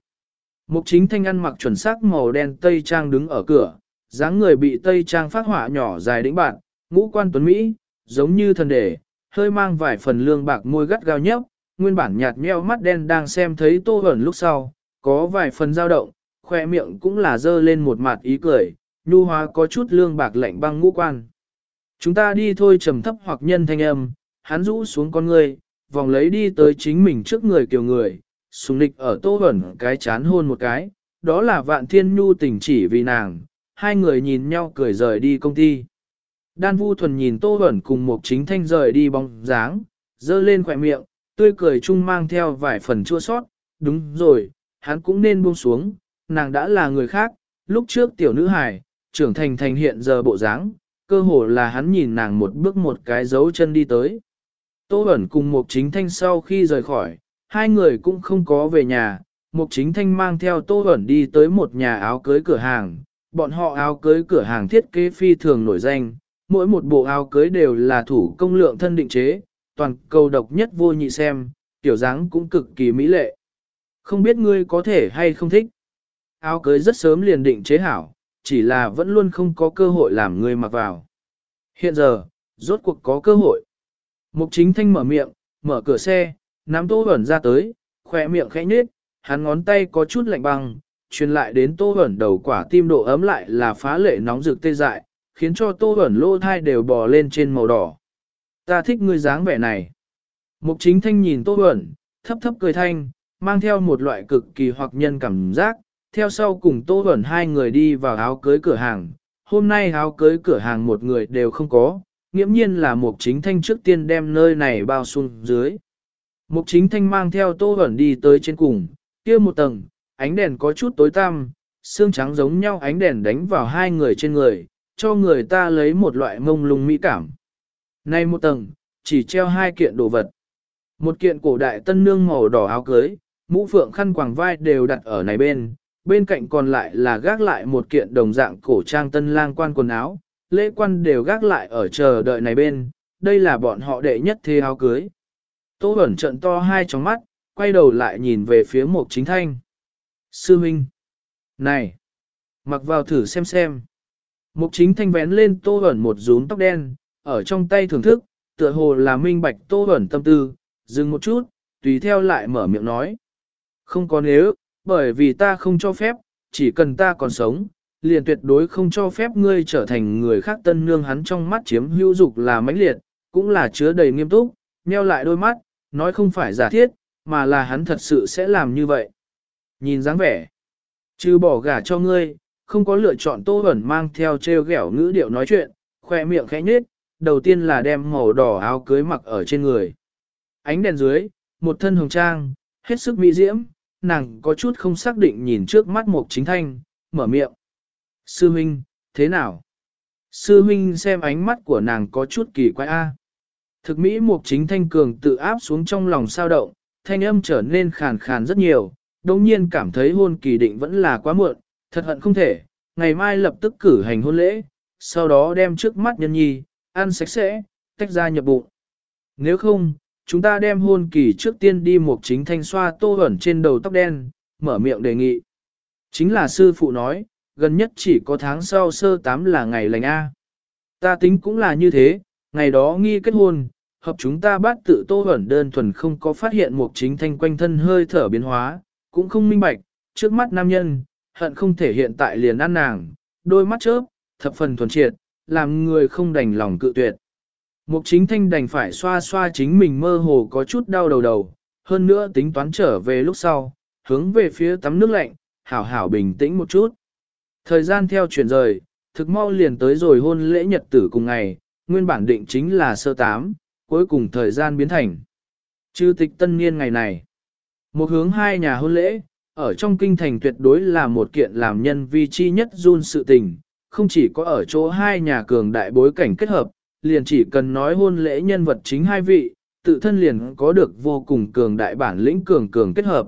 Mục chính thanh ăn mặc chuẩn xác màu đen tây trang đứng ở cửa, dáng người bị tây trang phát hỏa nhỏ dài đĩnh bạn, ngũ quan tuấn Mỹ, giống như thần đề, hơi mang vài phần lương bạc môi gắt gao nhấp, nguyên bản nhạt nheo mắt đen đang xem thấy tô ẩn lúc sau, có vài phần dao động, khoe miệng cũng là dơ lên một mặt ý cười, nhu hóa có chút lương bạc lạnh băng ngũ quan. Chúng ta đi thôi trầm thấp hoặc nhân thanh âm, hắn rũ xuống con người, vòng lấy đi tới chính mình trước người kiều người, sùng lịch ở tô ẩn cái chán hôn một cái, đó là vạn thiên nhu tình chỉ vì nàng, hai người nhìn nhau cười rời đi công ty. Đan Vu Thuần nhìn Tô Bẩn cùng một chính thanh rời đi bóng dáng, dơ lên khỏe miệng, tươi cười chung mang theo vài phần chua sót, đúng rồi, hắn cũng nên buông xuống, nàng đã là người khác, lúc trước tiểu nữ hài, trưởng thành thành hiện giờ bộ dáng, cơ hồ là hắn nhìn nàng một bước một cái dấu chân đi tới. Tô Bẩn cùng một chính thanh sau khi rời khỏi, hai người cũng không có về nhà, một chính thanh mang theo Tô Bẩn đi tới một nhà áo cưới cửa hàng, bọn họ áo cưới cửa hàng thiết kế phi thường nổi danh, mỗi một bộ áo cưới đều là thủ công lượng thân định chế, toàn cầu độc nhất vô nhị xem, tiểu dáng cũng cực kỳ mỹ lệ. Không biết ngươi có thể hay không thích. Áo cưới rất sớm liền định chế hảo, chỉ là vẫn luôn không có cơ hội làm ngươi mặc vào. Hiện giờ, rốt cuộc có cơ hội. Mục chính thanh mở miệng, mở cửa xe, nắm tô ẩn ra tới, khỏe miệng khẽ nhếch, hắn ngón tay có chút lạnh băng, truyền lại đến tô ẩn đầu quả tim độ ấm lại là phá lệ nóng rực tê dại, khiến cho tô ẩn lô thai đều bò lên trên màu đỏ. Ta thích ngươi dáng vẻ này. Mục chính thanh nhìn tô ẩn, thấp thấp cười thanh, mang theo một loại cực kỳ hoặc nhân cảm giác, theo sau cùng tô ẩn hai người đi vào áo cưới cửa hàng. Hôm nay áo cưới cửa hàng một người đều không có, nghiễm nhiên là mục chính thanh trước tiên đem nơi này bao xuống dưới. Mục chính thanh mang theo tô ẩn đi tới trên cùng, kia một tầng, ánh đèn có chút tối tăm, xương trắng giống nhau ánh đèn đánh vào hai người trên người, cho người ta lấy một loại mông lung mỹ cảm. Nay một tầng, chỉ treo hai kiện đồ vật. Một kiện cổ đại tân nương màu đỏ áo cưới, mũ phượng khăn quàng vai đều đặt ở này bên, bên cạnh còn lại là gác lại một kiện đồng dạng cổ trang tân lang quan quần áo, lễ quan đều gác lại ở chờ đợi này bên, đây là bọn họ đệ nhất thế áo cưới. Tô Bẩn trận to hai tròng mắt, quay đầu lại nhìn về phía một chính thanh. Sư Minh! Này! Mặc vào thử xem xem. Mục chính thanh vén lên tô Bẩn một rúm tóc đen, ở trong tay thưởng thức, tựa hồ là minh bạch tô ẩn tâm tư, dừng một chút, tùy theo lại mở miệng nói. Không có nếu, bởi vì ta không cho phép, chỉ cần ta còn sống, liền tuyệt đối không cho phép ngươi trở thành người khác tân nương hắn trong mắt chiếm hữu dục là mãnh liệt, cũng là chứa đầy nghiêm túc, nheo lại đôi mắt, nói không phải giả thiết, mà là hắn thật sự sẽ làm như vậy. Nhìn dáng vẻ, trừ bỏ gả cho ngươi, không có lựa chọn tô ẩn mang theo treo gẻo ngữ điệu nói chuyện, khoe miệng khẽ nhếch, đầu tiên là đem màu đỏ áo cưới mặc ở trên người. Ánh đèn dưới, một thân hồng trang, hết sức mỹ diễm, nàng có chút không xác định nhìn trước mắt mục chính thanh, mở miệng. Sư huynh, thế nào? Sư huynh xem ánh mắt của nàng có chút kỳ quái a. Thực mỹ mục chính thanh cường tự áp xuống trong lòng sao động, thanh âm trở nên khàn khàn rất nhiều, đồng nhiên cảm thấy hôn kỳ định vẫn là quá muộn, Thật hận không thể, ngày mai lập tức cử hành hôn lễ, sau đó đem trước mắt nhân nhi, ăn sạch sẽ, tách ra nhập bụng. Nếu không, chúng ta đem hôn kỳ trước tiên đi một chính thanh xoa tô ẩn trên đầu tóc đen, mở miệng đề nghị. Chính là sư phụ nói, gần nhất chỉ có tháng sau sơ tám là ngày lành A. Ta tính cũng là như thế, ngày đó nghi kết hôn, hợp chúng ta bắt tự tô ẩn đơn thuần không có phát hiện một chính thanh quanh thân hơi thở biến hóa, cũng không minh bạch, trước mắt nam nhân, hận không thể hiện tại liền ăn nàng, đôi mắt chớp, thập phần thuần triệt, làm người không đành lòng cự tuyệt. Mục chính thanh đành phải xoa xoa chính mình mơ hồ có chút đau đầu đầu, hơn nữa tính toán trở về lúc sau, hướng về phía tắm nước lạnh, hảo hảo bình tĩnh một chút. Thời gian theo chuyển rời, thực mau liền tới rồi hôn lễ nhật tử cùng ngày, nguyên bản định chính là sơ tám, cuối cùng thời gian biến thành. Chư tịch tân niên ngày này, một hướng hai nhà hôn lễ, ở trong kinh thành tuyệt đối là một kiện làm nhân vi chi nhất run sự tình, không chỉ có ở chỗ hai nhà cường đại bối cảnh kết hợp, liền chỉ cần nói hôn lễ nhân vật chính hai vị, tự thân liền có được vô cùng cường đại bản lĩnh cường cường kết hợp.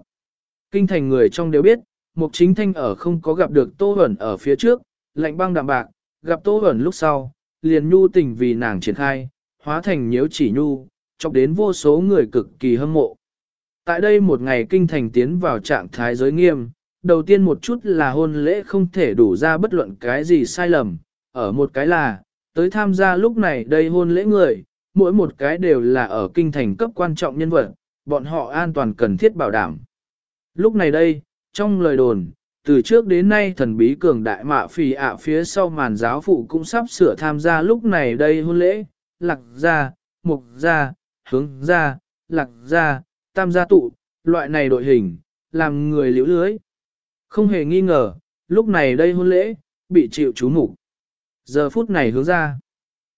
Kinh thành người trong đều biết, Mục Chính Thanh ở không có gặp được Tô Huẩn ở phía trước, lạnh băng đạm bạc, gặp Tô Huẩn lúc sau, liền nhu tình vì nàng triển khai, hóa thành nhiễu chỉ nhu, chọc đến vô số người cực kỳ hâm mộ. Tại đây một ngày kinh thành tiến vào trạng thái giới nghiêm, đầu tiên một chút là hôn lễ không thể đủ ra bất luận cái gì sai lầm, ở một cái là, tới tham gia lúc này đây hôn lễ người, mỗi một cái đều là ở kinh thành cấp quan trọng nhân vật, bọn họ an toàn cần thiết bảo đảm. Lúc này đây, trong lời đồn, từ trước đến nay thần bí cường đại mạ phì ạ phía sau màn giáo phụ cũng sắp sửa tham gia lúc này đây hôn lễ, lạc ra, mục ra, hướng ra, lạc gia, tam gia tụ, loại này đội hình, làm người liễu lưới. Không hề nghi ngờ, lúc này đây hôn lễ, bị chịu chú mục Giờ phút này hướng ra.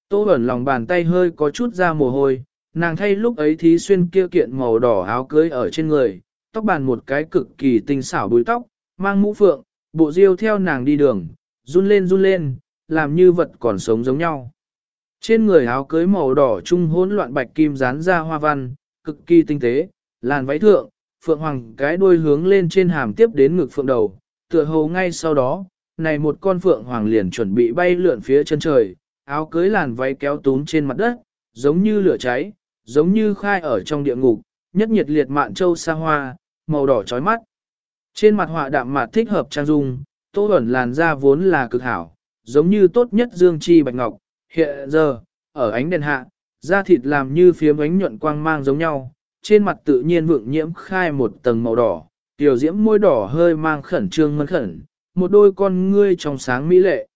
Tô ẩn lòng bàn tay hơi có chút ra mồ hôi, nàng thay lúc ấy thí xuyên kia kiện màu đỏ áo cưới ở trên người, tóc bàn một cái cực kỳ tinh xảo búi tóc, mang mũ phượng, bộ diêu theo nàng đi đường, run lên run lên, làm như vật còn sống giống nhau. Trên người áo cưới màu đỏ trung hỗn loạn bạch kim dán ra hoa văn, cực kỳ tinh tế, làn váy thượng, phượng hoàng cái đuôi hướng lên trên hàm tiếp đến ngực phượng đầu, tựa hồ ngay sau đó, này một con phượng hoàng liền chuẩn bị bay lượn phía chân trời, áo cưới làn váy kéo tún trên mặt đất, giống như lửa cháy, giống như khai ở trong địa ngục, nhất nhiệt liệt mạn châu xa hoa, màu đỏ chói mắt. Trên mặt họa đạm mạt thích hợp trang dung, tô ẩn làn da vốn là cực hảo, giống như tốt nhất dương chi bạch ngọc, hiện giờ, ở ánh đèn hạ, da thịt làm như phiếm ánh nhuận quang mang giống nhau, trên mặt tự nhiên vượng nhiễm khai một tầng màu đỏ, tiểu diễm môi đỏ hơi mang khẩn trương mân khẩn, một đôi con ngươi trong sáng mỹ lệ.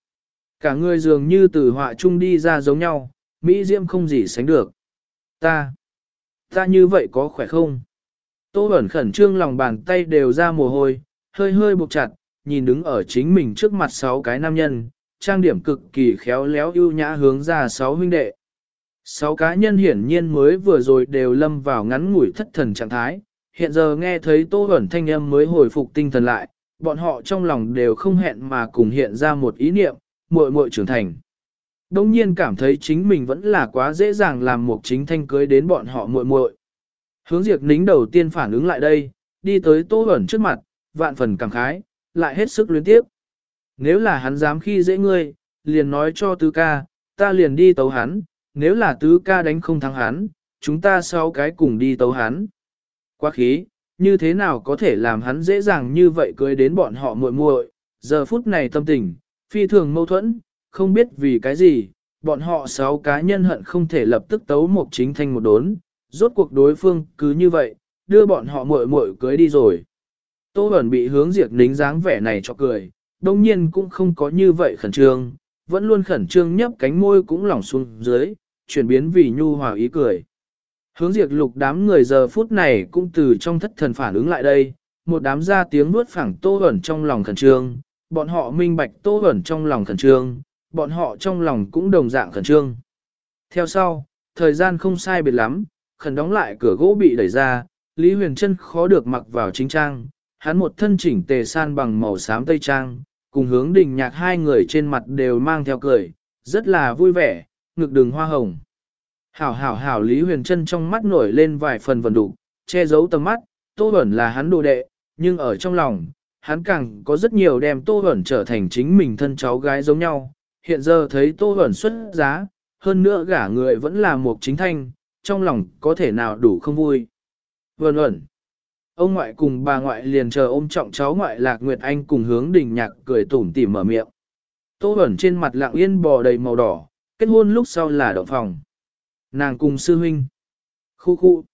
Cả người dường như từ họa trung đi ra giống nhau, mỹ diễm không gì sánh được. Ta, ta như vậy có khỏe không? Tô ẩn khẩn trương lòng bàn tay đều ra mồ hôi, hơi hơi buộc chặt, nhìn đứng ở chính mình trước mặt sáu cái nam nhân, trang điểm cực kỳ khéo léo ưu nhã hướng ra sáu huynh đệ. Sáu cá nhân hiển nhiên mới vừa rồi đều lâm vào ngắn ngủi thất thần trạng thái, hiện giờ nghe thấy Tô ẩn thanh âm mới hồi phục tinh thần lại, bọn họ trong lòng đều không hẹn mà cùng hiện ra một ý niệm, muội muội trưởng thành. Đông nhiên cảm thấy chính mình vẫn là quá dễ dàng làm một chính thanh cưới đến bọn họ muội muội. Hướng diệt nính đầu tiên phản ứng lại đây, đi tới tô ẩn trước mặt, vạn phần cảm khái, lại hết sức luyến tiếp. Nếu là hắn dám khi dễ ngươi, liền nói cho tứ ca, ta liền đi tấu hắn, nếu là tứ ca đánh không thắng hắn, chúng ta sau cái cùng đi tấu hắn. Quá khí, như thế nào có thể làm hắn dễ dàng như vậy cưới đến bọn họ muội muội, giờ phút này tâm tình, phi thường mâu thuẫn, không biết vì cái gì, bọn họ sáu cá nhân hận không thể lập tức tấu một chính thanh một đốn, rốt cuộc đối phương cứ như vậy, đưa bọn họ muội muội cưới đi rồi. Tô Bẩn bị hướng diệt nính dáng vẻ này cho cười, đồng nhiên cũng không có như vậy khẩn trương, vẫn luôn khẩn trương nhấp cánh môi cũng lỏng xuống dưới, chuyển biến vì nhu hòa ý cười. Hướng diệt lục đám người giờ phút này cũng từ trong thất thần phản ứng lại đây, một đám ra tiếng nuốt phẳng Tô ẩn trong lòng khẩn trương, bọn họ minh bạch Tô ẩn trong lòng khẩn trương, bọn họ trong lòng cũng đồng dạng khẩn trương. Theo sau, thời gian không sai biệt lắm, khẩn đóng lại cửa gỗ bị đẩy ra, Lý Huyền Trân khó được mặc vào chính trang, hắn một thân chỉnh tề san bằng màu xám tây trang, cùng hướng đình nhạc hai người trên mặt đều mang theo cười, rất là vui vẻ, ngực đường hoa hồng. Hảo hảo hảo Lý Huyền Trân trong mắt nổi lên vài phần vần đủ, che giấu tầm mắt, Tô Bẩn là hắn đồ đệ, nhưng ở trong lòng, hắn càng có rất nhiều đem Tô Bẩn trở thành chính mình thân cháu gái giống nhau. Hiện giờ thấy Tô Bẩn xuất giá, hơn nữa gả người vẫn là một chính thanh, trong lòng có thể nào đủ không vui. Vân ẩn. Ông ngoại cùng bà ngoại liền chờ ôm trọng cháu ngoại Lạc Nguyệt Anh cùng hướng đình nhạc cười tủm tỉm mở miệng. Tô ẩn trên mặt lặng yên bò đầy màu đỏ, kết hôn lúc sau là động phòng. Nàng cùng sư huynh. Khu khu.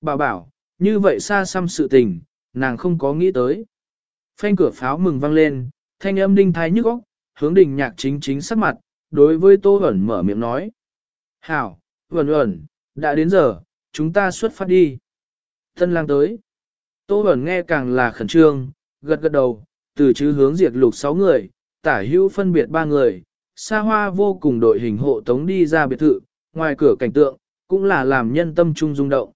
Bảo bảo, như vậy xa xăm sự tình, nàng không có nghĩ tới. Phanh cửa pháo mừng vang lên, thanh âm đinh thái nhức óc, hướng đình nhạc chính chính sắc mặt, đối với tô ẩn mở miệng nói. Hảo, ẩn ẩn, đã đến giờ, chúng ta xuất phát đi. Tân lang tới. Tô ẩn nghe càng là khẩn trương, gật gật đầu, từ chứ hướng diệt lục sáu người, tả hữu phân biệt ba người, xa hoa vô cùng đội hình hộ tống đi ra biệt thự, ngoài cửa cảnh tượng, cũng là làm nhân tâm trung rung động.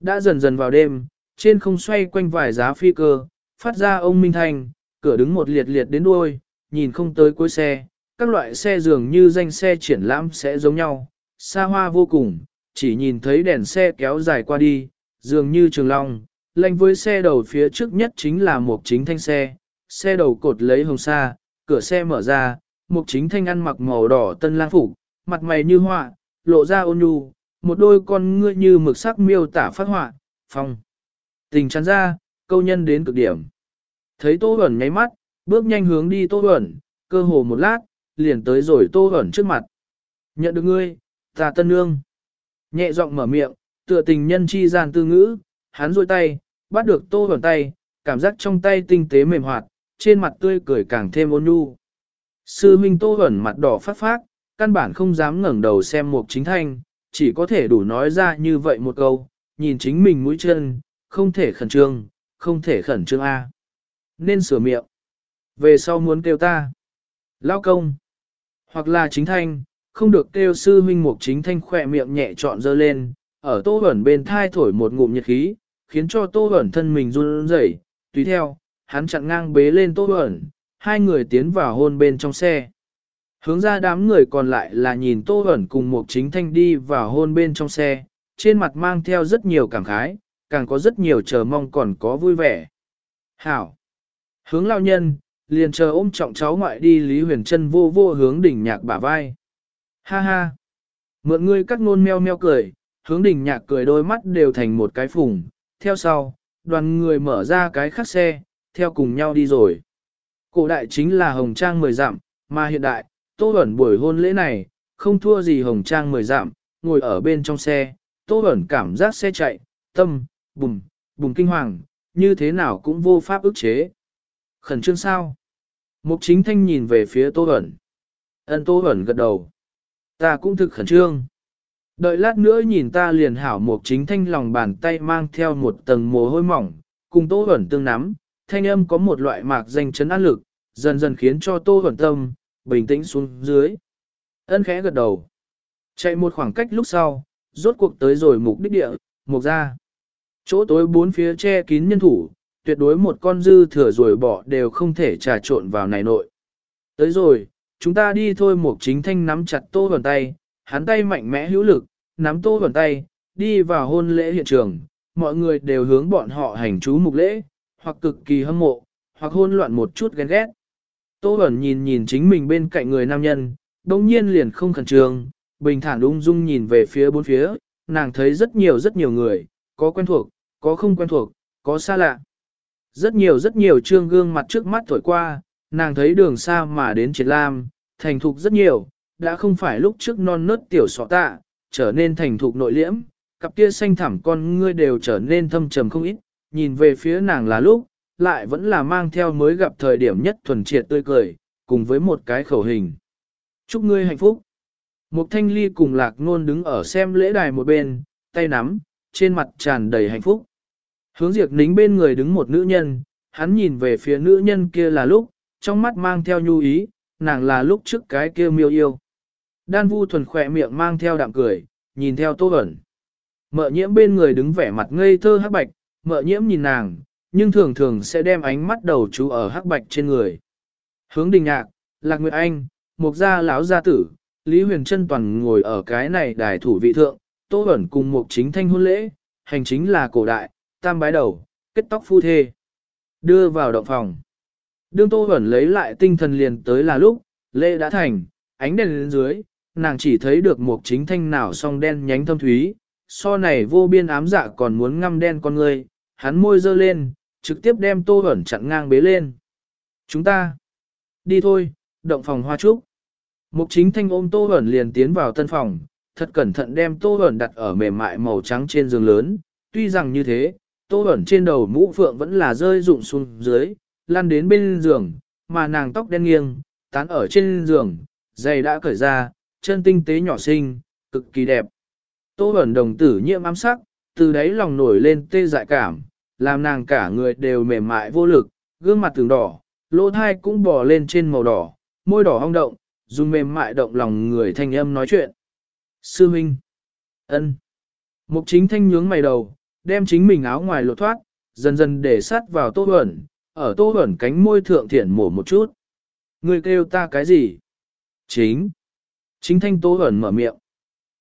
Đã dần dần vào đêm, trên không xoay quanh vài giá phi cơ, phát ra ông Minh Thanh, cửa đứng một liệt liệt đến đuôi, nhìn không tới cuối xe, các loại xe dường như danh xe triển lãm sẽ giống nhau, xa hoa vô cùng, chỉ nhìn thấy đèn xe kéo dài qua đi, dường như trường long, lệnh với xe đầu phía trước nhất chính là một chính thanh xe, xe đầu cột lấy hồng sa, cửa xe mở ra, Mục chính thanh ăn mặc màu đỏ tân lang phục, mặt mày như họa, lộ ra ôn nhu, một đôi con ngươi như mực sắc miêu tả phát họa, phong. Tình chắn ra, câu nhân đến cực điểm. Thấy Tô Bẩn nháy mắt, bước nhanh hướng đi Tô Bẩn, cơ hồ một lát, liền tới rồi Tô Bẩn trước mặt. Nhận được ngươi, ta tân nương. Nhẹ giọng mở miệng, tựa tình nhân chi gian tư ngữ, hắn rôi tay, bắt được Tô Bẩn tay, cảm giác trong tay tinh tế mềm hoạt, trên mặt tươi cười càng thêm ôn nhu. Sư huynh Tô ẩn mặt đỏ phát phát, căn bản không dám ngẩng đầu xem Mục Chính Thanh, chỉ có thể đủ nói ra như vậy một câu, nhìn chính mình mũi chân, không thể khẩn trương, không thể khẩn trương A. Nên sửa miệng. Về sau muốn kêu ta. Lao công. Hoặc là chính thanh, không được kêu sư huynh mục chính thanh khỏe miệng nhẹ trọn dơ lên, ở tô ẩn bên thai thổi một ngụm nhiệt khí, khiến cho tô ẩn thân mình run rẩy. tùy theo, hắn chặn ngang bế lên tô ẩn, hai người tiến vào hôn bên trong xe. Hướng ra đám người còn lại là nhìn tô ẩn cùng một chính thanh đi vào hôn bên trong xe, trên mặt mang theo rất nhiều cảm khái, càng có rất nhiều chờ mong còn có vui vẻ. Hảo! Hướng lao nhân, liền chờ ôm trọng cháu ngoại đi Lý Huyền Trân vô vô hướng đỉnh nhạc bả vai. Ha ha! Mượn ngươi cắt ngôn meo meo cười, hướng đỉnh nhạc cười đôi mắt đều thành một cái phùng, theo sau, đoàn người mở ra cái khắc xe, theo cùng nhau đi rồi. Cổ đại chính là hồng trang mười dặm, mà hiện đại, tô Bẩn buổi hôn lễ này, không thua gì hồng trang mười dặm, ngồi ở bên trong xe, tô Bẩn cảm giác xe chạy, tâm, bùm, bùm kinh hoàng, như thế nào cũng vô pháp ức chế. Khẩn trương sao? Mục chính thanh nhìn về phía tô Bẩn. Ân tô Bẩn gật đầu. Ta cũng thực khẩn trương. Đợi lát nữa nhìn ta liền hảo mục chính thanh lòng bàn tay mang theo một tầng mồ hôi mỏng, cùng tô Bẩn tương nắm, thanh âm có một loại mạc danh chấn an lực, dần dần khiến cho tô ẩn tâm, bình tĩnh xuống dưới. Ân khẽ gật đầu. Chạy một khoảng cách lúc sau, rốt cuộc tới rồi mục đích địa, mục ra. Chỗ tối bốn phía che kín nhân thủ, tuyệt đối một con dư thừa rồi bỏ đều không thể trà trộn vào này nội. Tới rồi, chúng ta đi thôi mục chính thanh nắm chặt tô vần tay, hắn tay mạnh mẽ hữu lực, nắm tô vần tay, đi vào hôn lễ hiện trường, mọi người đều hướng bọn họ hành chú mục lễ, hoặc cực kỳ hâm mộ, hoặc hôn loạn một chút ghen ghét. Tô Bẩn nhìn nhìn chính mình bên cạnh người nam nhân, đồng nhiên liền không khẩn trương, bình thản ung dung nhìn về phía bốn phía, nàng thấy rất nhiều rất nhiều người, có quen thuộc, có không quen thuộc, có xa lạ. Rất nhiều rất nhiều trương gương mặt trước mắt thổi qua, nàng thấy đường xa mà đến triệt lam, thành thục rất nhiều, đã không phải lúc trước non nớt tiểu sọ tạ, trở nên thành thục nội liễm, cặp kia xanh thẳm con ngươi đều trở nên thâm trầm không ít, nhìn về phía nàng là lúc, lại vẫn là mang theo mới gặp thời điểm nhất thuần triệt tươi cười, cùng với một cái khẩu hình. Chúc ngươi hạnh phúc. Mục thanh ly cùng lạc nôn đứng ở xem lễ đài một bên, tay nắm, trên mặt tràn đầy hạnh phúc. Hướng diệt nính bên người đứng một nữ nhân, hắn nhìn về phía nữ nhân kia là lúc, trong mắt mang theo nhu ý, nàng là lúc trước cái kia miêu yêu. Đan vu thuần khỏe miệng mang theo đạm cười, nhìn theo tô ẩn. Mợ nhiễm bên người đứng vẻ mặt ngây thơ hắc bạch, mợ nhiễm nhìn nàng, nhưng thường thường sẽ đem ánh mắt đầu chú ở hắc bạch trên người. Hướng đình nhạc, Lạc Nguyệt Anh, Mục gia lão gia tử, Lý Huyền Trân toàn ngồi ở cái này đài thủ vị thượng, Tô ẩn cùng Mục chính thanh hôn lễ, hành chính là cổ đại, tam bái đầu, kết tóc phu thê. Đưa vào động phòng. Đương Tô ẩn lấy lại tinh thần liền tới là lúc, lễ đã thành, ánh đèn lên dưới, nàng chỉ thấy được Mục chính thanh nào song đen nhánh thâm thúy, so này vô biên ám dạ còn muốn ngăm đen con người, hắn môi dơ lên, trực tiếp đem tô ẩn chặn ngang bế lên. Chúng ta, đi thôi, động phòng hoa trúc. Mục chính thanh ôm tô ẩn liền tiến vào tân phòng, thật cẩn thận đem tô ẩn đặt ở mềm mại màu trắng trên giường lớn. Tuy rằng như thế, tô ẩn trên đầu mũ phượng vẫn là rơi rụng xuống dưới, lăn đến bên giường, mà nàng tóc đen nghiêng, tán ở trên giường, giày đã cởi ra, chân tinh tế nhỏ xinh, cực kỳ đẹp. Tô ẩn đồng tử nhiễm ám sắc, từ đấy lòng nổi lên tê dại cảm, làm nàng cả người đều mềm mại vô lực, gương mặt từng đỏ, lỗ thai cũng bò lên trên màu đỏ, môi đỏ hong động, dùng mềm mại động lòng người thanh âm nói chuyện. Sư Minh. ân. Mục chính thanh nhướng mày đầu, đem chính mình áo ngoài lột thoát, dần dần để sát vào tô ẩn, ở tô ẩn cánh môi thượng thiện mổ một chút. Người kêu ta cái gì? Chính. Chính thanh tô ẩn mở miệng.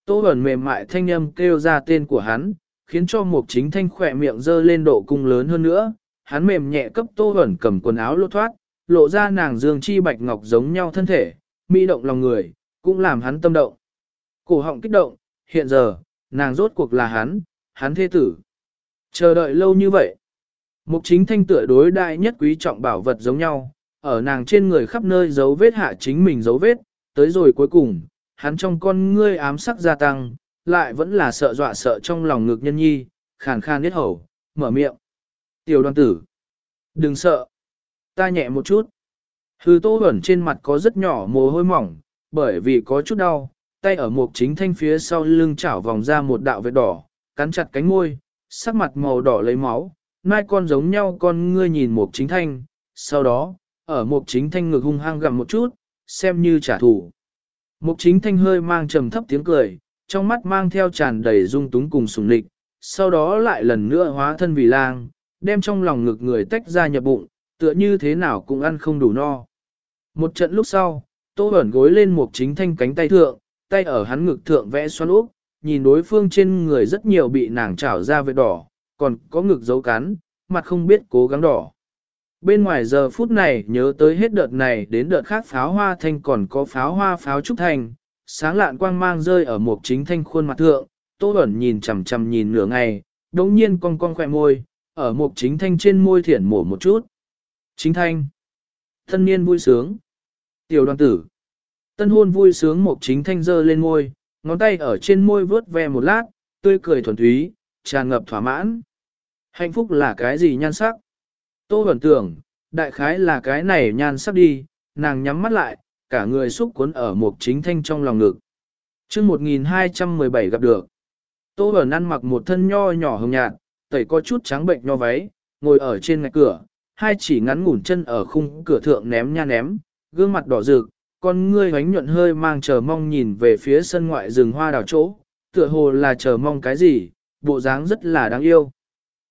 Tô ẩn mềm mại thanh âm kêu ra tên của hắn, khiến cho mục chính thanh khỏe miệng dơ lên độ cung lớn hơn nữa, hắn mềm nhẹ cấp tô ẩn cầm quần áo lột thoát, lộ ra nàng dương chi bạch ngọc giống nhau thân thể, mỹ động lòng người, cũng làm hắn tâm động. Cổ họng kích động, hiện giờ, nàng rốt cuộc là hắn, hắn thê tử. Chờ đợi lâu như vậy, mục chính thanh tựa đối đại nhất quý trọng bảo vật giống nhau, ở nàng trên người khắp nơi dấu vết hạ chính mình dấu vết, tới rồi cuối cùng, hắn trong con ngươi ám sắc gia tăng, lại vẫn là sợ dọa sợ trong lòng ngực nhân nhi, khàn khàn nhất hầu, mở miệng. Tiểu đoàn tử, đừng sợ, ta nhẹ một chút. Hư tô ẩn trên mặt có rất nhỏ mồ hôi mỏng, bởi vì có chút đau, tay ở một chính thanh phía sau lưng chảo vòng ra một đạo vết đỏ, cắn chặt cánh môi, sắc mặt màu đỏ lấy máu, mai con giống nhau con ngươi nhìn Mục Chính Thanh, sau đó, ở Mục Chính Thanh ngực hung hăng gặm một chút, xem như trả thù. Mục Chính Thanh hơi mang trầm thấp tiếng cười, trong mắt mang theo tràn đầy dung túng cùng sùng lịch, sau đó lại lần nữa hóa thân vì lang, đem trong lòng ngực người tách ra nhập bụng, tựa như thế nào cũng ăn không đủ no. Một trận lúc sau, Tô Bẩn gối lên một chính thanh cánh tay thượng, tay ở hắn ngực thượng vẽ xoắn úp, nhìn đối phương trên người rất nhiều bị nàng trảo ra vết đỏ, còn có ngực dấu cắn, mặt không biết cố gắng đỏ. Bên ngoài giờ phút này nhớ tới hết đợt này đến đợt khác pháo hoa thanh còn có pháo hoa pháo trúc thành, sáng lạn quang mang rơi ở một chính thanh khuôn mặt thượng, Tô Bẩn nhìn chằm chằm nhìn nửa ngày, đống nhiên cong cong khỏe môi, ở một chính thanh trên môi thiển mổ một chút. Chính thanh. Thân niên vui sướng. Tiểu đoàn tử. Tân hôn vui sướng một chính thanh dơ lên môi, ngón tay ở trên môi vớt ve một lát, tươi cười thuần túy, tràn ngập thỏa mãn. Hạnh phúc là cái gì nhan sắc? Tô Bẩn tưởng, đại khái là cái này nhan sắc đi, nàng nhắm mắt lại, cả người xúc cuốn ở một chính thanh trong lòng ngực. chương 1217 gặp được. Tô Bẩn ăn mặc một thân nho nhỏ hồng nhạt, tẩy có chút trắng bệnh nho váy, ngồi ở trên ngạch cửa, hai chỉ ngắn ngủn chân ở khung cửa thượng ném nha ném, gương mặt đỏ rực, con ngươi hoánh nhuận hơi mang chờ mong nhìn về phía sân ngoại rừng hoa đào chỗ, tựa hồ là chờ mong cái gì, bộ dáng rất là đáng yêu.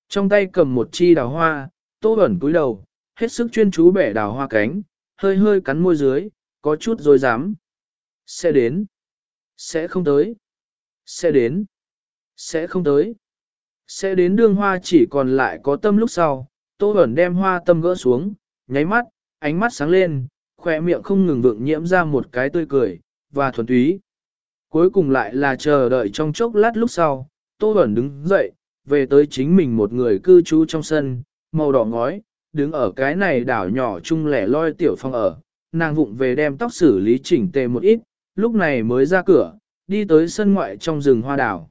Trong tay cầm một chi đào hoa, tô ẩn cúi đầu, hết sức chuyên chú bẻ đào hoa cánh, hơi hơi cắn môi dưới, có chút dối dám. Sẽ đến. Sẽ không tới. Sẽ đến. Sẽ không tới. Sẽ đến đương hoa chỉ còn lại có tâm lúc sau, Tô Bẩn đem hoa tâm gỡ xuống, nháy mắt, ánh mắt sáng lên, khỏe miệng không ngừng vượng nhiễm ra một cái tươi cười, và thuần túy. Cuối cùng lại là chờ đợi trong chốc lát lúc sau, Tô Bẩn đứng dậy, về tới chính mình một người cư trú trong sân, màu đỏ ngói, đứng ở cái này đảo nhỏ chung lẻ loi tiểu phong ở, nàng vụng về đem tóc xử lý chỉnh tề một ít, lúc này mới ra cửa, đi tới sân ngoại trong rừng hoa đảo.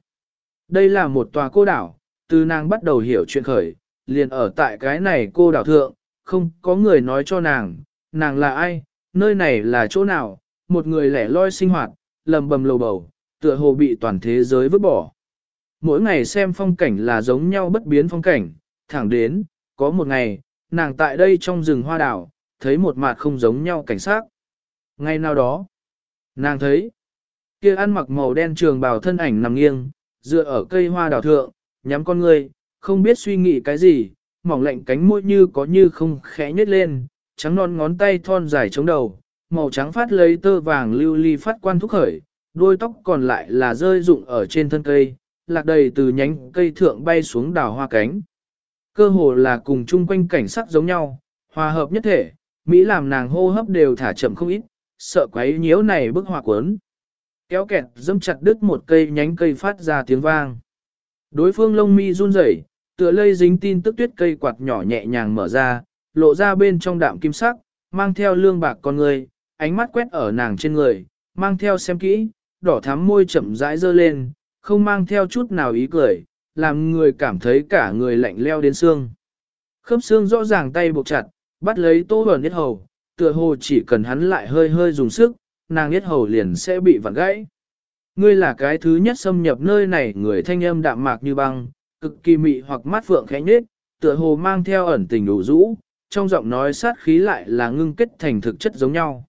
Đây là một tòa cô đảo, từ nàng bắt đầu hiểu chuyện khởi, liền ở tại cái này cô đảo thượng, không có người nói cho nàng, nàng là ai, nơi này là chỗ nào, một người lẻ loi sinh hoạt, lầm bầm lầu bầu, tựa hồ bị toàn thế giới vứt bỏ. Mỗi ngày xem phong cảnh là giống nhau bất biến phong cảnh, thẳng đến, có một ngày, nàng tại đây trong rừng hoa đảo, thấy một mặt không giống nhau cảnh sát. Ngay nào đó, nàng thấy, kia ăn mặc màu đen trường bào thân ảnh nằm nghiêng, dựa ở cây hoa đào thượng, nhắm con người, không biết suy nghĩ cái gì, mỏng lạnh cánh môi như có như không khẽ nhếch lên, trắng non ngón tay thon dài chống đầu, màu trắng phát lấy tơ vàng lưu ly phát quan thúc khởi, đôi tóc còn lại là rơi rụng ở trên thân cây, lạc đầy từ nhánh cây thượng bay xuống đào hoa cánh. Cơ hồ là cùng chung quanh cảnh sắc giống nhau, hòa hợp nhất thể, Mỹ làm nàng hô hấp đều thả chậm không ít, sợ quấy nhiễu này bức họa cuốn. Kéo kẹt dâm chặt đứt một cây nhánh cây phát ra tiếng vang. Đối phương lông mi run rẩy, tựa lây dính tin tức tuyết cây quạt nhỏ nhẹ nhàng mở ra, lộ ra bên trong đạm kim sắc, mang theo lương bạc con người, ánh mắt quét ở nàng trên người, mang theo xem kỹ, đỏ thắm môi chậm rãi dơ lên, không mang theo chút nào ý cười, làm người cảm thấy cả người lạnh leo đến xương. Khớp xương rõ ràng tay buộc chặt, bắt lấy tô bẩn nhất hầu, tựa hồ chỉ cần hắn lại hơi hơi dùng sức, nàng nhất hầu liền sẽ bị vặn gãy. Ngươi là cái thứ nhất xâm nhập nơi này người thanh âm đạm mạc như băng, cực kỳ mị hoặc mắt phượng khẽ nhết, tựa hồ mang theo ẩn tình đủ rũ, trong giọng nói sát khí lại là ngưng kết thành thực chất giống nhau.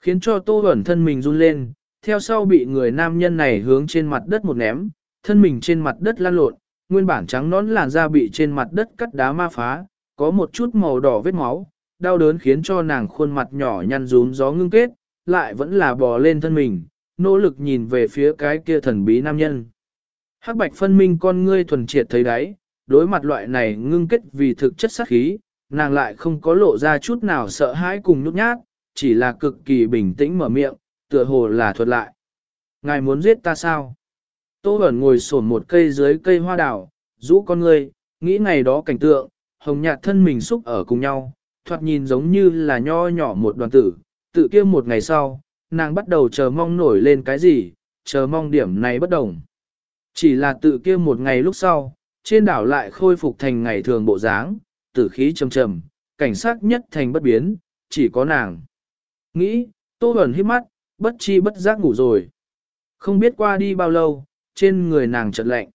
Khiến cho tô ẩn thân mình run lên, theo sau bị người nam nhân này hướng trên mặt đất một ném, thân mình trên mặt đất lan lộn, nguyên bản trắng nón làn da bị trên mặt đất cắt đá ma phá, có một chút màu đỏ vết máu, đau đớn khiến cho nàng khuôn mặt nhỏ nhăn rún gió ngưng kết, lại vẫn là bò lên thân mình, nỗ lực nhìn về phía cái kia thần bí nam nhân. Hắc bạch phân minh con ngươi thuần triệt thấy đáy, đối mặt loại này ngưng kết vì thực chất sát khí, nàng lại không có lộ ra chút nào sợ hãi cùng nhút nhát, chỉ là cực kỳ bình tĩnh mở miệng, tựa hồ là thuật lại. Ngài muốn giết ta sao? Tô Bẩn ngồi sổn một cây dưới cây hoa đào, rũ con ngươi, nghĩ ngày đó cảnh tượng, hồng nhạt thân mình xúc ở cùng nhau, thoạt nhìn giống như là nho nhỏ một đoàn tử, tự kia một ngày sau, nàng bắt đầu chờ mong nổi lên cái gì, chờ mong điểm này bất đồng. Chỉ là tự kia một ngày lúc sau, trên đảo lại khôi phục thành ngày thường bộ dáng, tử khí trầm trầm, cảnh sát nhất thành bất biến, chỉ có nàng. Nghĩ, tô ẩn hít mắt, bất chi bất giác ngủ rồi. Không biết qua đi bao lâu, trên người nàng chợt lạnh.